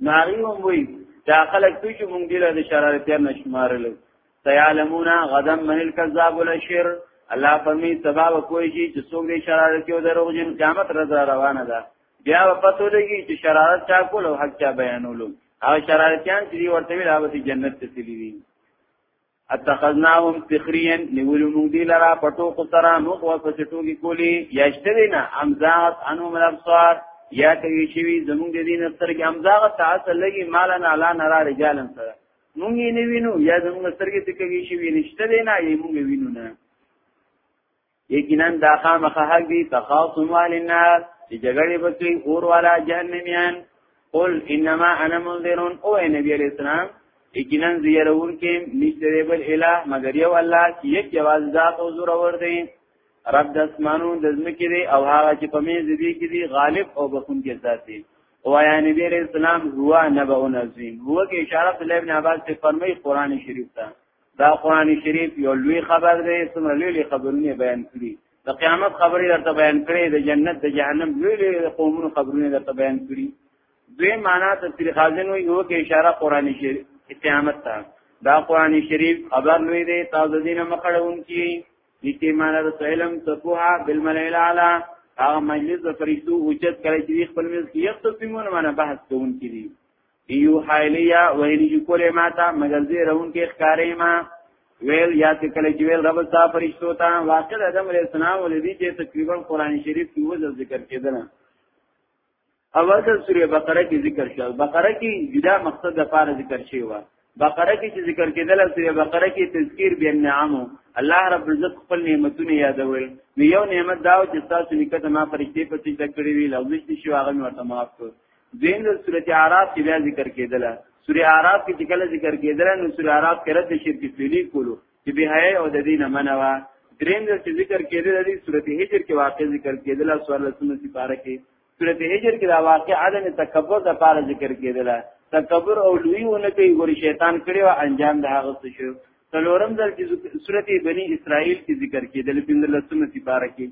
ناری هم وی دا خلک دوی چې مونږ دی له شرارتیا نشمارل سيعلمون غدا من الكذاب والاشر الله فرمی سبا وکوي چې څوک دی شرارتي او دروغ جن قیامت رضا روانه ده بیا پته لګي چې شرارت چا کول او حق چا بیانولو او شرارتيان چې ورته وی راوتی جنت ته تللی اتخذناهم سخريا نیول موږ دی لرا پټو کو سره نو خو پس ټوګي کولی یاشتوی نه امزاغت انو مل ابصار یا کوي شوی زموږ د دین سترګې امزاغت تاسو لګي مال نه الا نرا رجالن سره موږ یې نه وینو یا زموږ سترګې ته کوي شوی نشته دی نه یې موږ وینو نه یقینا دا خامخه حق دی تخاصم والناس چې جګړې وکړي اور والا جهنميان قل انما انا منذر او نبی علیہ السلام یقینا زیرون کې نشته بل الہ مگر یو الله چې یک جواز ذات او زور ور دی رب د اسمانو د زمکې دی او هغه چې په میز دی کې دی غالب او بخون کې ذات دی او یا نبی علیہ السلام هو نبأ عظیم هو کې اشاره ابن عباس ته فرمایي قران شریف ته دا قران شریف یو لوی خبر دی څومره لوی خبرونه بیان کړي د قیامت خبرې درته بیان کړي د جنت د جهنم لوی لوی قومونو خبرونه درته بیان کړي دوی معنا تفسیر خازن وي یو کې اشاره قران شریف قیامت ته دا قران شریف خبر لوی دی تاسو دین مخړون کی دته معنا د علم تفوها بالملائل اعلی هغه مجلس د فرشتو اوچت کړي چې خپل مز کې یو څه سیمونه معنا بحث کوون کړي ایو حیلیا ویلی چې کولې ما ته مګر زه رون کې ښکارې ما ویل یا چې کله چې ویل رب صاحب فرشتو ته واقع آدم علیہ السلام ولدي چې تقریبا قران شریف کې وځل ذکر کېدل اول د سوره بقره کې ذکر شو بقره کې جدا مقصد د فار ذکر شوی و بقره کې چې ذکر کېدل او سوره بقره کې تذکیر بیا نعم الله رب عزت خپل نعمتونه یادول نو یو نعمت دا چې تاسو نکته ته ما فرشتي په څیر تکړه وی لوځي چې شو هغه ورته معاف کړ دین د سوره اعراف کې بیا ذکر کېدل سوره اعراف کې چې کله ذکر کېدل نو سوره اعراف کې رد شرک فعلی کولو چې به حیا او د دین منوا دریم د ذکر کېدل د سوره هجر کې واقع ذکر کېدل او سوال سمه سپاره کې سورته هجر کې دا واقع عدم تکبر د پاره ذکر کېدل تکبر او لوی ونه کوي ګور شیطان کړي او انجام د هغه څه شو څلورم ځل چې سورته بنی اسرائیل کې ذکر کېدل پندلسمه سپاره کې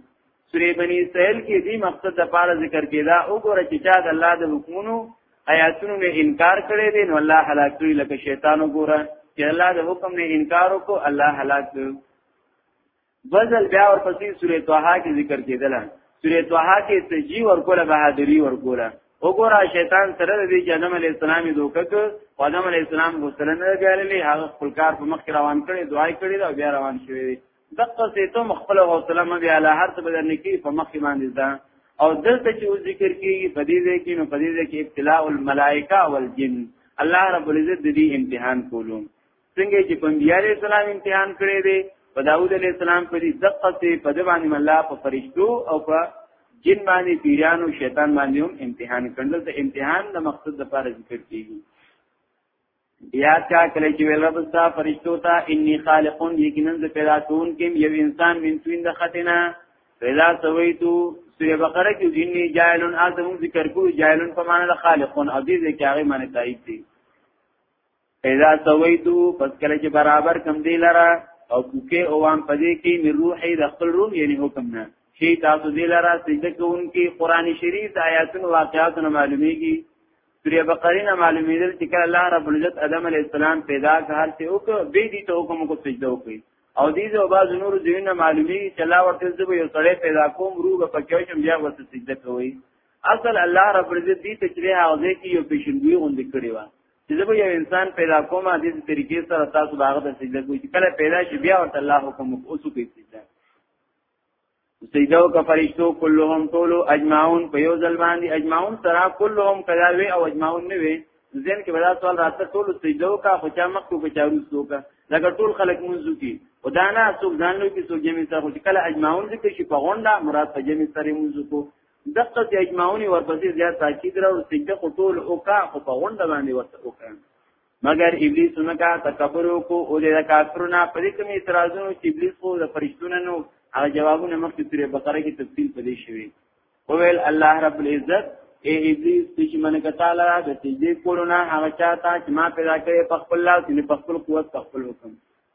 سورې بنی اسرائیل کې دې مقصد د پاره ذکر کېدا او ګور چې چا د الله د حکمونو آیاتونو نه انکار کړي دي نو الله هلاک کړي لکه شیطان وګوره چې الله د حکم نه انکار وکړو الله هلاک کړي دوزل بیا ورپسې سورې طه کې ذکر کېدل سورې طه کې تجی ورکوله بهادری ورکوله وګوره شیطان سره د جنم علی السلام دوکک قدم علی السلام غسلن غاللی هغه خپل کار په مخ روان کړي دعای کړي او بیا روان شوی دغه سیته مخفل حوصله مې بیا له هر څه بدل نکی په مخ باندې ده او دلته چې او ذکر کیږي په دې ځای کې نو په دې ځای کې ابتلاء الملائکه والجن الله رب العزت دې امتحان کولو څنګه چې په انبیاء علیه السلام امتحان کړی دی په داوود علیه السلام په دې دقه سي په دې باندې الله په فرشتو او په جن باندې پیران او شیطان باندې هم امتحان کړل د امتحان د مقصد لپاره ذکر کیږي بیا چا کله چې ویل رب ستا فرشتو ته انی خالقون یقینا ز پیدا کون کیم یو انسان من توین د ختنه پیدا سویتو سوره بقره کې جننی جاهلون اعظم ذکر کو جاهلون په معنی د خالقون عزیز کې هغه معنی تایید دی اذا سویتو پس کله چې برابر کم دی لره او کوکه اوام پدې کې می روحي د خپل روح یعنی حکم نه شي تاسو دې لره سجده کوونکی قران شریف د آیاتونو واقعاتونو معلومیږي سوره بقره نه معلومیدل چې کله الله رب العزت ادم علی السلام پیدا کړ چې او به دې ته حکم کو سجده وکړي او دې زو باز نور ځینې معلومیږي چې الله ورته زو یو سړی پیدا کوم روح په کې چې بیا ورته سجده کوي اصل الله رب العزت دې تشریح او دې کې یو پیشنګوي غوندې کړی و چې زه به یو انسان پیدا کوم د دې طریقې سره تاسو دا غته سجده کوئ چې کله پیدا شي بیا ورته الله حکم اوسو کوي سجده سجده او کفرشتو كلهم طول اجمعون په یو ځل باندې اجمعون ترا كلهم کدا وی او اجمعون نه وی ځین کې بلا سوال راته ټول سجده او کا خو چا مخ کو چا روسو کا لکه ټول خلک منځو کې خدانا څوک ځان لوي کې څوک جمع سره خو کله اجمعون ذکر شي په غونډه مراد په جمع سره منځو کو دغه چې اجماعونی ورپسې زیات تاکید راو سجده خو ټول او کا خو په غونډه باندې ورته وکړ مګر ابلیس نه کا تکبر کو او د کافرونو په دې کوم اعتراضونو چې ابلیس خو د فرشتونو نو هغه جوابونه مخکې سورې بقره کې تفصیل پدې شوی او ویل الله رب العزت اے ابلیس چې من کتاله د سجده کولونه هغه چاته چې ما پیدا کړې په خپل لاس نه په خپل قوت په خپل حکم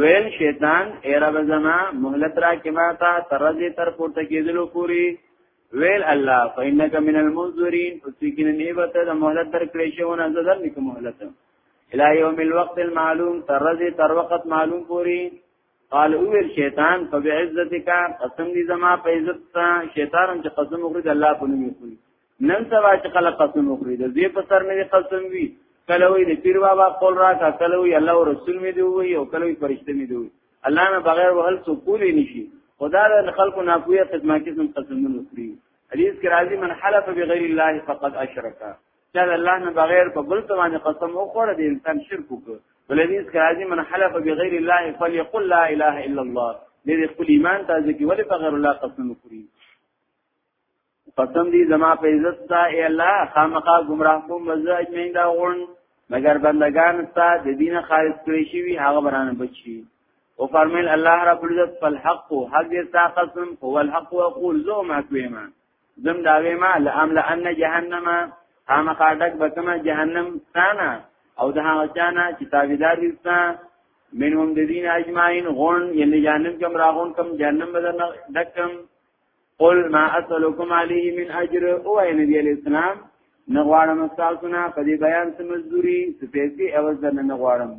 ویل شیطان ای رب زما مهلت را کې ما تا ترځي تر پورته کېدلو پوری ویل الله فینک من المنذرین فسکن نیبت د مهلت در کړې شو نه زدر نک مهلت الی یوم الوقت المعلوم ترځي تر وخت معلوم پوری قال اویل شیطان فبعزتک قسم دی زما په عزت تا شیطان چې قسم وکړي د الله په نوم یې نن سبا چې کله قسم وکړي د دې په سر نه قسم وي کله وي د پیر بابا قول را کا کله وي الله او رسول می دی وي او کله وي فرشته می دی وي الله نه بغیر وهل څو کولی نشي خدا د خلکو ناپوهه قسمه قسم قسمونه وکړي حدیث کې راځي من حلف بغیر الله فقد اشرک چا الله نه بغیر په بل څه باندې قسم وخوره د انسان شرک وکړ ولذین کراجی من حلف بغیر الله فلیقل لا اله الا الله دې خپل ایمان تازه کې ولې په غیر الله قسم وکړي قسم دی زما په عزت تا ای الله خامخا گمراه کوم مزه اجمعین دا غون مگر بندگان تا د دین خالص کړی شي وی هغه برانه بچي او فرمایل الله رب العزت فالحق حق دې تا قسم هو الحق واقول زو ما کویما زم دا ویما لامل ان جهنم خامخا ډک بکما جهنم ثانا او د هغه چانا چې تابعدار دي منهم د دین اجمعین غون یعنی جهنم کوم راغون کوم جهنم بدن دکم قل ما اسلکم علیه من اجر او اے نبی علیہ السلام نغواړم تاسو نه په دې بیان څه مزدوري څه پیسې عوض درنه نغواړم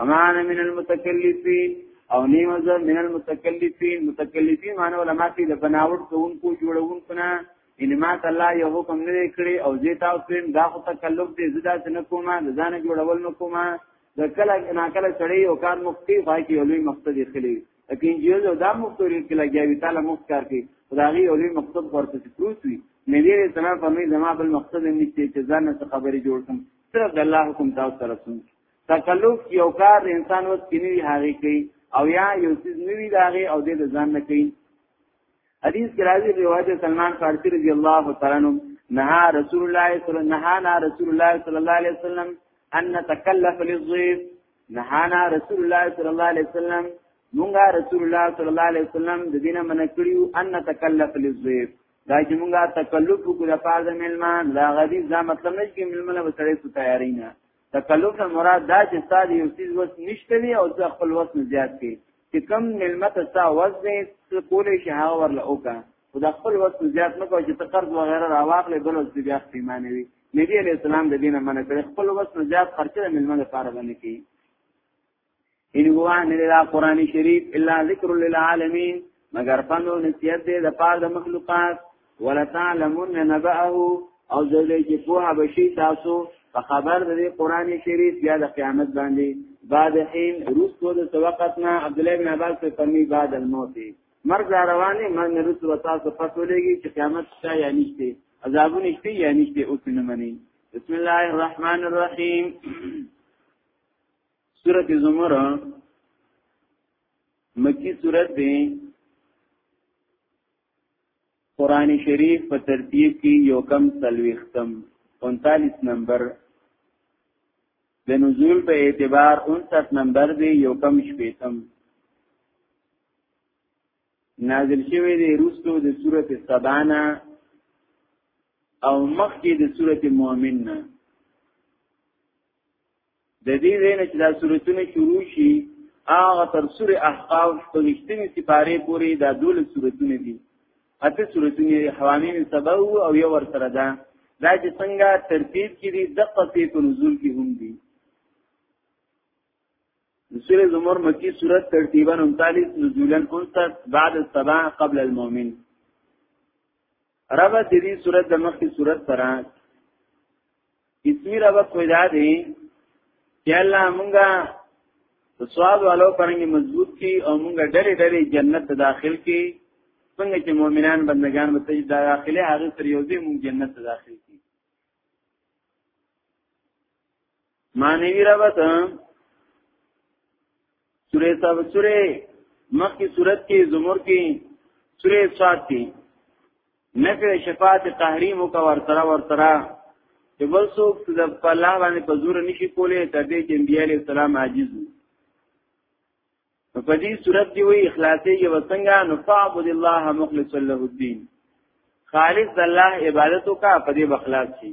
وما انا من المتکلفین او نیم از من المتکلفین متکلفین معنی علماء کې د بناوټ کوونکو جوړونکو نه ان ما تعالی یو حکم نه کړی او زه تاسو هم دا خو تکلف دې زدا څنګه کومه د ځان جوړول نه کومه د کله نه کله سړی او کار مختی وای کې لوی مقصد یې خلی اګین جیل او دا مختوري کې لګیاوی تعالی مخ کار کوي خدایي او لوی مقصد ورته پروت وي نبی رسول الله فرمایي زما بل مقصد هم نشته چې ځان څخه خبرې جوړ کړم صرف د الله حکم تاسو سره سم تکلف یو کار انسان وس کینی هغه کوي او یا یو څه نوی داغه او د ځان نه کوي حدیث کې راځي روایت سلمان فارسی رضی الله تعالی عنہ نهى رسول الله صلی الله نهانا رسول الله صلی الله علیه وسلم ان نتکلف للضيف نهانا رسول الله صلی الله علیه وسلم مونږه رسول الله صلی الله علیه وسلم د دینه منع کړیو ان نتکلف للضيف دا چې مونږه تکلف وکړو په اړه ملمان لا غدي ځا مطلب نه چې ملمنه وسړې ستایرینا تکلف نه مراد دا چې ستا یو څیز وس نشته وي او ځکه خپل وس نه زیات کی چې کم ملمت ستا وس دې کولې شي هغه ورله وکړه خو د خپل وس نه زیات نه کوي چې ته قرض وغیرہ راواخلې بل څه بیا پیمانه وي نبی علیہ السلام د دینه منع کړ خپل وس نه زیات خرچه د ملمت لپاره باندې کی ان هو ان لا قران شریف الا ذکر للعالمین مگر پندو نصیحت دې د پاره د مخلوقات ولتعلمن نبأه او ځلې چې په بشي تاسو په خبر دې قران شریف یا د قیامت باندې بعد حين روس کو د وقتنا عبد الله بن عباس په فرمی بعد الموت مرګ روانه من روس و تاسو پسولېږي چې قیامت شته یا نشته عذابونه شته یا نشته اوس نه مني بسم الله الرحمن الرحیم سورت زمر مکی سورت دی قرآن شریف په ترتیب کې یو کم سلویختم 39 نمبر د نزول په اعتبار 59 نمبر دی یو کم شپیتم نازل شوی دی روستو د سورت سبانا او مخکې د سورت مومن نه د دې وینه چې دا صورتونه شروع شي هغه تر سورې احقاف په وشتمې سپاره پورې دا دول صورتونه دي اته صورتونه حوامین سبا او یو ور سره ده دا چې څنګه ترتیب کې دي د قصې په نزول کې هم دي سورة زمر مکی سورة ترتیبا 39 نزولا 69 بعد السبع قبل المؤمن ربط د دې صورت د مخکې صورت سره اسمی ربط پیدا دی چې الله مونږه د ثواب والو پرنګ مضبوط کی او مونږه ډېرې ډېرې جنت ته داخل کی څنګه چې مؤمنان بندگان به تجد داخله هغه سره یو ځای مونږ جنت ته داخل کی معنوي ربط سوره صاحب سوره مخکې صورت کې زمر کې سوره صاد کې نفع شفاعت تحریم او کا ورترا ورترا چې بل څوک د الله باندې په زور نشي کولای تر دې چې انبیاء علیه السلام عاجز وو په دې صورت کې وی اخلاصي یو څنګه نفعبد الله مخلص له الدين خالص الله عبادت کا په دې بخلاص شي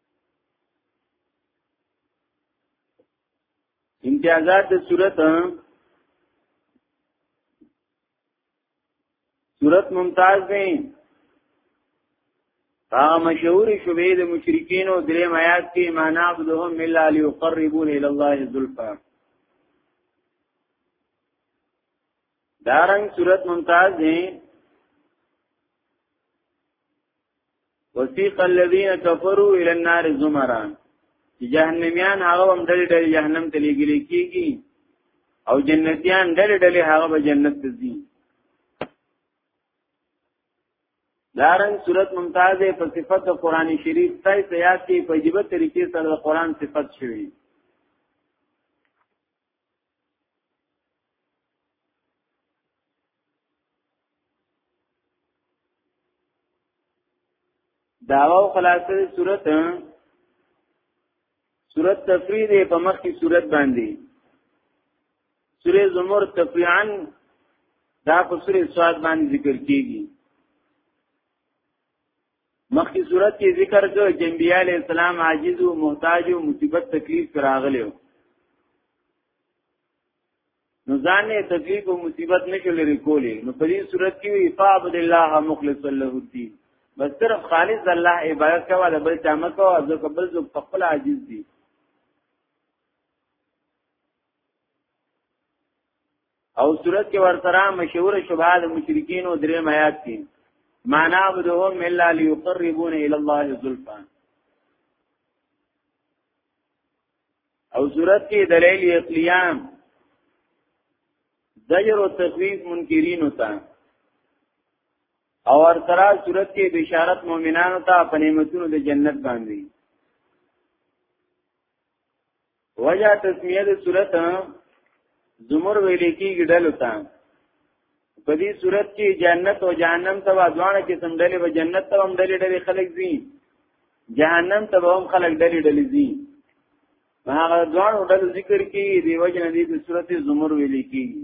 امتیازات د صورت صورت ممتاز دی هغه مشهور شوبې د مشرکین او درې میات کې معنا عبدهم الا ليقربون الى الله ذلفا دارنګ صورت ممتاز دی وسیق الذین کفروا الی النار زمرا جهنميان هغه هم ډلې ډلې جهنم ته لګیل کیږي او جنتیان ډلې ډلې هغه به جنت ته ځي دارن صورت ممتاز په صفت قرآن شریف تای سیاد کې په جبه طریقې سره قرآن صفت شوی داوا او خلاصه صورت صورت تفرید په مخ کی صورت باندې سوره زمر تفریعا دا په سوره سواد باندې ذکر کیږي مخکې صورت کې ذکر کړو چې انبیای علیہ السلام عاجز او محتاج او مصیبت تکلیف کراغلی وو نو ځان نه تکلیف او مصیبت نشو لري کولی نو په دې صورت کې وی فعبد الله مخلص له الدين بس صرف خالص الله عبادت کوه له بل چا مکو او ځکه بل ځو په خپل عاجز دي او صورت کې ورسره مشهور شبهه د مشرکین او درې میات دي معنا بدهم الا ليقربون الى الله زلفا او صورت کې دلیل اقلیام زجر او تخویف منکرین ہوتا او ورسره صورت کې بشارت مؤمنانو ته په نعمتونو د جنت باندې وجه تسمیه د صورت زمر ویل کېږي ډلو ته په دې صورت کې جنت او جهنم ته ځوانه کې سم ډلې و جنت ته هم ډلې ډلې خلک ځي جهنم ته هم خلک ډلې ډلې ځي هغه ځوان ډلو ذکر کې دی وجه نه دې د صورت زمر ویل کېږي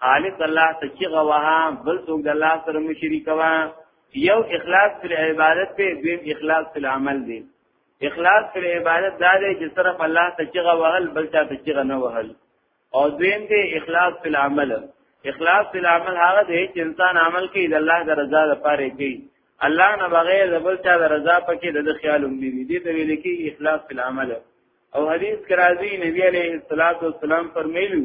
خالص الله ته چې غوها بل څوک د الله سره مشرک وا یو اخلاص پر عبادت په دیم اخلاص پر عمل دی اخلاص پر عبادت دا دی چې صرف الله ته چې غوهل بل چا ته چې نه وهل او دیم دی اخلاص پر عمل اخلاص پر عمل هغه دی چې انسان عمل کوي د الله د رضا لپاره کوي الله نه بغیر د بل چا د رضا پکې د خیال هم دی دې ته ویل کې اخلاص پر عمل او حدیث کرازی نبی علیه الصلاۃ والسلام فرمایلی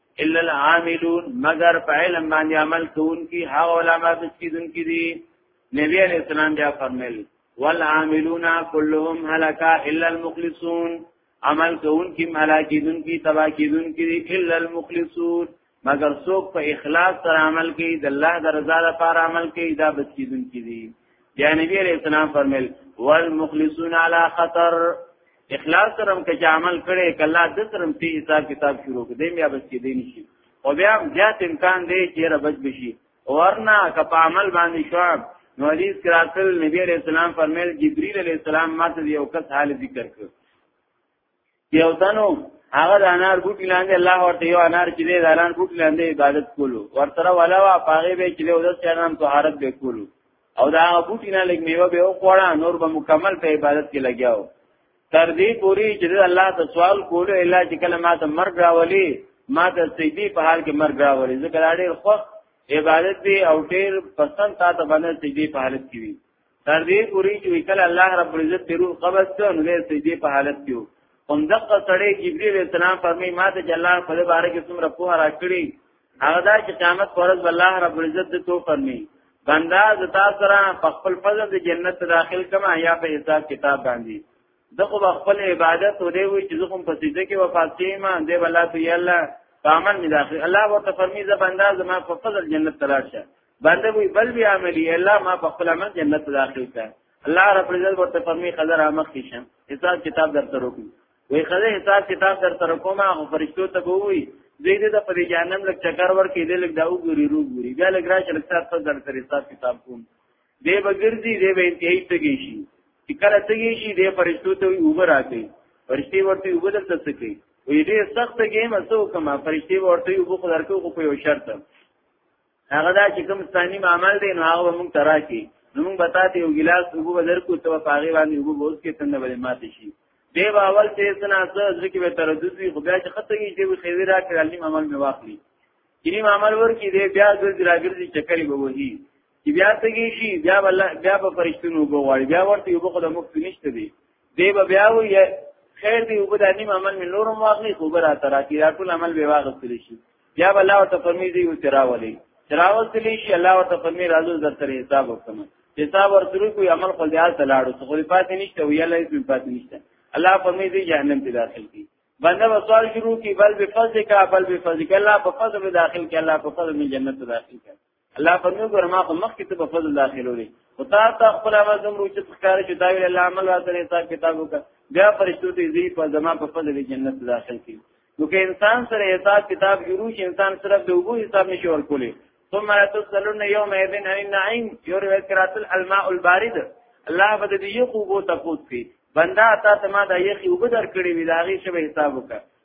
الا العاملون مگر په علم باندې عمل کوونکي هغه علما د کیدونکي دي نبی علیہ السلام بیا فرمایل والعاملون كلهم هلك الا المخلصون عمل کوونکي ملاکیدونکي تبا کیدونکي دي الا المخلصون مگر څوک په اخلاص سره عمل کوي د الله د رضا لپاره عمل کوي دا بچیدونکي دي بیا نبی علیہ السلام فرمایل والمخلصون علی خطر اخلاص سره کې چې عمل کړي کله د سرم په حساب کتاب شروع کړي بیا بس کې دی نشي او بیا زیات امکان دی چې ربج بشي ورنا کپ عمل باندې شو نو حدیث کراتل نبی علیہ السلام فرمایل جبرئیل علیہ السلام ماته یو کس حال ذکر کړ یو تنو هغه د انار بوټي لاندې الله ورته یو انار چې د انار بوټي لاندې عبادت کولو ورته ولا وا پاغه به چې له داس چرنام طهارت به کولو او دا بوټي نه لګ میوه به وخوړه نور به مکمل په عبادت کې لګیاو تر دې پوری چې الله ته سوال کولو الا چې کله ما ته مرګ راولي ما ته سیدی په حال کې مرګ راولي ځکه دا ډېر خوښ عبادت دی او ډېر پسند تا ته باندې سیدی په حالت کې وي تر دې پوری چې کله الله رب العزت د روح قبض ته نو دې سجدي په حالت کې وو هم دغه سړی جبرئیل السلام فرمي ما ته جلال په دې باره کې څومره په هرا کړی هغه دا چې قیامت پرز الله رب العزت د تو فرمي بندا زتا سره په خپل فضل د جنت داخل کما یا په حساب کتاب باندې دغه خپل عبادت او دی وی چې زه هم په سجده کې وفات کیم دی بل الله تعالی پامن می داخل الله ورته فرمی زبنده زما په فضل جنت تلاشه بنده وی بل بی عملی الله ما په خپل عمل جنت داخل کړ الله رب العزت ورته فرمی خضر امخ کیشم حساب کتاب در تر وکم وی خضر حساب کتاب در تر کوم هغه فرشتو ته وی دوی دې د پرې جانم لک چکر ور کې دې لک دا وګوري رو ګوري بیا لګ راشه لک سات پر در تر حساب کتاب کوم دې بغرزي دې به انتهایی تګی شي چې کله تګی شي دې فرشتو ته اوبر راکې فرشتي ورته اوبر درته سکي وی دې سخت ګیم اسو کما فرشتي ورته اوبر خدای کو په یو شرط هغه دا چې کوم ثاني عمل دی نو هغه موږ ترا کې نو موږ بتاته یو ګلاس وګو بدر کو ته پاغي باندې وګو بوز کې څنګه ولې مات شي دی باول چې سنا سره ځکه به تردد وي خو بیا چې خطه کې چې خېوی را کړل نیم عمل مې واخلي کینی عمل ورکی دی بیا د راګرځي چکرې به وځي چې بیا تګي شي بیا بل بیا په فرشتونو وګواړي بیا ورته یو خدای مخ نشته دی دی به بیا وي خیر دی وګدا نیم عمل مې نورم واخلي خو برا ترا کې راټول عمل به واغستل شي بیا به الله ته فرمی دی او تراولی تراول تلی شي الله ورته فرمی راځو زر تر حساب وکم حساب ورته کوی عمل خپل دیال تلاړو څو خو پاتې نشته او یلا یې پاتې نشته الله فرمی دی جهنم ته داخل کی بنده به سوال شروع کی بل به فضل کا بل به فضل کا الله په فضل داخل کی الله په فضل جنت داخل کی الله فرمایي ګور ما خو مخکې ته په فضل داخلولې او تا ته خپل عمل زمرو چې ښکار چې دا ویل الله عمل راځي حساب کتاب وکړه بیا فرشتو ته زی په زما په فضل جنت داخل کی نو که انسان سره حساب کتاب شروع شي انسان صرف د وګو حساب نشي ورکولې ثم لا تسلون يوم يدن عن النعيم يور وكرات الماء البارد الله بده دې یو کو تفوت کی بندا تا ته ما دا یخي وبدر کړی وی دا غي شوی حساب وکړه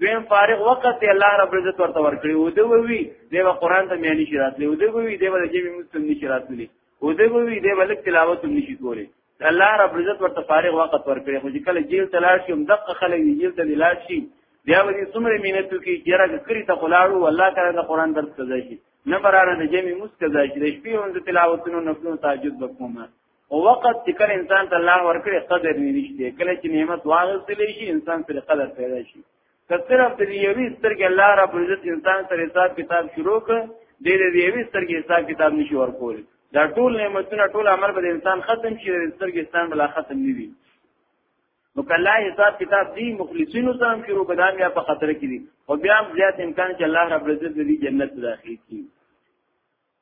دویم فارغ وخت ته الله رب عزت ورته ورکړي او دی وی دی به قران ته معنی شي راتلی او دی وی دی به جمی مسلم نشي راتلی او دی وی دی به لک تلاوت نشي کولی الله رب عزت ورته فارغ وخت ورکړي خو چې کله جیل تلاش کوم دقه خلک جیل ته لاش شي بیا به څومره مینت کوي چې راګه کړی ته خلاړو الله تعالی د قران درس کوي نه برانه د جمی مسکه ځای چې شپې هم د تلاوتونو نفلو تهجد وکومه او وخت چې کله انسان ته الله ورکړي قدر نه نشته کله چې نعمت واغستلی شي انسان سره قدر پیدا شي که صرف د یوې سترګې الله رب العزت انسان سره حساب کتاب شروع کړ د دې یوې سترګې حساب کتاب نشي ورکول دا ټول نعمتونه ټول عمل به انسان ختم شي د سترګې انسان بلا ختم نه وي نو کله حساب کتاب دی مخلصینو سره هم شروع کدام یا په خطر کې دي او بیا هم زیات امکان چې الله رب العزت دې جنت داخل کړي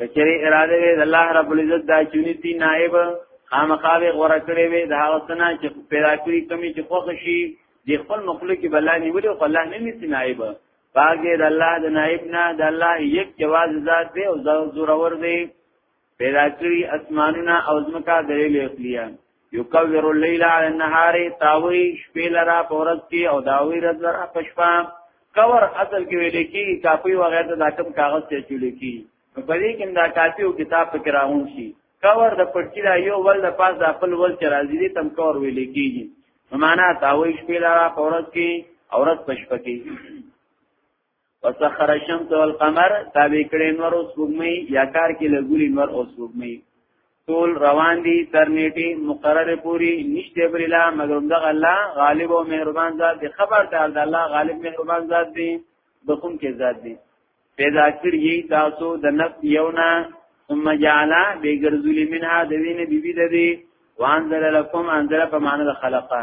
کچری اراده وی د الله رب العزت دا چونی تی نائب خامخاوی غوړه کړی وی د هغه سنا چې پیدا کړی کمی چې خوښ شي د خپل مخلوق بلا نیولې خو الله نه نیسی نائب باګه د الله د نائب نه د الله یک جواز ذات دی او زورور دی پیدا کړی اسمانونه او زمکا دلیل اخلیان یکور اللیل علی النهار تاوی شپې لرا پورز کی او داوی رز لرا پشپا کور اصل کې ویل کی کاپی وغیرہ دا کم کاغذ ته چول کی په دې کې دا کاپی او کتاب پکې راون شي کور د پټکی دا یو ول د پاس د خپل ول چې راځي دې تم کور ویل کیږي معنا تاوی شپې لرا پورز کی اورت پشپکی وسخر الشمس والقمر تابع کړي نور او سپوږمۍ یا کار کې لګولي نور او سپوږمۍ ټول روان دي تر نیټه مقرره پوری نشته بر الله مگر دغه الله غالب او مهربان ذات دی خبر دار د الله غالب مهربان ذات دی بخون کې ذات دی پیدا کړی تاسو د نفس یونا ثم جعل بغرذل منها د وینې بیبي د دې وانزل لكم انزل په معنی د خلقه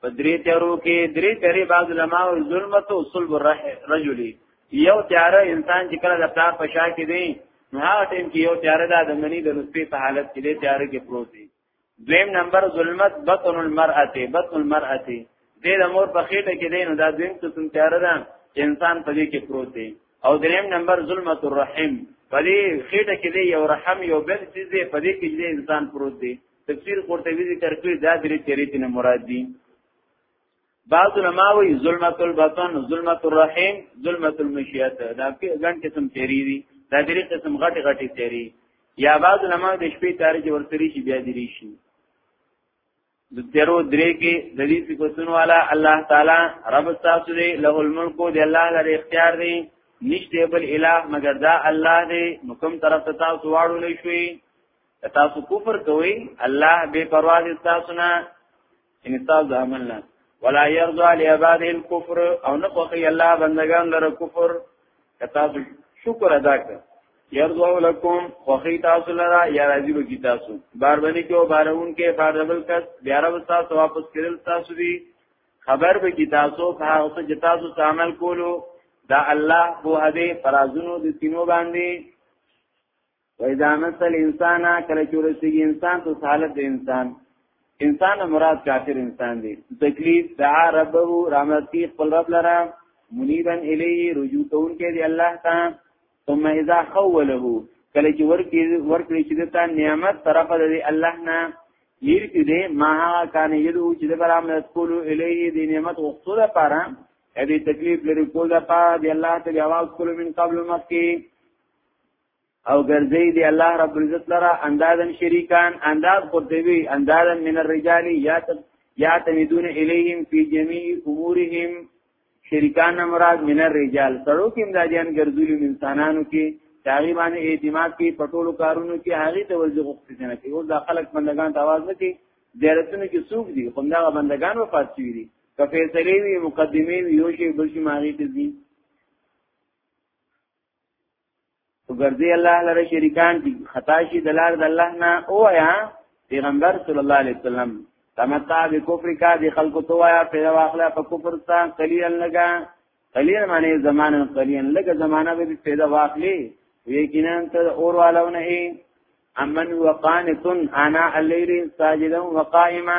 په درې تیارو کې درې تیارې بعض علماء ظلمت او صلب الرجل یو تیار انسان چې کله د پلار په شا کې دی نو هغه ټیم کې یو تیار ده د منی د نسبې په حالت کې دی تیار کې پروت دی دویم نمبر ظلمت بطن المرأه بطن المرأه دې د مور په خېټه کې دی نو دا دویم قسم تیار ده انسان په دې کې پروت دی او دریم نمبر ظلمت الرحم په دې خېټه کې دی یو رحم یو بل څه دی په دې کې دی انسان پروت دی تفسیر قرطبی ذکر کړی دا درې چیرې چې نه مراد دي بعض علماء وی ظلمت البطن ظلمت الرحیم ظلمت المشیت دا په ګڼ قسم چیرې دي دا درې قسم غټي غټي چیرې یا بعض علماء د شپې تاریخ ورتري شي بیا درې شي د تیرو درې کې د دې صفاتونو والا الله تعالی رب تاسو دې له الملک دې الله لري اختیار دې نشته بل الہ مگر دا الله دې مکم طرف ته تاسو واړو لې شوي تاسو کفر کوئ الله بے پروا دي تاسو نه ان تاسو عمل نه ولا يرضى لعباده الكفر او نه خوخي الله بندگان لره کفر کتا شکر ادا کړ يرضو لكم خوخي تاسو لره یا راضي وکي تاسو بار باندې کې او بارون کې بار دبل کس بیا رب تاسو واپس کړل تاسو دي خبر به کی تاسو په هغه څه چې تاسو عمل کولو دا الله په هدي فرازونو د تینو باندې وإذا مس الإنسان کله چې ورسیږي انسان ته حالت د انسان انسان مراد کافر انسان دی تکلیف دعا ربه رحمت کی خپل رب لرا منیبا الیه رجوع کون کې دی الله تا ثم اذا خوله کله چې ورکی ورکړي چې دتا نعمت طرف د الله نه لیر کې دی ما کان یدو چې د برامت کولو الیه دی نعمت غوښتو لپاره دې تکلیف لري کول لپاره دی الله ته جواب کولو من قبل مکه او ګرځي دی الله رب العزت لرا اندازن شریکان انداز قرطبي اندازن من الرجال یات یاتمیدون الیهم فی جميع امورهم شریکان مراد من الرجال سړو کې امدادیان ګرځولي انسانانو کې چاغي باندې اعتماد کې پټولو کارونو کې هغه ته ورځي غوښتنه نه کوي او دا خلک بندگان ته आवाज نه کوي زیارتونو کې څوک دي کوم دا بندگان وفات شوي دي که فیصله وي مقدمه وي یو شی بل شي ماغي ته دي وګرځي الله لره شریکان دي خطا شي د لار د الله نه او یا پیغمبر صلی الله علیه وسلم تمتا به کفر کا دي خلق تو یا پیدا واخلا په کفر تا قلیل لگا قلیل معنی زمانه قلیل لگا زمانہ به پیدا واخلی یقینا ته اور والونه ای امن وقانتن انا الليل ساجدا وقائما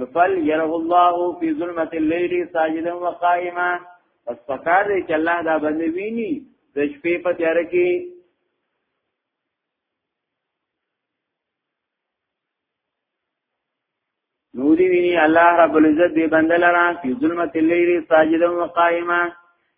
نفل يره الله في ظلمت الليل ساجدا وقائما پس پکار دی چې الله دا باندې ویني د شپې په تیار کې نوري ویني الله رب العزت دې بنده لرا په ظلمت الليل ساجدا وقائما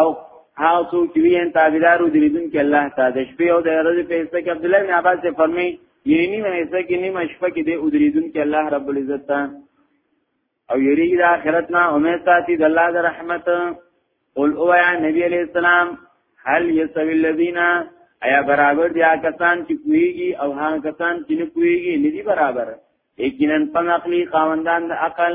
او هاو څو چې وی ان تابعدارو دریدون کې الله تعالی د شپې او د ورځې په حصہ کې عبد الله بن عباس ته فرمایي یې نیمه حصہ کې نیمه شپه کې د ودریدون کې الله رب العزت ته او یری د آخرت نه امید ساتي د الله د رحمت قل او یا نبی علیہ السلام هل یسوی الذین ایا برابر دي کسان چې کویږي او هغه کسان چې نه کویږي ندي برابر یقینا پنقلی خاوندان د عقل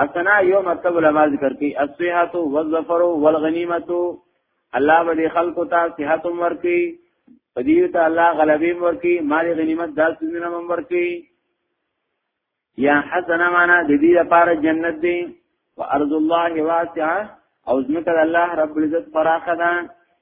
حسنا یو مطلب علماء ذکر کوي الصحه والظفر والغنیمه الله به خلکو ته صحت ورکي پدیو ته الله غلبي ورکي مال غنیمت داس دنیا هم ورکي یا حسنا معنا د دې لپاره جنت دی وارض الله واسعه او ذمه الله رب العزت فراخه ده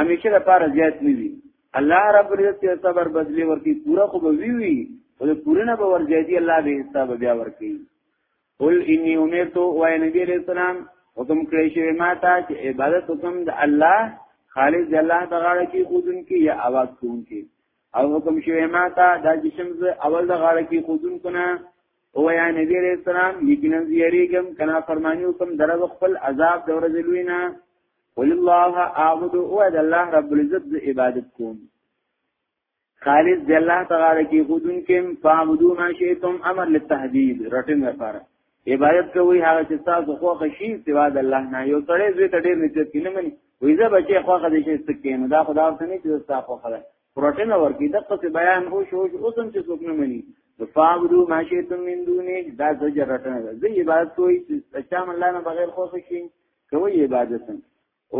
همیشه لپاره زیات نه وي الله رب العزت یې صبر بدلی ورکی پورا خو به وی وی او د پوره نه به ورځي الله به حساب بیا ورکی قل انی امرت و اے نبی علیہ السلام حکم کړی شوی ما ته چې عبادت وکم د الله خالص د الله د غاړه کې خودن کې یا आवाज کوون کې او حکم شوی ما ته د جسم اول د غاړه کې خودن کنه او یا نبی علیہ السلام یقینا زیریګم کنا فرمانی وکم درو خپل عذاب د ورځې لوی نه قل الله اعبد او د الله رب العزت د عبادت کوم خالص د الله تعالی کی خودن کم فعبدو ما شئتم امر للتهدید رټن لپاره عبادت کوي هغه چې تاسو خو خشي سوا د الله نه یو سړی زوی ته ډیر نسبت کینې مني وې زه بچي خو خدای دې شي سکینو دا خدای ورته نه چې تاسو خو خدای پروتین ورکی د قصې بیان هو شو اوس هم چې څوک نه مني فعبدو ما شئتم من دونه دا زجر رټن ده زه عبادت کوي چې چا الله نه بغیر خو خشي کوي عبادت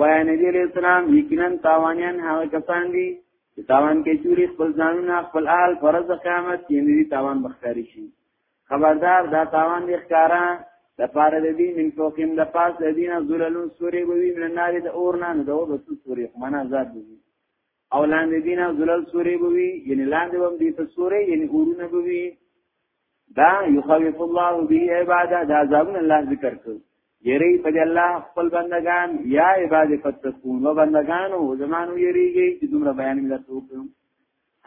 وای نبی علیہ السلام یقینا تاوانیان هغه کسان دي چې تاوان کې چوری خپل ځانونه خپل اهل فرض قیامت کې نه دي تاوان بخاری شي خبردار دا تاوان دي ښکارا د پاره د دې من فوقین د پاس د دینه ذللون سوري وي من نار د اور نه نه دوه بس سوري خمن آزاد دي او لاندې دینه ذلل سورې بوي یعنی لاندې هم دې ته سورې یعنی اورونه بوي دا یخوف الله به عباده دا ځابن الله ذکر کو یری په الله خپل بندگان یا عباد فتقون و بندگان او زمانو یریږي چې دومره بیان مې درته وکړم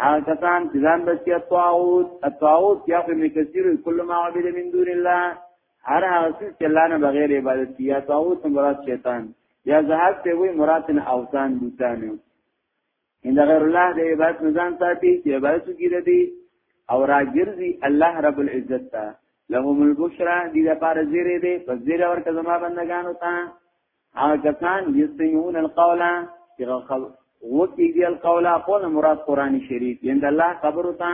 هغه کسان چې ځان بچي طاعوت طاعوت یا په کثیر کله ما عبد من دون الله هر هغه څه چې الله نه بغیر عبادت کیه طاغوت مراد شیطان یا زهر ته وی مراد نه اوثان بوتان ان غیر الله د عبادت نزان ساتي چې عبادت کیږي دی او راګرځي الله رب العزت ته لهم البشرا دې لپاره زیره دې پس زیره ورکه زما بندگانو ته هغه کسان یستمعون القول چې وکیږي القول قول مراد قران شریف یند الله خبر وتا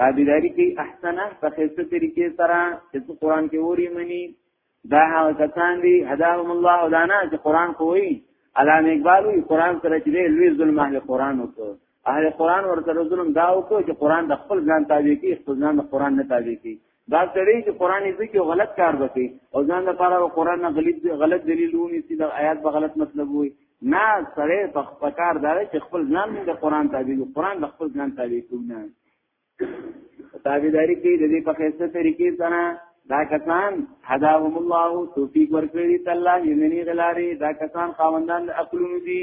تابعداري کوي احسنه په خسته طریقې سره چې قران کې وری مني دا هغه کسان دي هداهم الله ودانا چې قران کوي علامه اقبال وی قران سره چې لوی ظلم اهل قران وکړ اهل قران ورته ظلم دا وکړ چې قران د خپل ځان تابع کی خپل ځان د قران نه تابع کی دا سړی چې قران یې ځکه غلط کار وکړي او ځان لپاره قران نه غلط غلط دلیل ونی چې د آیات به غلط مطلب وي نه سړی په خپل کار دا چې خپل ځان د قران تابع دی قران د خپل ځان تابع کوونه تابعداري کوي د دې په خسته طریقې سره دا کسان هداهم الله توفیق ورکړي تعالی یمنی غلاري دا کسان خاوندان عقلونه دي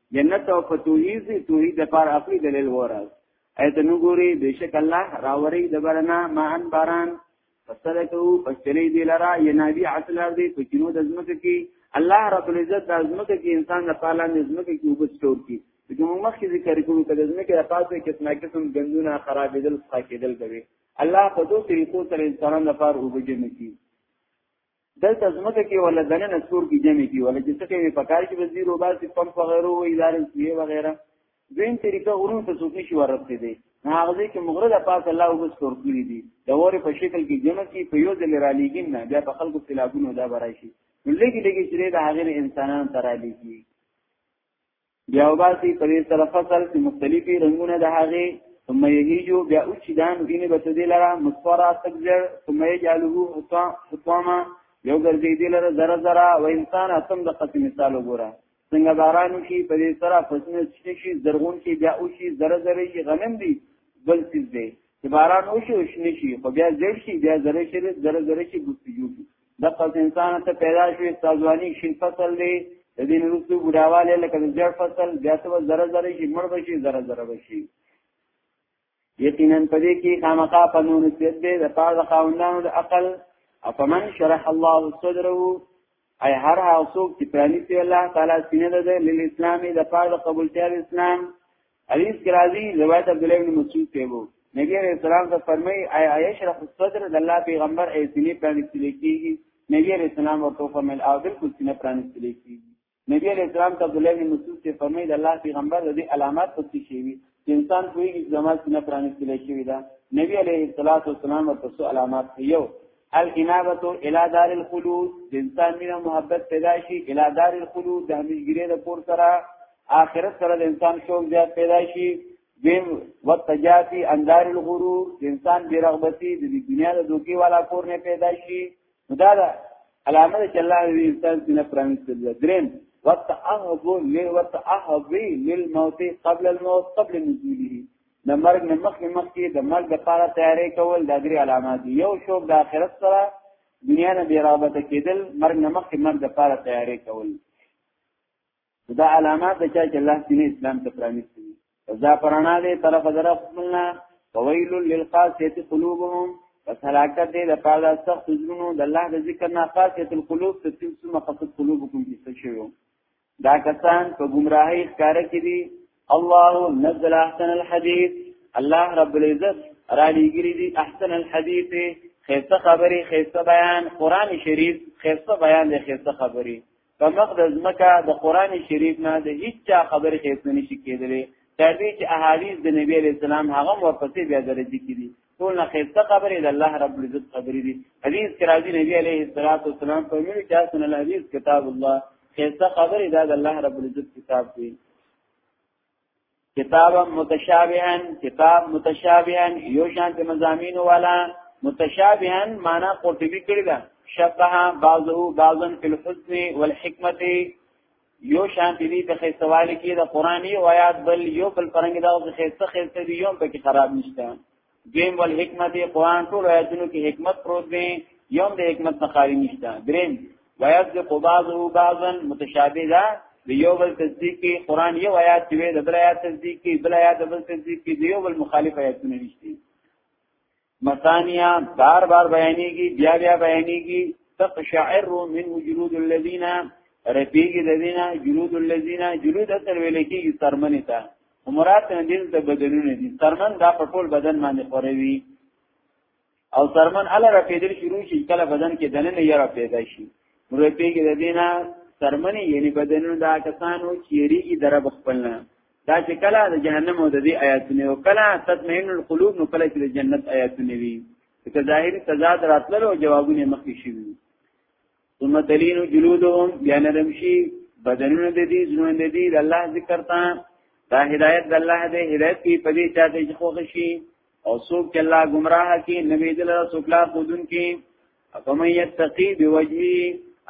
جنت او فتوحیز توحید د پار خپل دلیل وره ایت نو ګوري بشک الله راوري د برنا ما ان باران فسلکو فشلی دی لرا ینابی عسل دی پچینو د زمکه کی الله رب العزت د زمکه کی انسان د پاله د زمکه کی وبس ټور کی چې موږ مخکې ذکر کوو کله زمکه د پاسه کسنا قسم ګندونه خرابېدل فاکېدل کوي الله په دوه طریقو سره انسانان لپاره وبجنه کی دلته زمکه کې ولا دنه نسور کې جمع کې ولا چې څه کې په کار کې وزیر او باسي پمپ وغیرہ او ادارې سوی وغیرہ دویم طریقه غرون ته څوک نشي ورته دي هغه دې کې مغرد پاک الله او بس تور کړی دي د وره په شکل کې جمع کې په یو ځل را لېګین نه بیا په خلکو خلافونو دا برای شي لګي لګي چې د هغه انسانان ترا لېږي بیا وباسي په دې سره فصل چې مختلفي رنگونه د هغه ثم یهیجو بیا او چې دان ویني به دې لره مصفرا تکجر ثم یجعله حطاما یو ګرځي دې لره ذره ذره او انسان اتم د قسم مثال وګوره څنګه باران شي په دې سره فصل چې شي زرغون کې بیا او شي ذره ذره شي غنم دي بل څه دي چې باران وشي او شنه شي خو بیا زر شي بیا ذره شي ذره ذره شي ګوتیږي د پس انسان ته پیدا شوی تازوانی شین فصل دی د دین رسو بډاواله لکه د جړ فصل بیا ته زره زره شي مړ بشي زره زره بشي یقینا پدې کې خامخا پنون سید دې د پاره د خاوندانو د عقل افمن شرح الله صدره اي هر هغه څوک چې پرانی ته الله تعالی سینه ده د اسلامي د پاره د قبولتیا اسلام حدیث کې راځي روایت عبد الله بن مسعود ته وو نبی عليه السلام ته فرمایي اي عائشه رح الصدر د الله پیغمبر اي سینې پرانی سلی کیږي نبی عليه السلام ورته فرمایل او بالکل سینې پرانی سلی کیږي نبی عليه السلام ته عبد الله بن مسعود ته فرمایي د الله پیغمبر د علامات په څه شي وي انسان کوي چې زمات سینې پرانی سلی کیږي دا نبی عليه السلام ورته علامات یو الانابه الى دار الخلود د انسان مینه محبت پیدا شي الى دار الخلود د همیشګری د کور سره آخرت سره د انسان شوق زیات پیدا شي دیم وتجافی اندار الغرور د انسان بیرغبتی د دنیا د دوکي والا کور نه پیدا شي دا ده علامه چې الله دې انسان څخه پرانستل دریم وتعهب للوتعهب للموت قبل الموت قبل نزوله د مرګ نه مخکې مخکې د مرګ لپاره تیاری کول د درې علامات دي یو شوق د آخرت سره دنیا نه بې رغبته کېدل مرګ نه مخکې مرګ لپاره تیاری کول دا علامات چې چې الله دین اسلام ته پرانیستي دا پرانا دې طرف دره خپلنا فویل للقاسیه قلوبهم پس حلاکت دې د پاره سخت زړونو د الله د ذکر نه قاسیه القلوب ته تاسو مقصد قلوبکم کې څه شوی دا کسان په گمراهی ښکاره کې دي الله نزل احسن الحديث الله رب العزت را لګري دي احسن الحديث خيسته خبري خيسته بيان قران شريف خيسته بيان دي خيسته خبري په مخ د ځمکه د قران شريف نه د هیڅ خبرې خيسته نشي کېدلې تر دې چې احادیث د نبی عليه السلام هغه ورپسې بیا درجه کې دي ټول نه خسته خبرې د الله رب العزت خبرې دي حدیث کې راځي نبی عليه الصلاه والسلام په ملي کې اسن الحديث کتاب الله خسته خبرې دا د الله رب العزت کتاب دی کتاب متشابها کتاب متشابها یو شان د مزامین والا متشابها معنا قرطبي کړی دا شبه بعضه بعضا فی الحسن والحکمت یو شان دی په خېستوالي کې د قرآني او آیات بل یو بل پرنګ دا او خېسته خېسته دی یو پکې خراب نشته دیم ول حکمت قرآن ټول آیاتونو کې حکمت پروت دی یو د حکمت نه خالي نشته دریم ویاض قباضه بعضا متشابه ده د یو بل تصدیق کې قرآن یو آیات دی د بل آیات تصدیق کې بل آیات بل تصدیق کې د یو بل مخالف آیاتونه نشته مثانیا بار بار بیانېږي بیا بیا بیانېږي تقشعر من جلود الذين ربيږي د دینه جلود الذين جلود اثر ویل کېږي سرمنې ته مراد نه دي د بدنونه دي سرمن دا په ټول بدن باندې خوروي او سرمن اله را پیدل شروع شي کله بدن کې دنه نه یره پیدا شي نو پیګه د دینه سرمنې یعنی بدنونه دا کسانو چیرېږي درب خپلنه دا چې کله د جهنم او د دې آیاتونه او کله تطمئن القلوب نو کله چې د جنت آیاتونه وي که ظاهري تضاد راتللو جوابونه مخکې شي ثم تلين جلودهم بیا نرم شي بدنونه د دې زونه د دې الله ذکر ته دا هدایت د الله دې هدایت کی په دې چاته چې خوښ شي او څوک چې الله گمراه کی نبی دل رسول الله خودن کی افمن یتقی بوجهی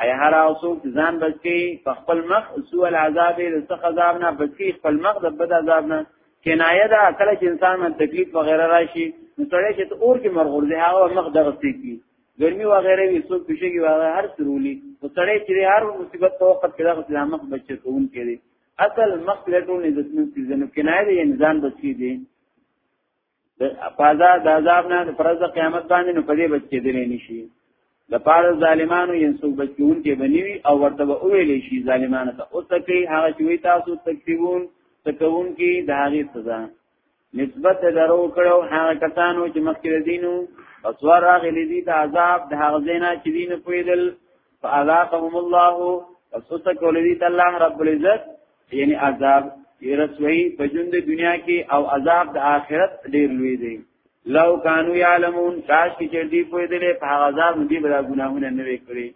ای هر او څوک ځان بچی په خپل مخ سوء العذاب د څخه عذاب نه بچی خپل مخ د بد عذاب نه کنایه ده کله چې انسان من تکلیف وغیرہ راشي نو سړی چې اور کې مرغور دی هغه مخ دغه سیږي ګرمي وغیرہ وي څوک پښېږي وغیرہ هر سرولي نو سړی چې هر مصیبت په وخت کې دغه اسلام مخ بچی کوون کړي اصل مخ لټو نه د څه څه نه کنایه ده انسان بچی دی فازا د عذاب نه پرز قیامت باندې نو پدې بچ کېدل نشي د پاره ظالمانو ینسوب بچون کې بنوي او ورته به ویل شي ظالمانو ته اوس کې هغه چې وي تاسو تکذیبون تکون کې د هغه سزا نسبت درو کړو هغه کسانو چې مخکې دینو پس ور راغلي دي د عذاب د هغه زینا چې دین پویدل فاذاقهم الله پس اوس کولې دي الله رب العزت یعنی عذاب رسوي په ژوند د دنیا کې او عذاب د آخرت ډیر لوی دی لو کانو یعلمون کاش کې چې دی په دې په عذاب دی بلا ګناهونه نه وکړي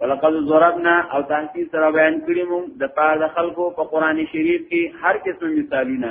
ولقد ضربنا او تحقیق سره بیان کړی مون د پاره خلکو په قران شریف کې هر قسم مثالونه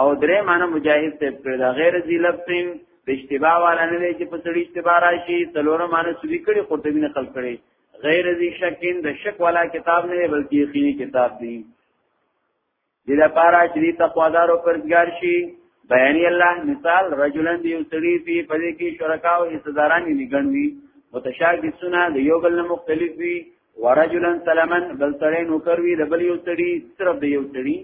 او درې معنی مجاهد ته پر دا غیر ذی لبسین د اشتباه والا نه دی چې په سړي اشتباه راشي څلور معنی سوي کړي قرطبی نقل کړي غیر ذی شکین د شک والا کتاب نه بلکې یقیني کتاب دی دې لپاره چې تقوادارو پرځګار شي بیانی الله مثال رجلن دی سړي په پدې کې شرکا او حصداران دي ګڼوي متشاګسونه د یو بل مختلف وي ورجلن سلمن بل سړی نوکر وي د بل یو سړي صرف د یو سړي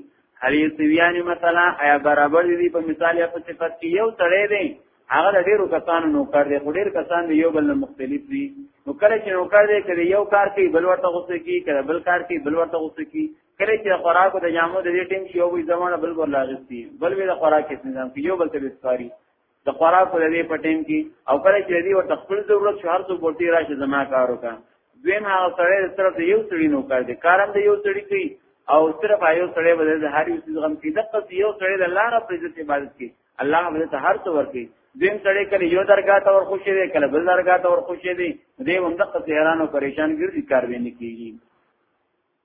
هل یسویانی مثلا آیا برابر دي په مثال یا په صفت کې یو سړی دی هغه د ډیرو کسانو نوکر دی خو ډیر کسان دی یو بل نه مختلف دي نو کله چې نوکر دی کله یو کار کوي بل ورته غوسه کوي کله بل کار کوي بل ورته غوسه کوي کله چې خوراکو د جامو د دې ټیم شي یو وي زمونه بل ور لاغستي بل وی د خوراک کې نظام کې یو بل ته بسپاري د خوراک لري په ټیم کې او کله چې دی ورته خپل ضرورت شو هر څو ورته راشي زما کار وکړه دویم هغه سره صرف یو سړی نو کار دی کارم دی یو سړی کوي او صرف یو سړی بدل د هر یو څه غم کې دغه یو سړی د الله رب عزت عبادت کوي الله به ته هر څه ورکړي دین سړی کله یو درګه ته ور خوشی دی کله بل درګه ته ور خوشی دی دې هم دغه حیران او پریشان ګرځي کار ویني کیږي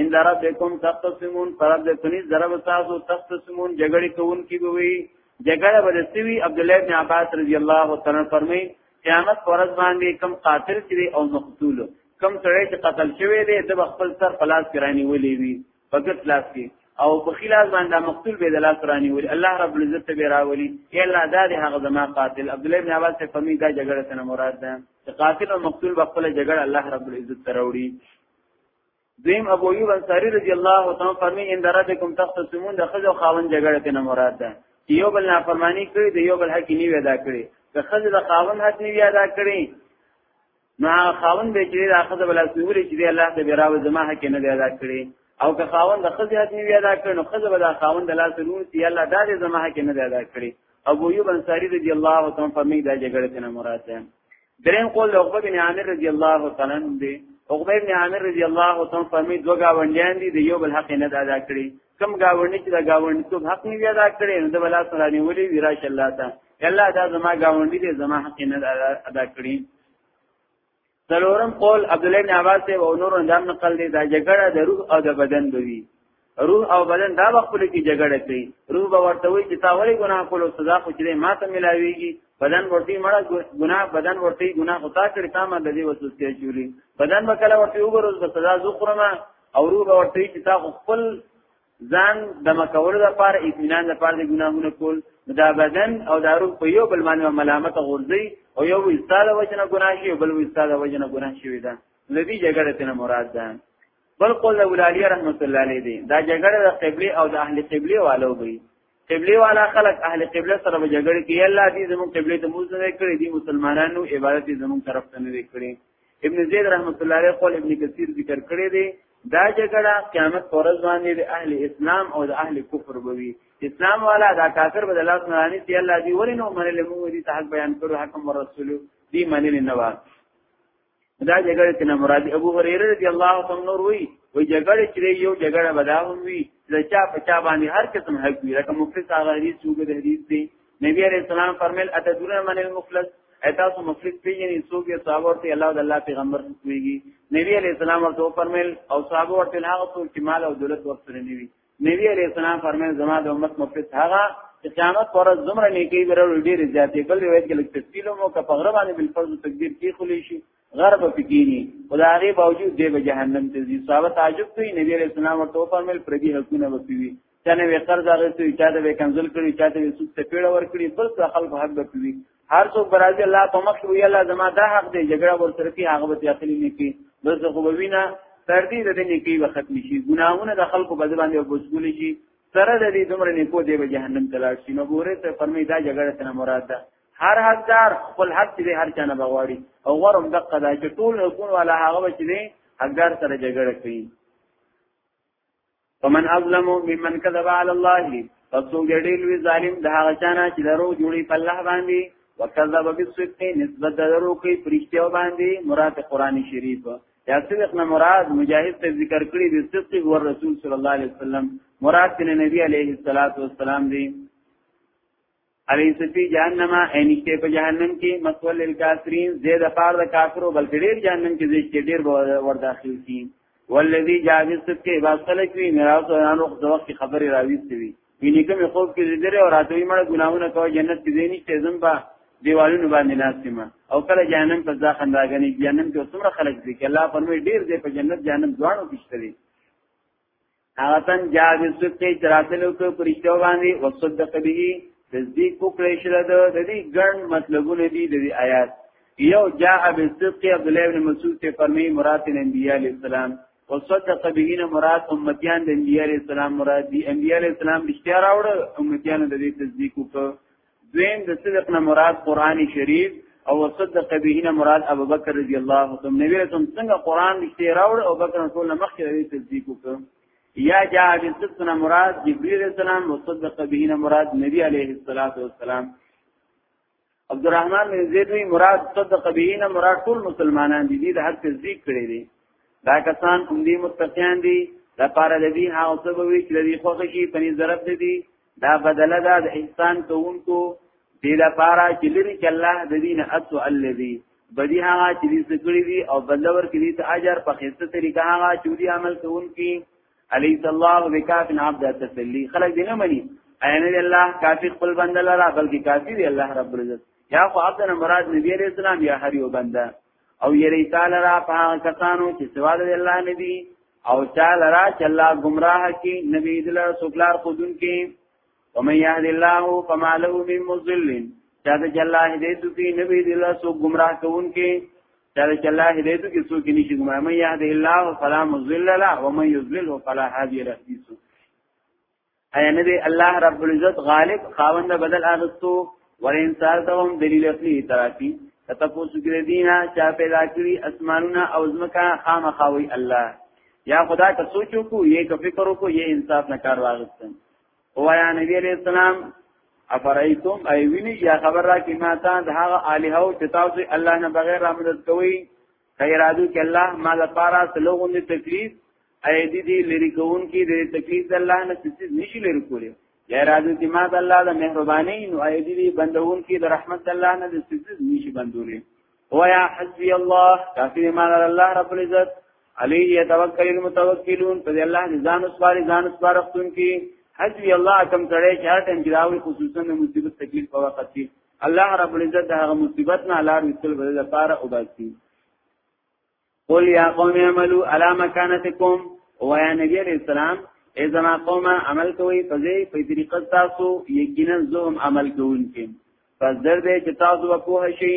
عند ربکم تختصمون طرف د پنی ضرب تاسو تختصمون جګړه کوون کی بوي جګړه ولسوي عبد الله بن عباس رضی الله تعالی فرمای قیامت پرز باندې کم قاتل کړي او مقتول کم سړی چې قتل شوی دی د خپل سر پلاس کرانی ولي وي فقط لاس کې او په خلاف باندې مقتول به د لاس رانی ولي الله رب العزت به راولي یا الله دا دی هغه زما قاتل عبد الله بن عباس په می دا جګړه سره مراد ده قاتل او مقتول په خپل جګړه الله رب العزت تروړي دویم ابو ایوب انصاری رضی الله تعالی فرمی ان دراتکم تختصمون د خزو خاون جګړه ته نه مراد ده یو بل نافرمانی کړی د یو بل حق نیو ادا کړی د خزو د خاون حق نیو ادا کړی نو خاون به چې د خزو بل سوري چې الله ته بیراو زما حق نه دی ادا کړی او که خاون د خزو حق نیو ادا کړی نو خزو به د خاون د لاس نور سی الله دا د زما حق نه دی ادا کړی ابو ایوب انصاری رضی الله تعالی فرمی دا جګړه ته نه مراد ده دریم قول د عقبه بن عامر رضی الله تعالی عنہ دی عقبه بن عامر رضی الله تعالی فرمی دوه گاونډیان دي د یو بل حق نه ادا کړی کم گاونډی چې دا گاونډی ته حق نه ادا کړی نو د بل سره نیولې ویراش الله ته الله دا زما گاونډی دی زما حق نه ادا کړی څلورم قول عبد الله بن عباس او نور اندام نقل دی دا جګړه د روح او د بدن دوی روح او بدن دا وخت کې جګړه کوي روح به ورته وي چې تا ولې ګناه کولو سزا خو چې ما ته ملاويږي بدن ورته مړه ګناه بدن ورته ګناه خو تا کړی تا ما د دې وسوسه چولی بدن به کله ورته وګورز به سزا زو خرمه او روح به ورته چې تا خپل ځان د مکول د پاره اطمینان د پاره د ګناهونو کول دا بدن او دا روح په یو بل باندې ملامت غورځي او یو وستاله وجنه ګناه شي بل وستاله وجنه ګناه شي دا لدی جګړه تنه مراد ده بل قول ابو العالیه رحمت الله علیه دی دا جګړه د قبله او د اهل قبله والو وي قبله والا خلق اهل قبله سره به جګړه کوي الله دې زموږ قبله ته موږ نه کړی دي مسلمانانو عبادت زموږ طرف ته نه کړی ابن زید رحمت الله علیه قول ابن کثیر ذکر کړی دی دا جګړه قیامت پر ورځ باندې د اهل اسلام او د اهل کفر بوي اسلام والا دا کافر بدل الله سبحانه دی الله دی ورنو منل موږ دي تحق بیان کړو حکم ورسول دی منل نه دا جګړه چې نه مراد ابو هريره رضی الله عنه نور وی وی جګړه چې یو جګړه بداوم وی چې چا په چا باندې هر قسم حق وی لکه مفلس هغه حدیث وګړي د حدیث دی نبی عليه السلام فرمایل اتدرون من المفلس اته سو مفلس پیجنې څوک یې صحابه ورته الله د الله پیغمبر کوي نبی عليه السلام ورته فرمایل او صحابه ورته هغه څوک چې مال او دولت ورسره نیوي نبی علیہ السلام فرمایي زما د امت مفلس هغه چې قیامت پر ورځ دومره نیکی ورو ډیر زیاتې بل روایت کې لکه تفصیل مو که په غره باندې بل فرض تقدیر کې خلی شي غرب پکینی خدای غي باوجود دی به جهنم ته ځي صاحب تعجب کوي نبی علیہ السلام ورته فرمایل پر دې حقونه وسوي چانه وی قرض اغستو چا ته وی کنزل کړی چا ته وی سود ته پیړه ور کړی بل څه خلق حق به کوي هر څوک برازي الله په مخ وی الله زما دا حق دی جګړه ورسره کی هغه به داخلي نه کی بل څه خو وینا تر دې د دې کی به ختم شي ګناهونه د خلکو په ځبان دی بوسګول شي سره د دې دومره نه کو دی به جهنم تلل شي نو ګوره ته فرمای دا جګړه څنګه مراد ده هر حقدار خپل حق دې هر چانه بغواړي او غرم دقه دا چې ټول حکومت والا هغه چې دې حقدار سره جګړه کوي ومن اظلم ممن كذب على الله فسوق دلیل وی ظالم د هغه چانه چې درو جوړي په الله باندې وکذب بالصدق نسبت درو کوي پرشتیو باندې مراد قران شریف یا صدق نه مراد مجاهد ته ذکر کړی د صدق هو رسول صلی الله علیه وسلم مراد د نبی علیه الصلاۃ والسلام دی الیس فی جهنم اینشته په جهنم کې مسول للکافرین زید پار د کافرو بل ډیر جهنم کې زید کې ډیر ور داخل کی والذی جاوز کې واسطل کې میراث ان وخت د وخت خبرې راويستوي ویني کوم خوب کې زیدره او راتوي مړ ګناونه کوي جنت کې زینی ته زم با دیوالونو باندې ناسمه او کله جهنم په ځا خنداګنی جهنم کې څومره خلک دي کې الله فرمایي ډیر دې په جنت جهنم ځوانو کې شته هغه تن جا د سکه تراتلو کو پرشتو باندې وصدق به تصدیق وکړي شره د دې ګڼ مطلبونه دي د آیات یو جاء بالصدق عبد الله بن مسعود ته فرمی مراد انبیاء علیہ السلام وصدق به نه مراد امتیان د انبیاء علیہ السلام مراد دي انبیاء علیہ السلام رښتیا راوړ امتیان د دې تصدیق وکړ دویم د صدق نه مراد قران شریف او صدق به نه مراد ابو بکر رضی الله عنه نبی رسول څنګه قران نشته راوړ او بکر رسول مخکې لري تصدیق وکړ یا جاء بالصدق نه مراد جبرئیل علیہ السلام او صدق به نه مراد نبی علیه الصلاۃ والسلام عبد الرحمن بن زید وی مراد صدق به نه مراد ټول مسلمانان دي د حق تصدیق کړي دي دا کسان هم دي متقین دي د پاره د دې هاو سبب چې د خوښ شي پني ضرب دي دا بدله ده د احسان کوونکو دې لپاره چې لري چې الله د دین اسو الذي بدی هغه چې دې ذکرې دي او بدلور کې دې ته اجر په خسته طریقه هغه چې دې عمل کوونکي الیس الله وکاف عبد تسلی خلق دې نه مني عین الله کافی خپل بنده لرا بلکې کافی دی الله رب العزت یا خو عبد مراد نبی علیہ السلام یا هر یو بنده او یری تعالی را په هغه کسانو چې سوا د الله نه دي او تعالی را چې الله گمراه کی نبی دل سوکلار خودن کی ومن يهد الله فما له من مضل چا د الله هدایت کی نبی دل سو گمراه کون کی چا د الله هدایت کی سو کی نشي گمراه من يهد الله فلا مضل له ومن يضلل فلا هادي له ایا نبی الله رب العزت غالب خاوند بدل اغستو ورین سالتهم دلیل اصلی ترافی تتفوس کړی دینا چا پیدا کړی اسمانونه او زمکا خامخاوی الله یا خدا ته سوچو کو یې که فکر کو یې انصاف نه کار واغستن او یا نبی علیہ السلام افرایتم ای ویني یا خبر را کی ما تا د هغه الہو چې تاسو الله نه بغیر را مدد کوي خیرادو کې الله ما لپاره سلوغون دي تکلیف اې دې دې لری کوون کې دې تکلیف د الله نه څه نشي لری کولی خیرادو کې ما د الله د مهرباني نو اې دې دې بندون کې د رحمت الله نه د څه نشي بندولې او یا حسبی الله کافی ما الله رب العزت علیه یتوکل المتوکلون په الله نزان اسوار ځان اسوار ختون کې حسبی الله کم سره چې هر ټیم کې راوي خصوصا د مصیبت تکلیف په وخت کې الله رب العزت د هغه مصیبت نه لار وستل بل لپاره او باسي قل یا قوم اعملوا على مكانتكم او یا نبی علیہ السلام ای زما قوم عمل کوي په دې په طریقه تاسو یقینا زوم عمل کوونکي پس در دې چې تاسو په پوه شئ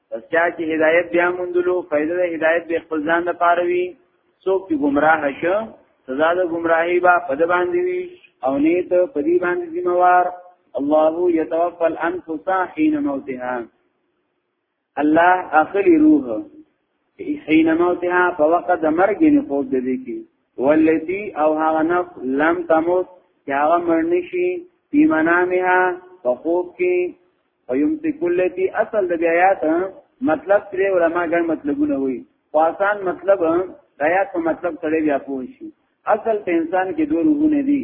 پس چا چې هدایت بیا موندلو فائدہ د هدایت به خپل ځان نه پاروي څوک چې گمراه شو سزا د گمراهي با پد باندې وي او نه ته پدی باندې ذمہ وار الله يتوفى الانفس حين موتها الله اخلي روح حين موتها په وخت د مرګ نه فوت د دې کې ولتی او هغه نفس لم تموت چې هغه مرنشي په منامها په خوب کې ويمسك التي اصل د آیات مطلب ترې علما ګڼ مطلبونه وي خاصان مطلب د آیات په مطلب سره بیا پوه شي اصل په انسان کې دوه روحونه دي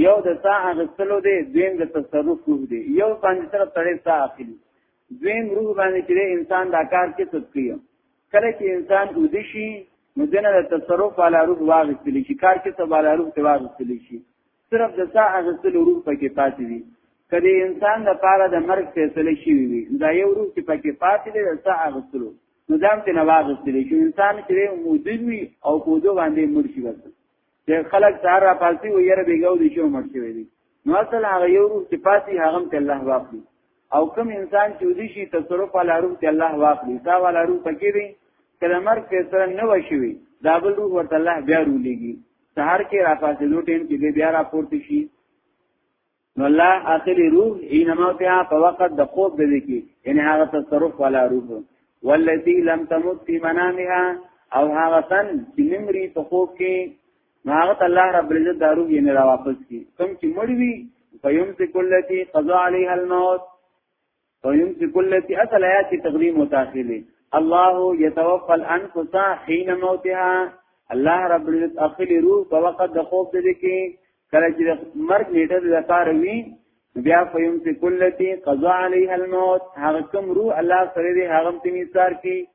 یو د سا اغستلو دی دویم د تصرف روح دی یو باندې طرف تړې سا اخلي دویم روح باندې چې انسان دا کار کې څه کوي کله چې انسان ودی شي نو دنه د تصرف علی روح واغستلی شي کار کې څه علی روح ته واغستلی شي صرف د سا اغستلو روح پکې پاتې وي کله انسان د پاره د مرګ فیصله شي وي دا یو روح چې پکې پاتې دی د سا اغستلو نو دا هم نه واغستل شي انسان چې موجود وي او کوزو باندې مړ شي ورته چې خلک سهار را پاسي و یره بیګاو دي شو مړ شي دي نو اصل هغه یو روح چې پاتې هغه هم ته الله واخلي او کوم انسان چې ودي شي تصرف علی روح ته الله واخلي دا ولا روح پکې دی کله مرګ فیصله نه وشي دا بل روح ورته الله بیا رولېږي سهار کې را پاسېدو ټیم کې به بیا راپورته شي نو الله اخلي روح اينما فيها په وخت د خوب د دې کې یعنی هغه تصرف والا روح والتي لم تمت في منامها او هغه تن چې نمرې په خوب کې هغه الله رب العزت دارو یې نه را واپس کی کوم چې مړ وي فیمسک التي قضا عليها الموت ويمسك التي اصل آیات کی تقدیم و تاخیر دی الله يتوفى الانفس حين موتها الله رب العزت اخل روح په وخت د خوب دې کې کله چې مرګ نیټه د لپاره وي بیا فیم سے کلتی قضا علیها الموت هغه کوم روح الله سره دې هغه تمیثار کی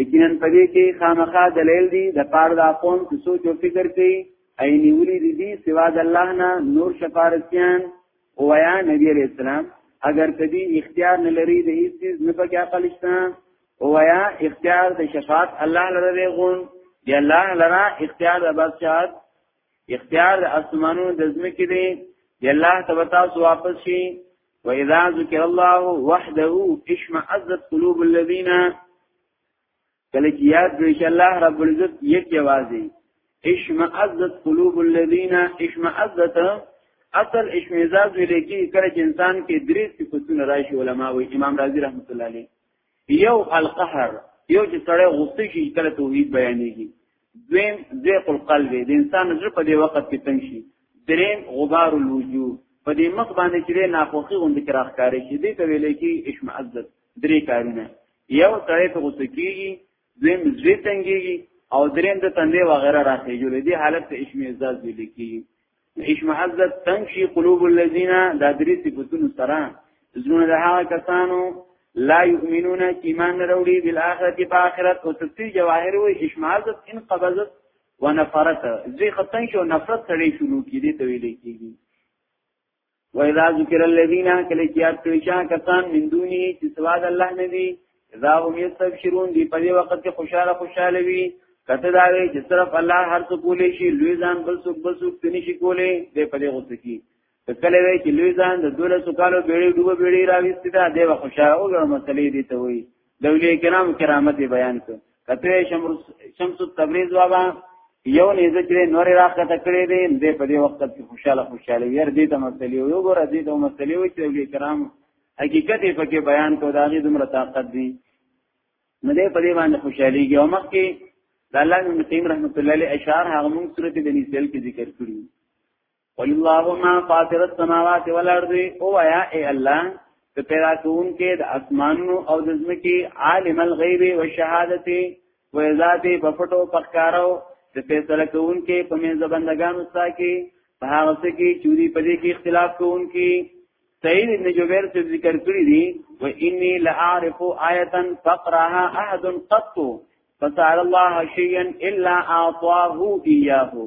یقینا په دې کې خامخا دلیل دی د پاره د قوم چې سوچ او فکر کوي عیني ولي دي سوا د الله نه نور شفارسیان او یا نبی علیہ السلام اگر کدی اختیار نه لري د هیڅ چیز نه پکې عقل شته او یا اختیار د شفاعت الله لره غون دی الله لره اختیار د بادشاہت اختیار د اسمانونو د ځمکې دی دی الله ته تاسو واپس شي و اذا ذکر الله وحده اشمئزت قلوب الذين کله چې یاد کړئ چې الله رب العزت یک یوازې اشمئزت قلوب الذين اشمئزت اصل اشمئزاز ویل کی کله چې انسان کې درې صفاتونه راشي علما او امام رازي رحمت الله علیه یو القهر یو چې سړی غوسه شي کله توحید بیانېږي دویم ذیق القلب د انسان زړه په دې وخت کې تنګ شي دریم غبار الوجوه په دې مخ باندې چې ناخوخي غوندې کې راخکاري شي دې ته ویل کې اشمعزت درې کارونه یو سړی ته غوسه کیږي دویم زوی تنګيږي او دریم د تندې وغیرہ راخې جوړې دي حالت ته اشمئزاز ویل کیږي اشمئزاز تنګ شي قلوب الذين دا درې صفاتونو سره زونه د هغه کسانو لا يؤمنون ایمان وروړي بالآخرت په آخرت او تفسیر جواهر وي اشمئزاز ان قبضت ونفرت زی ختم شو نفرت سره شروع کیږي ته ویل کیږي وَإِذَا ذُكِرَ الَّذِينَ كَلَّا يَاتُ شَا كَسَان مِن دُونِهِ چې سوا د الله نه دي اذا هم یستبشرون دی په دې وخت کې خوشاله خوشاله وي کته دا وی چې صرف الله هر څه کولې شي لوی ځان بل څوک بل څوک تني شي کولې دې په دې غوښت کی کله وی چې لوی ځان د دوله سکالو بیړې ډوبه بیړې راويستي دا دې خوشاله او ګرمه تلې دي ته وي د اولیاء کرام کرامت بیان کړ کته شمس تبریز بابا یو نه ذکر نور راخته کړی دی د په دې وخت کې خوشاله خوشاله ير دې ته مسلې یو ګور دې ته مسلې وي چې اولیاء کرام حقیقت په کې بیان کو دا غي دومره طاقت دی نو دې په دې باندې خوشاليږي او مخکې د الله نبی تیم رحمت الله علیه اشعار هغه موږ سورته بنی اسرائیل کې ذکر کړی قل اللهم فاطر السماوات والارض او یا ای الله ته پیدا کون کې د اسمانونو او د زمکي عالم الغیب والشهادت و ذات په پټو پخکارو د فیصله کون کې په منځ بندگانو سره کې په هغه څه کې چوری پدې کې اختلاف کون کې سید ابن جبیر څه ذکر کړی دی و انی لاعرف آیه فقرها احد قط فسأل الله شيئا الا اعطاه اياه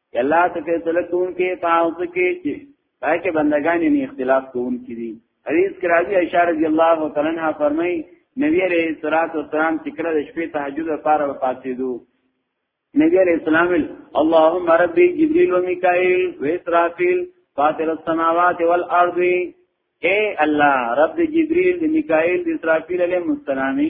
الله ته فیصله کوم کې پاوځ کې چې پای کې بندگان یې اختلاف کوون کې دي حدیث کې راځي عائشہ رضی الله تعالی عنها فرمایي نبی عليه الصلاه والسلام چې کله د شپې تهجد لپاره وفاتېدو نبی عليه السلام اللهم ربي جبريل وميكائيل واسرافيل فاطر السماوات والارض اے الله رب جبريل د میکائیل د اسرافیل علیه السلامي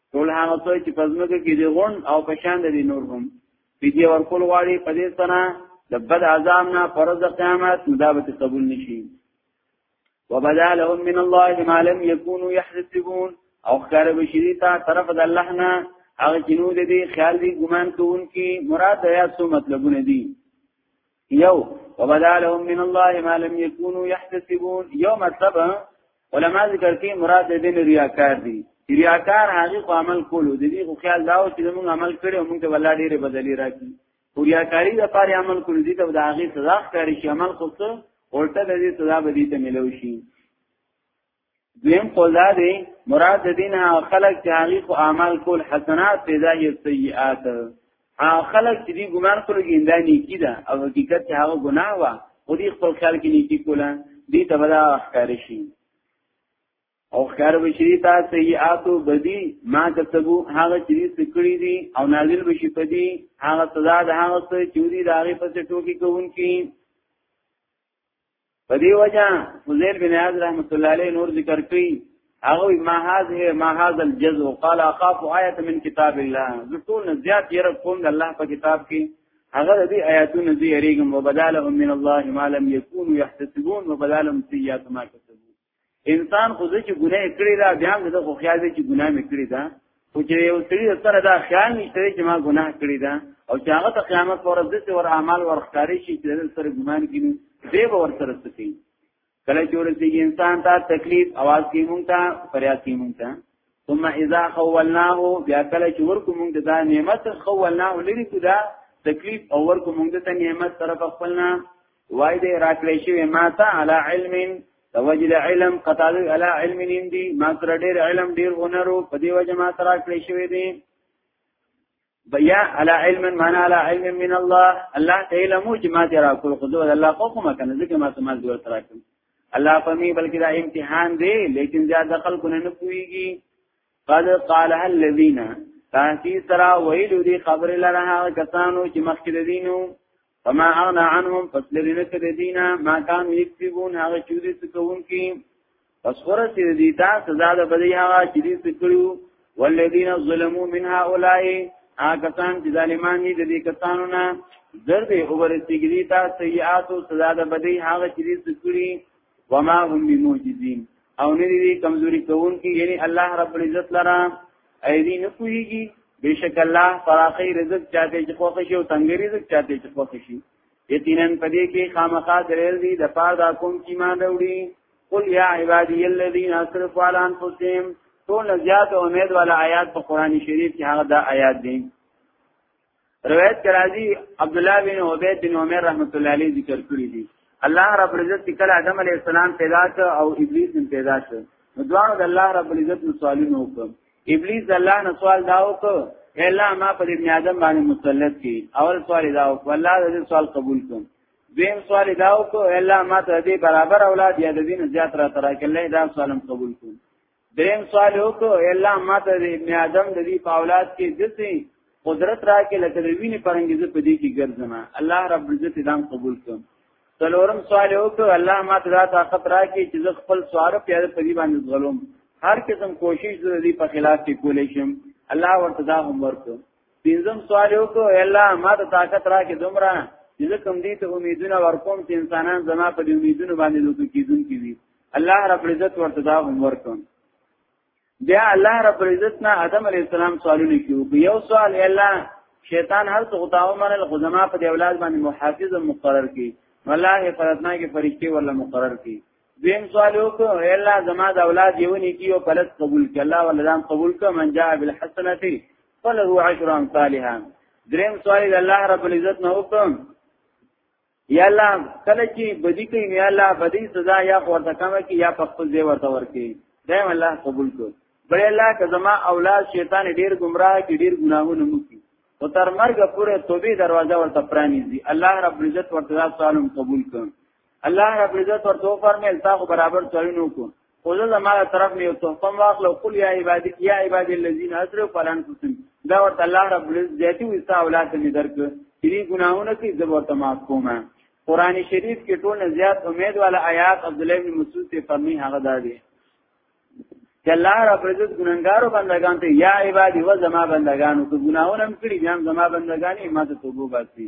ټول هغه څه چې پزمکه کې دی غون او پشان دی نور هم پیډي ورکول غواړي په دې سره د بد عذاب نه پرز قیامت مدابت قبول نشي وبدا لهم من الله ما لم يكونوا يحتسبون او خار بشری ته طرف د الله نه هغه جنود دي خیال دي ګمان کوونکي مراد یا څه مطلبونه دي یو وبدا لهم من الله ما لم يكونوا يحتسبون یو مطلب علما ذکر کوي مراد د دین ریاکار دي ریاکار هغه خو عمل کولو د دې خو خیال داو چې موږ عمل کړو موږ ته ولا ډېرې بدلی راکړي او ریاکاری د پاره عمل کولو دي ته د هغه سزا ښکاري چې عمل خو څه ورته د دې سزا به دي ته ملو شي دویم قول دا دی مراد د دین هغه خلق چې هغه خو اعمال کول حسنات پیدا یې سیئات هغه خلق چې دی ګمان کول ګیندا نیکی ده او حقیقت چې هغه ګناه و خو دې خپل خیال کې نیکی کوله دې ته بلا ښکار شي او ښکار بشری تا سیئات او بدی ما کتبو هغه چې دې سکړی دي او نازل بشي پدی هغه سزا د هغه څه چې دې داغه پسې ټوکی کوونکی په دی وجه فضیل بن عیاض رحمت الله علیه نور ذکر کړي هغه ما هذه ما هذا الجزء قال اخاف آیه من کتاب الله ذکر نه زیات یره کوم د الله په کتاب کې هغه د دې آیاتونو دی یریګم وبدالهم من الله ما لم يكونوا يحتسبون وبدالهم سیئات ما کسبوا انسان خو چې ګناه کړی دا بیا هم د خو خیال دی چې ګناه مې کړی دا خو چې یو سړي سره دا خیال نشته چې ما ګناه کړی دا او چې هغه ته قیامت پر ورځ چې ور اعمال ورخاري شي چې د سره ګمان کینی دی به ور سره سکی کله چې ورسېږي انسان ته تکلیف आवाज کوي مونږ ته فریاد کوي مونږ ته ثم اذا خولناه بیا کله چې ورکو مونږ ته دا نعمت خولناه لري کو دا تکلیف او ورکو مونږ ته نعمت طرف خپلنا وای دې راکړې شوی ما ته علی علم توجد علم قطال علی علم دی ما تر ډیر علم ډیر هنرو په دې وجه ما تر راکړې شوی دی بیا علی علم معنا علی علم من الله الله ته علم چې ما تر راکړو خو دې الله خو کومه کنه ځکه ما ته ما دې ورته راکړم الله فهمي بلکې دا امتحان دی لیکن زیاد دخل کو نه پويږي قد قال الذين تاسو سره ویلو دي خبر لره کسانو چې مخکې دینو فما اغنا عنهم پس لري نه کړی دینا ما کان یکسبون هغه چې دې څه کوونکی پس خورا چې دې دا سزا ده بدی هغه چې دې څه کړو والذین ظلموا من هؤلاء هغه کسان چې ظالمان دي د دې کسانو نه زر دې اوبر سیګری تا سیئات او سزا ده بدی هغه چې دې څه کړی وما هم بموجزين او نه دي کمزوري کون کی یعنی الله رب العزت لرا ایدی نه کویږي بیشک الله فراخی رزق چاته چې خوښ شي او تنګ رزق چاته چې خوښ شي یقینا پدې کې خامخا درېل دي د پاره دا کوم چې ما وروړي قل یا عبادی الذین اسرفوا علی انفسهم ټول زیات امید والا آیات په قران شریف کې هغه دا آیات دي روایت کرازی عبد الله بن عبید بن عمر رحمت الله علیه ذکر کړی دی الله رب العزت کله آدم علیه السلام پیدا کړ او ابلیس هم پیدا شو نو دوانو د الله رب العزت نو سوالونه وکړ ابلیس د الله نه سوال دا وکړ الا ما پر ابن آدم باندې مسلط کی اول سوال دا وکړ الله دې سوال قبول کړ دیم سوال دا وکړ الا ما ته دې برابر اولاد یا دې نه زیات را ترا کله دا سوالم قبول کړ دریم سوال وکړو الله ماته د ابن آدم د دې په اولاد کې دسي قدرت را کې لکه د وینې پرنګیز په دې کې ګرځم الله رب عزت دام قبول کړم څلورم سوال وکړو الله ماته دا طاقت را کې چې زه خپل سوار پیاد په دې باندې ظلم هر قسم کوشش د دې په خلاف کې کولې شم الله ورته دا هم ورکړو پنځم سوال وکړو الله ماته طاقت را کې دومره چې کوم دې ته امیدونه ورکوم چې انسانان زما په دې امیدونو باندې لوټ کیدون کیږي الله رب العزت ورته دا هم ورکړ بیا الله رب العزت نه آدم علی السلام سوالونه کیو یو سوال الله شیطان هر څه غتاو منل خو زما په دی اولاد باندې محافظ مقرر کی الله حفاظتنا کې فرشتي ولا مقرر کی دیم سوال وکړو الله زما د اولاد یو نه کیو پلس قبول ک الله ولدان قبول ک من جاء بالحسنه فله عشر امثالها دریم سوال الله رب العزت نه وکړو یا الله کله چې بدی کوي یا الله بدی سزا یا ورته کمه کې یا په خپل ځای ورته ورکړي دا الله قبول کړي بل الله که زما اولاد شیطان ډیر گمراه کی ډیر ګناهونه مکی او تر مرګ پورې توبې دروازه ورته پرانیزي الله رب عزت ورته سوالم قبول کړي الله رب عزت ورته فرمایل تاسو برابر چلنو کو خو زه زما طرف نه یو تحفه واخلو قل یا عبادی یا عبادی الذین اسرفوا فلان کوتم دا ورته الله رب العزت ذاتی وستا اولاد می درک دې ګناهونه کې زه ورته معاف کوم قران شریف کې ټول زیات امید والا آیات عبد الله بن مسعود ته فرمی هغه دا دی چې الله رب عزت ګناګارو بندگان ته یا عبادی و زما بندگانو ته ګناهونه هم کړی ځم زما بندگان یې ماته توبه واسي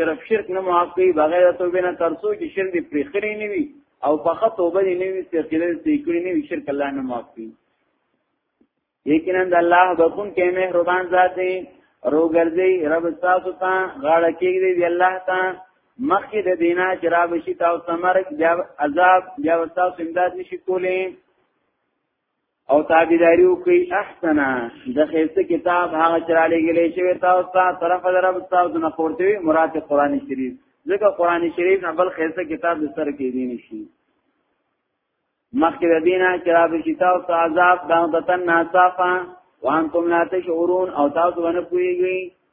صرف شرک نه معاف کوي بغیر توبه نه ترسو چې شرک دې پرې خري نه وي او په خه توبه دې نه وي چې کله دې کړی نه وي شرک الله نه معاف کوي یقینا د الله بخون کې مهربان ذات دی رو ګرځي رب تاسو ته غاړه کېږي دی الله ته مخکې د دینا جراب شي تاسو مرګ بیا عذاب بیا تاسو امداد نشي کولای او تابعداري وکي احسن د خیسته کتاب هغه چرالې غلې شوی تاسو ته طرف درب تاسو نه پورته مراد قران شریف ځکه قران شریف نه بل خیسته کتاب د سر کې دي نشي مخکې د دینه چرابه شي تاسو ته عذاب دغه دتن ناصافه وانتم لا تشعرون او تاسو باندې پويږي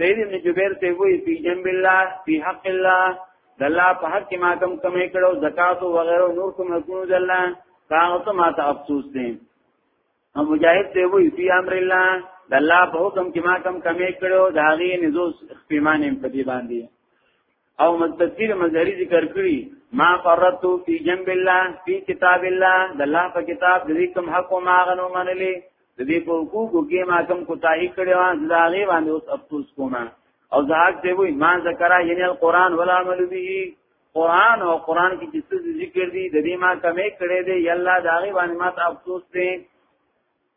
سید ابن جبیر ته وی فی جنب الله فی حق الله د الله په حق ما کم کمې کړو زکات او وغیرہ نور کوم حقوق د الله هغه ته ما ته افسوس دي او مجاهد ته وی فی امر الله د الله په حکم کې ما کم کمې کړو د هغه نزوس خپېمانې په دې باندې او مستفیر مظهری ذکر کړی ما فرتو فی جنب الله فی کتاب الله د الله په کتاب د دې کوم حق او ما غنو منلې د دې په حقوقو کې ما کوم کوتاهی کړی و دا غي باندې اوس افسوس کوم او زهاک دی وای ما ذکر یعنی القرآن ولا عمل به قرآن او قرآن کې چې څه ذکر دي د دې ما کمې کړې دي یلا دا غي باندې ما ته افسوس دی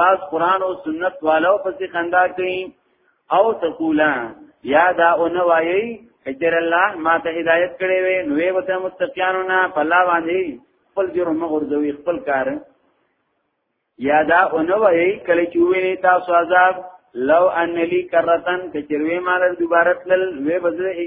باز قران او سنت والو پسې خندا کوي او تقولا یا دا اون وایي اجر الله ما ته هدایت کړې وي نو یې وته متقینو نه فلا باندې خپل جرم غردوي خپل کار یا دا اون وایي کله چې ویني تاسو عذاب لو ان لی کرتن کچروی مالر دوباره تلل وی بزره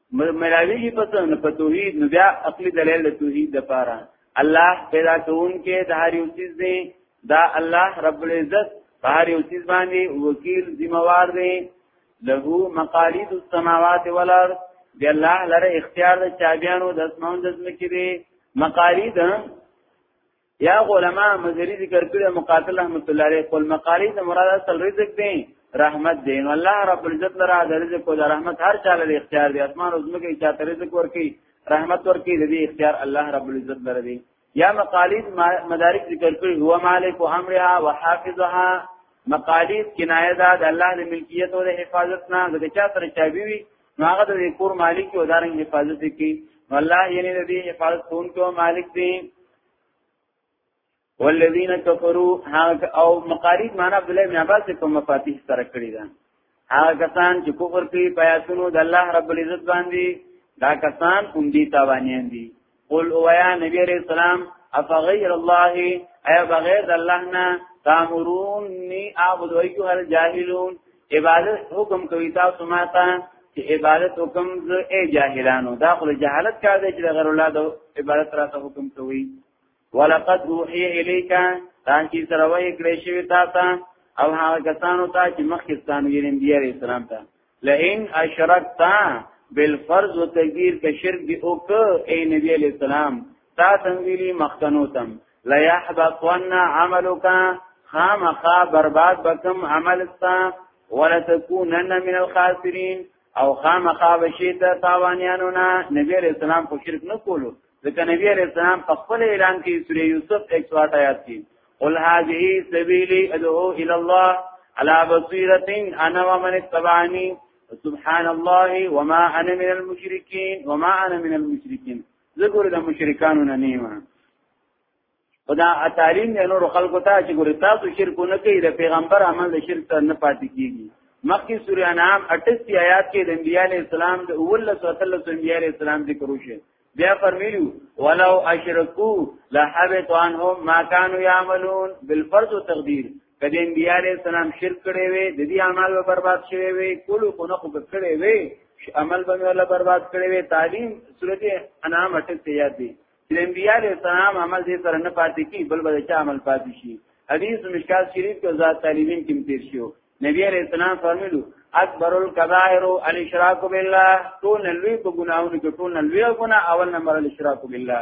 مراوی کی پسند په توحید نو بیا عقلی دلیل د توحید د پاره الله پیدا کون کې د هر یو چیز دی دا الله رب العزت په هر یو چیز باندې وکیل ذمہ وار دی له مقالید السماوات والارض دی الله لره اختیار د چابیانو د اسمان د زمکې دی مقالید یا علماء مزری ذکر کړی مقاتل رحمت الله علیه قول مقالی د مراد اصل رزق دی رحمت دی نو الله رب العزت لرا د رزق او د رحمت هر چاله د اختیار دی اسمان او زمکه چا ته رزق ورکی رحمت ورکی د دې اختیار الله رب العزت لرا دی یا مقالید مدارک ذکر کړی هو مالک امرها وحافظها مقالید کنایه ده د الله د ملکیت او د حفاظت نه د چا سره چابي وي نو هغه د کور مالک او دارنګ حفاظت کوي الله یعنی د دې حفاظت کوونکو مالک دی والذین کفروا هغه او مقارید معنا عبد الله بن عباس په مفاتیح سره کړی ده هغه کسان چې کفر کوي پیاسونو د الله رب العزت باندې دا کسان هم دي تاوانیان دي قل او یا نبی علیہ السلام افغیر الله ای بغیر الله نه تامرونی اعبد ایها الجاهلون عبادت حکم کوي تاسو ماته چې عبادت حکم زه ای جاهلانو دا خو جهالت کار دی چې غیر الله د عبادت راته حکم کوي ولقد اوحي اليك تاکي سره وای کړی شوی تا ته او هغه کسانو ته چې مخکې ستانو یې نبی عليه السلام ته لئن اشرکت بالفرض وتکبیر که شرک دی او که ای نبی عليه السلام تا تنویلی مخکنو تم لا يحبطن عملك خامخا برباد بکم عمل ستا ولا تكونن من الخاسرين او خامخا بشیت تاوانیانو نه نبی علیہ السلام خو شرک نه کولو ځکه نبی علیہ السلام په خپل اعلان کې سورې یوسف 108 آیات کې قل هذه سبیلی ادعو الی الله على بصيرة انا ومن اتبعني سبحان الله وما انا من المشركين وما انا من المشركين زه ګوره د مشرکانو نه نیمه خدا تعلیم دی نور خلکو ته چې ګوره تاسو شرک نه کوي د پیغمبر عمل د شرک ته نه پاتې کیږي مخکې سورې انعام 38 آیات کې د انبیاء علی السلام د اول سوتل د انبیاء علی السلام ذکر وشي بیا فرمیلو ولو اشرکو لحبط عنهم ما كانوا يعملون بالفرض والتقدير کله انبیاء علیہ السلام شرک کړي وي د دې اعمال به برباد شوي وي کول کو نه خو کړي وي عمل به الله برباد کړي وي تعلیم سورته انعام اټل ته یاد دي چې انبیاء علیہ السلام عمل دې سره نه پاتې کی بل به چا عمل پاتې شي حدیث مشکات شریف کې ذات طالبین کې تیر شو نبی علیہ السلام فرمایلو اکبر الکبائر الاشراک بالله ټول لوی په ګناہوں کې ټول لوی ګناه اول نمبر الاشراک بالله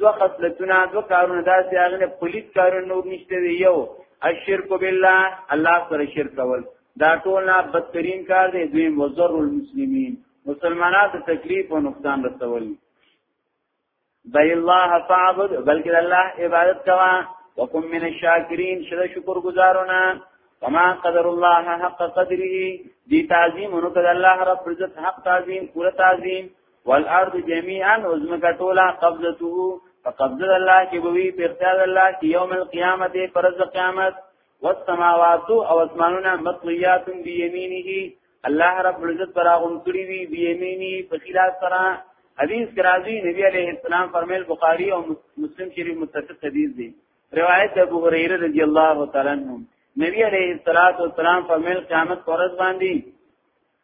دو خصلتونه دو کارونه داسې هغه نه پلیت کارونه نور نشته دی یو الشرک بالله الله سره شرک کول دا ټول نه بدترین کار دی دوی وزر المسلمین مسلمانانو ته تکلیف او نقصان رسول بل الله فعبد بلکې الله عبادت کوا وکم من الشاکرین شد شکر گزارونه وما قدر الله حق قدره دی تعظیم انو کد الله رب عزت حق تعظیم پورا تعظیم والارض جميعا وزمکه ټوله قبضته فقبضه الله کې بوي په اختیار الله کې يوم القيامت فرض قیامت والسماوات او اسمانونه مطليات بيمينه الله رب العزت پر هغه کړی وی بيمينه په خلاف سره حدیث کرازی نبی علیہ السلام فرمایل بخاری او مسلم شریف متفق حدیث دی روایت ابو هريره رضی الله تعالی عنہ نبی علیہ الصلوۃ والسلام فرمایل قیامت پر ورځ باندې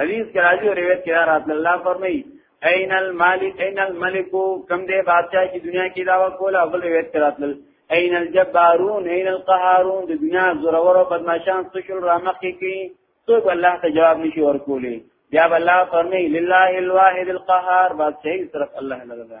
حدیث کې راځي او روایت کې راځي الله فرمایي اين المالک اين الملك کم دې بادشاہ چې دنیا کې دا وکول او بل روایت کې راځي اين الجبارون اين القهارون د دنیا زورور او بدمعشان څه شول رامخ کې څوک الله ته جواب نشي ورکولې بیا الله فرمایي لله الواحد القهار بادشاہ صرف الله لږه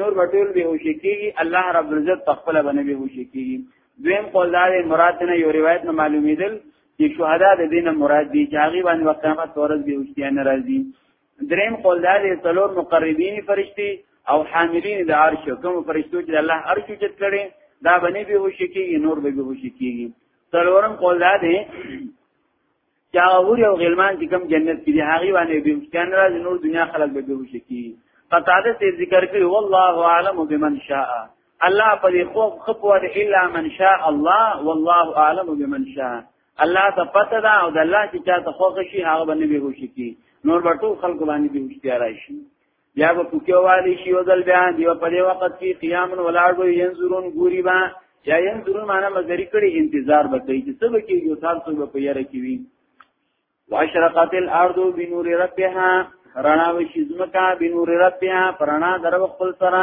نور بټول به هوشي کیږي الله رب العزت تخپل باندې به هوشي کیږي دویم قول دا دی مراد نه یو روایت نه معلومیدل چې شهدا د دین مراد دي چې هغه باندې وخت هغه تورز به هوشي نه راځي دریم قول دا دی څلور مقربین فرشتي او حاملین د عرش کوم فرشتو چې الله عرش چت کړي دا باندې به هوشي کیږي نور به به هوشي کیږي څلورم قول دا دی چا وری او غلمان چې کوم جنت کې دي هغه باندې به مشکان راځي نور دنیا خلک به ګوش کی قطاده ته ذکر کوي والله اعلم بمن شاء الله په دې خوف خپو دې الا من شاء الله والله اعلم بمن شاء الله ته پته ده او د الله چې چا ته خوښ شي هغه باندې به ګوش کی نور به ټول خلک باندې به مشکان راشي بیا به پوکیو والی شي او ځل بیا دی په دې وخت کې قیام ولاړ وي ينظرون ګوري با یا ينظرون معنا مزری کړي انتظار وکړي چې څه وکړي یو تار څو په یاره کې وي واشرقت الارض بنور ربها رڼا وشي زمکا بنور ربها پرانا درو خپل سره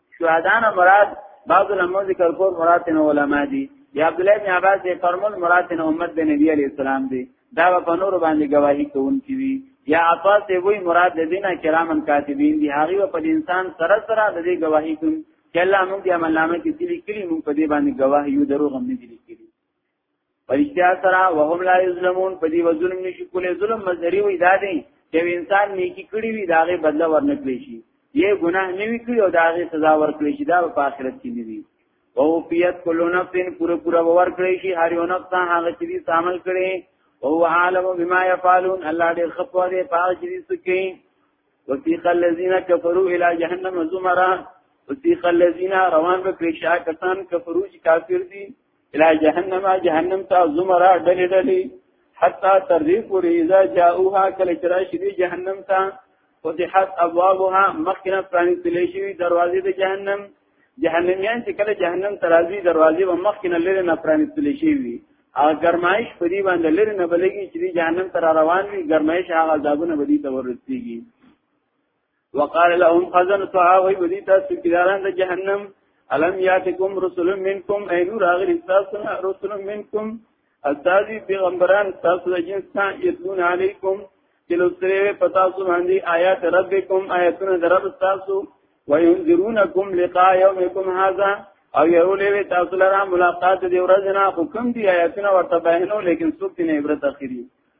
شهدان مراد بعض الامو ذکر کول مراد نه علما دي یا عبد الله بن عباس دې فرمول مراد نه امت د نبی علی السلام دي دا په نور باندې گواہی کوونکی وي یا عطاس دی وی مراد د دینه کرامن کاتبین دی هغه په انسان سره سره د دې گواہی کوي چې الله موږ د عمل نامه کې دلی کړي موږ په دې باندې گواهی یو دروغ هم نه دي کړي پرشتیا سره وهم لا یظلمون په دې وظلم نشي کولای ظلم مظهری وي دا دی چې انسان نیکی کړی وي داغه بدله ورنکړي شي یې ګناه نه وی کړی او داغه سزا ورکړي شي دا په آخرت کې نه وي او پیت کلو نفسن پورا پورا باور کړی شي هر یو نفس هغه چې دې عمل کړي او عالم بما يفعلون الله دې خپو دې پاک چې دې سکي وسیق الذين كفروا الى جهنم زمرا وسیق الذين روان به کړي شا کسان کفرو چې کافر دي الى جهنم جهنم ته زمرا ډلې ډلې حتا تر دې پورې اذا جاءوها کله چې راشي دې جهنم ته فتحت ابوابها مخکنه پرانیستلې شي دروازې د جهنم جهنميان چې کله جهنم ته راځي دروازې و مخکنه لری نه پرانیستلې شي وي او ګرمایش په دې باندې لری نه بلګي چې جهنم ته روان وي ګرمایش هغه عذابونه بدی ته ورسیږي وقال لهم خزنتها وی ودی تاسو کیداران د جهنم الم یاتکم رسول منکم اینو راغلی تاسو نه رسول منکم استاذی پیغمبران تاسو د جنس ته یتون علیکم کلو سره پتا سو باندې آیات ربکم آیاتونه در رب تاسو وینذرونکم لقاء یومکم هذا او یو لوی تاسو لرا ملاقات دی ورځ نه حکم دی آیاتونه ورته بیانو لیکن څوک نه عبرت اخیری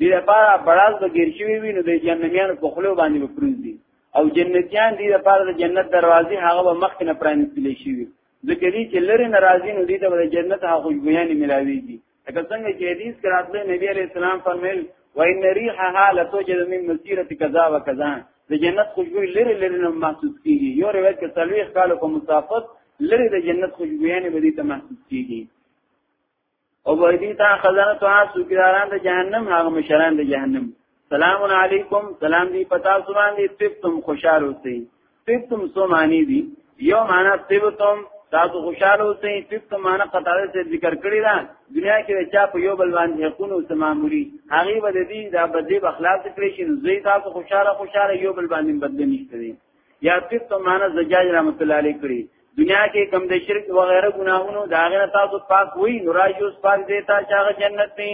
دې لپاره بڑاز به ګیر شوی وي نو د جهنميان په خلو باندې به پروز دي او جنتیان دې لپاره د جنت دروازې هغه به مخکې نه پرانیستل شي ځکه دې چې لری ناراضي نو دې ته د جنت هغه خوشبویان ملاويږي لکه څنګه چې حدیث کې راځي نبی عليه السلام فرمایل وان ريحها لتوجد من مسيره كذا وكذا د جنت خوشبو لری لری نه محسوس کیږي یو روایت کې تلويخ کالو کوم مسافت لری د جنت خوشبویان به دې ته محسوس کیږي او ویدی تا خزانه تو هغه سوکیداران د جهنم هغه مشران د جهنم سلام علیکم سلام دی پتا سبحان دی تبتم خوشاله اوسئ تبتم سو معنی دی یو معنا تبتم تاسو خوشاله اوسئ تبتم معنا قطاره سے ذکر کړی دا دنیا کې چا په یو بل باندې حقونه او سماموري هغه ود دي دا بدلی اخلاق کړی شي نو زی تاسو خوشاله خوشاله یو بل باندې بدلی نشته یا قسط معنا زجاج رحمت الله علیه کړی دنیا کې کم د شرک و غیره ګناهونو دا غیر تاسو پاک وی نورایوس پاک دیتا چې هغه جنت دی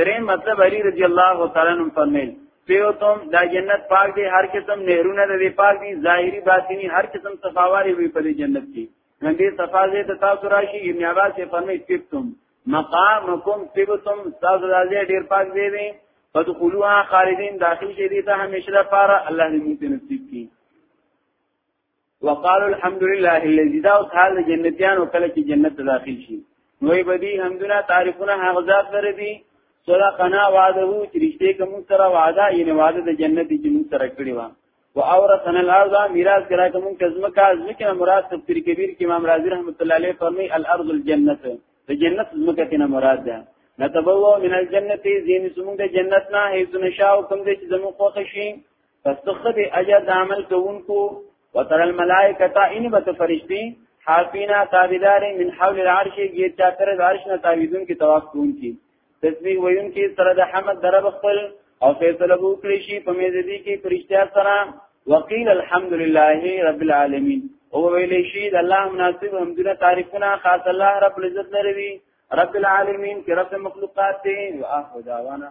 درې مطلب علی رضی الله تعالی عنہ فرمایل پیو تم دا جنت پاک دی هر قسم نهرونه دی پاک دی ظاهری باطینی هر قسم صفاواری وی په جنت کې نن دې صفازه ته تاسو راشي ابن عباس فرمایي تم مقامکم تبتم تاسو راځي ډیر پاک دی وي فدخلوها خالدین داخل شي دي ته همیشه لپاره الله دې موږ نصیب کړي وقالوا الحمد لله الذي دا اوس حال جنتیان او کله چې جنت داخل شي نوې بدی حمدنا تعریفونه هغه ذات لري دي صدقنا وعده چې رښتې کوم سره وعده یې وعده د جنت چې موږ سره کړی و واورثنا الارض میراث کرا کوم کزمه کا ځمکه مراد تفسیر کبیر کې امام رازی رحمت الله علیه فرمای الارض الجنه د جنت ځمکه تینا مراد ده نتبوا من الجنه زین سمون د جنت نه هیڅ نشاء کوم دې چې زمو خوښ شي پس تخد اجر د عمل کوونکو وتر الملائکه ان بت فرشتي حافینا تابیدار من حول العرش غیر چا تر عرش نه تابیدون کې طواف کوونکي تسبیح ویونکي سره د حمد درب خپل او فیصله وکړي شي په مې دې کې پرشتیا سره وقیل الحمد لله رب العالمین او ویلې شي د الله مناسب حمدونه تعریفونه خاص الله رب العزت لري رب العالمین کې رب مخلوقات دی واخر دعوانا